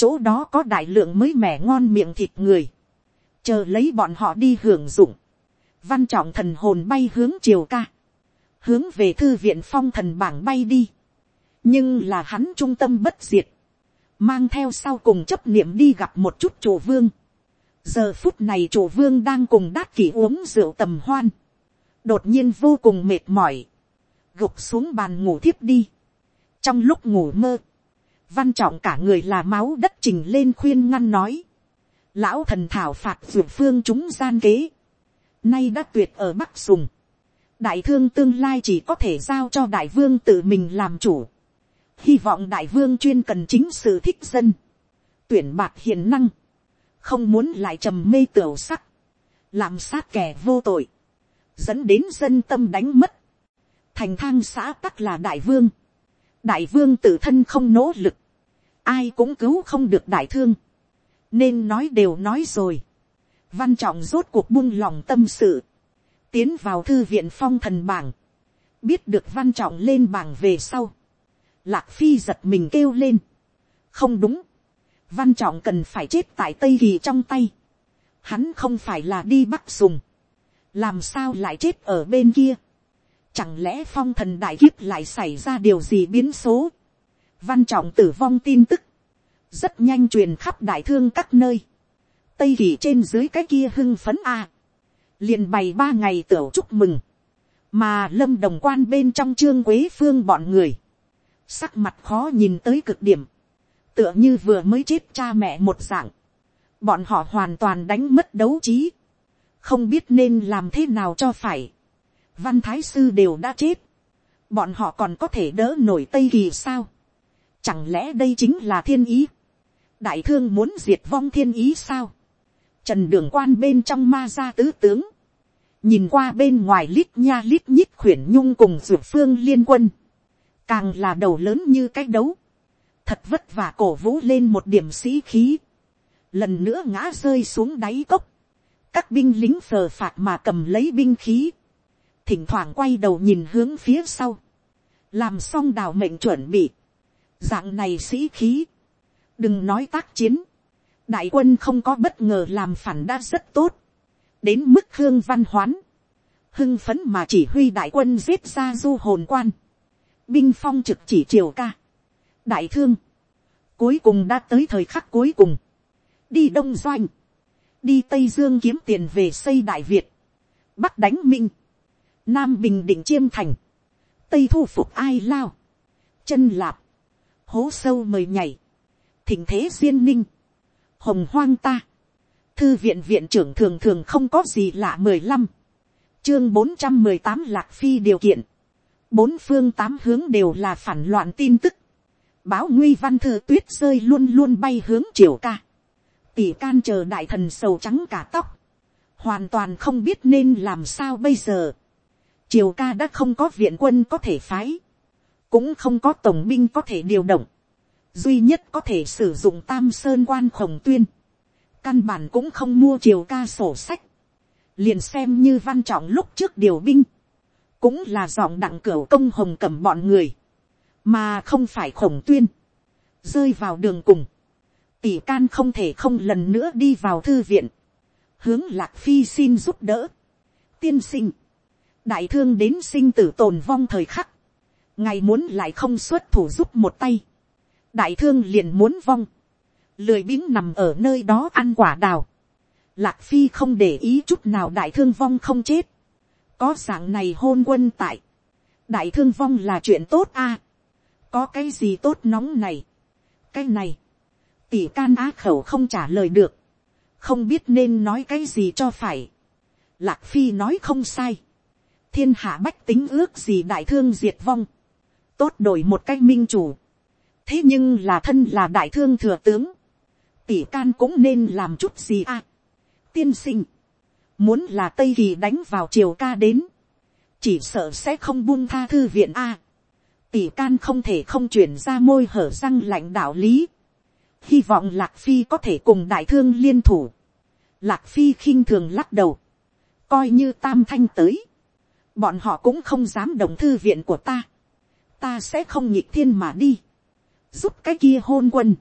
[SPEAKER 1] chỗ đó có đại lượng mới mẻ ngon miệng thịt người, chờ lấy bọn họ đi hưởng dụng, văn trọng thần hồn bay hướng triều ca, hướng về thư viện phong thần bảng bay đi, nhưng là hắn trung tâm bất diệt, mang theo sau cùng chấp niệm đi gặp một chút chủ vương. giờ phút này chủ vương đang cùng đát kỷ uống rượu tầm hoan, đột nhiên vô cùng mệt mỏi, gục xuống bàn ngủ thiếp đi. trong lúc ngủ mơ, văn trọng cả người là máu đất trình lên khuyên ngăn nói. lão thần thảo phạt dược phương chúng gian kế. nay đã tuyệt ở bắc sùng. đại thương tương lai chỉ có thể giao cho đại vương tự mình làm chủ. hy vọng đại vương chuyên cần chính sự thích dân. tuyển bạc hiền năng. không muốn lại trầm mê tửu sắc. làm sát kẻ vô tội. dẫn đến dân tâm đánh mất thành thang xã tắc là đại vương, đại vương tự thân không nỗ lực, ai cũng cứu không được đại thương, nên nói đều nói rồi, văn trọng rốt cuộc buông lòng tâm sự, tiến vào thư viện phong thần bảng, biết được văn trọng lên bảng về sau, lạc phi giật mình kêu lên, không đúng, văn trọng cần phải chết tại tây kỳ trong tay, hắn không phải là đi bắc sùng, làm sao lại chết ở bên kia, Chẳng lẽ phong thần đại kiếp lại xảy ra điều gì biến số. Văn trọng tử vong tin tức. Rất nhanh truyền khắp đại thương các nơi. Tây kỳ trên dưới cái kia hưng phấn a liền bày ba ngày tửu chúc mừng. Mà lâm đồng quan bên trong trương quế phương bọn người. Sắc mặt khó nhìn tới cực điểm. Tựa như vừa mới chết cha mẹ một dạng. Bọn họ hoàn toàn đánh mất đấu trí. Không biết nên làm thế nào cho phải văn thái sư đều đã chết, bọn họ còn có thể đỡ nổi tây kỳ sao, chẳng lẽ đây chính là thiên ý, đại thương muốn diệt vong thiên ý sao, trần đường quan bên trong ma gia tứ tướng, nhìn qua bên ngoài lít nha lít nhít khuyển nhung cùng dược phương liên quân, càng là đầu lớn như cái đấu, thật vất vả cổ vũ lên một điểm sĩ khí, lần nữa ngã rơi xuống đáy cốc, các binh lính phờ phạt mà cầm lấy binh khí, thỉnh thoảng quay đầu nhìn hướng phía sau, làm xong đào mệnh chuẩn bị, dạng này sĩ khí, đừng nói tác chiến, đại quân không có bất ngờ làm phản đã rất tốt, đến mức hương văn hoán, hưng phấn mà chỉ huy đại quân giết ra du hồn quan, binh phong trực chỉ triều ca, đại thương, cuối cùng đã tới thời khắc cuối cùng, đi đông doanh, đi tây dương kiếm tiền về xây đại việt, bắc đánh minh, nam bình định chiêm thành, tây thu phục ai lao, chân lạp, hố sâu mời nhảy, thỉnh thế duyên ninh, hồng hoang ta, thư viện viện trưởng thường thường không có gì lạ mười lăm, chương bốn trăm mười tám lạc phi điều kiện, bốn phương tám hướng đều là phản loạn tin tức, báo nguy văn thư tuyết rơi luôn luôn bay hướng triều ca, tỷ can chờ đại thần sầu trắng cả tóc, hoàn toàn không biết nên làm sao bây giờ triều ca đã không có viện quân có thể phái, cũng không có tổng binh có thể điều động, duy nhất có thể sử dụng tam sơn quan khổng tuyên, căn bản cũng không mua triều ca sổ sách, liền xem như văn trọng lúc trước điều binh, cũng là giọng đặng cửa công hồng cầm bọn người, mà không phải khổng tuyên, rơi vào đường cùng, tỷ can không thể không lần nữa đi vào thư viện, hướng lạc phi xin giúp đỡ, tiên sinh, đại thương đến sinh tử tồn vong thời khắc, ngài muốn lại không xuất thủ giúp một tay, đại thương liền muốn vong, lười biếng nằm ở nơi đó ăn quả đào, lạc phi không để ý chút nào đại thương vong không chết, có dạng này hôn quân tại, đại thương vong là chuyện tốt a, có cái gì tốt nóng này, cái này, tỷ can á khẩu không trả lời được, không biết nên nói cái gì cho phải. Lạc phi nói không sai, thiên hạ bách tính ước gì đại thương diệt vong, tốt đổi một cách minh chủ, thế nhưng là thân là đại thương thừa tướng, tỷ can cũng nên làm chút gì à. tiên sinh, muốn là tây kỳ đánh vào triều ca đến, chỉ sợ sẽ không buông tha thư viện a. tỷ can không thể không chuyển ra môi hở răng lạnh đạo lý. Hy vọng lạc phi có thể cùng đại thương liên thủ. lạc phi khinh thường lắc đầu, coi như tam thanh tới, bọn họ cũng không dám đồng thư viện của ta, ta sẽ không nhịp thiên mà đi, giúp cái kia hôn quân.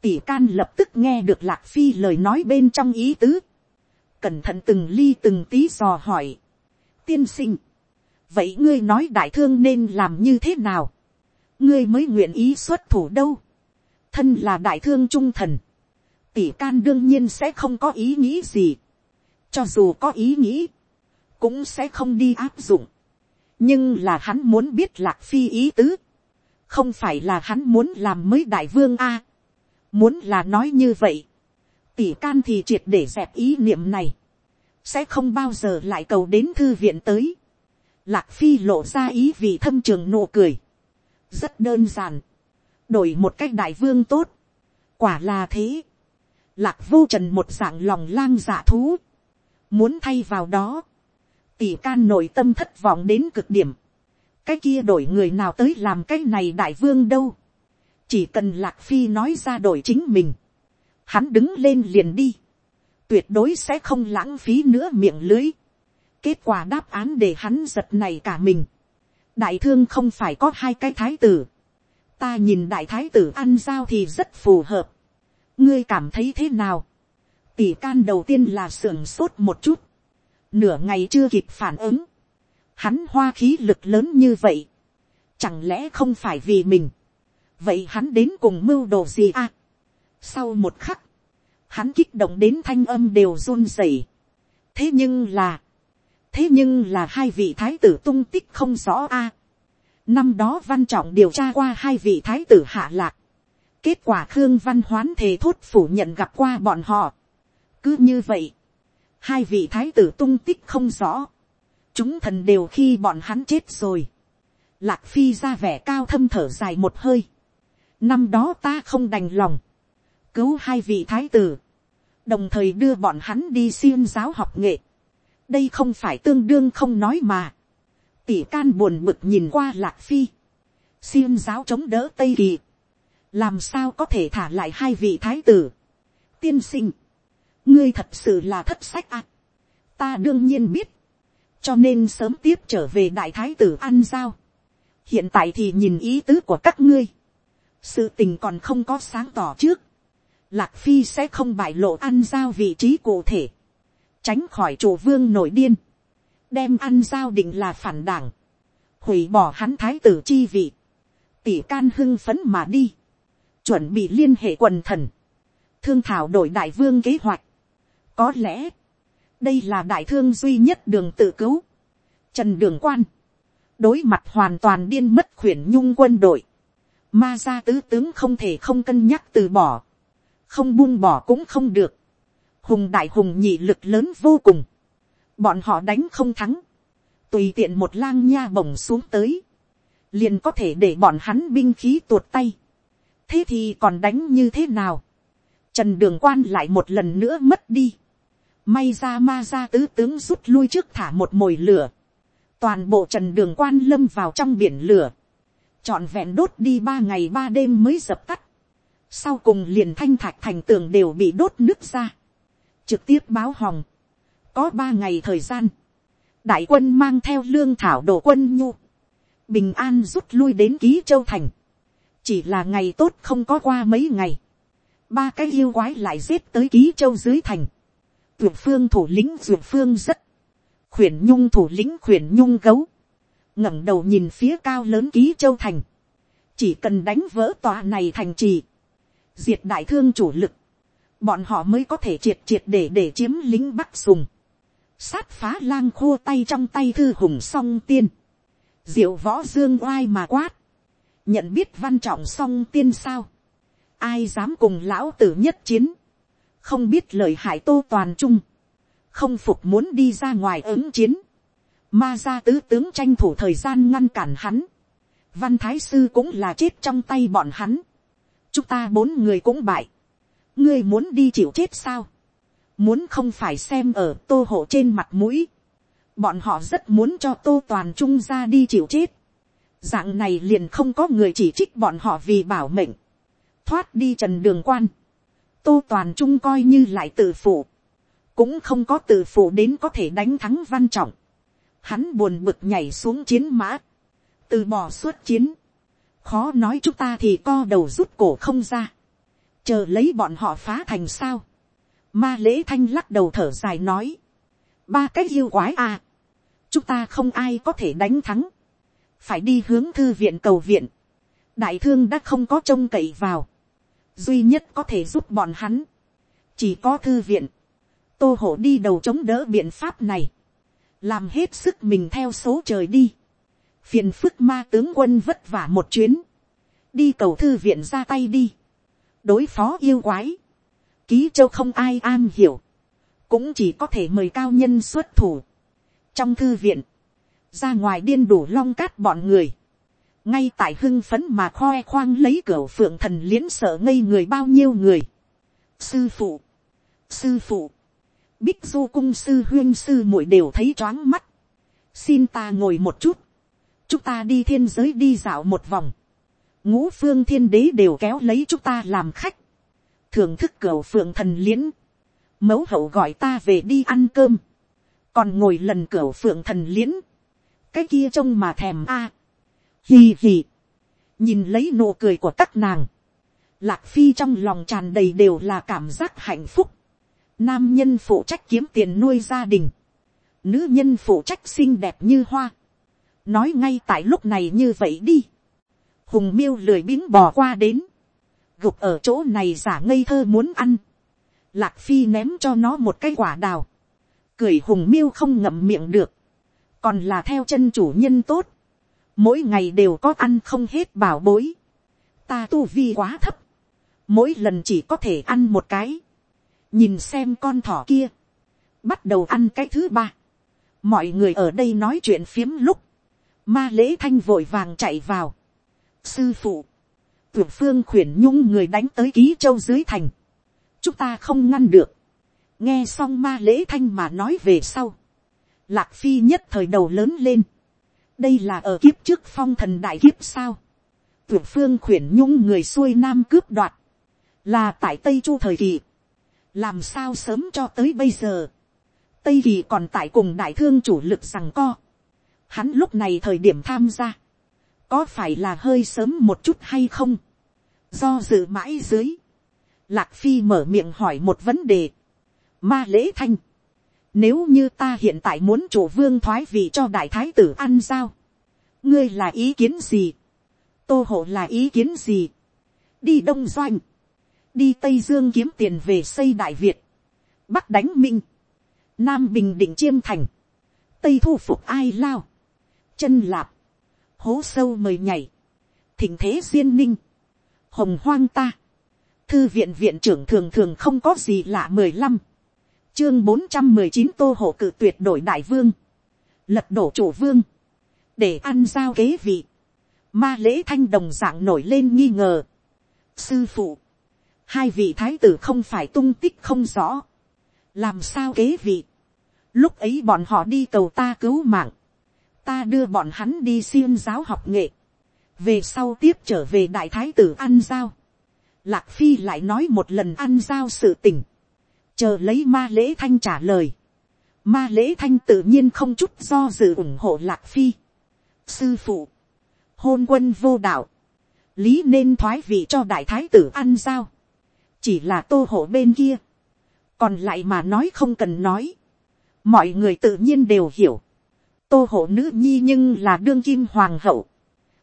[SPEAKER 1] tỷ can lập tức nghe được lạc phi lời nói bên trong ý tứ, cẩn thận từng ly từng tí dò hỏi, tiên sinh, vậy ngươi nói đại thương nên làm như thế nào, ngươi mới nguyện ý xuất thủ đâu, thân là đại thương trung thần, tỷ can đương nhiên sẽ không có ý nghĩ gì, cho dù có ý nghĩ, cũng sẽ không đi áp dụng, nhưng là hắn muốn biết lạc phi ý tứ, không phải là hắn muốn làm mới đại vương a, muốn là nói như vậy, tỷ can thì triệt để dẹp ý niệm này, sẽ không bao giờ lại cầu đến thư viện tới, lạc phi lộ ra ý vì thâm trường nụ cười, rất đơn giản, đổi một cách đại vương tốt, quả là thế, lạc vô trần một dạng lòng lang dạ thú, muốn thay vào đó, tỷ can nội tâm thất vọng đến cực điểm, cái kia đổi người nào tới làm cái này đại vương đâu, chỉ cần lạc phi nói ra đổi chính mình, hắn đứng lên liền đi, tuyệt đối sẽ không lãng phí nữa miệng lưới, kết quả đáp án để hắn giật này cả mình, đại thương không phải có hai cái thái tử, ta nhìn đại thái tử ăn giao thì rất phù hợp. ngươi cảm thấy thế nào. tỷ can đầu tiên là sưởng sốt một chút nửa ngày chưa kịp phản ứng. hắn hoa khí lực lớn như vậy. chẳng lẽ không phải vì mình. vậy hắn đến cùng mưu đồ gì à. sau một khắc, hắn kích động đến thanh âm đều run rẩy. thế nhưng là, thế nhưng là hai vị thái tử tung tích không rõ a. Năm đó văn trọng điều tra qua hai vị thái tử hạ lạc. Kết quả Khương Văn Hoán thề thốt phủ nhận gặp qua bọn họ. Cứ như vậy, hai vị thái tử tung tích không rõ. Chúng thần đều khi bọn hắn chết rồi. Lạc Phi ra vẻ cao thâm thở dài một hơi. Năm đó ta không đành lòng. Cứu hai vị thái tử. Đồng thời đưa bọn hắn đi xiêm giáo học nghệ. Đây không phải tương đương không nói mà tỷ can buồn bực nhìn qua lạc phi, xiêm giáo chống đỡ tây kỳ, làm sao có thể thả lại hai vị thái tử, tiên sinh, ngươi thật sự là thất sách ạ, ta đương nhiên biết, cho nên sớm tiếp trở về đại thái tử ăn giao, hiện tại thì nhìn ý tứ của các ngươi, sự tình còn không có sáng tỏ trước, lạc phi sẽ không bại lộ ăn giao vị trí cụ thể, tránh khỏi chủ vương nổi điên, đem ăn giao định là phản đảng, hủy bỏ hắn thái tử chi vị, tỷ can hưng phấn mà đi, chuẩn bị liên hệ quần thần, thương thảo đổi đại vương kế hoạch, có lẽ, đây là đại thương duy nhất đường tự cứu. Trần đường quan, đối mặt hoàn toàn điên mất khuyển nhung quân đội, ma gia tứ tướng không thể không cân nhắc từ bỏ, không buông bỏ cũng không được, hùng đại hùng nhị lực lớn vô cùng, bọn họ đánh không thắng, tùy tiện một lang nha bổng xuống tới, liền có thể để bọn hắn binh khí tuột tay, thế thì còn đánh như thế nào, trần đường quan lại một lần nữa mất đi, may ra ma ra tứ tướng rút lui trước thả một mồi lửa, toàn bộ trần đường quan lâm vào trong biển lửa, trọn vẹn đốt đi ba ngày ba đêm mới dập tắt, sau cùng liền thanh thạch thành tường đều bị đốt nứt ra, trực tiếp báo hòng, có ba ngày thời gian, đại quân mang theo lương thảo đồ quân nhu, bình an rút lui đến ký châu thành, chỉ là ngày tốt không có qua mấy ngày, ba cái yêu quái lại giết tới ký châu dưới thành, Dược phương thủ lĩnh dược phương rất, khuyển nhung thủ lĩnh khuyển nhung gấu, ngẩng đầu nhìn phía cao lớn ký châu thành, chỉ cần đánh vỡ tòa này thành trì, diệt đại thương chủ lực, bọn họ mới có thể triệt triệt để để chiếm lính bắc sùng, sát phá lang khô tay trong tay thư hùng song tiên, diệu võ dương oai mà quát, nhận biết văn trọng song tiên sao, ai dám cùng lão tử nhất chiến, không biết lời hại tô toàn trung, không phục muốn đi ra ngoài ứng chiến, ma gia tứ tướng tranh thủ thời gian ngăn cản hắn, văn thái sư cũng là chết trong tay bọn hắn, chúng ta bốn người cũng bại, ngươi muốn đi chịu chết sao, muốn không phải xem ở tô hộ trên mặt mũi, bọn họ rất muốn cho tô toàn trung ra đi chịu chết, dạng này liền không có người chỉ trích bọn họ vì bảo mệnh, thoát đi trần đường quan, tô toàn trung coi như lại tự phụ, cũng không có tự phụ đến có thể đánh thắng văn trọng, hắn buồn bực nhảy xuống chiến mã, từ bỏ suốt chiến, khó nói chúng ta thì co đầu rút cổ không ra, chờ lấy bọn họ phá thành sao, ma lễ thanh lắc đầu thở dài nói, ba cái yêu quái à, chúng ta không ai có thể đánh thắng, phải đi hướng thư viện cầu viện, đại thương đã không có trông cậy vào, duy nhất có thể giúp bọn hắn, chỉ có thư viện, tô hổ đi đầu chống đỡ biện pháp này, làm hết sức mình theo số trời đi, phiền phức ma tướng quân vất vả một chuyến, đi cầu thư viện ra tay đi, đối phó yêu quái, ký châu không ai an hiểu, cũng chỉ có thể mời cao nhân xuất thủ. trong thư viện, ra ngoài điên đủ long cát bọn người, ngay tại hưng phấn mà khoe khoang lấy cửa phượng thần liến sợ ngây người bao nhiêu người. sư phụ, sư phụ, bích du cung sư huyên sư muội đều thấy choáng mắt. xin ta ngồi một chút, chúng ta đi thiên giới đi dạo một vòng, ngũ phương thiên đế đều kéo lấy chúng ta làm khách, thưởng thức cửa phượng thần liến. mẫu hậu gọi ta về đi ăn cơm, còn ngồi lần cửa phượng thần liến. cái kia trông mà thèm a, à hì hì, nhìn lấy nụ cười của các nàng, lạc phi trong lòng tràn đầy đều là cảm giác hạnh phúc, nam nhân phụ trách kiếm tiền nuôi gia đình, nữ nhân phụ trách xinh đẹp như hoa, nói ngay tại lúc này như vậy đi, hùng miêu lười biếng bò qua đến, gục ở chỗ này giả ngây thơ muốn ăn, lạc phi ném cho nó một cái quả đào, cười hùng miêu không ngậm miệng được, còn là theo chân chủ nhân tốt, mỗi ngày đều có ăn không hết bảo bối, ta tu vi quá thấp, mỗi lần chỉ có thể ăn một cái, nhìn xem con thỏ kia, bắt đầu ăn cái thứ ba, mọi người ở đây nói chuyện phiếm lúc, ma lễ thanh vội vàng chạy vào, sư phụ, tưởng phương khuyển nhung người đánh tới ký châu dưới thành, chúng ta không ngăn được, nghe xong ma lễ thanh mà nói về sau, lạc phi nhất thời đầu lớn lên, đây là ở kiếp trước phong thần đại kiếp sao, tuyệt phương khuyển nhung người xuôi nam cướp đoạt, là tại tây chu thời kỳ, làm sao sớm cho tới bây giờ, tây kỳ còn tại cùng đại thương chủ lực rằng co, hắn lúc này thời điểm tham gia, có phải là hơi sớm một chút hay không, do dự mãi dưới, lạc phi mở miệng hỏi một vấn đề, ma lễ thanh, nếu như ta hiện tại muốn chủ vương thoái vị cho đại thái tử ăn giao, ngươi là ý kiến gì, tô hộ là ý kiến gì, đi đông doanh, đi tây dương kiếm tiền về xây đại việt, bắc đánh minh, nam bình định chiêm thành, tây thu phục ai lao, chân lạp, hố sâu mời nhảy, thỉnh thế duyên ninh, hồng hoang ta, thư viện viện trưởng thường thường không có gì lạ mười lăm, chương bốn trăm mười chín tô hộ cự tuyệt đổi đại vương, lật đổ chủ vương, để ăn giao kế vị, ma lễ thanh đồng dạng nổi lên nghi ngờ. sư phụ, hai vị thái tử không phải tung tích không rõ, làm sao kế vị, lúc ấy bọn họ đi cầu ta cứu mạng, ta đưa bọn hắn đi xiêm giáo học nghệ, về sau tiếp trở về đại thái tử ăn giao, lạc phi lại nói một lần ăn giao sự tình, chờ lấy ma lễ thanh trả lời, ma lễ thanh tự nhiên không chút do dự ủng hộ lạc phi, sư phụ, hôn quân vô đạo, lý nên thoái vị cho đại thái tử ăn giao, chỉ là tô hộ bên kia, còn lại mà nói không cần nói, mọi người tự nhiên đều hiểu, tô hộ nữ nhi nhưng là đương kim hoàng hậu,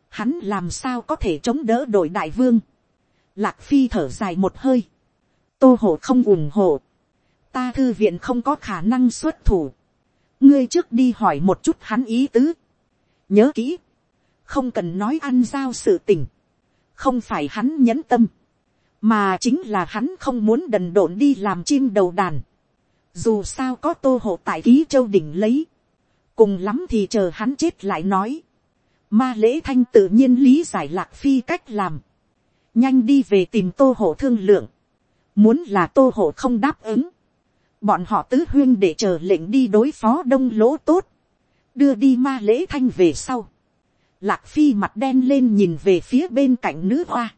[SPEAKER 1] hắn làm sao có thể chống đỡ đội đại vương, lạc phi thở dài một hơi, tô hộ không ủng hộ, ta thư viện không có khả năng xuất thủ, ngươi trước đi hỏi một chút hắn ý tứ, nhớ kỹ, không cần nói ăn giao sự tình, không phải hắn nhẫn tâm, mà chính là hắn không muốn đần độn đi làm chim đầu đàn, dù sao có tô hộ tại ký châu đỉnh lấy, cùng lắm thì chờ hắn chết lại nói, ma lễ thanh tự nhiên lý giải lạc phi cách làm, nhanh đi về tìm tô hộ thương lượng, muốn là tô hộ không đáp ứng, bọn họ tứ huyên để chờ lệnh đi đối phó đông lỗ tốt, đưa đi ma lễ thanh về sau, Lạc phi mặt đen lên nhìn về phía bên cạnh nữ hoa.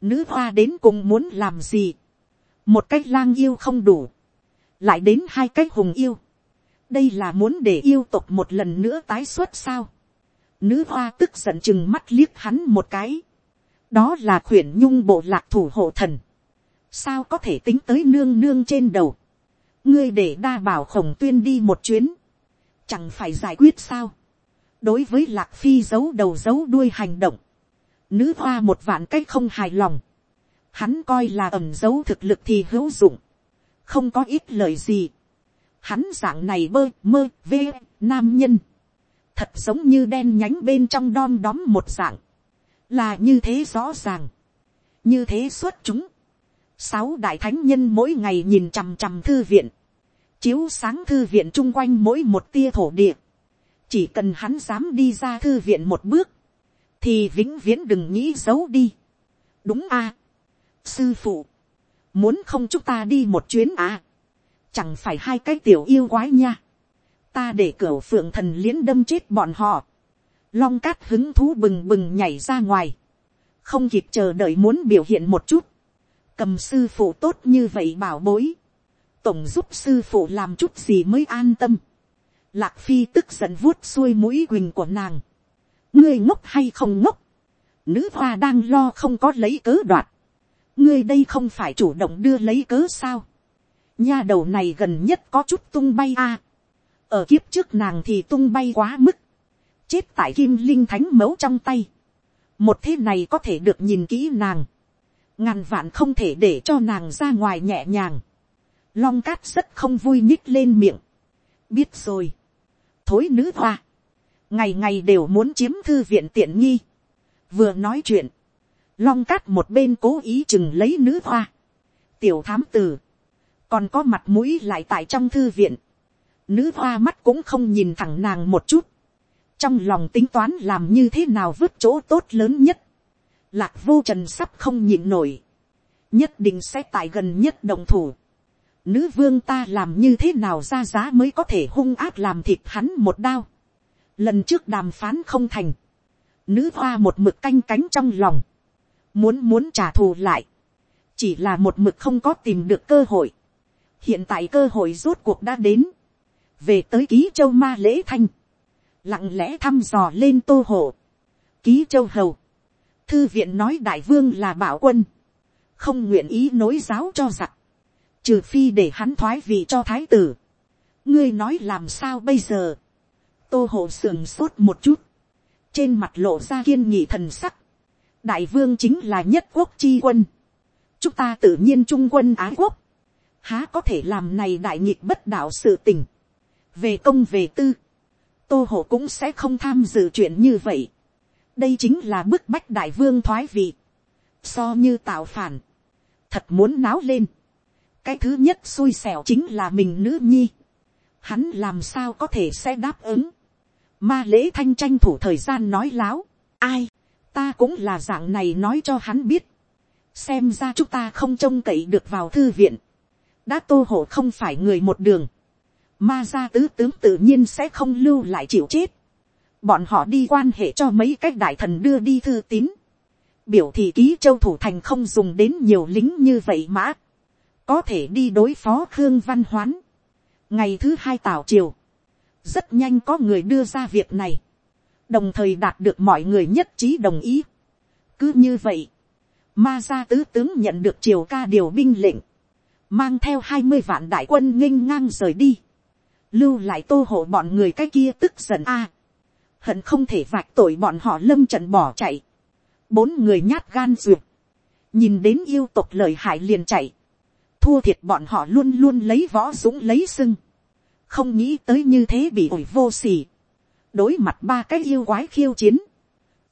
[SPEAKER 1] Nữ hoa đến cùng muốn làm gì? Một cách lang yêu không đủ. Lại đến hai cách hùng yêu. Đây là muốn để yêu tộc một lần nữa tái xuất sao? Nữ hoa tức giận chừng mắt liếc hắn một cái. Đó là khuyển nhung bộ lạc thủ hộ thần. Sao có thể tính tới nương nương trên đầu? Ngươi để đa bảo khổng tuyên đi một chuyến. Chẳng phải giải quyết sao? đối với lạc phi giấu đầu giấu đuôi hành động, nữ hoa một vạn cách không hài lòng, hắn coi là ẩm giấu thực lực thì hữu dụng, không có ít lời gì, hắn dạng này bơ mơ vê nam nhân, thật giống như đen nhánh bên trong đom đóm một dạng, là như thế rõ ràng, như thế xuất chúng, sáu đại thánh nhân mỗi ngày nhìn chằm chằm thư viện, chiếu sáng thư viện chung quanh mỗi một tia thổ địa, chỉ cần hắn dám đi ra thư viện một bước, thì vĩnh viễn đừng nghĩ giấu đi. đúng a, sư phụ, muốn không chúng ta đi một chuyến à, chẳng phải hai cái tiểu yêu quái nha, ta để cửa phượng thần liễn đâm chết bọn họ, long cát hứng thú bừng bừng nhảy ra ngoài, không kịp chờ đợi muốn biểu hiện một chút, cầm sư phụ tốt như vậy bảo bối, tổng giúp sư phụ làm chút gì mới an tâm, Lạc phi tức giận vuốt xuôi mũi quỳnh của nàng. ngươi ngốc hay không ngốc. nữ hoa đang lo không có lấy cớ đoạt. ngươi đây không phải chủ động đưa lấy cớ sao. nha đầu này gần nhất có chút tung bay a. ở kiếp trước nàng thì tung bay quá mức. chết tại kim linh thánh mẫu trong tay. một thế này có thể được nhìn kỹ nàng ngàn vạn không thể để cho nàng ra ngoài nhẹ nhàng. long cát rất không vui nhích lên miệng. biết rồi. Thối nữ hoa, ngày ngày đều muốn chiếm thư viện tiện nghi, vừa nói chuyện, long cát một bên cố ý chừng lấy nữ hoa, tiểu thám tử, còn có mặt mũi lại tại trong thư viện, nữ hoa mắt cũng không nhìn thẳng nàng một chút, trong lòng tính toán làm như thế nào vứt chỗ tốt lớn nhất, lạc vô trần sắp không nhịn nổi, nhất định sẽ tại gần nhất đồng thủ, nữ vương ta làm như thế nào ra giá mới có thể hung ác làm thịt hắn một đao. lần trước đàm phán không thành, nữ hoa một mực canh cánh trong lòng, muốn muốn trả thù lại, chỉ là một mực không có tìm được cơ hội. hiện tại cơ hội rốt cuộc đã đến, về tới ký châu ma lễ thanh, lặng lẽ thăm dò lên tô hộ, ký châu hầu, thư viện nói đại vương là bảo quân, không nguyện ý nối giáo cho giặc, trừ phi để hắn thoái vị cho thái tử. ngươi nói làm sao bây giờ. tô hộ sườn sốt một chút, trên mặt lộ ra kiên nghị thần sắc. đại vương chính là nhất quốc chi quân. chúng ta tự nhiên trung quân ái quốc. há có thể làm này đại nghịch bất đạo sự tình, về công về tư, tô hộ cũng sẽ không tham dự chuyện như vậy, đây chính là bức bách đại vương thoái vị, so như tạo phản, thật muốn náo lên, cái thứ nhất xui xẻo chính là mình nữ nhi, hắn làm sao có thể sẽ đáp ứng, ma lễ thanh tranh thủ thời gian nói láo, ai, ta cũng là dạng này nói cho hắn biết, xem ra chúng ta không trông cậy được vào thư viện, đã tô hộ không phải người một đường, ma gia tứ tướng tự nhiên sẽ không lưu lại chịu chết, bọn họ đi quan hệ cho mấy cách đại thần đưa đi thư tín, biểu thị ký châu thủ thành không dùng đến nhiều lính như vậy mã, có thể đi đối phó khương văn hoán. ngày thứ hai tào triều, rất nhanh có người đưa ra việc này, đồng thời đạt được mọi người nhất trí đồng ý. cứ như vậy, ma gia tứ tướng nhận được triều ca điều binh lệnh, mang theo hai mươi vạn đại quân nghênh ngang rời đi, lưu lại tô hộ bọn người cái kia tức giận a, hận không thể vạch tội bọn họ lâm trận bỏ chạy, bốn người nhát gan duyệt, nhìn đến yêu tộc lời hại liền chạy, thua thiệt bọn họ luôn luôn lấy võ dũng lấy sưng, không nghĩ tới như thế bị ổi vô s ỉ đối mặt ba cái yêu quái khiêu chiến,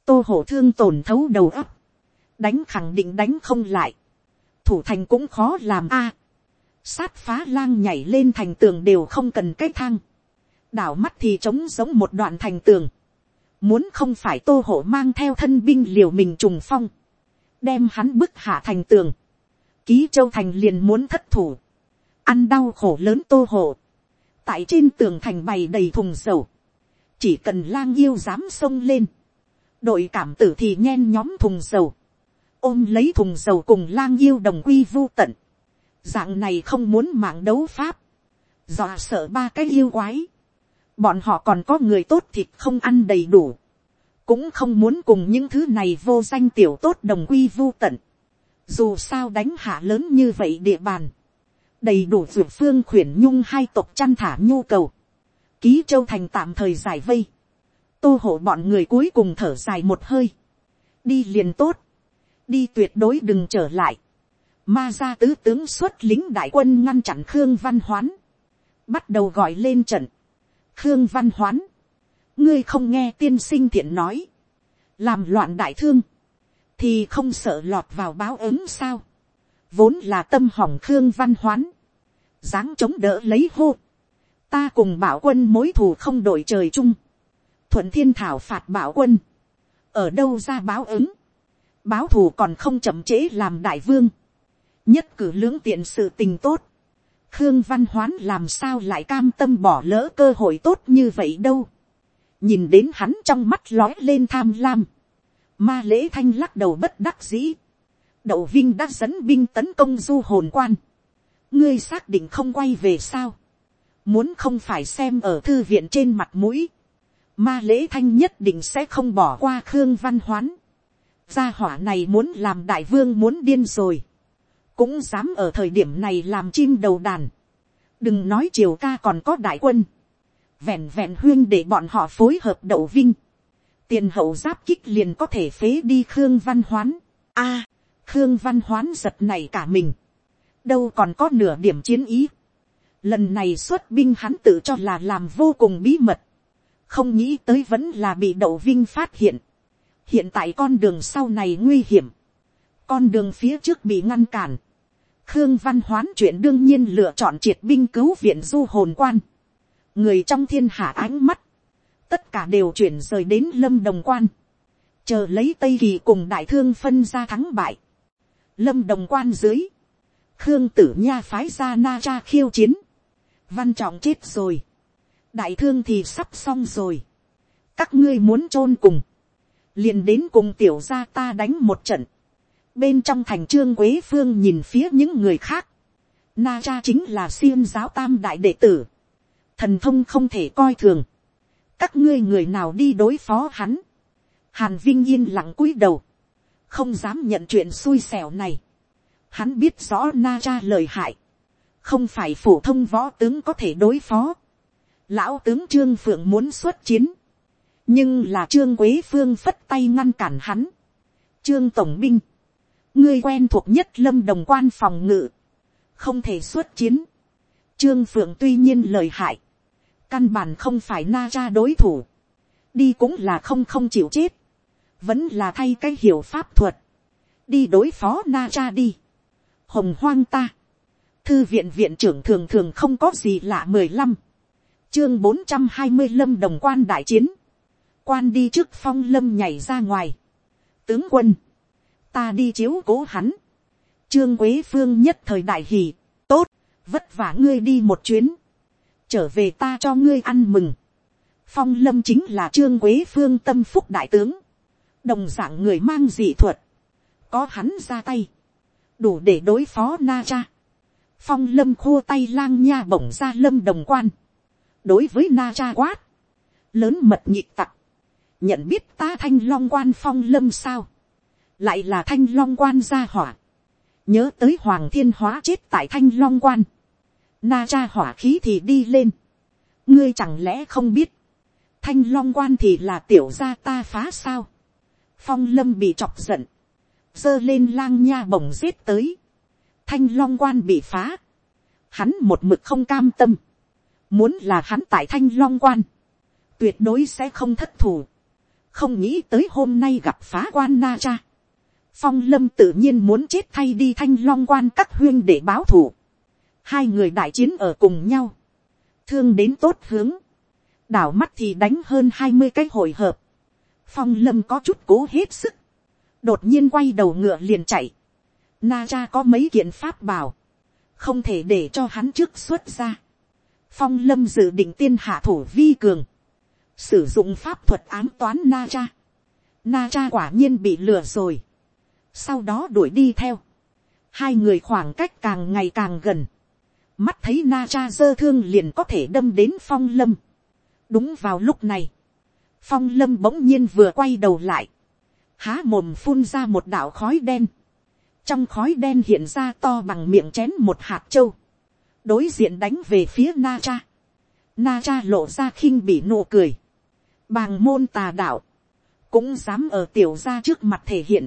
[SPEAKER 1] tô hổ thương tổn thấu đầu ấp, đánh khẳng định đánh không lại, thủ thành cũng khó làm a, sát phá lang nhảy lên thành tường đều không cần cái thang, đảo mắt thì trống giống một đoạn thành tường, muốn không phải tô hổ mang theo thân binh liều mình trùng phong, đem hắn bức hạ thành tường, ký châu thành liền muốn thất thủ, ăn đau khổ lớn tô hổ, tại trên tường thành bày đầy thùng dầu, chỉ cần lang yêu dám xông lên, đội cảm tử thì nhen nhóm thùng dầu, ôm lấy thùng dầu cùng lang yêu đồng quy vô tận, dạng này không muốn mạng đấu pháp, dọa sợ ba cái yêu quái, bọn họ còn có người tốt thịt không ăn đầy đủ, cũng không muốn cùng những thứ này vô danh tiểu tốt đồng quy vô tận, dù sao đánh hạ lớn như vậy địa bàn, đầy đủ dược phương khuyển nhung hai tộc chăn thả nhu cầu, ký châu thành tạm thời giải vây, tô hộ bọn người cuối cùng thở dài một hơi, đi liền tốt, đi tuyệt đối đừng trở lại, ma gia tứ tướng xuất lính đại quân ngăn chặn khương văn hoán, bắt đầu gọi lên trận, khương văn hoán, ngươi không nghe tiên sinh thiện nói, làm loạn đại thương, thì không sợ lọt vào báo ứng sao, vốn là tâm hỏng khương văn hoán, dáng chống đỡ lấy hô, ta cùng bảo quân mối thù không đổi trời chung, thuận thiên thảo phạt bảo quân, ở đâu ra báo ứng, báo thù còn không chậm trễ làm đại vương, nhất cử lưỡng tiện sự tình tốt, khương văn hoán làm sao lại cam tâm bỏ lỡ cơ hội tốt như vậy đâu, nhìn đến hắn trong mắt lói lên tham lam, ma lễ thanh lắc đầu bất đắc dĩ, đậu vinh đã dẫn binh tấn công du hồn quan, ngươi xác định không quay về sao, muốn không phải xem ở thư viện trên mặt mũi, ma lễ thanh nhất định sẽ không bỏ qua khương văn hoán, gia hỏa này muốn làm đại vương muốn điên rồi, cũng dám ở thời điểm này làm chim đầu đàn, đừng nói triều ca còn có đại quân, vẹn vẹn huyên để bọn họ phối hợp đậu vinh, tiền hậu giáp kích liền có thể phế đi khương văn hoán. a, khương văn hoán giật này cả mình, đâu còn có nửa điểm chiến ý. lần này xuất binh hắn tự cho là làm vô cùng bí mật, không nghĩ tới vẫn là bị đậu vinh phát hiện. hiện tại con đường sau này nguy hiểm, con đường phía trước bị ngăn cản khương văn hoán chuyện đương nhiên lựa chọn triệt binh cứu viện du hồn quan. người trong thiên hạ ánh mắt, tất cả đều chuyển rời đến lâm đồng quan, chờ lấy tây kỳ cùng đại thương phân ra thắng bại. lâm đồng quan dưới, khương tử nha phái ra na cha khiêu chiến, văn trọng chết rồi, đại thương thì sắp xong rồi, các ngươi muốn chôn cùng, liền đến cùng tiểu gia ta đánh một trận, bên trong thành trương quế phương nhìn phía những người khác, na cha chính là xiêm giáo tam đại đệ tử, thần thông không thể coi thường, các ngươi người nào đi đối phó hắn, hàn vinh yên lặng cúi đầu, không dám nhận chuyện xui xẻo này, hắn biết rõ na cha lời hại, không phải phổ thông võ tướng có thể đối phó, lão tướng trương phượng muốn xuất chiến, nhưng là trương quế phương phất tay ngăn cản hắn, trương tổng binh, ngươi quen thuộc nhất lâm đồng quan phòng ngự, không thể xuất chiến. Trương Phượng tuy nhiên lời hại, căn bản không phải na ra đối thủ, đi cũng là không không chịu chết, vẫn là thay cái hiểu pháp thuật, đi đối phó na ra đi. Hồng hoang ta, thư viện viện trưởng thường thường không có gì lạ mười lăm, chương bốn trăm hai mươi lâm đồng quan đại chiến, quan đi trước phong lâm nhảy ra ngoài, tướng quân, ta đi chiếu cố hắn, trương quế phương nhất thời đại hỷ, tốt, vất vả ngươi đi một chuyến, trở về ta cho ngươi ăn mừng, phong lâm chính là trương quế phương tâm phúc đại tướng, đồng dạng người mang dị thuật, có hắn ra tay, đủ để đối phó na cha, phong lâm khô tay lang nha bổng ra lâm đồng quan, đối với na cha quát, lớn mật nhịp tặc, nhận biết ta thanh long quan phong lâm sao, lại là thanh long quan gia hỏa, nhớ tới hoàng thiên hóa chết tại thanh long quan, na cha hỏa khí thì đi lên, ngươi chẳng lẽ không biết, thanh long quan thì là tiểu gia ta phá sao. phong lâm bị chọc giận, giơ lên lang nha bổng giết tới, thanh long quan bị phá, hắn một mực không cam tâm, muốn là hắn tại thanh long quan, tuyệt đối sẽ không thất thủ, không nghĩ tới hôm nay gặp phá quan na cha phong lâm tự nhiên muốn chết thay đi thanh long quan các huyên để báo thù, hai người đại chiến ở cùng nhau, thương đến tốt hướng, đảo mắt thì đánh hơn hai mươi cái hồi hợp, phong lâm có chút cố hết sức, đột nhiên quay đầu ngựa liền chạy, na cha có mấy kiện pháp bảo, không thể để cho hắn trước xuất ra, phong lâm dự định tiên hạ thủ vi cường, sử dụng pháp thuật ám toán na cha, na cha quả nhiên bị lừa rồi, sau đó đuổi đi theo, hai người khoảng cách càng ngày càng gần, mắt thấy na cha dơ thương liền có thể đâm đến phong lâm, đúng vào lúc này, phong lâm bỗng nhiên vừa quay đầu lại, há mồm phun ra một đạo khói đen, trong khói đen hiện ra to bằng miệng chén một hạt trâu, đối diện đánh về phía na cha, na cha lộ ra khinh bị nụ cười, bàng môn tà đạo, cũng dám ở tiểu ra trước mặt thể hiện,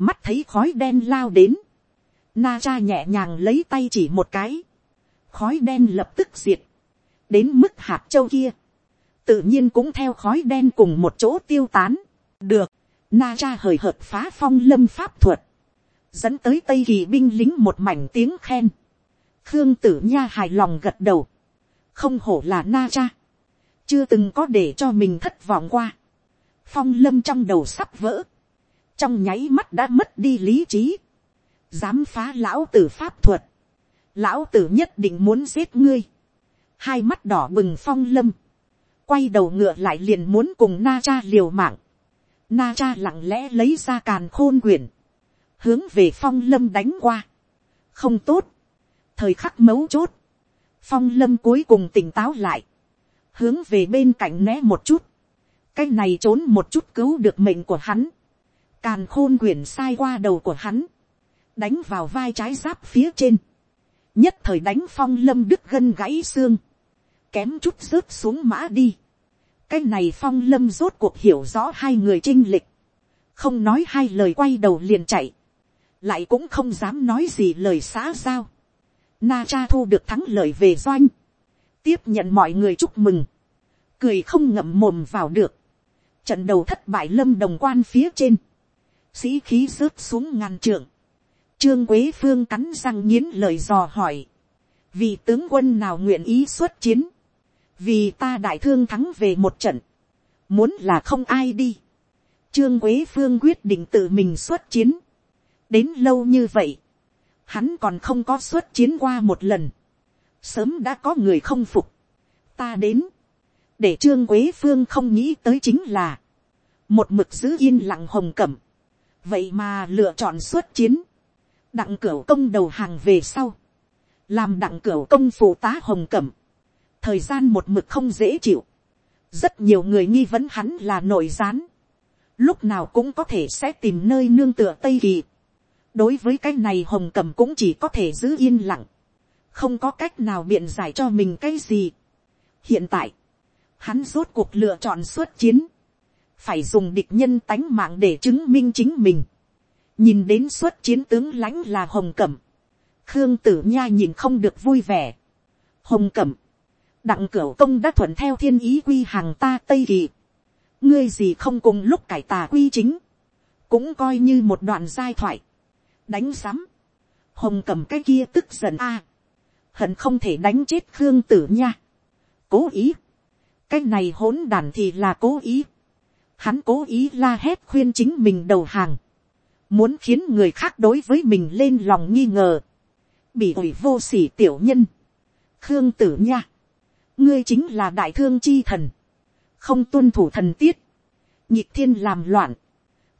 [SPEAKER 1] mắt thấy khói đen lao đến, na cha nhẹ nhàng lấy tay chỉ một cái, khói đen lập tức diệt, đến mức hạt châu kia, tự nhiên cũng theo khói đen cùng một chỗ tiêu tán. được, na cha hời hợt phá phong lâm pháp thuật, dẫn tới tây kỳ binh lính một mảnh tiếng khen. khương tử nha hài lòng gật đầu, không hổ là na cha, chưa từng có để cho mình thất vọng qua. phong lâm trong đầu sắp vỡ, trong nháy mắt đã mất đi lý trí, dám phá lão tử pháp thuật, lão tử nhất định muốn giết ngươi, hai mắt đỏ bừng phong lâm, quay đầu ngựa lại liền muốn cùng na cha liều mạng. Na cha lặng lẽ lấy ra càn khôn quyển, hướng về phong lâm đánh qua. không tốt, thời khắc mấu chốt, phong lâm cuối cùng tỉnh táo lại, hướng về bên cạnh né một chút, cái này trốn một chút cứu được mệnh của hắn, càn khôn quyển sai qua đầu của hắn, đánh vào vai trái giáp phía trên, nhất thời đánh phong lâm đứt gân gãy xương, kém chút rớt xuống mã đi. cái này phong lâm rốt cuộc hiểu rõ hai người trinh lịch, không nói hai lời quay đầu liền chạy, lại cũng không dám nói gì lời xã giao. Na cha thu được thắng lợi về doanh, tiếp nhận mọi người chúc mừng, cười không ngậm mồm vào được, trận đầu thất bại lâm đồng quan phía trên, sĩ khí rớt xuống ngàn trượng, trương quế phương cắn răng nghiến lời dò hỏi, vì tướng quân nào nguyện ý xuất chiến, vì ta đại thương thắng về một trận, muốn là không ai đi, trương quế phương quyết định tự mình xuất chiến, đến lâu như vậy, hắn còn không có xuất chiến qua một lần, sớm đã có người không phục, ta đến, để trương quế phương không nghĩ tới chính là, một mực giữ yên lặng hồng cẩm, vậy mà lựa chọn xuất chiến, đặng cửa công đầu hàng về sau, làm đặng cửa công phụ tá hồng cẩm, thời gian một mực không dễ chịu, rất nhiều người nghi vấn hắn là nội gián, lúc nào cũng có thể sẽ tìm nơi nương tựa tây kỳ. đối với cái này hồng cẩm cũng chỉ có thể giữ yên lặng, không có cách nào biện giải cho mình cái gì. hiện tại, hắn rốt cuộc lựa chọn xuất chiến, phải dùng địch nhân tánh mạng để chứng minh chính mình. nhìn đến suốt chiến tướng lãnh là hồng cẩm, khương tử nha nhìn không được vui vẻ. hồng cẩm, đặng cửu công đã thuận theo thiên ý quy hàng ta tây kỳ. ngươi gì không cùng lúc cải tà quy chính, cũng coi như một đoạn giai thoại. đánh sắm, hồng cẩm cái kia tức giận a, hận không thể đánh chết khương tử nha. cố ý, cái này hỗn đàn thì là cố ý hắn cố ý la hét khuyên chính mình đầu hàng. Muốn khiến người khác đối với mình lên lòng nghi ngờ, bị ủi vô s ỉ tiểu nhân, khương tử nha, ngươi chính là đại thương chi thần, không tuân thủ thần tiết, nhịp thiên làm loạn,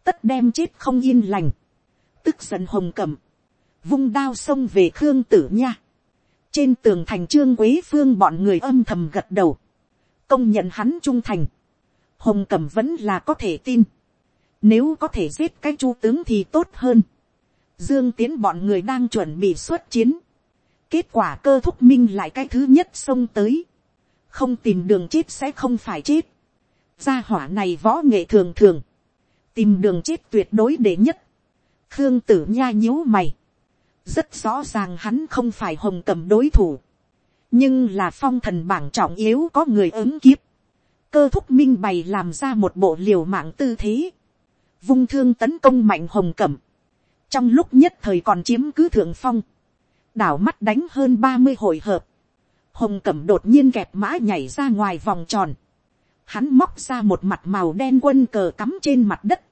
[SPEAKER 1] tất đem chết không yên lành, tức giận hồng cầm, vung đao xông về khương tử nha, trên tường thành trương quế phương bọn người âm thầm gật đầu, công nhận hắn trung thành, hồng Cẩm vẫn là có thể tin, nếu có thể giết cái chu tướng thì tốt hơn. Dương tiến bọn người đang chuẩn bị xuất chiến. Kết quả cơ thúc minh lại cái thứ nhất xông tới. Không tìm đường chết sẽ không phải chết. Gia hỏa này võ nghệ thường thường. Tìm đường chết tuyệt đối để nhất. Khương tử nha nhíu mày. Rất rõ ràng hắn không phải hồng cầm đối thủ. Nhưng là phong thần bảng trọng yếu có người ứng kiếp. Cơ thúc minh bày làm ra một bộ liều mạng tư thế. Vung thương tấn công mạnh hồng cẩm, trong lúc nhất thời còn chiếm cứ thượng phong, đảo mắt đánh hơn ba mươi hồi hợp, hồng cẩm đột nhiên kẹp mã nhảy ra ngoài vòng tròn, hắn móc ra một mặt màu đen quân cờ cắm trên mặt đất,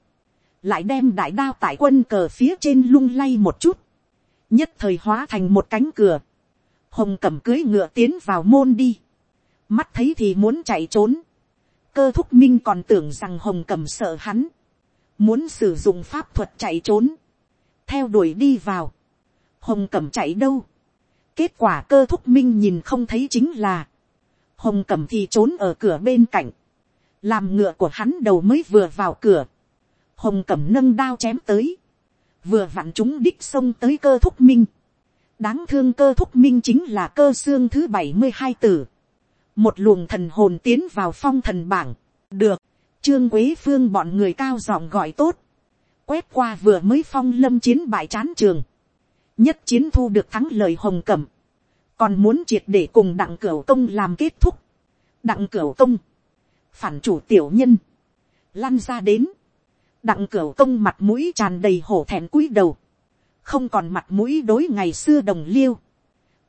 [SPEAKER 1] lại đem đại đao tại quân cờ phía trên lung lay một chút, nhất thời hóa thành một cánh cửa, hồng cẩm cưới ngựa tiến vào môn đi, mắt thấy thì muốn chạy trốn, cơ thúc minh còn tưởng rằng hồng cẩm sợ hắn, muốn sử dụng pháp thuật chạy trốn, theo đuổi đi vào, hồng cẩm chạy đâu, kết quả cơ thúc minh nhìn không thấy chính là, hồng cẩm thì trốn ở cửa bên cạnh, làm ngựa của hắn đầu mới vừa vào cửa, hồng cẩm nâng đao chém tới, vừa vặn chúng đích xông tới cơ thúc minh, đáng thương cơ thúc minh chính là cơ xương thứ bảy mươi hai tử, một luồng thần hồn tiến vào phong thần bảng, được, Trương Quế Phương bọn người cao giọng gọi tốt. Quét qua vừa mới phong lâm chiến bại chán trường. Nhất chiến thu được thắng lời hồng cẩm. Còn muốn triệt để cùng đặng cửu công làm kết thúc. Đặng cửu công. Phản chủ tiểu nhân. Lăn ra đến. Đặng cửu công mặt mũi tràn đầy hổ thẹn cúi đầu. Không còn mặt mũi đối ngày xưa đồng liêu.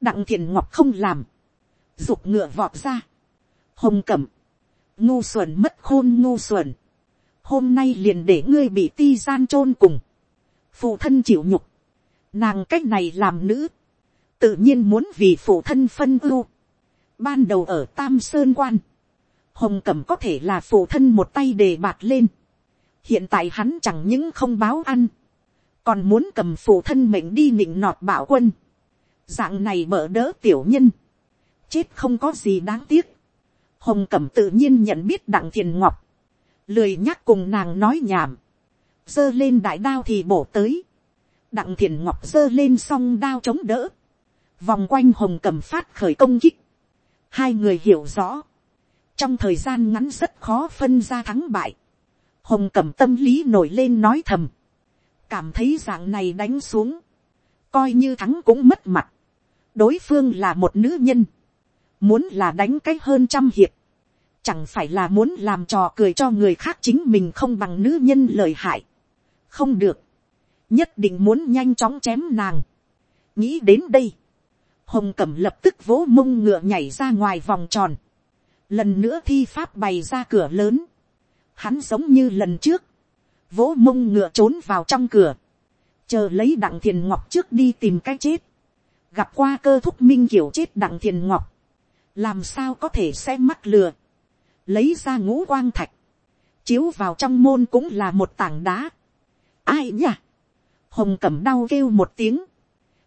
[SPEAKER 1] Đặng thiền ngọc không làm. Dục ngựa vọt ra. Hồng cẩm ngu xuẩn mất khôn ngu xuẩn. Hôm nay liền để ngươi bị ti gian chôn cùng. Phụ thân chịu nhục. Nàng cách này làm nữ. Tự nhiên muốn vì phụ thân phân ưu. Ban đầu ở Tam Sơn Quan. Hồng Cẩm có thể là phụ thân một tay đề bạt lên. Hiện tại hắn chẳng những không báo ăn. Còn muốn cầm phụ thân mệnh đi nịnh nọt bảo quân. Dạng này mở đỡ tiểu nhân. Chết không có gì đáng tiếc. Hồng cẩm tự nhiên nhận biết đặng thiền ngọc, lười nhắc cùng nàng nói nhảm, dơ lên đại đao thì bổ tới, đặng thiền ngọc dơ lên song đao chống đỡ, vòng quanh hồng cẩm phát khởi công kích, hai người hiểu rõ, trong thời gian ngắn rất khó phân ra thắng bại, hồng cẩm tâm lý nổi lên nói thầm, cảm thấy dạng này đánh xuống, coi như thắng cũng mất mặt, đối phương là một nữ nhân, muốn là đánh cái hơn trăm hiệp, chẳng phải là muốn làm trò cười cho người khác chính mình không bằng nữ nhân lời hại. không được, nhất định muốn nhanh chóng chém nàng. nghĩ đến đây, hồng cẩm lập tức vỗ mông ngựa nhảy ra ngoài vòng tròn, lần nữa thi pháp bày ra cửa lớn, hắn giống như lần trước, vỗ mông ngựa trốn vào trong cửa, chờ lấy đặng thiền ngọc trước đi tìm cái chết, gặp qua cơ thúc minh kiểu chết đặng thiền ngọc, làm sao có thể sẽ mắc lừa, lấy ra ngũ quang thạch, chiếu vào trong môn cũng là một tảng đá. ai nhỉ, hồng cẩm đau kêu một tiếng,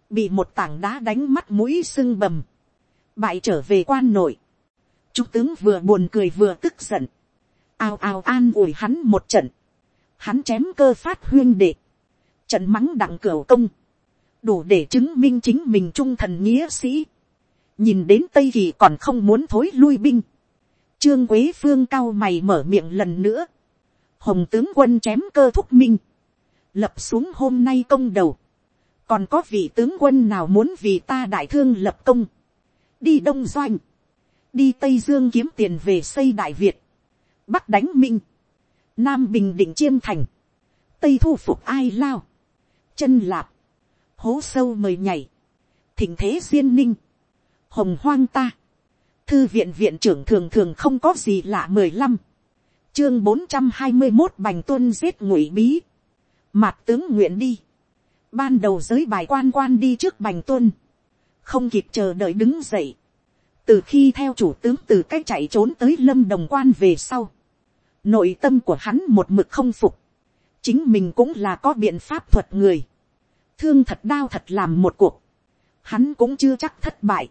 [SPEAKER 1] bị một tảng đá đánh mắt mũi sưng bầm, bại trở về quan nội, trung tướng vừa buồn cười vừa tức giận, ào ào an ủi hắn một trận, hắn chém cơ phát huyên đệ, trận mắng đặng cửa công, đủ để chứng minh chính mình trung thần nghĩa sĩ, nhìn đến tây kỳ còn không muốn thối lui binh, trương quế phương cao mày mở miệng lần nữa, hồng tướng quân chém cơ thúc minh, lập xuống hôm nay công đầu, còn có vị tướng quân nào muốn vì ta đại thương lập công, đi đông doanh, đi tây dương kiếm tiền về xây đại việt, bắc đánh minh, nam bình định chiêm thành, tây thu phục ai lao, chân lạp, hố sâu mời nhảy, thỉnh thế duyên ninh, hồng hoang ta, thư viện viện trưởng thường thường không có gì lạ mười lăm, chương bốn trăm hai mươi một bành tuân giết ngụy bí, mặt tướng nguyện đi, ban đầu giới bài quan quan đi trước bành tuân, không kịp chờ đợi đứng dậy, từ khi theo chủ tướng từ cách chạy trốn tới lâm đồng quan về sau, nội tâm của hắn một mực không phục, chính mình cũng là có biện pháp thuật người, thương thật đau thật làm một cuộc, hắn cũng chưa chắc thất bại,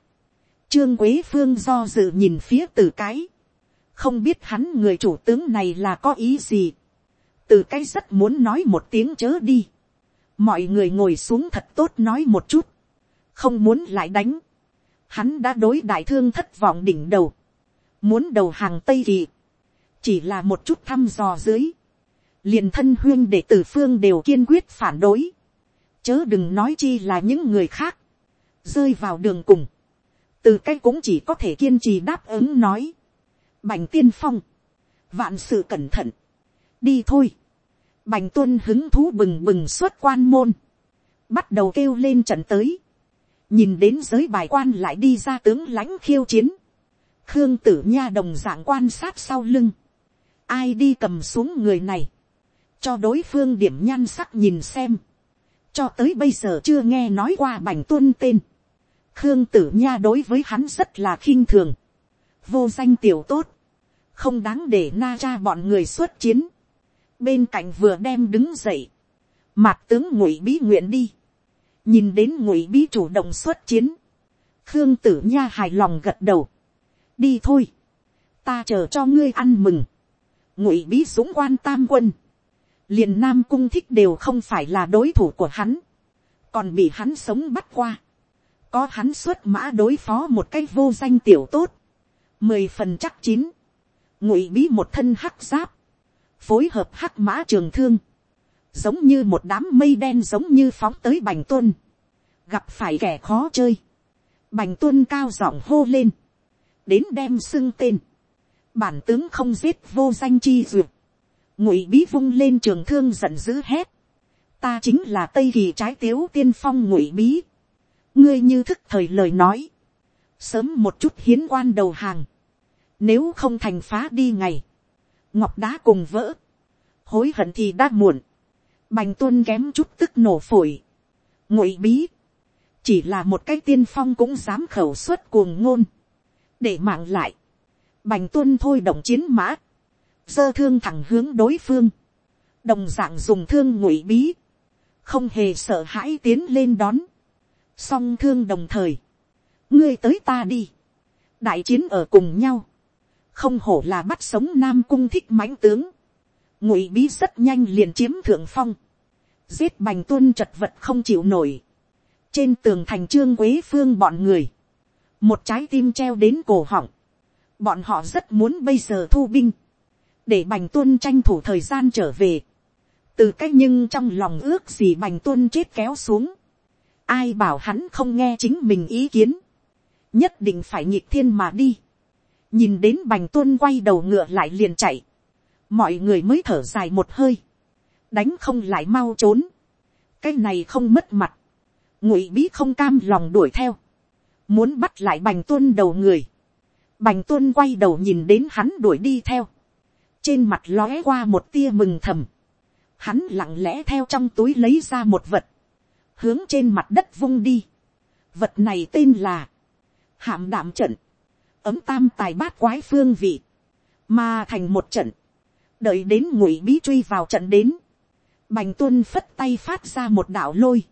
[SPEAKER 1] trương quế phương do dự nhìn phía từ cái, không biết hắn người chủ tướng này là có ý gì, từ cái rất muốn nói một tiếng chớ đi, mọi người ngồi xuống thật tốt nói một chút, không muốn lại đánh, hắn đã đối đại thương thất vọng đỉnh đầu, muốn đầu hàng tây kỳ, chỉ là một chút thăm dò dưới, liền thân huyên để tử phương đều kiên quyết phản đối, chớ đừng nói chi là những người khác, rơi vào đường cùng, từ cái cũng chỉ có thể kiên trì đáp ứng nói, bành tiên phong, vạn sự cẩn thận, đi thôi, bành tuân hứng thú bừng bừng xuất quan môn, bắt đầu kêu lên trận tới, nhìn đến giới bài quan lại đi ra tướng lãnh khiêu chiến, khương tử nha đồng dạng quan sát sau lưng, ai đi cầm xuống người này, cho đối phương điểm nhan sắc nhìn xem, cho tới bây giờ chưa nghe nói qua bành tuân tên, khương tử nha đối với hắn rất là khinh thường, vô danh tiểu tốt, không đáng để na cha bọn người xuất chiến, bên cạnh vừa đem đứng dậy, mặt tướng ngụy bí nguyện đi, nhìn đến ngụy bí chủ động xuất chiến, khương tử nha hài lòng gật đầu, đi thôi, ta chờ cho ngươi ăn mừng, ngụy bí dũng quan tam quân, liền nam cung thích đều không phải là đối thủ của hắn, còn bị hắn sống bắt qua, có hắn xuất mã đối phó một cái vô danh tiểu tốt, mười phần chắc chín, ngụy bí một thân hắc giáp, phối hợp hắc mã trường thương, giống như một đám mây đen giống như phóng tới bành tuân, gặp phải kẻ khó chơi, bành tuân cao giọng hô lên, đến đem xưng tên, bản tướng không giết vô danh chi duyệt, ngụy bí vung lên trường thương giận dữ hét, ta chính là tây kỳ trái tiếu tiên phong ngụy bí, ngươi như thức thời lời nói, sớm một chút hiến quan đầu hàng, nếu không thành phá đi ngày, ngọc đá cùng vỡ, hối hận thì đã muộn, bành tuân kém chút tức nổ phổi, ngụy bí, chỉ là một cái tiên phong cũng dám khẩu suất cuồng ngôn, để mạng lại, bành tuân thôi động chiến mã, giơ thương thẳng hướng đối phương, đồng d ạ n g dùng thương ngụy bí, không hề sợ hãi tiến lên đón, song thương đồng thời, ngươi tới ta đi, đại chiến ở cùng nhau, không hổ là bắt sống nam cung thích mãnh tướng, ngụy bí rất nhanh liền chiếm thượng phong, giết bành tuân chật vật không chịu nổi, trên tường thành trương quế phương bọn người, một trái tim treo đến cổ họng, bọn họ rất muốn bây giờ thu binh, để bành tuân tranh thủ thời gian trở về, từ cách nhưng trong lòng ước gì bành tuân chết kéo xuống, ai bảo hắn không nghe chính mình ý kiến, nhất định phải nhịp thiên mà đi, nhìn đến bành tuân quay đầu ngựa lại liền chạy, mọi người mới thở dài một hơi, đánh không lại mau trốn, cái này không mất mặt, ngụy bí không cam lòng đuổi theo, muốn bắt lại bành tuân đầu người, bành tuân quay đầu nhìn đến hắn đuổi đi theo, trên mặt lóe qua một tia mừng thầm, hắn lặng lẽ theo trong túi lấy ra một vật, hướng trên mặt đất vung đi. Vật này tên là hạm đạm trận, ấm tam tài bát quái phương vị, mà thành một trận, đợi đến ngụy bí truy vào trận đến, bành tuân phất tay phát ra một đạo lôi,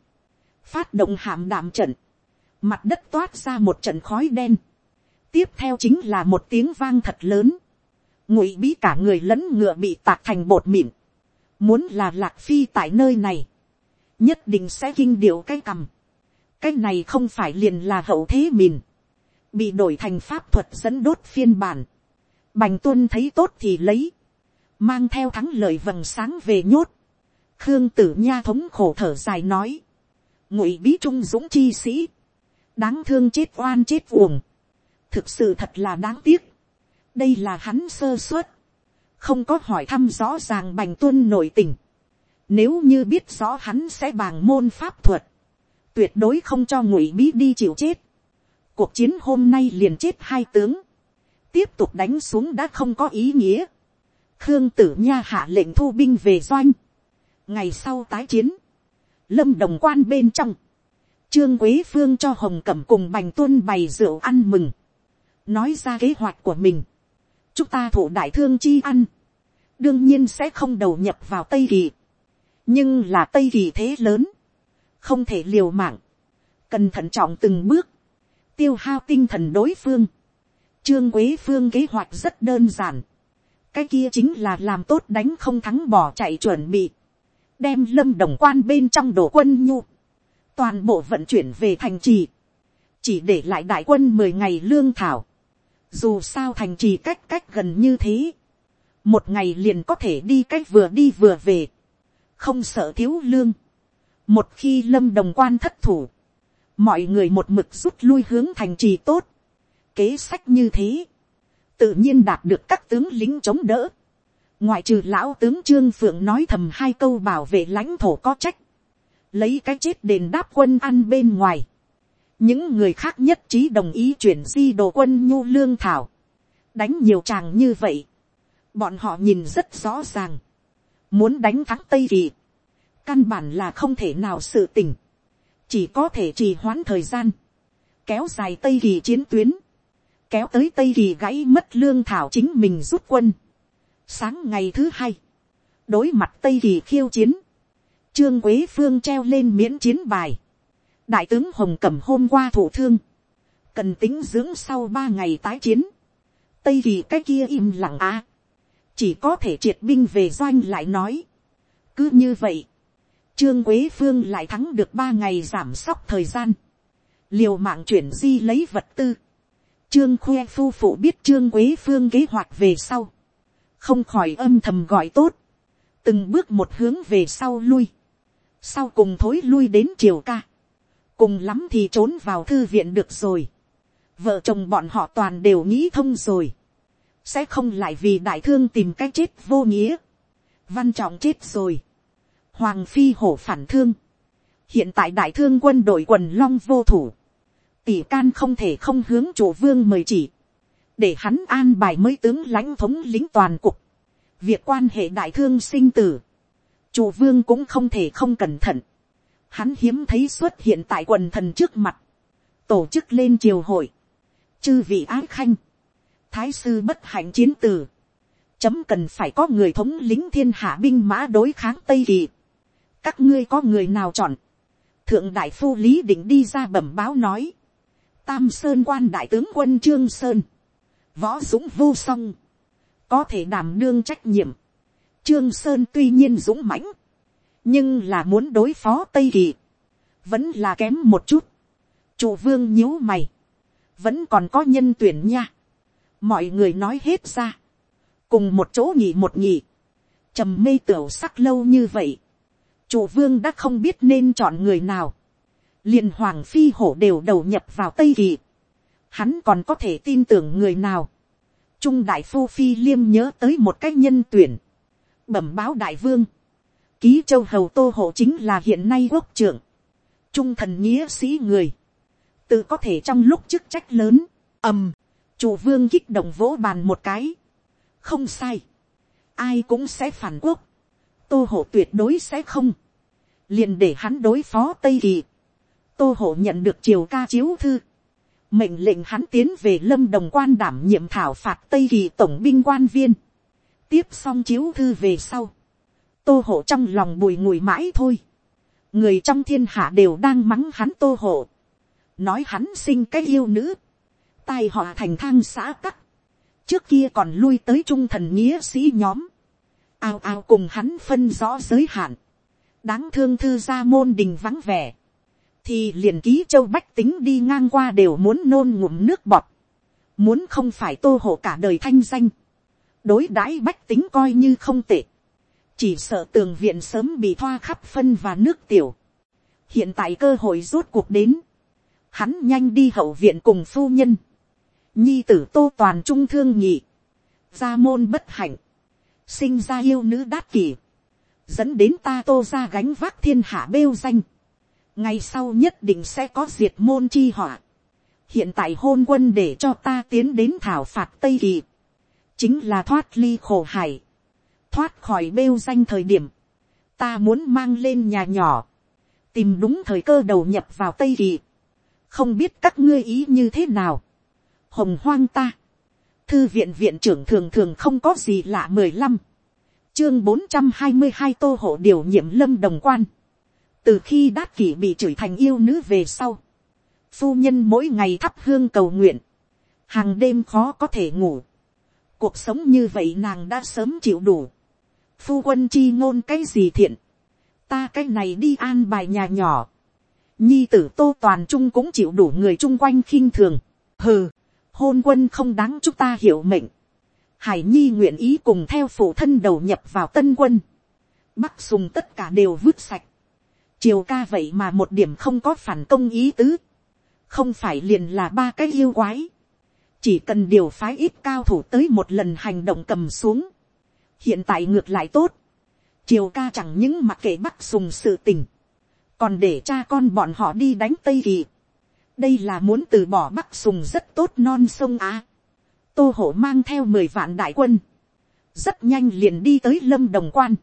[SPEAKER 1] phát động hạm đạm trận, mặt đất toát ra một trận khói đen, tiếp theo chính là một tiếng vang thật lớn, ngụy bí cả người lẫn ngựa bị tạc thành bột mịn. Muốn là lạc phi tại nơi này, nhất định sẽ kinh điệu cái cầm. Cái này không phải liền là hậu thế mìn. Bị đổi thành pháp thuật dẫn đốt phiên bản. Bành tuân thấy tốt thì lấy. Mang theo thắng lợi vầng sáng về nhốt. Khương tử nha thống khổ thở dài nói. ngụy bí trung dũng chi sĩ, đáng thương chết oan chết uổng, thực sự thật là đáng tiếc, đây là hắn sơ suất, không có hỏi thăm rõ ràng bành tuân nội tình, nếu như biết rõ hắn sẽ bàng môn pháp thuật, tuyệt đối không cho ngụy bí đi chịu chết, cuộc chiến hôm nay liền chết hai tướng, tiếp tục đánh xuống đã không có ý nghĩa, khương tử nha hạ lệnh thu binh về doanh, ngày sau tái chiến, lâm đồng quan bên trong, trương quế phương cho hồng cẩm cùng bành tuân bày rượu ăn mừng, nói ra kế hoạch của mình, chúng ta thụ đại thương chi ăn, đương nhiên sẽ không đầu nhập vào tây kỳ, nhưng là tây kỳ thế lớn, không thể liều mạng, cần thận trọng từng bước, tiêu hao tinh thần đối phương, trương quế phương kế hoạch rất đơn giản, cái kia chính là làm tốt đánh không thắng bỏ chạy chuẩn bị, đem lâm đồng quan bên trong đổ quân nhu, toàn bộ vận chuyển về thành trì, chỉ để lại đại quân mười ngày lương thảo, dù sao thành trì cách cách gần như thế, một ngày liền có thể đi cách vừa đi vừa về, không sợ thiếu lương. một khi lâm đồng quan thất thủ, mọi người một mực rút lui hướng thành trì tốt, kế sách như thế, tự nhiên đạt được các tướng lính chống đỡ, ngoại trừ lão tướng trương phượng nói thầm hai câu bảo vệ lãnh thổ có trách, lấy cái chết đền đáp quân ăn bên ngoài, những người khác nhất trí đồng ý chuyển di đồ quân nhu lương thảo, đánh nhiều chàng như vậy, bọn họ nhìn rất rõ ràng, muốn đánh thắng tây kỳ, căn bản là không thể nào sự tình, chỉ có thể trì hoãn thời gian, kéo dài tây kỳ chiến tuyến, kéo tới tây kỳ gãy mất lương thảo chính mình rút quân. Sáng ngày thứ hai, đối mặt tây kỳ khiêu chiến, trương quế phương treo lên miễn chiến bài, đại tướng hồng cẩm hôm qua thủ thương, cần tính dưỡng sau ba ngày tái chiến, tây kỳ cái kia im lặng á, chỉ có thể triệt binh về doanh lại nói. cứ như vậy, trương quế phương lại thắng được ba ngày giảm sóc thời gian, liều mạng chuyển di lấy vật tư, trương khoe phu phụ biết trương quế phương kế hoạch về sau, không khỏi âm thầm gọi tốt, từng bước một hướng về sau lui, sau cùng thối lui đến triều ca, cùng lắm thì trốn vào thư viện được rồi, vợ chồng bọn họ toàn đều nghĩ thông rồi, sẽ không lại vì đại thương tìm cách chết vô nghĩa, văn trọng chết rồi, hoàng phi hổ phản thương, hiện tại đại thương quân đội quần long vô thủ, tỷ can không thể không hướng chủ vương mời chỉ, để hắn an bài mới tướng lãnh thống lính toàn cục, việc quan hệ đại thương sinh tử, chủ vương cũng không thể không cẩn thận, hắn hiếm thấy xuất hiện tại quần thần trước mặt, tổ chức lên triều hội, chư vị ái khanh, thái sư bất hạnh chiến tử, chấm cần phải có người thống lính thiên hạ binh mã đối kháng tây kỳ, các ngươi có người nào chọn, thượng đại phu lý định đi ra bẩm báo nói, tam sơn quan đại tướng quân trương sơn, võ dũng vô song, có thể đảm đương trách nhiệm, trương sơn tuy nhiên dũng mãnh, nhưng là muốn đối phó tây kỳ, vẫn là kém một chút, chủ vương nhíu mày, vẫn còn có nhân tuyển nha, mọi người nói hết ra, cùng một chỗ nhị một nhị, trầm mê tửu sắc lâu như vậy, chủ vương đã không biết nên chọn người nào, liền hoàng phi hổ đều đầu nhập vào tây kỳ, hắn còn có thể tin tưởng người nào, trung đại phu phi liêm nhớ tới một cách nhân tuyển, bẩm báo đại vương, ký châu hầu tô hộ chính là hiện nay quốc trưởng, trung thần nghĩa sĩ người, tự có thể trong lúc chức trách lớn, ầm, chủ vương kích động vỗ bàn một cái, không sai, ai cũng sẽ phản quốc, tô hộ tuyệt đối sẽ không, liền để hắn đối phó tây kỳ, tô hộ nhận được triều ca chiếu thư, mệnh lệnh hắn tiến về lâm đồng quan đảm nhiệm thảo phạt tây kỳ tổng binh quan viên, tiếp xong chiếu thư về sau, tô hộ trong lòng bùi ngùi mãi thôi, người trong thiên hạ đều đang mắng hắn tô hộ, nói hắn sinh cái yêu nữ, tai họ thành thang xã cắt, trước kia còn lui tới trung thần nghĩa sĩ nhóm, ao ao cùng hắn phân rõ giới hạn, đáng thương thư gia môn đình vắng vẻ, thì liền ký châu bách tính đi ngang qua đều muốn nôn ngụm nước bọt, muốn không phải tô hộ cả đời thanh danh, đối đãi bách tính coi như không tệ, chỉ sợ tường viện sớm bị thoa khắp phân và nước tiểu, hiện tại cơ hội rốt cuộc đến, hắn nhanh đi hậu viện cùng phu nhân, nhi tử tô toàn trung thương nhị, gia môn bất hạnh, sinh ra yêu nữ đát kỷ, dẫn đến ta tô ra gánh vác thiên hạ bêu danh, ngày sau nhất định sẽ có diệt môn chi họa, hiện tại hôn quân để cho ta tiến đến thảo phạt tây kỳ, chính là thoát ly khổ hải, thoát khỏi bêu danh thời điểm, ta muốn mang lên nhà nhỏ, tìm đúng thời cơ đầu nhập vào tây kỳ, không biết các ngươi ý như thế nào, hồng hoang ta, thư viện viện trưởng thường thường không có gì lạ mười lăm, chương bốn trăm hai mươi hai tô hộ điều nhiệm lâm đồng quan, từ khi đát kỷ bị chửi thành yêu nữ về sau, phu nhân mỗi ngày thắp hương cầu nguyện, hàng đêm khó có thể ngủ, cuộc sống như vậy nàng đã sớm chịu đủ, phu quân chi ngôn cái gì thiện, ta cái này đi an bài nhà nhỏ, nhi tử tô toàn trung cũng chịu đủ người chung quanh khinh thường, hừ, hôn quân không đáng chúng ta hiểu mệnh, hải nhi nguyện ý cùng theo phụ thân đầu nhập vào tân quân, bắc sùng tất cả đều vứt sạch, triều ca vậy mà một điểm không có phản công ý tứ, không phải liền là ba cái yêu quái, chỉ cần điều phái ít cao thủ tới một lần hành động cầm xuống, hiện tại ngược lại tốt, triều ca chẳng những mặc kệ bắc sùng sự tình, còn để cha con bọn họ đi đánh tây kỳ, đây là muốn từ bỏ bắc sùng rất tốt non sông á, tô hổ mang theo mười vạn đại quân, rất nhanh liền đi tới lâm đồng quan,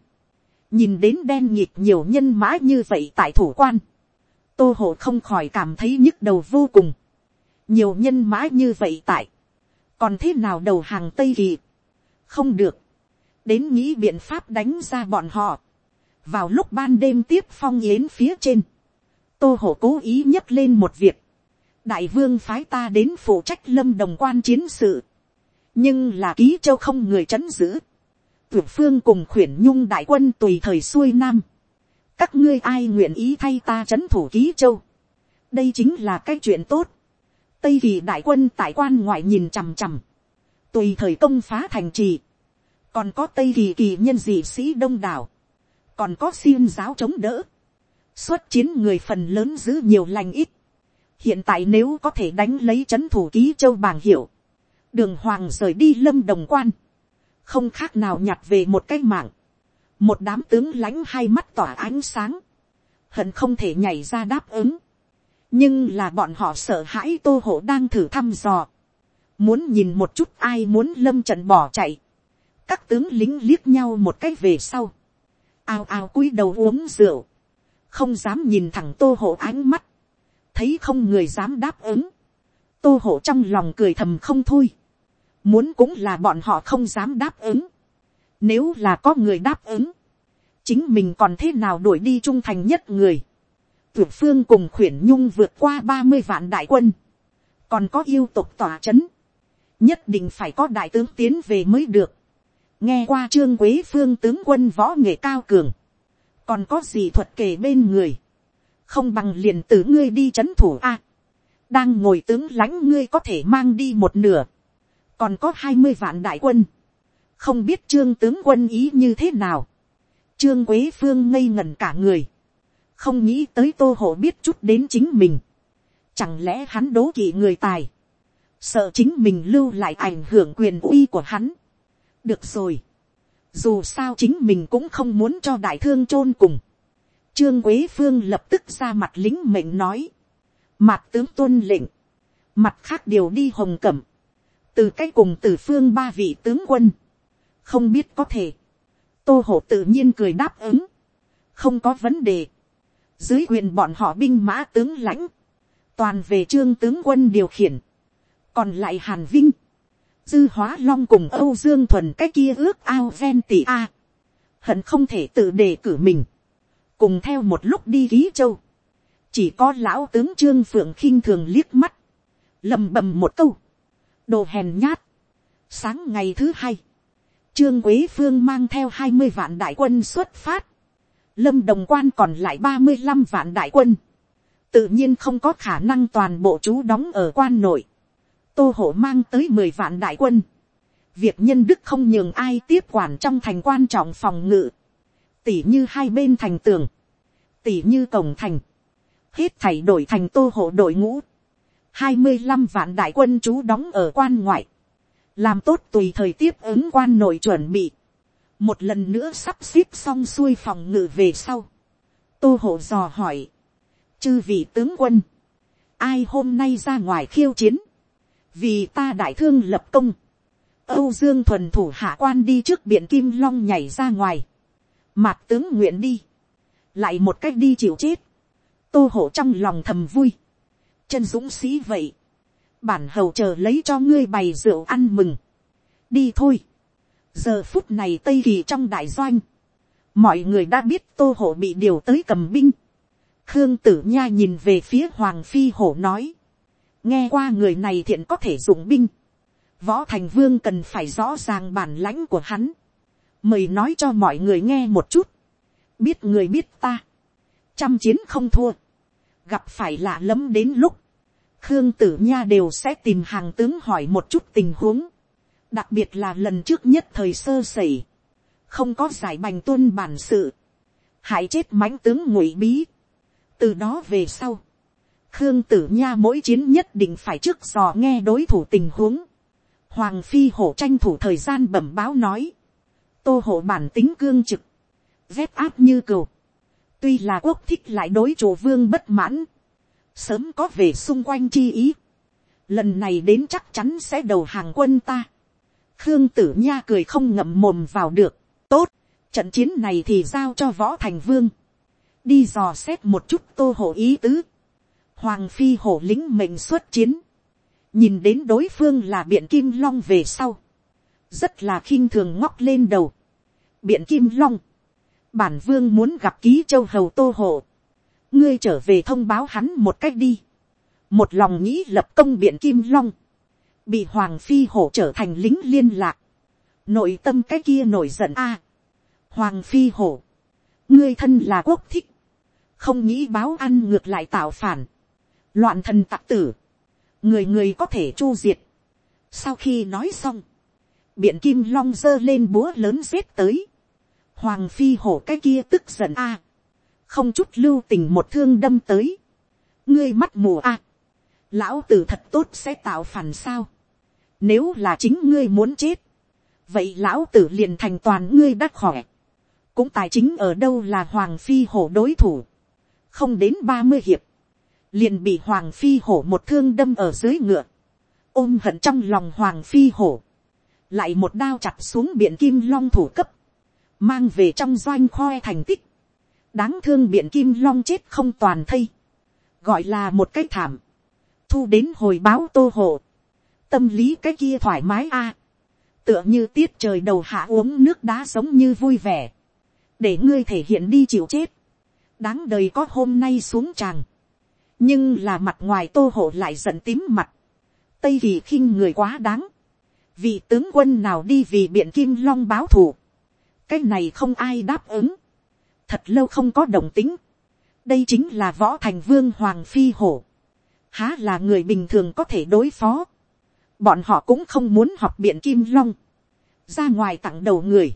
[SPEAKER 1] nhìn đến đen nhịp nhiều nhân mã như vậy tại thủ quan, tô hổ không khỏi cảm thấy nhức đầu vô cùng, nhiều nhân mã như vậy tại, còn thế nào đầu hàng tây kỳ, không được, đến nghĩ biện pháp đánh ra bọn họ, vào lúc ban đêm tiếp phong yến phía trên, tô hổ cố ý nhấc lên một việc, đại vương phái ta đến phụ trách lâm đồng quan chiến sự, nhưng là ký châu không người c h ấ n giữ, tuyệt phương cùng khuyển nhung đại quân tùy thời xuôi nam, các ngươi ai nguyện ý thay ta c h ấ n thủ ký châu, đây chính là cái chuyện tốt, tây kỳ đại quân tại quan ngoại nhìn chằm chằm, tùy thời công phá thành trì, còn có tây kỳ kỳ nhân dị sĩ đông đảo, còn có xiêm giáo chống đỡ, xuất chiến người phần lớn giữ nhiều lành ít, hiện tại nếu có thể đánh lấy c h ấ n thủ ký châu bàng hiệu, đường hoàng rời đi lâm đồng quan, không khác nào nhặt về một cái mạng, một đám tướng lãnh hai mắt tỏa ánh sáng, hận không thể nhảy ra đáp ứng, nhưng là bọn họ sợ hãi tô hộ đang thử thăm dò, muốn nhìn một chút ai muốn lâm trận bỏ chạy, các tướng lính liếc nhau một cái về sau, ao ao cúi đầu uống rượu, không dám nhìn thẳng tô hộ ánh mắt, thấy không người dám đáp ứng, tô hộ trong lòng cười thầm không thôi, muốn cũng là bọn họ không dám đáp ứng. Nếu là có người đáp ứng, chính mình còn thế nào đuổi đi trung thành nhất người. Tuyệt phương cùng khuyển nhung vượt qua ba mươi vạn đại quân, còn có yêu tục tỏa c h ấ n nhất định phải có đại tướng tiến về mới được. nghe qua trương quế phương tướng quân võ nghệ cao cường, còn có gì thuật kể bên người, không bằng liền tử ngươi đi c h ấ n thủ a. đang ngồi tướng lãnh ngươi có thể mang đi một nửa, còn có hai mươi vạn đại quân, không biết trương tướng quân ý như thế nào, trương quế phương ngây ngẩn cả người, không nghĩ tới tô hộ biết chút đến chính mình, chẳng lẽ hắn đố kỵ người tài, sợ chính mình lưu lại ảnh hưởng quyền uy của hắn. được rồi, dù sao chính mình cũng không muốn cho đại thương chôn cùng trương quế phương lập tức ra mặt lính mệnh nói, mặt tướng tuân lệnh, mặt khác điều đi hồng cẩm, từ cái cùng từ phương ba vị tướng quân, không biết có thể, tô hổ tự nhiên cười đáp ứng, không có vấn đề, dưới quyền bọn họ binh mã tướng lãnh, toàn về trương tướng quân điều khiển, còn lại hàn vinh, dư hóa long cùng âu dương thuần cái kia ước ao ven tỷ a, hận không thể tự đề cử mình, cùng theo một lúc đi ký châu, chỉ có lão tướng trương phượng khinh thường liếc mắt, lầm bầm một câu, đồ hèn nhát. Sáng ngày thứ hai, trương quế phương mang theo hai mươi vạn đại quân xuất phát. Lâm đồng quan còn lại ba mươi năm vạn đại quân. Tự nhiên không có khả năng toàn bộ chú đóng ở quan nội. Tô hộ mang tới mười vạn đại quân. Việc nhân đức không nhường ai tiếp quản trong thành quan trọng phòng ngự. Tỉ như hai bên thành tường. Tỉ như cổng thành. hết thảy đổi thành tô hộ đội ngũ, hai mươi năm vạn đại quân chú đóng ở quan ngoại, làm tốt tùy thời tiếp ứng quan nội chuẩn bị, một lần nữa sắp xếp xong xuôi phòng ngự về sau, tô hộ dò hỏi, chư vị tướng quân, ai hôm nay ra ngoài khiêu chiến, vì ta đại thương lập công, âu dương thuần thủ hạ quan đi trước biển kim long nhảy ra ngoài, mạt tướng nguyện đi, lại một cách đi chịu chết, tô hổ trong lòng thầm vui, chân dũng sĩ vậy, bản hầu chờ lấy cho ngươi bày rượu ăn mừng, đi thôi, giờ phút này tây kỳ trong đại doanh, mọi người đã biết tô hổ bị điều tới cầm binh, khương tử nha nhìn về phía hoàng phi hổ nói, nghe qua người này thiện có thể dùng binh, võ thành vương cần phải rõ ràng bản lãnh của hắn, mời nói cho mọi người nghe một chút, biết người biết ta, trăm chiến không thua, gặp phải lạ lẫm đến lúc, khương tử nha đều sẽ tìm hàng tướng hỏi một chút tình huống, đặc biệt là lần trước nhất thời sơ sẩy, không có giải bành tuân bản sự, hại chết mãnh tướng ngụy bí. từ đó về sau, khương tử nha mỗi chiến nhất định phải trước dò nghe đối thủ tình huống. hoàng phi hổ tranh thủ thời gian bẩm báo nói, tô hộ bản tính cương trực, dép áp như cừu, tuy là quốc thích lại đối chủ vương bất mãn, sớm có về xung quanh chi ý, lần này đến chắc chắn sẽ đầu hàng quân ta. khương tử nha cười không ngậm mồm vào được, tốt, trận chiến này thì giao cho võ thành vương, đi dò xét một chút tô hộ ý tứ, hoàng phi hổ lính mệnh xuất chiến, nhìn đến đối phương là biện kim long về sau, rất là khinh thường ngóc lên đầu, biện kim long, bản vương muốn gặp ký châu hầu tô hộ, ngươi trở về thông báo hắn một cách đi, một lòng nghĩ lập công biện kim long, bị hoàng phi hổ trở thành lính liên lạc, nội tâm cái kia nổi giận a, hoàng phi hổ, ngươi thân là quốc thích, không nghĩ báo ăn ngược lại tạo phản, loạn thần tặc tử, người người có thể chu diệt. sau khi nói xong, biện kim long giơ lên búa lớn giết tới, hoàng phi hổ cái kia tức giận a, không chút lưu tình một thương đâm tới, ngươi mắt mù a, lão tử thật tốt sẽ tạo phản sao, nếu là chính ngươi muốn chết, vậy lão tử liền thành toàn ngươi đắc khỏe, cũng tài chính ở đâu là hoàng phi hổ đối thủ, không đến ba mươi hiệp, liền bị hoàng phi hổ một thương đâm ở dưới ngựa, ôm hận trong lòng hoàng phi hổ, lại một đao chặt xuống biển kim long thủ cấp, mang về trong doanh khoe thành tích, đáng thương biện kim long chết không toàn thây, gọi là một cái thảm, thu đến hồi báo tô hộ, tâm lý cái kia thoải mái a, tựa như tiết trời đầu hạ uống nước đá sống như vui vẻ, để ngươi thể hiện đi chịu chết, đáng đời có hôm nay xuống tràng, nhưng là mặt ngoài tô hộ lại giận tím mặt, tây vì khinh người quá đáng, vì tướng quân nào đi vì biện kim long báo thù, cái này không ai đáp ứng, thật lâu không có đồng tính, đây chính là võ thành vương hoàng phi hổ, há là người bình thường có thể đối phó, bọn họ cũng không muốn học biện kim long, ra ngoài tặng đầu người,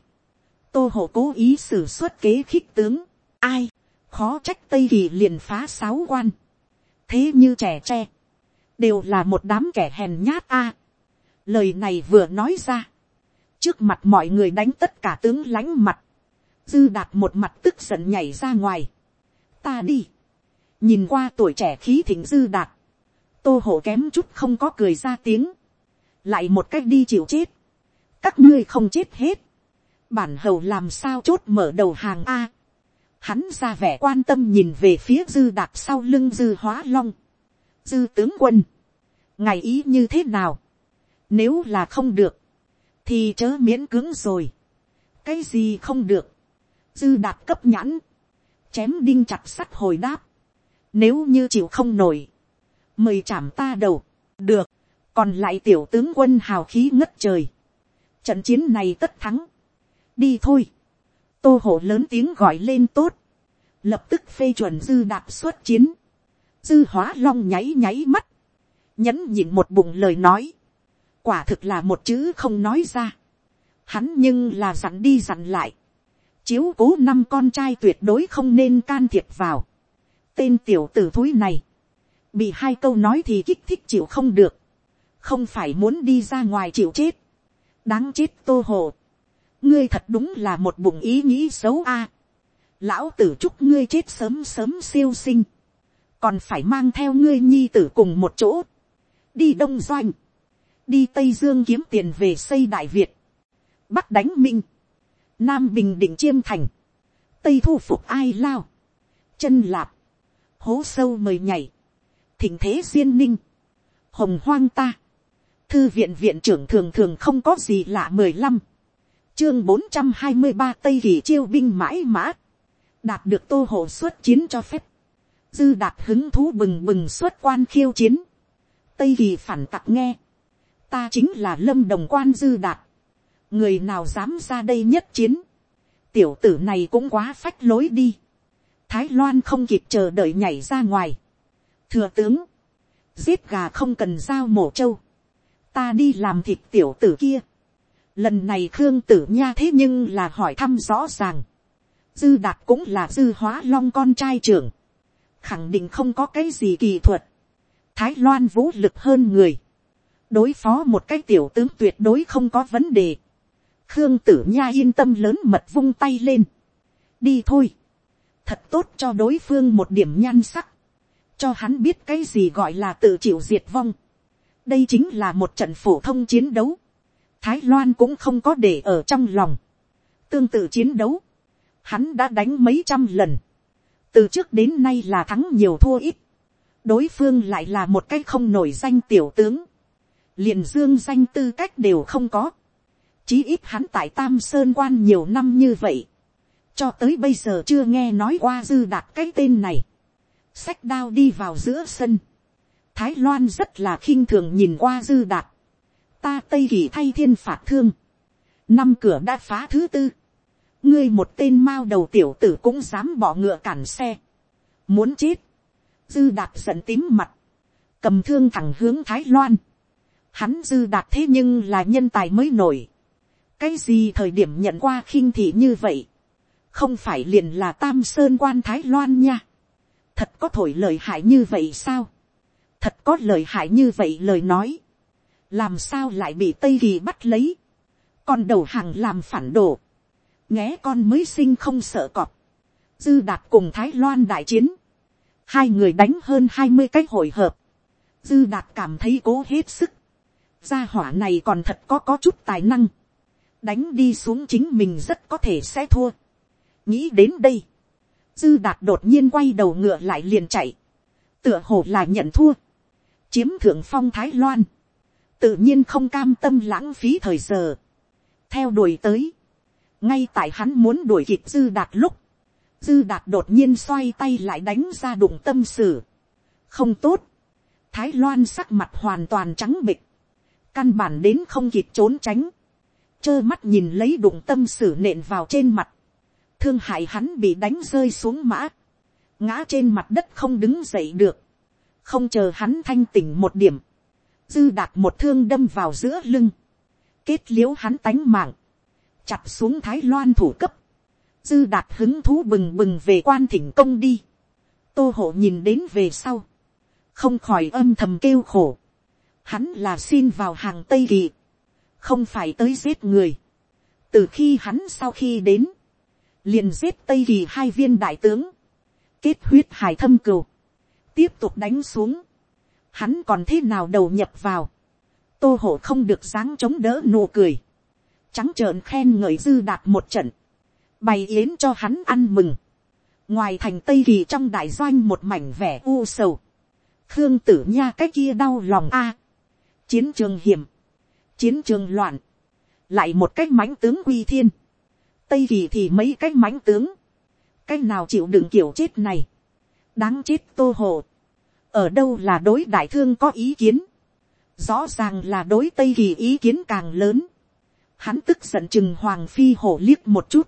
[SPEAKER 1] tô hộ cố ý xử suất kế khích tướng, ai, khó trách tây kỳ liền phá sáu quan, thế như trẻ tre, đều là một đám kẻ hèn nhát a. lời này vừa nói ra, trước mặt mọi người đánh tất cả tướng lánh mặt, dư đạt một mặt tức giận nhảy ra ngoài, ta đi, nhìn qua tuổi trẻ khí thịnh dư đạt, tô hổ kém chút không có cười ra tiếng, lại một cách đi chịu chết, các ngươi không chết hết, bản hầu làm sao chốt mở đầu hàng a, hắn ra vẻ quan tâm nhìn về phía dư đạt sau lưng dư hóa long, dư tướng quân, ngày ý như thế nào, nếu là không được, thì chớ miễn cứng rồi, cái gì không được, dư đạt cấp nhãn, chém đinh chặt sắt hồi đáp, nếu như chịu không nổi, mời chảm ta đầu, được, còn lại tiểu tướng quân hào khí ngất trời, trận chiến này tất thắng, đi thôi, tô hộ lớn tiếng gọi lên tốt, lập tức phê chuẩn dư đạp xuất chiến, dư hóa long nháy nháy mắt, nhẫn nhịn một bụng lời nói, quả thực là một chữ không nói ra, hắn nhưng là dặn đi dặn lại, chiếu cố năm con trai tuyệt đối không nên can thiệp vào, tên tiểu tử thúi này, bị hai câu nói thì kích thích chịu không được, không phải muốn đi ra ngoài chịu chết, đáng chết tô hồ, ngươi thật đúng là một bụng ý nghĩ xấu a, lão tử chúc ngươi chết sớm sớm siêu sinh, còn phải mang theo ngươi nhi tử cùng một chỗ, đi đông doanh, đi tây dương kiếm tiền về xây đại việt, bắc đánh minh, nam bình định chiêm thành, tây thu phục ai lao, chân lạp, hố sâu mời nhảy, thỉnh thế duyên ninh, hồng hoang ta, thư viện viện trưởng thường thường không có gì lạ mười lăm, chương bốn trăm hai mươi ba tây kỳ chiêu binh mãi mã, đạt được tô hộ xuất chiến cho phép, dư đạt hứng thú bừng bừng xuất quan khiêu chiến, tây kỳ phản tặc nghe, ta chính là lâm đồng quan dư đạt, người nào dám ra đây nhất chiến, tiểu tử này cũng quá phách lối đi, thái loan không kịp chờ đợi nhảy ra ngoài, thừa tướng, giết gà không cần dao mổ trâu, ta đi làm thịt tiểu tử kia, lần này khương tử nha thế nhưng là hỏi thăm rõ ràng, dư đạt cũng là dư hóa long con trai trưởng, khẳng định không có cái gì kỳ thuật, thái loan vũ lực hơn người, đối phó một cái tiểu tướng tuyệt đối không có vấn đề, khương tử nha yên tâm lớn mật vung tay lên, đi thôi, thật tốt cho đối phương một điểm nhan sắc, cho hắn biết cái gì gọi là tự chịu diệt vong. đây chính là một trận phổ thông chiến đấu. thái loan cũng không có để ở trong lòng. tương tự chiến đấu, hắn đã đánh mấy trăm lần. từ trước đến nay là thắng nhiều thua ít. đối phương lại là một cái không nổi danh tiểu tướng liền dương danh tư cách đều không có. chí ít hắn tại tam sơn quan nhiều năm như vậy. cho tới bây giờ chưa nghe nói qua dư đạt cái tên này sách đao đi vào giữa sân. Thái Loan rất là khinh thường nhìn qua dư đạt. Ta Tây Kỳ thay thiên phạt thương. Năm cửa đã phá thứ tư. Ngươi một tên mao đầu tiểu tử cũng dám bỏ ngựa cản xe. Muốn chết. Dư đạt giận tím mặt. Cầm thương thẳng hướng Thái Loan. Hắn dư đạt thế nhưng là nhân tài mới nổi. Cái gì thời điểm nhận qua khinh thị như vậy. Không phải liền là tam sơn quan Thái Loan nha. Thật có thổi lời hại như vậy sao, thật có lời hại như vậy lời nói, làm sao lại bị tây kỳ bắt lấy, còn đầu hàng làm phản đồ, nghé con mới sinh không sợ cọp, dư đạt cùng thái loan đại chiến, hai người đánh hơn hai mươi cái hồi hợp, dư đạt cảm thấy cố hết sức, gia hỏa này còn thật có có chút tài năng, đánh đi xuống chính mình rất có thể sẽ thua. nghĩ đến đây, dư đạt đột nhiên quay đầu ngựa lại liền chạy, tựa hồ là nhận thua, chiếm thượng phong thái loan, tự nhiên không cam tâm lãng phí thời giờ, theo đuổi tới, ngay tại hắn muốn đuổi kịp dư đạt lúc, dư đạt đột nhiên xoay tay lại đánh ra đụng tâm sử, không tốt, thái loan sắc mặt hoàn toàn trắng bịch, căn bản đến không kịp trốn tránh, trơ mắt nhìn lấy đụng tâm sử nện vào trên mặt, thương hại hắn bị đánh rơi xuống mã, ngã trên mặt đất không đứng dậy được, không chờ hắn thanh tỉnh một điểm, dư đạt một thương đâm vào giữa lưng, kết l i ễ u hắn tánh mạng, chặt xuống thái loan thủ cấp, dư đạt hứng thú bừng bừng về quan thỉnh công đi, tô hộ nhìn đến về sau, không khỏi âm thầm kêu khổ, hắn là xin vào hàng tây kỳ, không phải tới giết người, từ khi hắn sau khi đến, liền giết tây kỳ hai viên đại tướng, kết huyết hải thâm cừu, tiếp tục đánh xuống, hắn còn thế nào đầu nhập vào, tô hổ không được dáng chống đỡ nụ cười, trắng trợn khen ngợi dư đạt một trận, bày yến cho hắn ăn mừng, ngoài thành tây kỳ trong đại doanh một mảnh vẻ u sầu, khương tử nha cái kia đau lòng a, chiến trường hiểm, chiến trường loạn, lại một cái mãnh tướng quy thiên, tây kỳ thì mấy cái mãnh tướng, cái nào chịu đựng kiểu chết này, đáng chết tô hồ, ở đâu là đối đại thương có ý kiến, rõ ràng là đối tây kỳ ý kiến càng lớn, hắn tức giận chừng hoàng phi hổ liếc một chút,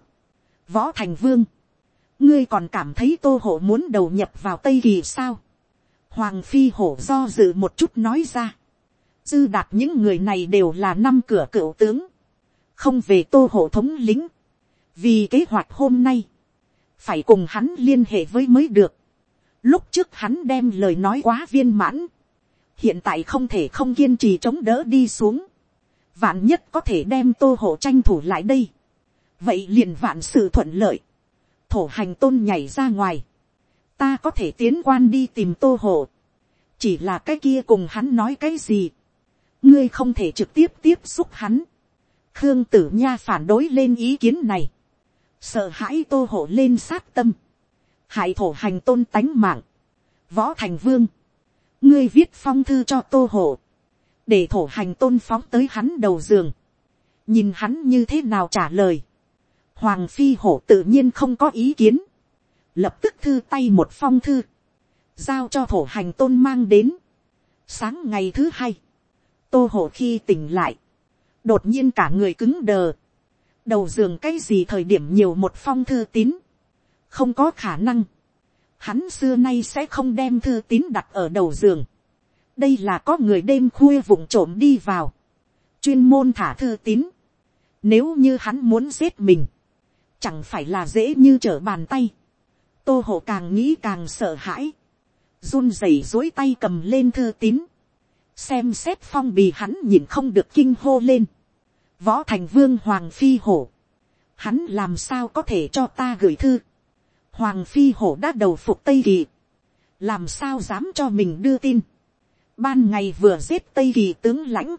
[SPEAKER 1] võ thành vương, ngươi còn cảm thấy tô hổ muốn đầu nhập vào tây kỳ sao, hoàng phi hổ do dự một chút nói ra, dư đạt những người này đều là năm cửa cựu tướng, không về tô hổ thống lính, vì kế hoạch hôm nay, phải cùng hắn liên hệ với mới được. Lúc trước hắn đem lời nói quá viên mãn. Hiện tại không thể không kiên trì chống đỡ đi xuống. Vạn nhất có thể đem tô hộ tranh thủ lại đây. Vậy liền vạn sự thuận lợi. Thổ hành tôn nhảy ra ngoài. Ta có thể tiến quan đi tìm tô hộ. Chỉ là cái kia cùng hắn nói cái gì. Ngươi không thể trực tiếp tiếp xúc hắn. Khương tử nha phản đối lên ý kiến này. Sợ hãi tô hộ lên sát tâm. Hại thổ hành tôn tánh mạng, võ thành vương, ngươi viết phong thư cho tô hộ, để thổ hành tôn phóng tới hắn đầu giường, nhìn hắn như thế nào trả lời, hoàng phi hổ tự nhiên không có ý kiến, lập tức thư tay một phong thư, giao cho thổ hành tôn mang đến. Sáng ngày thứ hai, tô hổ khi tỉnh lại, đột nhiên cả người cứng đờ, đầu giường cái gì thời điểm nhiều một phong thư tín, không có khả năng, hắn xưa nay sẽ không đem thư tín đặt ở đầu giường. đây là có người đêm khuya vụng trộm đi vào, chuyên môn thả thư tín. nếu như hắn muốn giết mình, chẳng phải là dễ như trở bàn tay. tô hộ càng nghĩ càng sợ hãi, run rẩy dối tay cầm lên thư tín, xem xét phong bì hắn nhìn không được kinh hô lên. võ thành vương hoàng phi hổ, hắn làm sao có thể cho ta gửi thư Hoàng phi hổ đã đầu phục Tây Kỳ. Làm sao dám cho mình đưa tin. Ban ngày vừa giết Tây Kỳ tướng lãnh.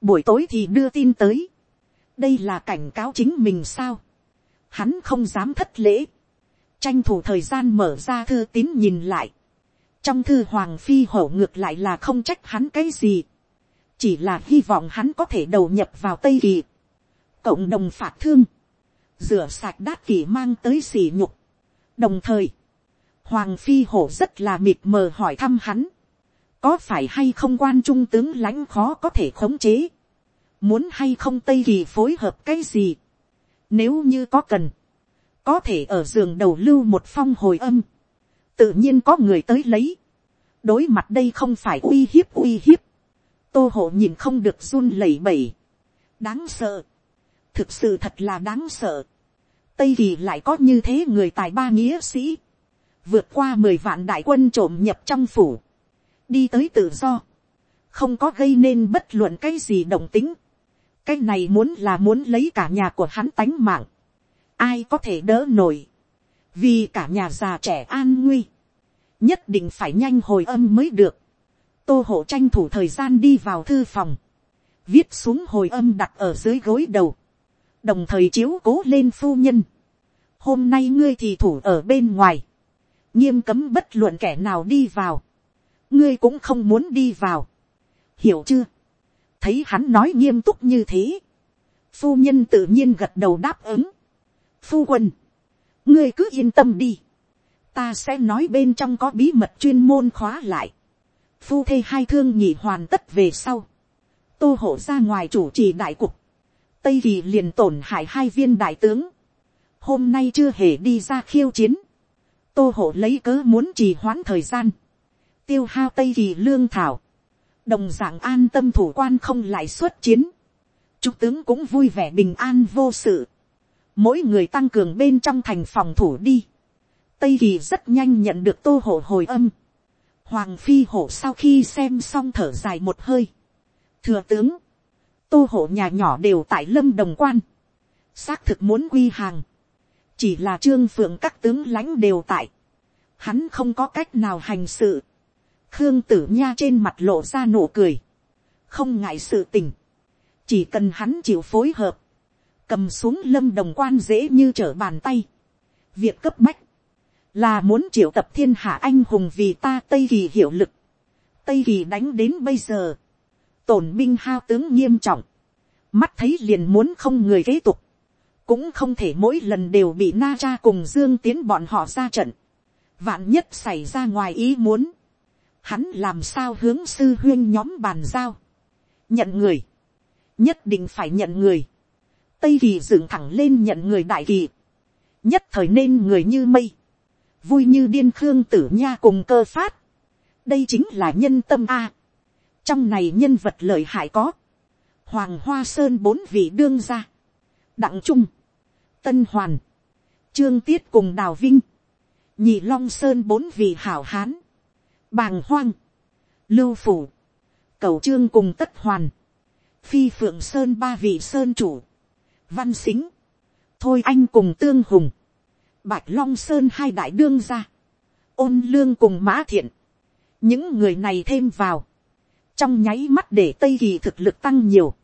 [SPEAKER 1] Buổi tối thì đưa tin tới. Đây là cảnh cáo chính mình sao. Hắn không dám thất lễ. Tranh thủ thời gian mở ra thư tín nhìn lại. Trong thư Hoàng phi hổ ngược lại là không trách hắn cái gì. Chỉ là hy vọng hắn có thể đầu nhập vào Tây Kỳ. Cộng đồng phạt thương. Rửa sạch đát kỷ mang tới xỉ nhục, đồng thời, hoàng phi hổ rất là mịt mờ hỏi thăm hắn, có phải hay không quan trung tướng lãnh khó có thể khống chế, muốn hay không tây kỳ phối hợp cái gì, nếu như có cần, có thể ở giường đầu lưu một phong hồi âm, tự nhiên có người tới lấy, đối mặt đây không phải uy hiếp uy hiếp, tô hộ nhìn không được run lẩy bẩy, đáng sợ, thực sự thật là đáng sợ, tây kỳ lại có như thế người tài ba nghĩa sĩ, vượt qua mười vạn đại quân trộm nhập trong phủ, đi tới tự do, không có gây nên bất luận cái gì đồng tính, cái này muốn là muốn lấy cả nhà của hắn tánh mạng, ai có thể đỡ nổi, vì cả nhà già trẻ an nguy, nhất định phải nhanh hồi âm mới được, tô hộ tranh thủ thời gian đi vào thư phòng, viết xuống hồi âm đặt ở dưới gối đầu, đồng thời chiếu cố lên phu nhân. hôm nay ngươi thì thủ ở bên ngoài, nghiêm cấm bất luận kẻ nào đi vào, ngươi cũng không muốn đi vào, hiểu chưa, thấy hắn nói nghiêm túc như thế, phu nhân tự nhiên gật đầu đáp ứng, phu quân, ngươi cứ yên tâm đi, ta sẽ nói bên trong có bí mật chuyên môn khóa lại, phu thê hai thương nhị hoàn tất về sau, tô hộ ra ngoài chủ trì đại cục, tây kỳ liền tổn hại hai viên đại tướng, hôm nay chưa hề đi ra khiêu chiến, tô hộ lấy cớ muốn trì hoãn thời gian, tiêu hao tây kỳ lương thảo, đồng d ạ n g an tâm thủ quan không lại xuất chiến, trung tướng cũng vui vẻ bình an vô sự, mỗi người tăng cường bên trong thành phòng thủ đi, tây kỳ rất nhanh nhận được tô hổ hồi âm, hoàng phi hổ sau khi xem xong thở dài một hơi, thừa tướng, tô hổ nhà nhỏ đều tại lâm đồng quan, xác thực muốn quy hàng, chỉ là trương phượng các tướng lãnh đều tại, hắn không có cách nào hành sự, khương tử nha trên mặt lộ ra nụ cười, không ngại sự tình, chỉ cần hắn chịu phối hợp, cầm xuống lâm đồng quan dễ như trở bàn tay, việc cấp bách, là muốn triệu tập thiên hạ anh hùng vì ta tây kỳ hiệu lực, tây kỳ đánh đến bây giờ, tổn binh hao tướng nghiêm trọng, mắt thấy liền muốn không người kế tục, cũng không thể mỗi lần đều bị na cha cùng dương tiến bọn họ ra trận, vạn nhất xảy ra ngoài ý muốn, hắn làm sao hướng sư huyên nhóm bàn giao, nhận người, nhất định phải nhận người, tây kỳ dựng thẳng lên nhận người đại kỳ, nhất thời nên người như mây, vui như điên khương tử nha cùng cơ phát, đây chính là nhân tâm a, trong này nhân vật lợi hại có, hoàng hoa sơn bốn vị đương gia, đặng trung, tân hoàn, trương tiết cùng đào vinh, nhị long sơn bốn vị hảo hán, bàng hoang, lưu phủ, cầu trương cùng tất hoàn, phi phượng sơn ba vị sơn chủ, văn xính, thôi anh cùng tương hùng, bạch long sơn hai đại đương gia, ôn lương cùng mã thiện, những người này thêm vào, trong nháy mắt để tây kỳ thực lực tăng nhiều,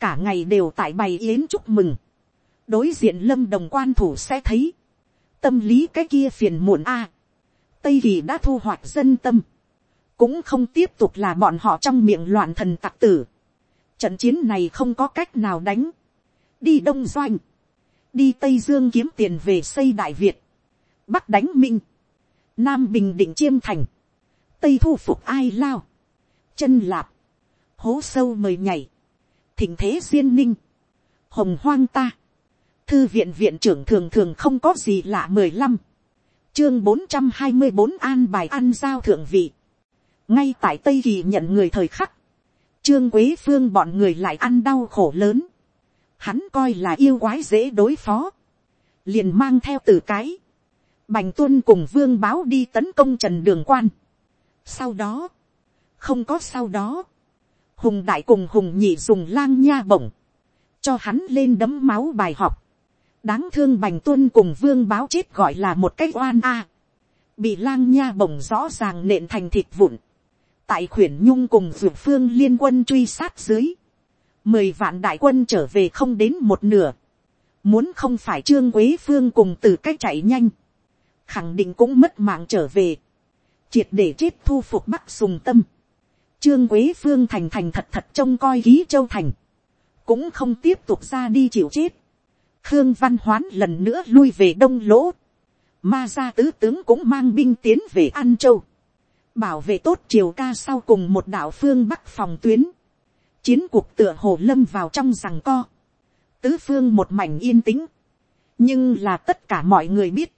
[SPEAKER 1] cả ngày đều tại bày yến chúc mừng, đối diện lâm đồng quan thủ sẽ thấy, tâm lý cái kia phiền muộn a, tây kỳ đã thu hoạch dân tâm, cũng không tiếp tục là bọn họ trong miệng loạn thần tặc tử, trận chiến này không có cách nào đánh, đi đông doanh, đi tây dương kiếm tiền về xây đại việt, bắc đánh minh, nam bình định chiêm thành, tây thu phục ai lao, chân lạp, hố sâu mời nhảy, thỉnh thế duyên ninh, hồng hoang ta, thư viện viện trưởng thường thường không có gì lạ mười lăm, chương bốn trăm hai mươi bốn an bài ăn giao thượng vị, ngay tại tây kỳ nhận người thời khắc, trương quế phương bọn người lại ăn đau khổ lớn, hắn coi là yêu quái dễ đối phó, liền mang theo từ cái, bành tuân cùng vương báo đi tấn công trần đường quan. sau đó, không có sau đó, hùng đại cùng hùng nhị dùng lang nha bổng, cho hắn lên đấm máu bài học, đáng thương bành tuân cùng vương báo chết gọi là một cái oan a, bị lang nha bổng rõ ràng nện thành thịt vụn, tại khuyển nhung cùng dược phương liên quân truy sát dưới, mười vạn đại quân trở về không đến một nửa, muốn không phải trương quế phương cùng từ cách chạy nhanh, khẳng định cũng mất mạng trở về, triệt để chết thu phục bắc sùng tâm, trương quế phương thành thành thật thật trông coi ký châu thành, cũng không tiếp tục ra đi chịu chết, khương văn hoán lần nữa lui về đông lỗ, ma gia tứ tướng cũng mang binh tiến về an châu, bảo vệ tốt triều ca sau cùng một đạo phương bắc phòng tuyến, chiến cuộc tựa hồ lâm vào trong rằng co, tứ phương một mảnh yên tĩnh, nhưng là tất cả mọi người biết,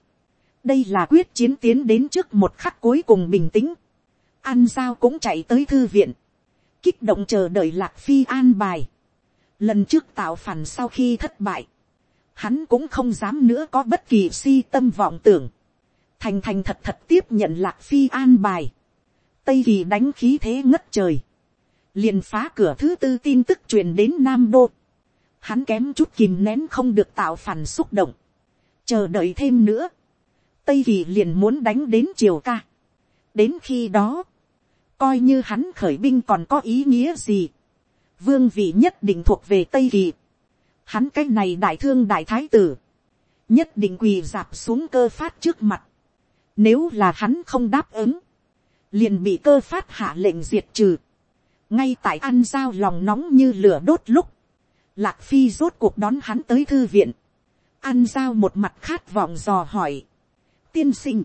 [SPEAKER 1] đây là quyết chiến tiến đến trước một khắc cuối cùng bình tĩnh, an giao cũng chạy tới thư viện, kích động chờ đợi lạc phi an bài, lần trước tạo phản sau khi thất bại, hắn cũng không dám nữa có bất kỳ si tâm vọng tưởng, thành thành thật thật tiếp nhận lạc phi an bài, tây kỳ đánh khí thế ngất trời, liền phá cửa thứ tư tin tức truyền đến nam đô, hắn kém chút kìm nén không được tạo phản xúc động, chờ đợi thêm nữa, tây kỳ liền muốn đánh đến triều ca, đến khi đó, coi như hắn khởi binh còn có ý nghĩa gì, vương vị nhất định thuộc về tây kỳ, hắn cái này đại thương đại thái tử, nhất định quỳ dạp xuống cơ phát trước mặt, nếu là hắn không đáp ứng, liền bị cơ phát hạ lệnh diệt trừ, ngay tại ăn giao lòng nóng như lửa đốt lúc, lạc phi rốt cuộc đón hắn tới thư viện, ăn giao một mặt khát vọng dò hỏi, tiên sinh,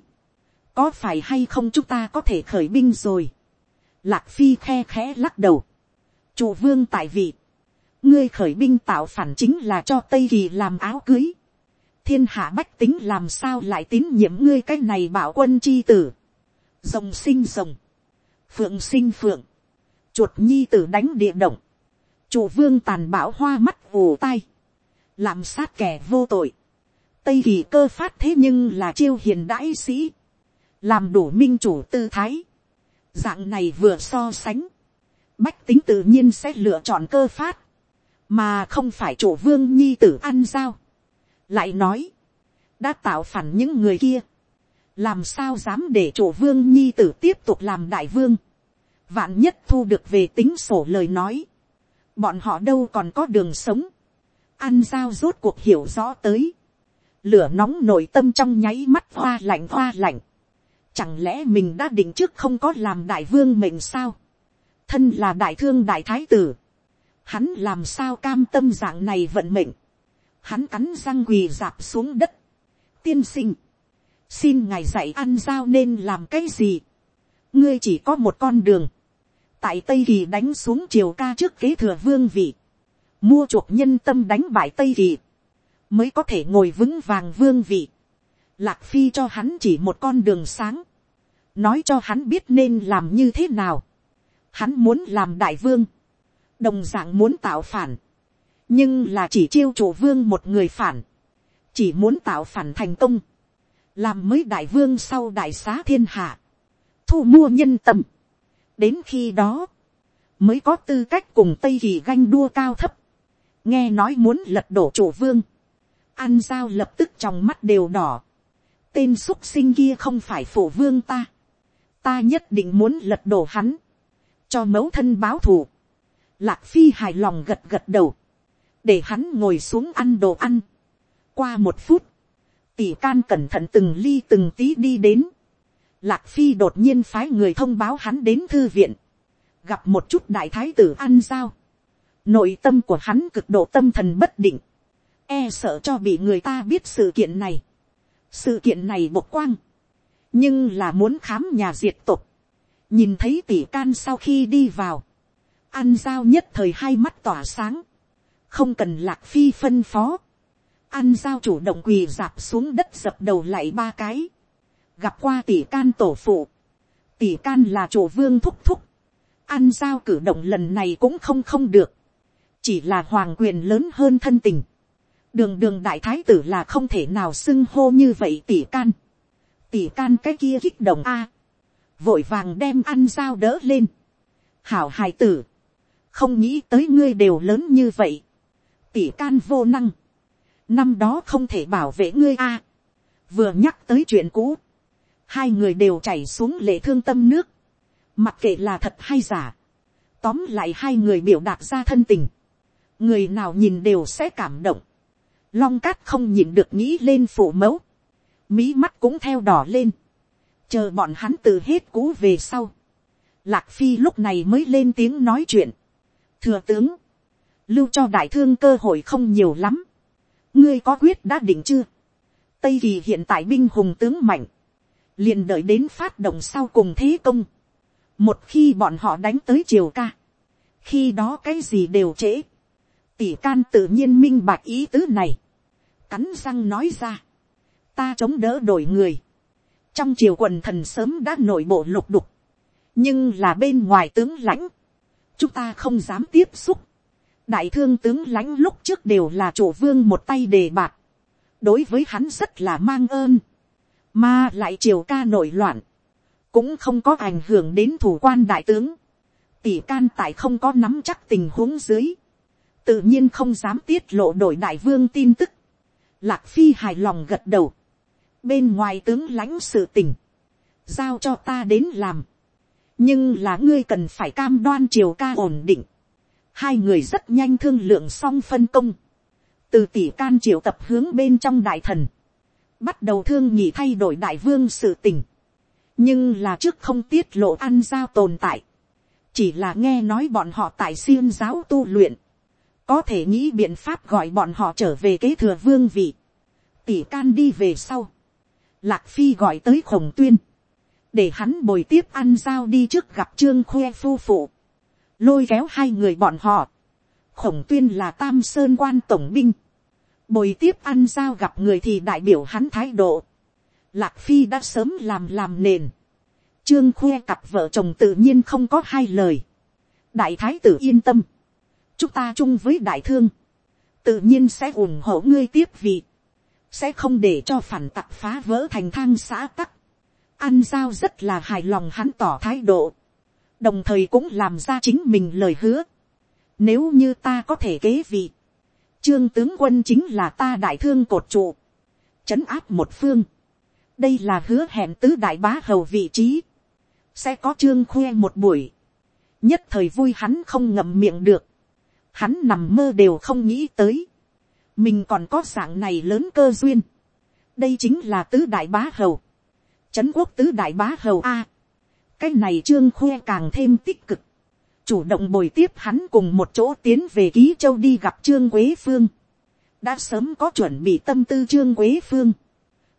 [SPEAKER 1] có phải hay không chúng ta có thể khởi binh rồi, lạc phi khe khẽ lắc đầu, chủ vương tại vị, ngươi khởi binh tạo phản chính là cho tây kỳ làm áo cưới, thiên hạ bách tính làm sao lại tín nhiệm ngươi cái này bảo quân chi tử, rồng sinh rồng, phượng sinh phượng, chuột nhi tử đánh địa động, chủ vương tàn bạo hoa mắt vù tai, làm sát kẻ vô tội, tây kỳ cơ phát thế nhưng là chiêu hiền đãi sĩ, làm đủ minh chủ tư thái, dạng này vừa so sánh, bách tính tự nhiên sẽ lựa chọn cơ phát, mà không phải chủ vương nhi tử ăn giao. lại nói, đã tạo phản những người kia, làm sao dám để chủ vương nhi tử tiếp tục làm đại vương, vạn nhất thu được về tính sổ lời nói, bọn họ đâu còn có đường sống, ăn giao rốt cuộc hiểu rõ tới, lửa nóng nội tâm trong nháy mắt hoa lạnh hoa lạnh, chẳng lẽ mình đã định trước không có làm đại vương mệnh sao, thân là đại thương đại thái tử, hắn làm sao cam tâm dạng này vận mệnh, hắn cắn răng quỳ dạp xuống đất, tiên sinh, xin ngài dạy ăn giao nên làm cái gì, ngươi chỉ có một con đường, tại tây kỳ đánh xuống triều ca trước kế thừa vương vị, mua chuộc nhân tâm đánh bại tây kỳ, mới có thể ngồi vững vàng vương vị. Lạc phi cho hắn chỉ một con đường sáng, nói cho hắn biết nên làm như thế nào. Hắn muốn làm đại vương, đồng d ạ n g muốn tạo phản, nhưng là chỉ chiêu chủ vương một người phản, chỉ muốn tạo phản thành công, làm mới đại vương sau đại xá thiên hạ, thu mua nhân tâm đến khi đó, mới có tư cách cùng tây kỳ ganh đua cao thấp, nghe nói muốn lật đổ chủ vương, ăn giao lập tức trong mắt đều đỏ, tên x sinh kia không phải phổ vương ta, ta nhất định muốn lật đổ hắn, cho mẫu thân báo thù, lạc phi hài lòng gật gật đầu, để hắn ngồi xuống ăn đồ ăn. qua một phút, tỷ can cẩn thận từng ly từng tí đi đến, lạc phi đột nhiên phái người thông báo hắn đến thư viện, gặp một chút đại thái tử ăn giao, nội tâm của hắn cực độ tâm thần bất định, e sợ cho bị người ta biết sự kiện này, sự kiện này bộc quang, nhưng là muốn khám nhà diệt tục, nhìn thấy tỷ can sau khi đi vào, ăn giao nhất thời hai mắt tỏa sáng, không cần lạc phi phân phó, ăn giao chủ động quỳ dạp xuống đất dập đầu lại ba cái, gặp qua tỷ can tổ phụ, tỷ can là chủ vương thúc thúc, ăn giao cử động lần này cũng không không được, chỉ là hoàng quyền lớn hơn thân tình, đường đường đại thái tử là không thể nào xưng hô như vậy tỷ can, tỷ can cái kia kích động a, vội vàng đem ăn giao đỡ lên, hảo hài tử, không nghĩ tới ngươi đều lớn như vậy, tỷ can vô năng, năm đó không thể bảo vệ ngươi a, vừa nhắc tới chuyện cũ, hai người đều chảy xuống lệ thương tâm nước, mặc kệ là thật hay giả, tóm lại hai người biểu đạt ra thân tình, người nào nhìn đều sẽ cảm động, long cát không nhìn được nghĩ lên phủ mẫu, mí mắt cũng theo đỏ lên, chờ bọn hắn từ hết cũ về sau, lạc phi lúc này mới lên tiếng nói chuyện, thừa tướng, lưu cho đại thương cơ hội không nhiều lắm, ngươi có quyết đã định chưa, tây kỳ hiện tại binh hùng tướng mạnh, liền đợi đến phát động sau cùng thế công, một khi bọn họ đánh tới triều ca, khi đó cái gì đều trễ, tỷ can tự nhiên minh bạch ý tứ này, cắn răng nói ra, ta chống đỡ đổi người, trong triều quần thần sớm đã nội bộ lục đục, nhưng là bên ngoài tướng lãnh, chúng ta không dám tiếp xúc, đại thương tướng lãnh lúc trước đều là chủ vương một tay đề bạc, đối với hắn rất là mang ơn, mà lại triều ca nội loạn, cũng không có ảnh hưởng đến thủ quan đại tướng, tỷ can tại không có nắm chắc tình huống dưới, tự nhiên không dám tiết lộ đổi đại vương tin tức, lạc phi hài lòng gật đầu, bên ngoài tướng lãnh sự tình, giao cho ta đến làm, nhưng là ngươi cần phải cam đoan triều ca ổn định, hai người rất nhanh thương lượng xong phân công, từ tỷ can triệu tập hướng bên trong đại thần, bắt đầu thương nhị thay đổi đại vương sự tình, nhưng là trước không tiết lộ ăn giao tồn tại, chỉ là nghe nói bọn họ tại siêng giáo tu luyện, có thể nghĩ biện pháp gọi bọn họ trở về kế thừa vương vị, tỷ can đi về sau, lạc phi gọi tới khổng tuyên, để hắn bồi tiếp ăn giao đi trước gặp trương khoe phu phụ, lôi kéo hai người bọn họ, khổng tuyên là tam sơn quan tổng binh, bồi tiếp ăn giao gặp người thì đại biểu hắn thái độ, lạc phi đã sớm làm làm nền, trương khoe cặp vợ chồng tự nhiên không có hai lời, đại thái tử yên tâm, chúng ta chung với đại thương, tự nhiên sẽ ủng hộ ngươi tiếp vị, sẽ không để cho phản tặc phá vỡ thành thang xã tắc. Ăn giao rất là hài lòng hắn tỏ thái độ, đồng thời cũng làm ra chính mình lời hứa. Nếu như ta có thể kế vị, trương tướng quân chính là ta đại thương cột trụ, trấn áp một phương. đây là hứa hẹn tứ đại bá hầu vị trí, sẽ có trương khoe một buổi, nhất thời vui hắn không ngậm miệng được, hắn nằm mơ đều không nghĩ tới, mình còn có dạng này lớn cơ duyên, đây chính là tứ đại bá hầu, trấn quốc tứ đại bá hầu a, cái này trương khoe càng thêm tích cực, chủ động bồi tiếp hắn cùng một chỗ tiến về ký châu đi gặp trương quế phương, đã sớm có chuẩn bị tâm tư trương quế phương,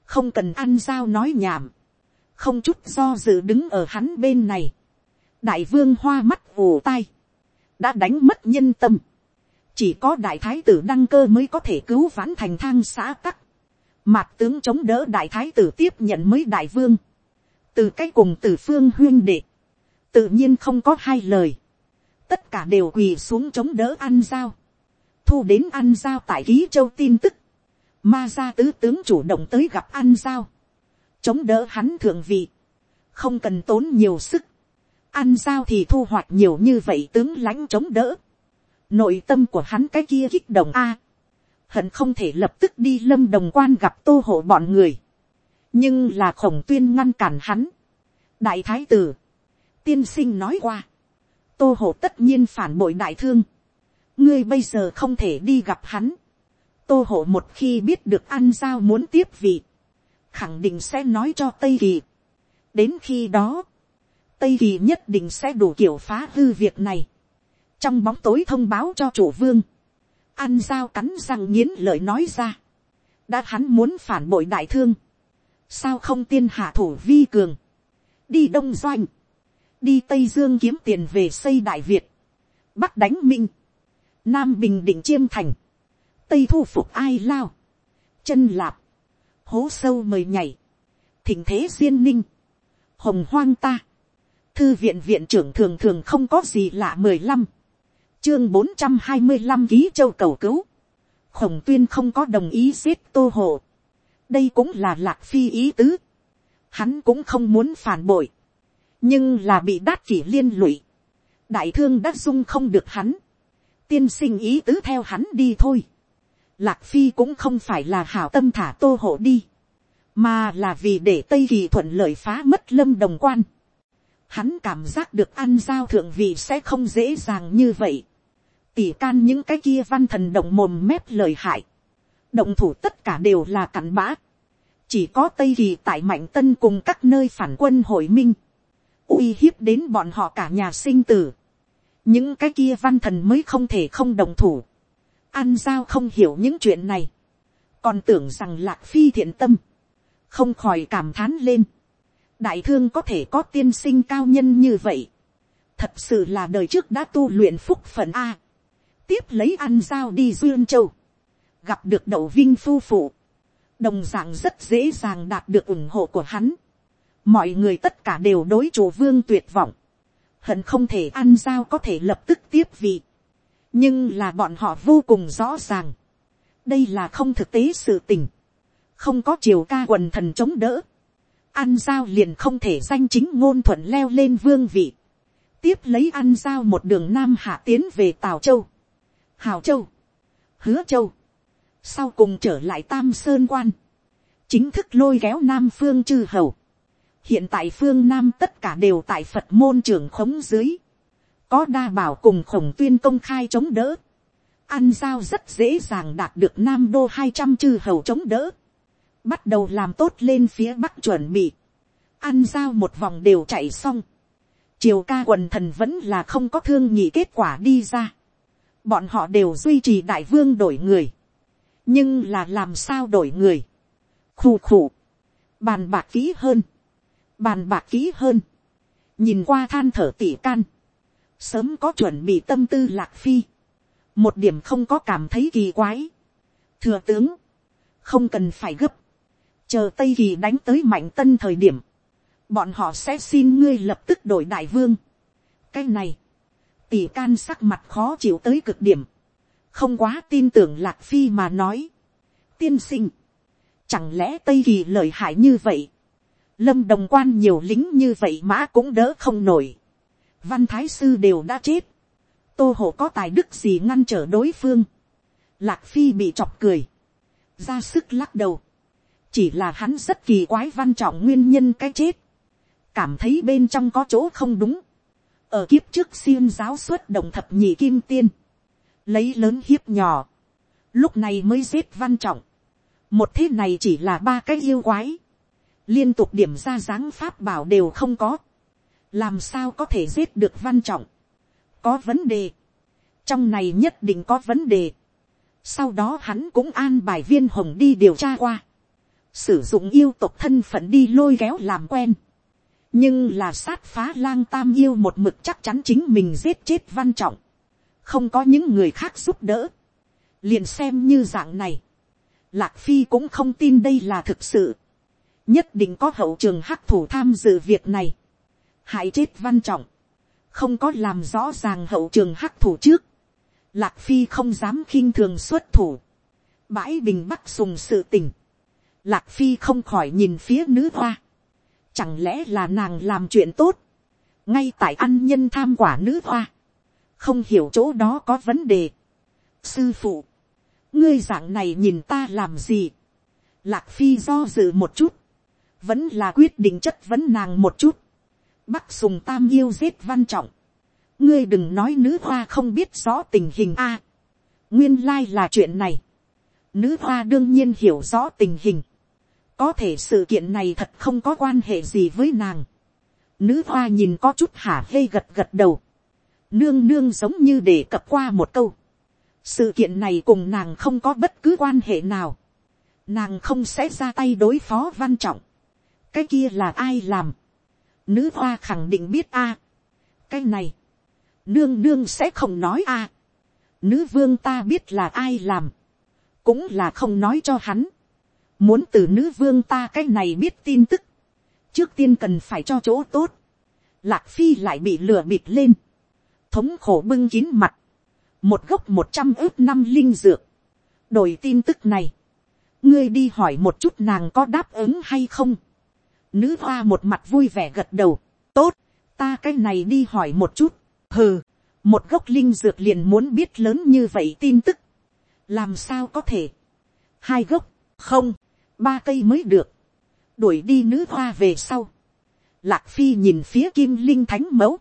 [SPEAKER 1] không cần ăn giao nói nhảm, không chút do dự đứng ở hắn bên này, đại vương hoa mắt ù tai, đã đánh mất nhân tâm, chỉ có đại thái tử đăng cơ mới có thể cứu vãn thành thang xã tắc, mạc tướng chống đỡ đại thái tử tiếp nhận mới đại vương, từ cái cùng từ phương huyên đệ, tự nhiên không có hai lời, tất cả đều quỳ xuống chống đỡ ăn giao, thu đến ăn giao tại ký châu tin tức, ma gia tứ tướng chủ động tới gặp ăn giao, chống đỡ hắn thượng vị, không cần tốn nhiều sức, ăn giao thì thu hoạch nhiều như vậy tướng lãnh chống đỡ, nội tâm của hắn cái kia kích động a, hận không thể lập tức đi lâm đồng quan gặp tô hộ bọn người, nhưng là khổng tuyên ngăn cản hắn, đại thái tử, tiên sinh nói qua, tô hộ tất nhiên phản bội đại thương, ngươi bây giờ không thể đi gặp hắn, tô hộ một khi biết được ăn giao muốn tiếp vị, khẳng định sẽ nói cho tây kỳ. đến khi đó, tây kỳ nhất định sẽ đủ kiểu phá hư việc này. trong bóng tối thông báo cho chủ vương, ăn giao cắn răng nghiến lợi nói ra. đã hắn muốn phản bội đại thương, sao không tiên hạ thủ vi cường, đi đông doanh, đi tây dương kiếm tiền về xây đại việt, bắc đánh minh, nam bình định chiêm thành, tây thu phục ai lao, chân lạp, hố sâu mời nhảy, thỉnh thế duyên ninh, hồng hoang ta, thư viện viện trưởng thường thường không có gì lạ mười lăm, chương bốn trăm hai mươi năm ký châu cầu cứu, khổng tuyên không có đồng ý giết tô hồ, đây cũng là lạc phi ý tứ, hắn cũng không muốn phản bội, nhưng là bị đát kỷ liên lụy, đại thương đã dung không được hắn, tiên sinh ý tứ theo hắn đi thôi, lạc phi cũng không phải là hảo tâm thả tô hộ đi, mà là vì để tây kỳ thuận lợi phá mất lâm đồng quan. Hắn cảm giác được ăn giao thượng vị sẽ không dễ dàng như vậy. Tỉ can những cái kia văn thần động mồm mép lời hại. Động thủ tất cả đều là cặn bã. Chỉ có Tây Kỳ tại Mạnh Tân cùng các nơi phản quân hội minh uy hiếp đến bọn họ cả nhà sinh tử. Những cái kia văn thần mới không thể không đồng thủ. An giao không hiểu những chuyện này. Còn tưởng rằng lạc phi thiện tâm không khỏi cảm thán lên. đại thương có thể có tiên sinh cao nhân như vậy. thật sự là đời trước đã tu luyện phúc phận a. tiếp lấy ăn giao đi duyên châu. gặp được đậu vinh phu phụ. đồng d ạ n g rất dễ dàng đạt được ủng hộ của hắn mọi người tất cả đều đối chủ vương tuyệt vọng. hận không thể ăn giao có thể lập tức tiếp vị. nhưng là bọn họ vô cùng rõ ràng. đây là không thực tế sự tình. Không có triều ca quần thần chống đỡ, ăn giao liền không thể danh chính ngôn thuận leo lên vương vị, tiếp lấy ăn giao một đường nam hạ tiến về tào châu, hào châu, hứa châu, sau cùng trở lại tam sơn quan, chính thức lôi kéo nam phương chư hầu, hiện tại phương nam tất cả đều tại phật môn trưởng khống dưới, có đa bảo cùng khổng tuyên công khai chống đỡ, ăn giao rất dễ dàng đạt được nam đô hai trăm chư hầu chống đỡ, bắt đầu làm tốt lên phía bắc chuẩn bị, ăn giao một vòng đều chạy xong, triều ca quần thần vẫn là không có thương nhị kết quả đi ra, bọn họ đều duy trì đại vương đổi người, nhưng là làm sao đổi người, khù khù, bàn bạc kỹ hơn, bàn bạc kỹ hơn, nhìn qua than thở tỉ can, sớm có chuẩn bị tâm tư lạc phi, một điểm không có cảm thấy kỳ quái, thừa tướng, không cần phải gấp, chờ tây kỳ đánh tới mạnh tân thời điểm, bọn họ sẽ xin ngươi lập tức đổi đại vương. cái này, tỷ can sắc mặt khó chịu tới cực điểm, không quá tin tưởng lạc phi mà nói. tiên sinh, chẳng lẽ tây kỳ lợi hại như vậy, lâm đồng quan nhiều lính như vậy mã cũng đỡ không nổi, văn thái sư đều đã chết, tô hộ có tài đức gì ngăn trở đối phương, lạc phi bị chọc cười, ra sức lắc đầu, chỉ là hắn rất kỳ quái văn trọng nguyên nhân cái chết, cảm thấy bên trong có chỗ không đúng, ở kiếp trước xiêm giáo xuất động thập nhị kim tiên, lấy lớn hiếp nhỏ, lúc này mới giết văn trọng, một thế này chỉ là ba cái yêu quái, liên tục điểm ra dáng pháp bảo đều không có, làm sao có thể giết được văn trọng, có vấn đề, trong này nhất định có vấn đề, sau đó hắn cũng an bài viên hồng đi điều tra qua, sử dụng yêu tục thân phận đi lôi kéo làm quen. nhưng là sát phá lang tam yêu một mực chắc chắn chính mình giết chết văn trọng. không có những người khác giúp đỡ. liền xem như dạng này. lạc phi cũng không tin đây là thực sự nhất định có hậu trường hắc thủ tham dự việc này. hại chết văn trọng. không có làm rõ ràng hậu trường hắc thủ trước. lạc phi không dám khinh thường xuất thủ. bãi bình bắc sùng sự tình lạc phi không khỏi nhìn phía nữ hoa, chẳng lẽ là nàng làm chuyện tốt, ngay tại ăn nhân tham quả nữ hoa, không hiểu chỗ đó có vấn đề. sư phụ, ngươi dạng này nhìn ta làm gì, lạc phi do dự một chút, vẫn là quyết định chất vấn nàng một chút, bắc sùng tam yêu giết văn trọng, ngươi đừng nói nữ hoa không biết rõ tình hình a, nguyên lai là chuyện này, nữ hoa đương nhiên hiểu rõ tình hình, có thể sự kiện này thật không có quan hệ gì với nàng, nữ hoa nhìn có chút hả hê gật gật đầu, nương nương giống như để cập qua một câu, sự kiện này cùng nàng không có bất cứ quan hệ nào, nàng không sẽ ra tay đối phó văn trọng, cái kia là ai làm, nữ hoa khẳng định biết a, cái này, nương nương sẽ không nói a, nữ vương ta biết là ai làm, cũng là không nói cho hắn, muốn từ nữ vương ta cái này biết tin tức, trước tiên cần phải cho chỗ tốt, lạc phi lại bị lừa bịt lên, thống khổ bưng kín mặt, một gốc một trăm ước năm linh dược, đổi tin tức này, ngươi đi hỏi một chút nàng có đáp ứng hay không, nữ hoa một mặt vui vẻ gật đầu, tốt, ta cái này đi hỏi một chút, hừ, một gốc linh dược liền muốn biết lớn như vậy tin tức, làm sao có thể, hai gốc, không, ba cây mới được, đuổi đi nữ hoa về sau, lạc phi nhìn phía kim linh thánh mẫu,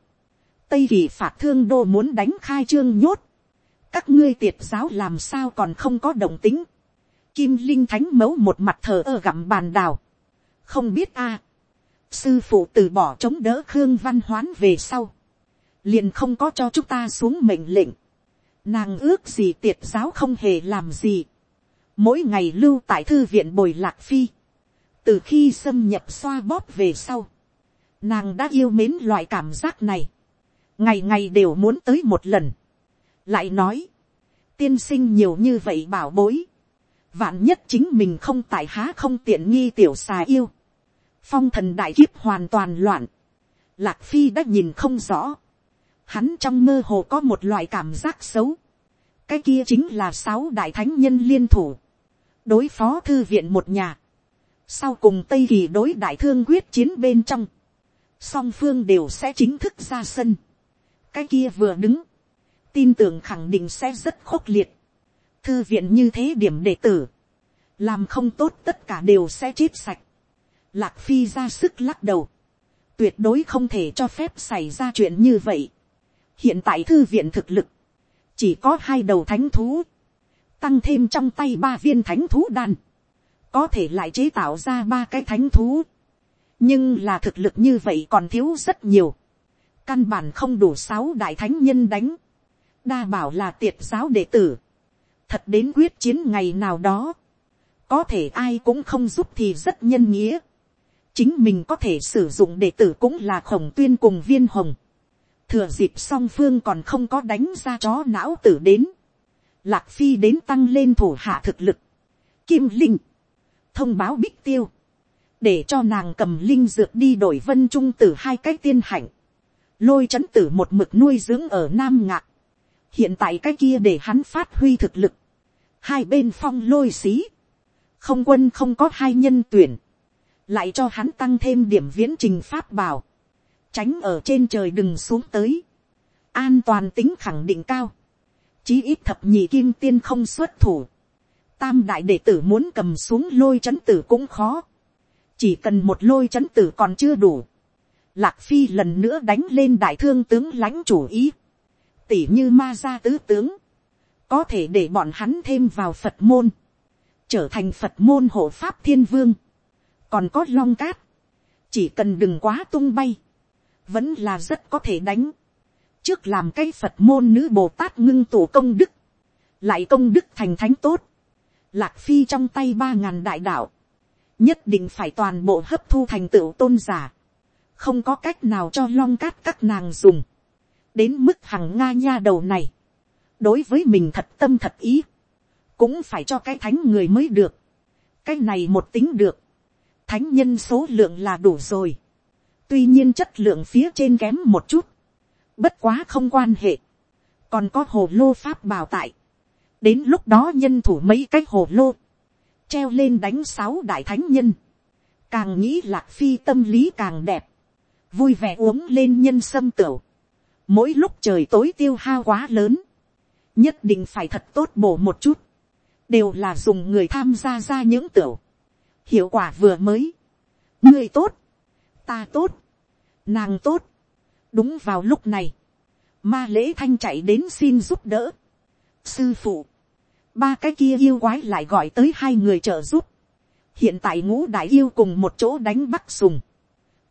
[SPEAKER 1] tây kỳ phạt thương đô muốn đánh khai trương nhốt, các ngươi tiệt giáo làm sao còn không có đồng tính, kim linh thánh mẫu một mặt thờ ơ gặm bàn đào, không biết a, sư phụ từ bỏ chống đỡ khương văn hoán về sau, liền không có cho chúng ta xuống mệnh lệnh, nàng ước gì tiệt giáo không hề làm gì, mỗi ngày lưu tại thư viện bồi lạc phi, từ khi xâm nhập xoa bóp về sau, nàng đã yêu mến loại cảm giác này, ngày ngày đều muốn tới một lần, lại nói, tiên sinh nhiều như vậy bảo bối, vạn nhất chính mình không tại há không tiện nghi tiểu xà yêu, phong thần đại kiếp hoàn toàn loạn, lạc phi đã nhìn không rõ, hắn trong mơ hồ có một loại cảm giác xấu, cái kia chính là sáu đại thánh nhân liên thủ, đối phó thư viện một nhà, sau cùng tây kỳ đối đại thương quyết chiến bên trong, song phương đều sẽ chính thức ra sân, cái kia vừa đứng, tin tưởng khẳng định sẽ rất khốc liệt, thư viện như thế điểm đệ tử, làm không tốt tất cả đều sẽ chết sạch, lạc phi ra sức lắc đầu, tuyệt đối không thể cho phép xảy ra chuyện như vậy. hiện tại thư viện thực lực, chỉ có hai đầu thánh thú, tăng thêm trong tay ba viên thánh thú đan, có thể lại chế tạo ra ba cái thánh thú, nhưng là thực lực như vậy còn thiếu rất nhiều, căn bản không đủ sáu đại thánh nhân đánh, đa bảo là tiệt giáo đệ tử, thật đến quyết chiến ngày nào đó, có thể ai cũng không giúp thì rất nhân nghĩa, chính mình có thể sử dụng đệ tử cũng là khổng tuyên cùng viên hồng, thừa dịp song phương còn không có đánh ra chó não tử đến, lạc phi đến tăng lên thủ hạ thực lực, kim linh, thông báo bích tiêu, để cho nàng cầm linh dược đi đổi vân trung tử hai cái tiên hạnh, lôi chấn tử một mực nuôi dưỡng ở nam ngạc, hiện tại cái kia để hắn phát huy thực lực, hai bên phong lôi xí, không quân không có hai nhân tuyển, lại cho hắn tăng thêm điểm viễn trình pháp bảo, tránh ở trên trời đừng xuống tới, an toàn tính khẳng định cao, chí ít thập nhị kim tiên không xuất thủ, tam đại đệ tử muốn cầm xuống lôi c h ấ n tử cũng khó, chỉ cần một lôi c h ấ n tử còn chưa đủ, lạc phi lần nữa đánh lên đại thương tướng lãnh chủ ý, tỉ như ma gia tứ tướng, có thể để bọn hắn thêm vào phật môn, trở thành phật môn hộ pháp thiên vương, còn có long cát, chỉ cần đừng quá tung bay, vẫn là rất có thể đánh, trước làm cái phật môn nữ bồ tát ngưng tổ công đức, lại công đức thành thánh tốt, lạc phi trong tay ba ngàn đại đạo, nhất định phải toàn bộ hấp thu thành tựu tôn giả, không có cách nào cho long cát các nàng dùng, đến mức hằng nga nha đầu này, đối với mình thật tâm thật ý, cũng phải cho cái thánh người mới được, cái này một tính được, thánh nhân số lượng là đủ rồi, tuy nhiên chất lượng phía trên kém một chút, bất quá không quan hệ, còn có hồ lô pháp bào tại, đến lúc đó nhân thủ mấy cái hồ lô, treo lên đánh sáu đại thánh nhân, càng nghĩ lạc phi tâm lý càng đẹp, vui vẻ uống lên nhân sâm tửu, mỗi lúc trời tối tiêu hao quá lớn, nhất định phải thật tốt bổ một chút, đều là dùng người tham gia ra những tửu, hiệu quả vừa mới, người tốt, ta tốt, nàng tốt, đúng vào lúc này, ma lễ thanh chạy đến xin giúp đỡ, sư phụ, ba cái kia yêu quái lại gọi tới hai người trợ giúp, hiện tại ngũ đại yêu cùng một chỗ đánh bắc sùng,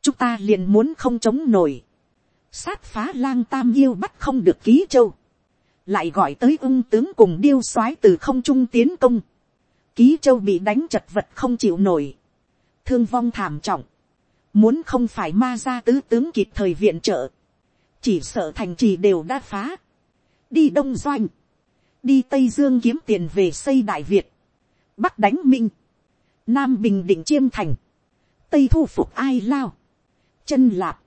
[SPEAKER 1] chúng ta liền muốn không chống nổi, sát phá lang tam yêu bắt không được ký châu, lại gọi tới ung tướng cùng điêu soái từ không trung tiến công, ký châu bị đánh chật vật không chịu nổi, thương vong thảm trọng, muốn không phải ma ra tứ tướng kịp thời viện trợ, chỉ sợ thành trì đều đã phá, đi đông doanh, đi tây dương kiếm tiền về xây đại việt, bắc đánh minh, nam bình định chiêm thành, tây thu phục ai lao, chân lạp,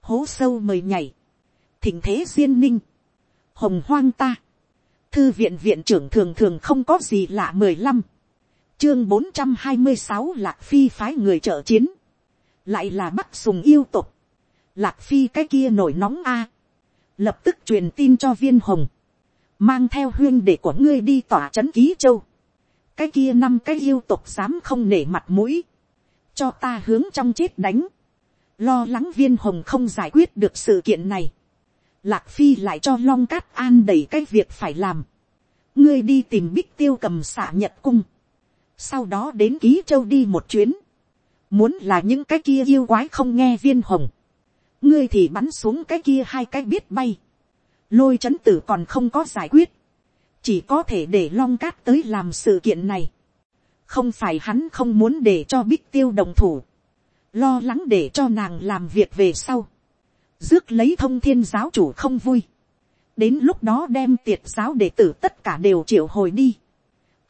[SPEAKER 1] hố sâu mời nhảy, thỉnh thế duyên ninh, hồng hoang ta, thư viện viện trưởng thường thường không có gì lạ mười lăm, chương bốn trăm hai mươi sáu lạc phi phái người trợ chiến, lại là bắc sùng yêu tục, lạc phi cái kia nổi nóng a, lập tức truyền tin cho viên hồng, mang theo huyên để của ngươi đi tỏa c h ấ n ký châu, cái kia năm cái yêu tục dám không nể mặt mũi, cho ta hướng trong chết đánh, lo lắng viên hồng không giải quyết được sự kiện này, lạc phi lại cho long cát an đầy cái việc phải làm, ngươi đi tìm bích tiêu cầm xả nhật cung, sau đó đến ký châu đi một chuyến, muốn là những cái kia yêu quái không nghe viên hồng, ngươi thì bắn xuống cái kia hai cái biết bay, lôi c h ấ n tử còn không có giải quyết, chỉ có thể để long cát tới làm sự kiện này, không phải hắn không muốn để cho bích tiêu đồng thủ, lo lắng để cho nàng làm việc về sau, rước lấy thông thiên giáo chủ không vui, đến lúc đó đem tiệt giáo đệ tử tất cả đều triệu hồi đi,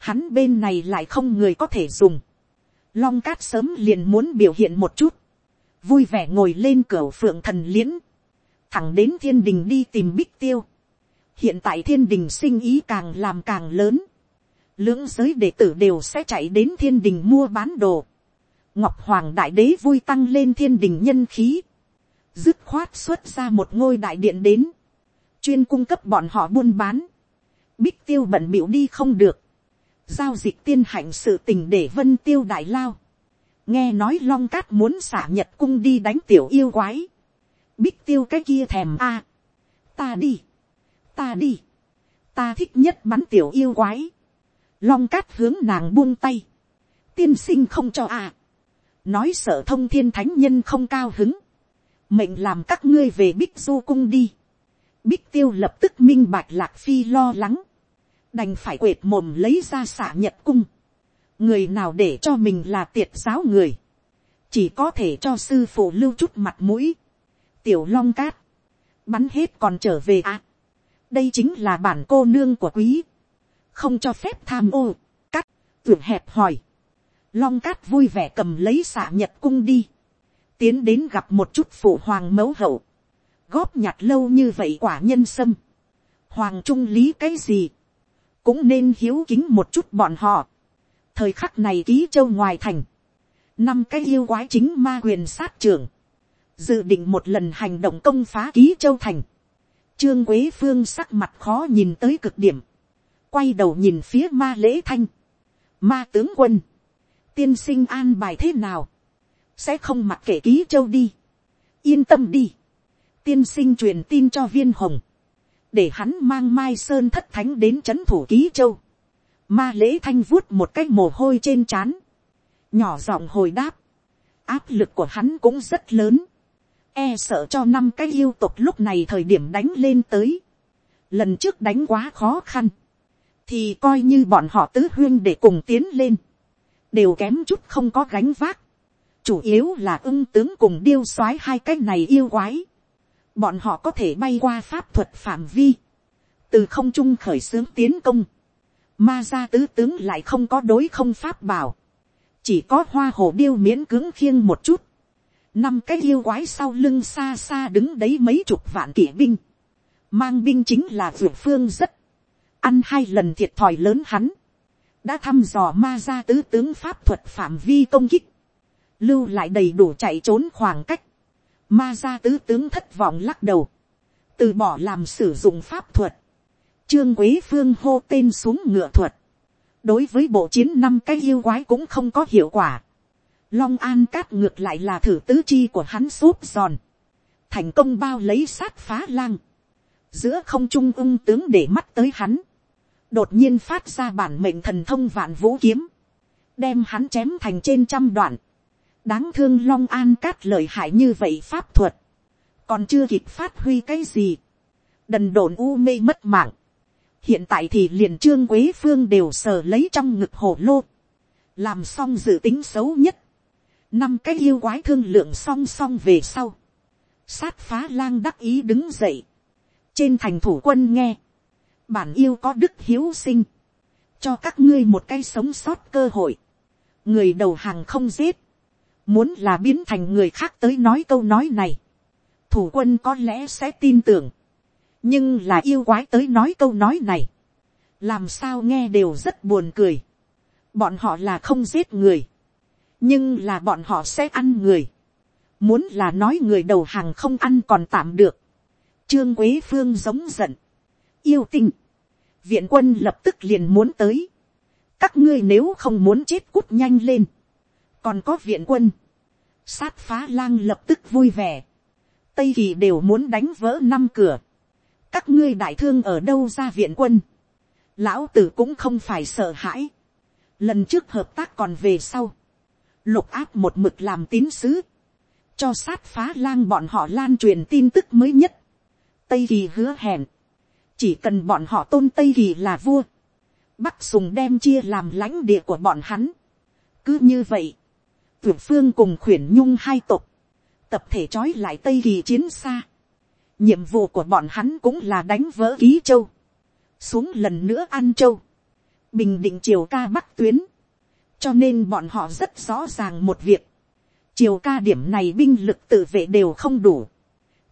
[SPEAKER 1] hắn bên này lại không người có thể dùng, long cát sớm liền muốn biểu hiện một chút, vui vẻ ngồi lên cửa phượng thần liễn, thẳng đến thiên đình đi tìm bích tiêu. hiện tại thiên đình sinh ý càng làm càng lớn. lưỡng giới đệ tử đều sẽ chạy đến thiên đình mua bán đồ. ngọc hoàng đại đế vui tăng lên thiên đình nhân khí. dứt khoát xuất ra một ngôi đại điện đến. chuyên cung cấp bọn họ buôn bán. bích tiêu bận biểu đi không được giao dịch tiên hạnh sự tình để vân tiêu đại lao. Nghe nói long cát muốn xả nhật cung đi đánh tiểu yêu quái. Bích tiêu cái kia thèm a. ta đi, ta đi, ta thích nhất bắn tiểu yêu quái, long cát hướng nàng buông tay, tiên sinh không cho a. nói sợ thông thiên thánh nhân không cao hứng, mệnh làm các ngươi về bích du cung đi, bích tiêu lập tức minh bạch lạc phi lo lắng, đành phải quệt mồm lấy ra xả nhật cung, người nào để cho mình là tiệt giáo người, chỉ có thể cho sư phụ lưu chút mặt mũi, tiểu long cát, bắn hết còn trở về à. đây chính là bản cô nương của quý, không cho phép tham ô, cắt, tưởng hẹp hỏi. long cát vui vẻ cầm lấy xả nhật cung đi, tiến đến gặp một chút phụ hoàng mẫu hậu, góp nhặt lâu như vậy quả nhân sâm, hoàng trung lý cái gì, cũng nên hiếu kính một chút bọn họ. thời khắc này ký châu ngoài thành, năm cái yêu quái chính ma quyền sát trưởng, dự định một lần hành động công phá ký châu thành. Trương Quế Phương sắc mặt khó nhìn tới cực điểm. Quay đầu nhìn phía ma lễ thanh. Ma tướng quân. Tiên sinh an bài thế nào? Sẽ không mặc kệ ký châu đi. Yên tâm đi. Tiên sinh truyền tin cho viên hồng. Để hắn mang mai sơn thất thánh đến chấn thủ ký châu. Ma lễ thanh vuốt một cái mồ hôi trên trán. Nhỏ giọng hồi đáp. Áp lực của hắn cũng rất lớn e sợ cho năm cái yêu tục lúc này thời điểm đánh lên tới. Lần trước đánh quá khó khăn. Thì coi như bọn họ tứ huyên để cùng tiến lên. Đều kém chút không có gánh vác. Chủ yếu là ưng tướng cùng điêu soái hai cái này yêu quái. Bọn họ có thể bay qua pháp thuật phạm vi. Từ không trung khởi xướng tiến công. Ma gia tứ tướng lại không có đối không pháp bảo. Chỉ có hoa hồ điêu miễn cứng khiêng một chút năm cái yêu quái sau lưng xa xa đứng đấy mấy chục vạn kỵ binh, mang binh chính là vượt phương rất, ăn hai lần thiệt thòi lớn hắn, đã thăm dò ma gia tứ tướng pháp thuật phạm vi công kích, lưu lại đầy đủ chạy trốn khoảng cách, ma gia tứ tướng thất vọng lắc đầu, từ bỏ làm sử dụng pháp thuật, trương quế phương hô tên xuống ngựa thuật, đối với bộ chiến năm cái yêu quái cũng không có hiệu quả, long an cát ngược lại là thử tứ chi của hắn xốp giòn, thành công bao lấy sát phá lang, giữa không trung ung tướng để mắt tới hắn, đột nhiên phát ra bản mệnh thần thông vạn vũ kiếm, đem hắn chém thành trên trăm đoạn, đáng thương long an cát lợi hại như vậy pháp thuật, còn chưa kịp phát huy cái gì, đần đồn u mê mất mạng, hiện tại thì liền trương quế phương đều sờ lấy trong ngực hồ lô, làm xong dự tính xấu nhất, năm cái yêu quái thương lượng song song về sau, sát phá lang đắc ý đứng dậy, trên thành thủ quân nghe, bản yêu có đức hiếu sinh, cho các ngươi một cái sống sót cơ hội, người đầu hàng không giết, muốn là biến thành người khác tới nói câu nói này, thủ quân có lẽ sẽ tin tưởng, nhưng là yêu quái tới nói câu nói này, làm sao nghe đều rất buồn cười, bọn họ là không giết người, nhưng là bọn họ sẽ ăn người, muốn là nói người đầu hàng không ăn còn tạm được, trương quế phương giống giận, yêu tinh, viện quân lập tức liền muốn tới, các ngươi nếu không muốn chết cút nhanh lên, còn có viện quân, sát phá lang lập tức vui vẻ, tây kỳ đều muốn đánh vỡ năm cửa, các ngươi đại thương ở đâu ra viện quân, lão tử cũng không phải sợ hãi, lần trước hợp tác còn về sau, lục áp một mực làm tín sứ, cho sát phá lang bọn họ lan truyền tin tức mới nhất, tây kỳ hứa hẹn, chỉ cần bọn họ tôn tây kỳ là vua, bắc sùng đem chia làm lãnh địa của bọn hắn. cứ như vậy, tuyển phương cùng khuyển nhung hai tộc, tập thể trói lại tây kỳ chiến xa. nhiệm vụ của bọn hắn cũng là đánh vỡ ký châu, xuống lần nữa ăn châu, bình định triều ca bắc tuyến, cho nên bọn họ rất rõ ràng một việc, triều ca điểm này binh lực tự vệ đều không đủ,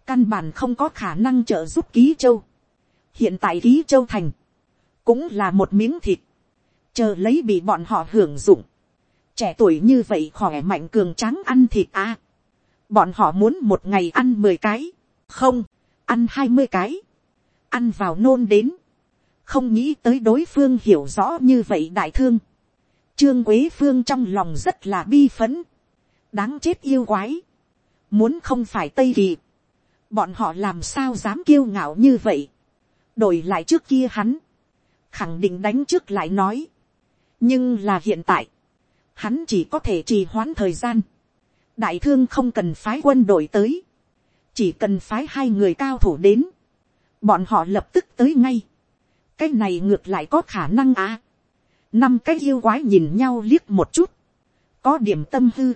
[SPEAKER 1] căn bản không có khả năng trợ giúp ký châu. hiện tại ký châu thành, cũng là một miếng thịt, chờ lấy bị bọn họ hưởng dụng, trẻ tuổi như vậy khỏe mạnh cường tráng ăn thịt à. bọn họ muốn một ngày ăn mười cái, không, ăn hai mươi cái, ăn vào nôn đến, không nghĩ tới đối phương hiểu rõ như vậy đại thương, trương quế phương trong lòng rất là bi phấn, đáng chết yêu quái, muốn không phải tây kỳ, bọn họ làm sao dám kiêu ngạo như vậy, đổi lại trước kia hắn, khẳng định đánh trước lại nói, nhưng là hiện tại, hắn chỉ có thể trì hoãn thời gian, đại thương không cần phái quân đội tới, chỉ cần phái hai người cao thủ đến, bọn họ lập tức tới ngay, cái này ngược lại có khả năng à. năm cái yêu quái nhìn nhau liếc một chút, có điểm tâm hư,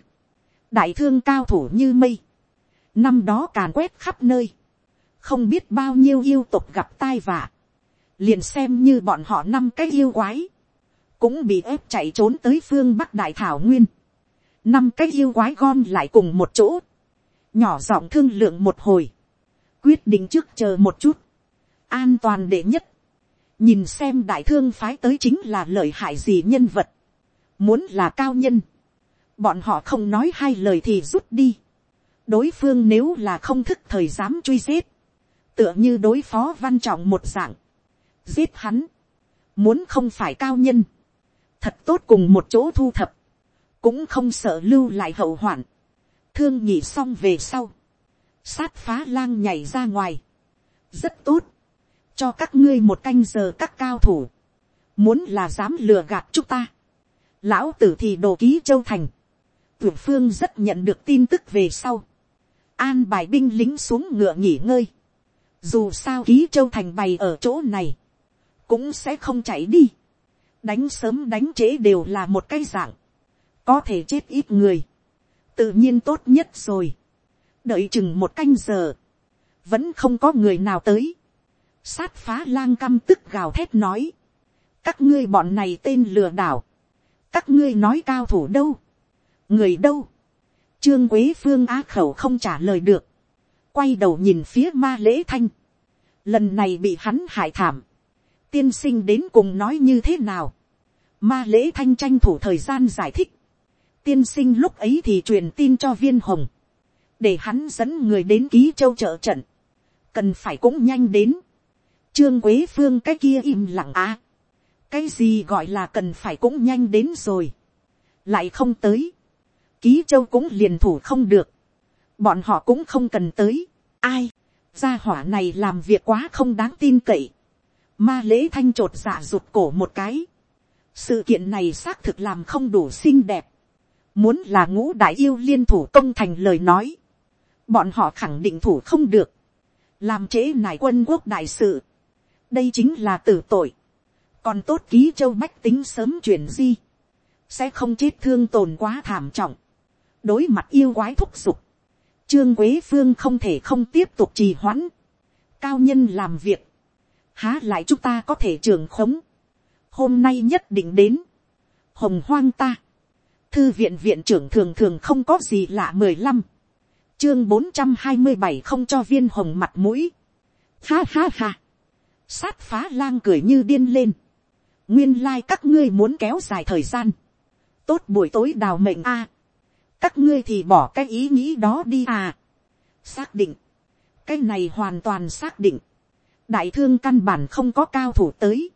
[SPEAKER 1] đại thương cao thủ như mây, năm đó càn quét khắp nơi, không biết bao nhiêu yêu tục gặp tai vạ, liền xem như bọn họ năm cái yêu quái, cũng bị ép chạy trốn tới phương bắc đại thảo nguyên, năm cái yêu quái gom lại cùng một chỗ, nhỏ giọng thương lượng một hồi, quyết định trước chờ một chút, an toàn đệ nhất, nhìn xem đại thương phái tới chính là lợi hại gì nhân vật, muốn là cao nhân, bọn họ không nói hai lời thì rút đi, đối phương nếu là không thức thời dám truy giết, tựa như đối phó văn trọng một dạng, giết hắn, muốn không phải cao nhân, thật tốt cùng một chỗ thu thập, cũng không sợ lưu lại hậu hoạn, thương nhị xong về sau, sát phá lang nhảy ra ngoài, rất tốt, cho các ngươi một canh giờ các cao thủ, muốn là dám lừa gạt chúng ta, lão tử thì đồ ký châu thành, tuyển phương rất nhận được tin tức về sau, an bài binh lính xuống ngựa nghỉ ngơi, dù sao ký châu thành bày ở chỗ này, cũng sẽ không chạy đi, đánh sớm đánh trễ đều là một cái dạng, có thể chết ít người, tự nhiên tốt nhất rồi, đợi chừng một canh giờ, vẫn không có người nào tới, sát phá lang căm tức gào thét nói, các ngươi bọn này tên lừa đảo, các ngươi nói cao thủ đâu, người đâu, trương quế phương á khẩu không trả lời được, quay đầu nhìn phía ma lễ thanh, lần này bị hắn hại thảm, tiên sinh đến cùng nói như thế nào, Ma lễ thanh tranh thủ thời gian giải thích. Tiên sinh lúc ấy thì truyền tin cho viên hồng. Để hắn dẫn người đến ký châu trợ trận. Cần phải cũng nhanh đến. Trương Quế Phương cái kia im lặng á. cái gì gọi là cần phải cũng nhanh đến rồi. Lại không tới. Ký châu cũng liền thủ không được. Bọn họ cũng không cần tới. Ai? Gia hỏa này làm việc quá không đáng tin cậy. Ma lễ thanh trột giả rụt cổ một cái. Sự kiện này xác thực làm không đủ xinh đẹp. Muốn là ngũ đại yêu liên thủ công thành lời nói. Bọn họ khẳng định thủ không được. Làm trễ nải quân quốc đại sự. Đây chính là tử tội. Còn tốt ký châu bách tính sớm chuyển di. Sẽ không chết thương tồn quá thảm trọng. Đối mặt yêu quái thúc giục. Trương Quế Phương không thể không tiếp tục trì hoãn. Cao nhân làm việc. Há lại chúng ta có thể trường khống. Hôm nay nhất định đến. Hồng hoang ta. Thư viện viện trưởng thường thường không có gì lạ mười lăm Chương bốn trăm hai mươi bảy không cho viên hồng mặt mũi. Ha ha ha. Sát phá lang cười như điên lên. Nguyên lai các ngươi muốn kéo dài thời gian. Tốt buổi tối đào mệnh a các ngươi thì bỏ cái ý nghĩ đó đi à. xác định, cái này hoàn toàn xác định, đại thương căn bản không có cao thủ tới,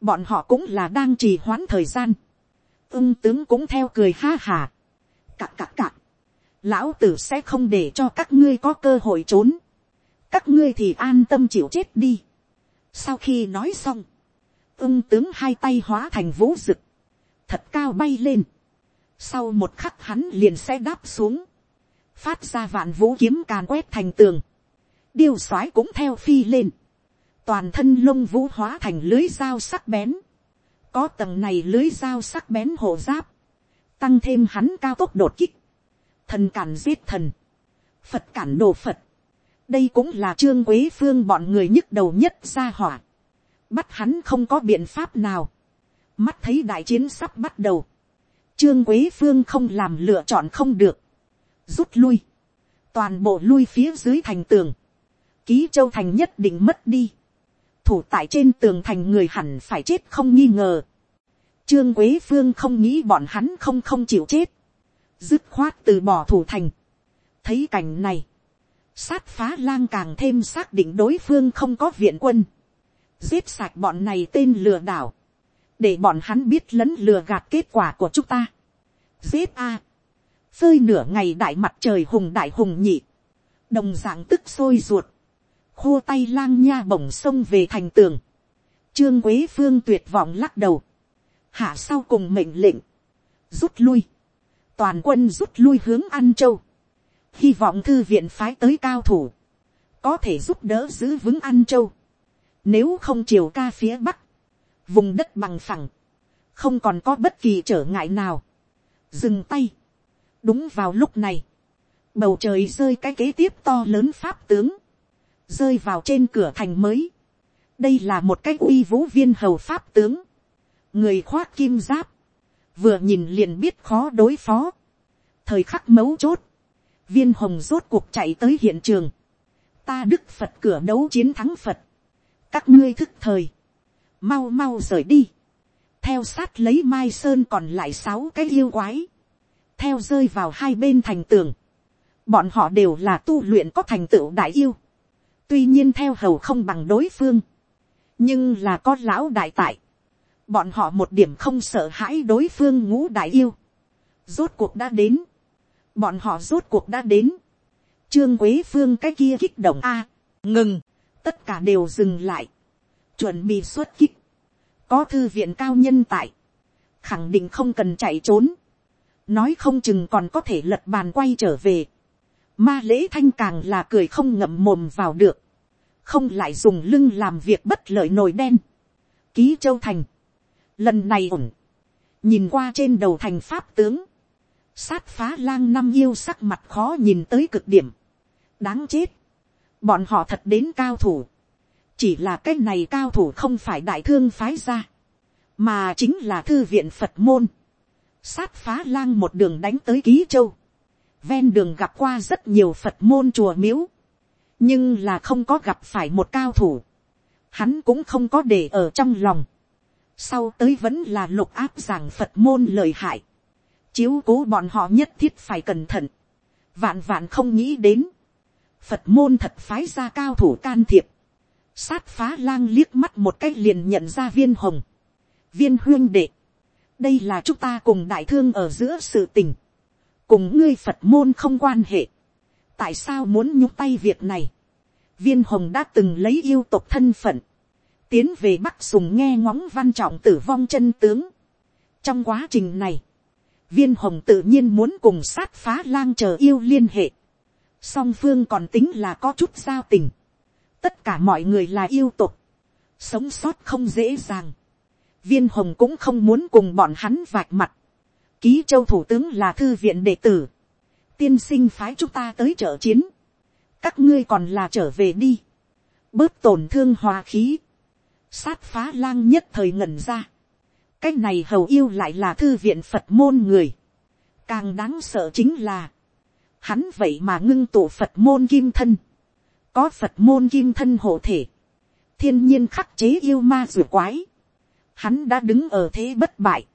[SPEAKER 1] bọn họ cũng là đang trì hoãn thời gian, ưng tướng cũng theo cười ha hà, cạc cạc cạc, lão tử sẽ không để cho các ngươi có cơ hội trốn, các ngươi thì an tâm chịu chết đi. sau khi nói xong, ưng tướng hai tay hóa thành vũ rực, thật cao bay lên, sau một khắc hắn liền sẽ đáp xuống. Phát ra vạn vũ kiếm càn quét thành tường. Điêu soái cũng theo phi lên. Toàn thân lông vũ hóa thành lưới dao sắc bén. Có tầng này lưới dao sắc bén hộ giáp. Tăng thêm hắn cao tốc đột kích. Thần cản giết thần. Phật cản đồ Phật. Đây cũng là trương quế phương bọn người nhức đầu nhất ra hỏa. Bắt hắn không có biện pháp nào. Mắt thấy đại chiến sắp bắt đầu Trương Quế Phương không làm lựa chọn không được. Rút lui. Toàn bộ lui phía dưới thành tường. Ký châu thành nhất định mất đi. Thủ tại trên tường thành người hẳn phải chết không nghi ngờ. Trương Quế Phương không nghĩ bọn hắn không không chịu chết. Dứt khoát từ bỏ thủ thành. Thấy cảnh này. Sát phá lang càng thêm xác định đối phương không có viện quân. Giết sạch bọn này tên lừa đảo để bọn hắn biết lấn lừa gạt kết quả của chúng ta. giết a, phơi nửa ngày đại mặt trời hùng đại hùng nhị, đồng dạng tức sôi ruột, khô tay lang nha bổng sông về thành tường, trương quế phương tuyệt vọng lắc đầu, hạ sau cùng mệnh lệnh, rút lui, toàn quân rút lui hướng an châu, hy vọng thư viện phái tới cao thủ, có thể giúp đỡ giữ vững an châu, nếu không chiều ca phía bắc, vùng đất bằng phẳng, không còn có bất kỳ trở ngại nào, dừng tay, đúng vào lúc này, bầu trời rơi cái kế tiếp to lớn pháp tướng, rơi vào trên cửa thành mới, đây là một cái uy vũ viên hầu pháp tướng, người khoác kim giáp, vừa nhìn liền biết khó đối phó, thời khắc mấu chốt, viên hồng rốt cuộc chạy tới hiện trường, ta đức phật cửa đấu chiến thắng phật, các ngươi thức thời, mau mau rời đi, theo sát lấy mai sơn còn lại sáu cái yêu quái, theo rơi vào hai bên thành tường, bọn họ đều là tu luyện có thành tựu đại yêu, tuy nhiên theo hầu không bằng đối phương, nhưng là có lão đại tại, bọn họ một điểm không sợ hãi đối phương ngũ đại yêu, rốt cuộc đã đến, bọn họ rốt cuộc đã đến, trương quế phương cái kia kích động a, ngừng, tất cả đều dừng lại, chuẩn bị xuất kích, có thư viện cao nhân tại, khẳng định không cần chạy trốn, nói không chừng còn có thể lật bàn quay trở về, ma lễ thanh càng là cười không ngậm mồm vào được, không lại dùng lưng làm việc bất lợi nổi đen, ký châu thành, lần này ổn, nhìn qua trên đầu thành pháp tướng, sát phá lang năm yêu sắc mặt khó nhìn tới cực điểm, đáng chết, bọn họ thật đến cao thủ, chỉ là cái này cao thủ không phải đại thương phái ra, mà chính là thư viện phật môn, sát phá lang một đường đánh tới ký châu, ven đường gặp qua rất nhiều phật môn chùa miếu, nhưng là không có gặp phải một cao thủ, hắn cũng không có để ở trong lòng, sau tới vẫn là lục áp giảng phật môn lời hại, chiếu cố bọn họ nhất thiết phải cẩn thận, vạn vạn không nghĩ đến, phật môn thật phái ra cao thủ can thiệp, sát phá lang liếc mắt một cách liền nhận ra viên hồng, viên huyên đệ, đây là chúng ta cùng đại thương ở giữa sự tình, cùng ngươi phật môn không quan hệ, tại sao muốn nhúc tay việc này, viên hồng đã từng lấy yêu tộc thân phận, tiến về bắc sùng nghe ngóng văn trọng tử vong chân tướng. trong quá trình này, viên hồng tự nhiên muốn cùng sát phá lang chờ yêu liên hệ, song phương còn tính là có chút giao tình, tất cả mọi người là yêu tục, sống sót không dễ dàng, viên hồng cũng không muốn cùng bọn hắn vạch mặt, ký châu thủ tướng là thư viện đệ tử, tiên sinh phái chúng ta tới trợ chiến, các ngươi còn là trở về đi, bớt tổn thương hòa khí, sát phá lang nhất thời ngẩn ra, cái này hầu yêu lại là thư viện phật môn người, càng đáng sợ chính là, hắn vậy mà ngưng tụ phật môn kim thân, có phật môn kim thân hộ thể, thiên nhiên khắc chế yêu ma rùa quái, hắn đã đứng ở thế bất bại,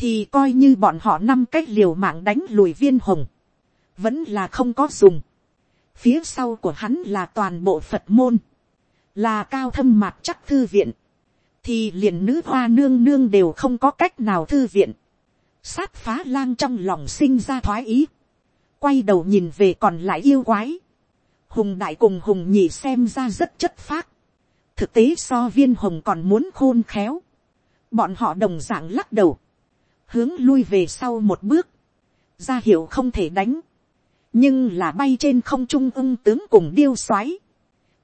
[SPEAKER 1] thì coi như bọn họ năm cách liều mạng đánh lùi viên hồng, vẫn là không có dùng. phía sau của hắn là toàn bộ phật môn, là cao thâm mạc chắc thư viện, thì liền nữ hoa nương nương đều không có cách nào thư viện, sát phá lang trong lòng sinh ra thoái ý, quay đầu nhìn về còn lại yêu quái, hùng đại cùng hùng nhị xem ra rất chất phác, thực tế so viên hồng còn muốn khôn khéo, bọn họ đồng d ạ n g lắc đầu, hướng lui về sau một bước, ra hiệu không thể đánh, nhưng là bay trên không trung ưng tướng cùng điêu xoáy,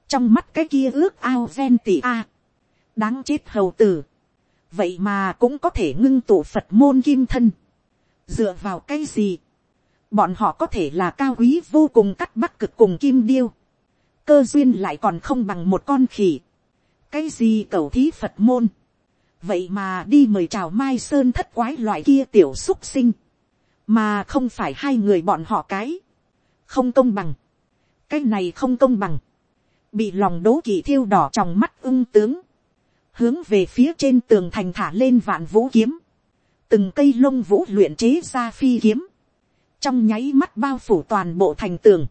[SPEAKER 1] trong mắt cái kia ước ao ven tỉ a, đáng chết hầu tử, vậy mà cũng có thể ngưng tụ phật môn kim thân, dựa vào cái gì, bọn họ có thể là cao quý vô cùng cắt bắc cực cùng kim điêu, cơ duyên lại còn không bằng một con khỉ, cái gì cầu thí phật môn, vậy mà đi mời chào mai sơn thất quái loại kia tiểu xúc sinh, mà không phải hai người bọn họ cái, không công bằng, cái này không công bằng, bị lòng đố kỵ thiêu đỏ trong mắt ưng tướng, hướng về phía trên tường thành thả lên vạn vũ kiếm, từng cây lông vũ luyện chế ra phi kiếm, trong nháy mắt bao phủ toàn bộ thành tường,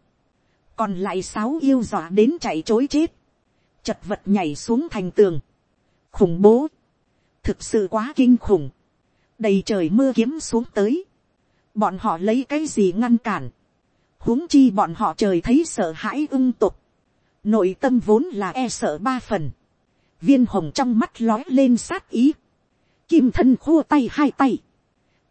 [SPEAKER 1] còn lại sáu yêu dọa đến chạy chối chết, chật vật nhảy xuống thành tường, khủng bố, thực sự quá kinh khủng, đầy trời mưa kiếm xuống tới, bọn họ lấy cái gì ngăn cản, huống chi bọn họ trời thấy sợ hãi ưng tục, nội tâm vốn là e sợ ba phần, viên hồng trong mắt lói lên sát ý, kim thân khua tay hai tay,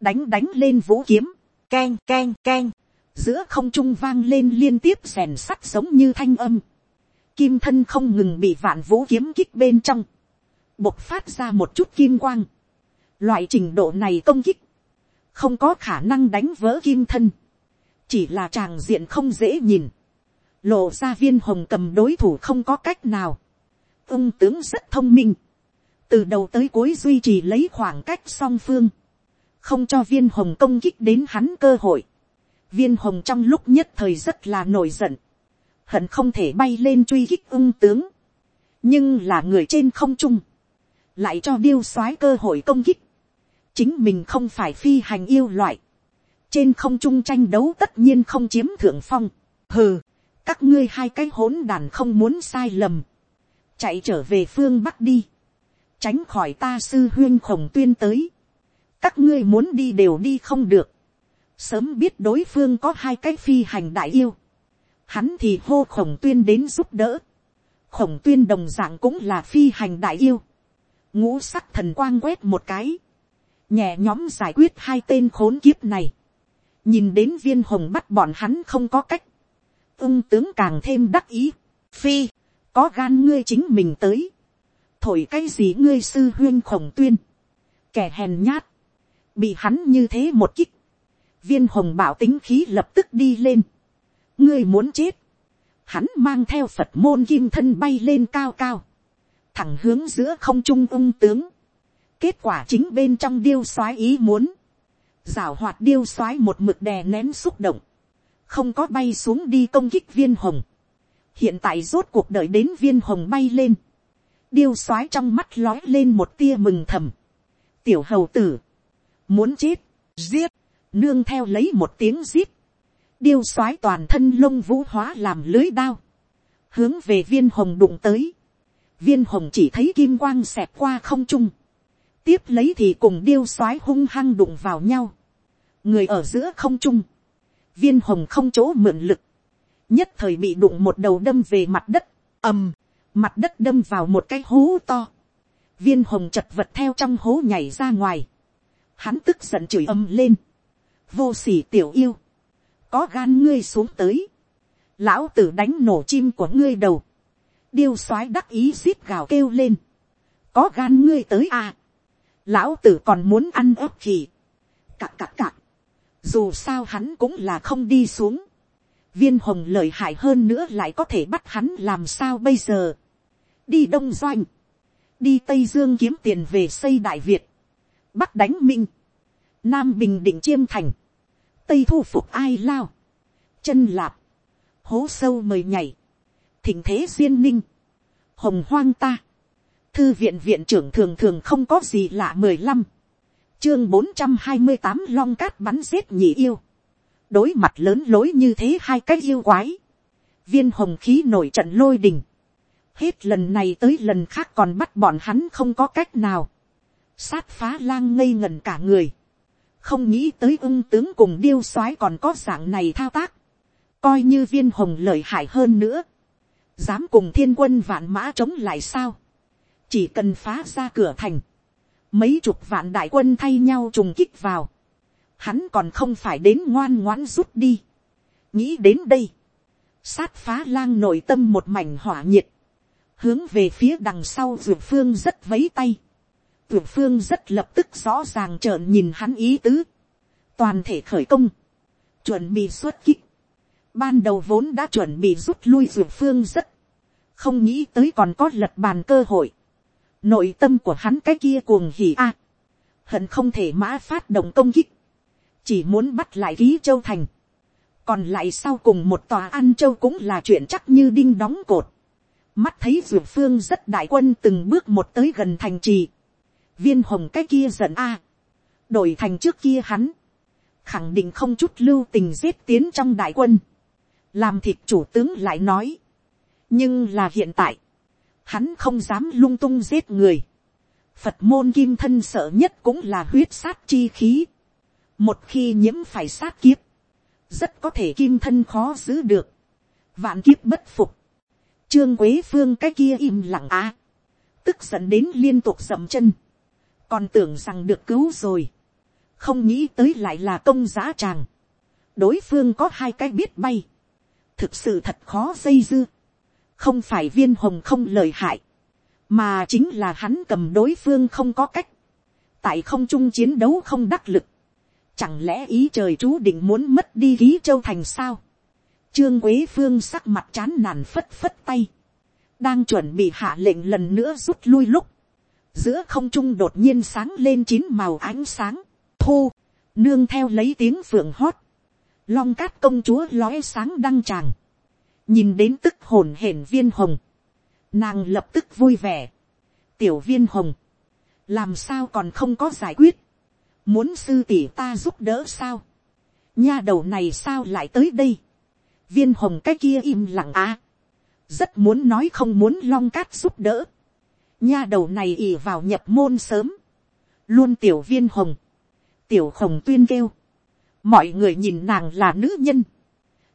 [SPEAKER 1] đánh đánh lên vũ kiếm, keng keng keng. giữa không trung vang lên liên tiếp rèn sắt giống như thanh âm, kim thân không ngừng bị vạn vũ kiếm kích bên trong, bộc phát ra một chút kim quang. Loại trình độ này công kích, không có khả năng đánh vỡ kim thân, chỉ là tràng diện không dễ nhìn. Lộ ra viên hồng cầm đối thủ không có cách nào. Ung tướng rất thông minh. Từ đầu tới cuối duy trì lấy khoảng cách song phương. Không cho viên hồng công kích đến hắn cơ hội. Viên hồng trong lúc nhất thời rất là nổi giận. Hận không thể bay lên truy kích ung tướng. Nhưng là người trên không trung lại cho điêu soái cơ hội công kích. chính mình không phải phi hành yêu loại. trên không trung tranh đấu tất nhiên không chiếm thượng phong. hừ, các ngươi hai cái hỗn đàn không muốn sai lầm. chạy trở về phương bắc đi. tránh khỏi ta sư huyên khổng tuyên tới. các ngươi muốn đi đều đi không được. sớm biết đối phương có hai cái phi hành đại yêu. hắn thì hô khổng tuyên đến giúp đỡ. khổng tuyên đồng dạng cũng là phi hành đại yêu ngũ sắc thần quang quét một cái, nhẹ nhóm giải quyết hai tên khốn kiếp này, nhìn đến viên hồng bắt bọn hắn không có cách, ưng tướng càng thêm đắc ý, phi, có gan ngươi chính mình tới, thổi cái gì ngươi sư huyên khổng tuyên, kẻ hèn nhát, bị hắn như thế một kích, viên hồng bảo tính khí lập tức đi lên, ngươi muốn chết, hắn mang theo phật môn kim thân bay lên cao cao, thẳng hướng giữa không trung ung tướng. Kết quả chính bên trong điêu soái ý muốn. Giảo hoạt điêu soái một mực đè nén xúc động. Không có bay xuống đi công kích viên hồng. Hiện tại rốt cuộc đợi đến viên hồng bay lên. Điêu soái trong mắt lói lên một tia mừng thầm. tiểu hầu tử, muốn chết, giết, nương theo lấy một tiếng giết, điêu soái toàn thân lông vũ hóa làm lưới đao, hướng về viên hồng đụng tới, viên hồng chỉ thấy kim quang xẹp qua không trung, tiếp lấy thì cùng điêu soái hung hăng đụng vào nhau, người ở giữa không trung, viên hồng không chỗ mượn lực, nhất thời bị đụng một đầu đâm về mặt đất, ầm, mặt đất đâm vào một cái hố to, viên hồng chật vật theo trong hố nhảy ra ngoài, hắn tức giận chửi ầm lên, vô s ỉ tiểu yêu, có gan ngươi xuống tới, lão tử đánh nổ chim của ngươi đầu, điêu soái đắc ý xít gào kêu lên, có gan ngươi tới à, lão tử còn muốn ăn ớt khỉ, cặp cặp cặp, dù sao hắn cũng là không đi xuống, viên hồng lợi hại hơn nữa lại có thể bắt hắn làm sao bây giờ, đi đông doanh, đi tây dương kiếm tiền về xây đại việt, bắc đánh minh, nam bình định chiêm thành, tây thu phục ai lao, chân lạp, hố sâu mời nhảy, thình thế duyên ninh, hồng hoang ta, thư viện viện trưởng thường thường không có gì lạ mười lăm, chương bốn trăm hai mươi tám long cát bắn giết nhị yêu, đối mặt lớn lối như thế hai cái yêu quái, viên hồng khí nổi trận lôi đình, hết lần này tới lần khác còn bắt bọn hắn không có cách nào, sát phá lang ngây ngần cả người, không nghĩ tới ưng tướng cùng điêu soái còn có dạng này thao tác, coi như viên hồng lợi hại hơn nữa, dám cùng thiên quân vạn mã chống lại sao, chỉ cần phá ra cửa thành, mấy chục vạn đại quân thay nhau trùng kích vào, hắn còn không phải đến ngoan ngoãn rút đi. nghĩ đến đây, sát phá lang nội tâm một mảnh hỏa nhiệt, hướng về phía đằng sau dược phương rất vấy tay, dược phương rất lập tức rõ ràng trợn nhìn hắn ý tứ, toàn thể khởi công, chuẩn bị xuất kích, ban đầu vốn đã chuẩn bị rút lui ruột phương rất, không nghĩ tới còn có lật bàn cơ hội, nội tâm của hắn cái kia cuồng hỉ a, hận không thể mã phát động công kích, chỉ muốn bắt lại ký châu thành, còn lại sau cùng một tòa ăn châu cũng là chuyện chắc như đinh đóng cột, mắt thấy ruột phương rất đại quân từng bước một tới gần thành trì, viên hồng cái kia giận a, đổi thành trước kia hắn, khẳng định không chút lưu tình giết tiến trong đại quân, làm thịt chủ tướng lại nói, nhưng là hiện tại, hắn không dám lung tung giết người, phật môn kim thân sợ nhất cũng là huyết sát chi khí, một khi nhiễm phải sát kiếp, rất có thể kim thân khó giữ được, vạn kiếp bất phục, trương quế phương cái kia im lặng á, tức giận đến liên tục dậm chân, còn tưởng rằng được cứu rồi, không nghĩ tới lại là công giá tràng, đối phương có hai cái biết bay, thực sự thật khó dây dưa, không phải viên hồng không lời hại, mà chính là hắn cầm đối phương không có cách, tại không trung chiến đấu không đắc lực, chẳng lẽ ý trời chú định muốn mất đi ký châu thành sao, trương quế phương sắc mặt chán nản phất phất tay, đang chuẩn bị hạ lệnh lần nữa rút lui lúc, giữa không trung đột nhiên sáng lên chín màu ánh sáng, thu, nương theo lấy tiếng phượng hót, long cát công chúa lóe sáng đăng tràng, nhìn đến tức hồn hển viên hồng, nàng lập tức vui vẻ, tiểu viên hồng, làm sao còn không có giải quyết, muốn sư tỷ ta giúp đỡ sao, nha đầu này sao lại tới đây, viên hồng cái kia im lặng à, rất muốn nói không muốn long cát giúp đỡ, nha đầu này ì vào nhập môn sớm, luôn tiểu viên hồng, tiểu hồng tuyên kêu, mọi người nhìn nàng là nữ nhân,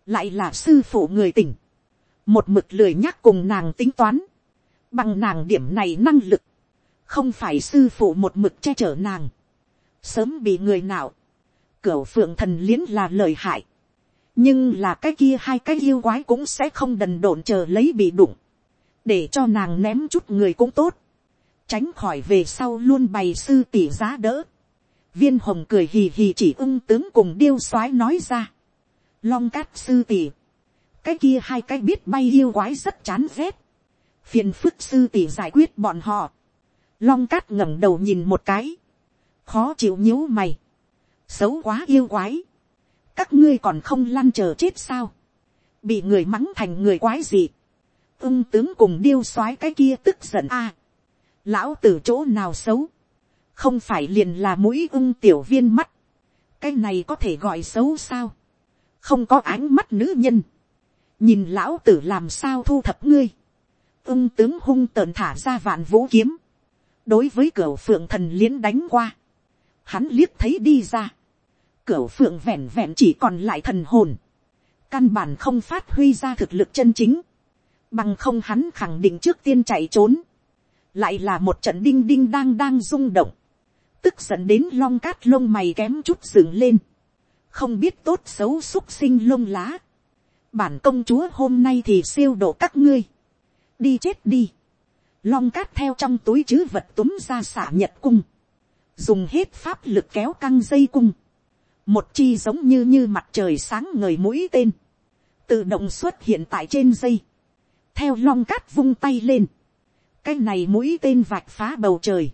[SPEAKER 1] lại là sư phụ người tỉnh, một mực lười nhắc cùng nàng tính toán, bằng nàng điểm này năng lực, không phải sư phụ một mực che chở nàng, sớm bị người nào, cửa phượng thần liến là lời hại, nhưng là cái kia hai cái yêu quái cũng sẽ không đần độn chờ lấy bị đụng, để cho nàng ném chút người cũng tốt, tránh khỏi về sau luôn bày sư tỷ giá đỡ viên hồng cười hì hì chỉ ưng tướng cùng điêu soái nói ra, long cát sư tỷ, cái kia hai cái biết bay yêu quái rất chán ghét, phiền phức sư tỷ giải quyết bọn họ, long cát ngẩng đầu nhìn một cái, khó chịu nhíu mày, xấu quá yêu quái, các ngươi còn không lăn chờ chết sao, bị người mắng thành người quái gì, ưng tướng cùng điêu soái cái kia tức giận a, lão tử chỗ nào xấu, không phải liền là mũi ưng tiểu viên mắt, cái này có thể gọi xấu sao, không có ánh mắt nữ nhân, nhìn lão tử làm sao thu thập ngươi, ưng tướng hung tợn thả ra vạn vũ kiếm, đối với cửa phượng thần liến đánh qua, hắn liếc thấy đi ra, cửa phượng vẹn vẹn chỉ còn lại thần hồn, căn bản không phát huy ra thực lực chân chính, bằng không hắn khẳng định trước tiên chạy trốn, lại là một trận đinh đinh đang đang rung động, tức giận đến long cát lông mày kém chút dựng lên, không biết tốt xấu xúc sinh lông lá, bản công chúa hôm nay thì siêu độ các ngươi, đi chết đi, long cát theo trong túi chứ vật túm ra xả nhật cung, dùng hết pháp lực kéo căng dây cung, một chi giống như như mặt trời sáng ngời mũi tên, tự động xuất hiện tại trên dây, theo long cát vung tay lên, cái này mũi tên vạch phá bầu trời,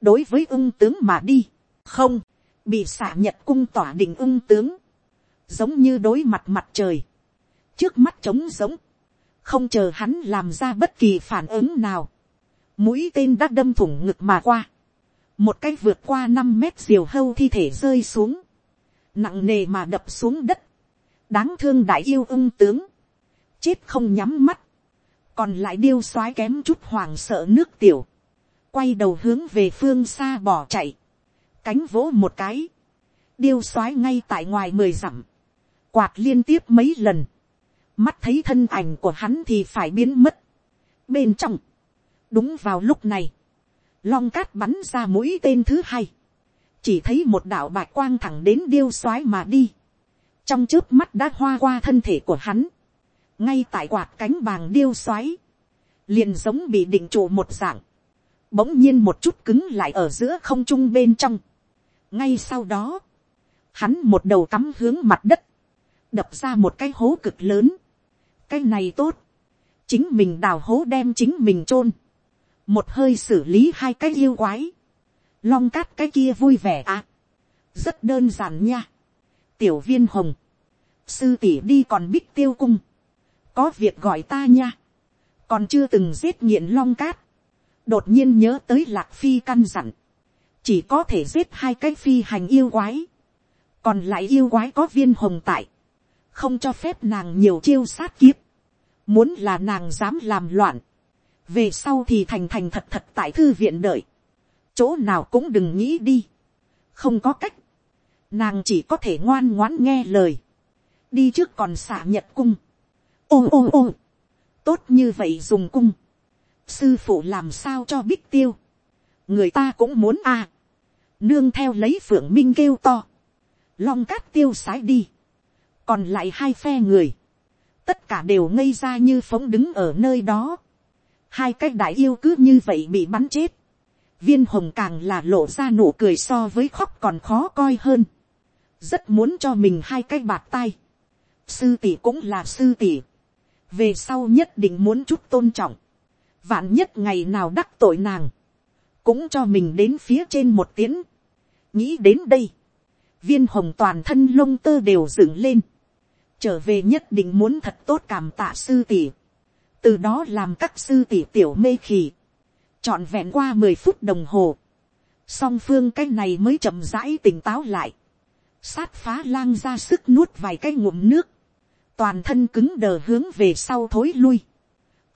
[SPEAKER 1] đối với ưng tướng mà đi, không, bị xả nhật cung tỏa đỉnh ưng tướng, giống như đối mặt mặt trời, trước mắt trống giống, không chờ hắn làm ra bất kỳ phản ứng nào, mũi tên đã đâm thủng ngực mà qua, một cái vượt qua năm mét diều hâu thi thể rơi xuống, nặng nề mà đập xuống đất, đáng thương đại yêu ưng tướng, chết không nhắm mắt, còn lại điêu soái kém chút hoàng sợ nước tiểu, quay đầu hướng về phương xa bỏ chạy, cánh vỗ một cái, điêu soái ngay tại ngoài mười dặm, quạt liên tiếp mấy lần, mắt thấy thân ảnh của hắn thì phải biến mất. bên trong, đúng vào lúc này, long cát bắn ra mũi tên thứ hai, chỉ thấy một đạo bạch quang thẳng đến điêu soái mà đi, trong trước mắt đã hoa qua thân thể của hắn, ngay tại quạt cánh bàng điêu xoáy, liền giống bị định trụ một dạng, bỗng nhiên một chút cứng lại ở giữa không trung bên trong. ngay sau đó, hắn một đầu cắm hướng mặt đất, đập ra một cái hố cực lớn, cái này tốt, chính mình đào hố đem chính mình chôn, một hơi xử lý hai cái yêu quái, long cát cái kia vui vẻ à, rất đơn giản nha, tiểu viên hồng, sư tỷ đi còn bích tiêu cung, có việc gọi ta nha, còn chưa từng giết nghiện long cát, đột nhiên nhớ tới lạc phi căn dặn, chỉ có thể giết hai cái phi hành yêu quái, còn lại yêu quái có viên hồng tại, không cho phép nàng nhiều chiêu sát kiếp, muốn là nàng dám làm loạn, về sau thì thành thành thật thật tại thư viện đợi, chỗ nào cũng đừng nghĩ đi, không có cách, nàng chỉ có thể ngoan ngoãn nghe lời, đi trước còn xả nhật cung, ôm ôm ôm, tốt như vậy dùng cung, sư phụ làm sao cho bích tiêu, người ta cũng muốn a, nương theo lấy phượng minh kêu to, long cát tiêu sái đi, còn lại hai phe người, tất cả đều ngây ra như phóng đứng ở nơi đó, hai cái đại yêu cứ như vậy bị bắn chết, viên hồng càng là lộ ra nụ cười so với khóc còn khó coi hơn, rất muốn cho mình hai cái bạt tay, sư tỷ cũng là sư tỷ, về sau nhất định muốn chút tôn trọng, vạn nhất ngày nào đắc tội nàng, cũng cho mình đến phía trên một tiếng, nghĩ đến đây, viên hồng toàn thân lông tơ đều dựng lên, trở về nhất định muốn thật tốt cảm tạ sư tỷ, từ đó làm các sư tỷ tiểu mê khỉ, trọn vẹn qua mười phút đồng hồ, song phương cái này mới chậm rãi tỉnh táo lại, sát phá lang ra sức nuốt vài cái ngụm nước, toàn thân cứng đờ hướng về sau thối lui.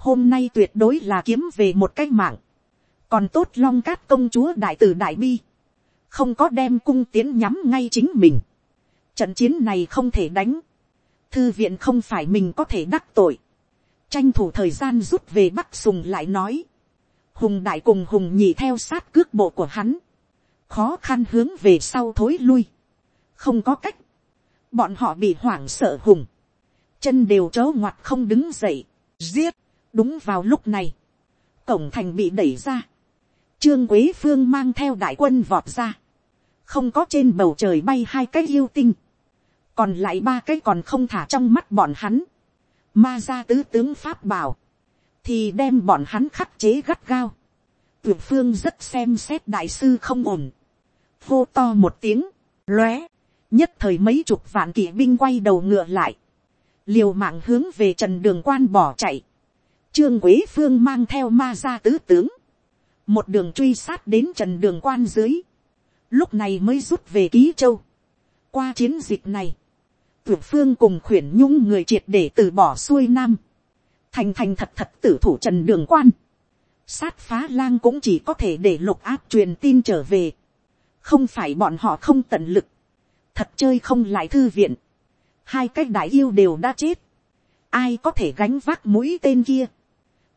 [SPEAKER 1] Hôm nay tuyệt đối là kiếm về một cái mạng. Còn tốt long cát công chúa đại tử đại bi. Không có đem cung tiến nhắm ngay chính mình. Trận chiến này không thể đánh. Thư viện không phải mình có thể đắc tội. Tranh thủ thời gian rút về Bắc Sùng lại nói. Hùng đại cùng Hùng nhị theo sát cước bộ của hắn. Khó khăn hướng về sau thối lui. Không có cách. Bọn họ bị hoảng sợ Hùng chân đều chớ ngoặt không đứng dậy, giết, đúng vào lúc này, cổng thành bị đẩy ra, trương quế phương mang theo đại quân vọt ra, không có trên bầu trời bay hai cái yêu tinh, còn lại ba cái còn không thả trong mắt bọn hắn, ma ra tứ tướng pháp bảo, thì đem bọn hắn khắc chế gắt gao, tuyệt phương rất xem xét đại sư không ổn, hô to một tiếng, lóe, nhất thời mấy chục vạn kỵ binh quay đầu ngựa lại, liều mạng hướng về trần đường quan bỏ chạy, trương quế phương mang theo ma gia tứ tướng, một đường truy sát đến trần đường quan dưới, lúc này mới rút về ký châu. qua chiến dịch này, tuyệt phương cùng khuyển nhung người triệt để từ bỏ xuôi nam, thành thành thật thật tử thủ trần đường quan, sát phá lang cũng chỉ có thể để lục áp truyền tin trở về, không phải bọn họ không tận lực, thật chơi không lại thư viện, hai cái đại yêu đều đã chết, ai có thể gánh vác mũi tên kia,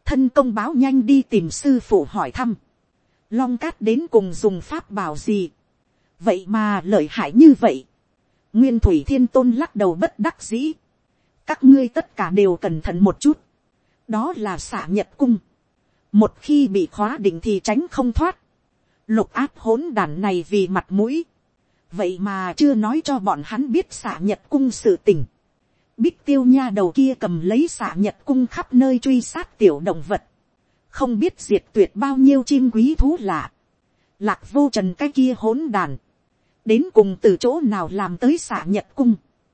[SPEAKER 1] thân công báo nhanh đi tìm sư phụ hỏi thăm, long cát đến cùng dùng pháp bảo gì, vậy mà lợi hại như vậy, nguyên thủy thiên tôn lắc đầu bất đắc dĩ, các ngươi tất cả đều cẩn thận một chút, đó là xả nhật cung, một khi bị khóa định thì tránh không thoát, lục áp hỗn đàn này vì mặt mũi, vậy mà chưa nói cho bọn hắn biết xả nhật cung sự tình, Bích tiêu nha đầu kia cầm lấy xạ nhật cung khắp nơi truy sát tiểu động vật. Không biết diệt tuyệt bao nhiêu chim quý thú lạ. Lạc vô trần cái kia hỗn đàn. Đến cùng từ chỗ nào làm tới xạ nhật cung.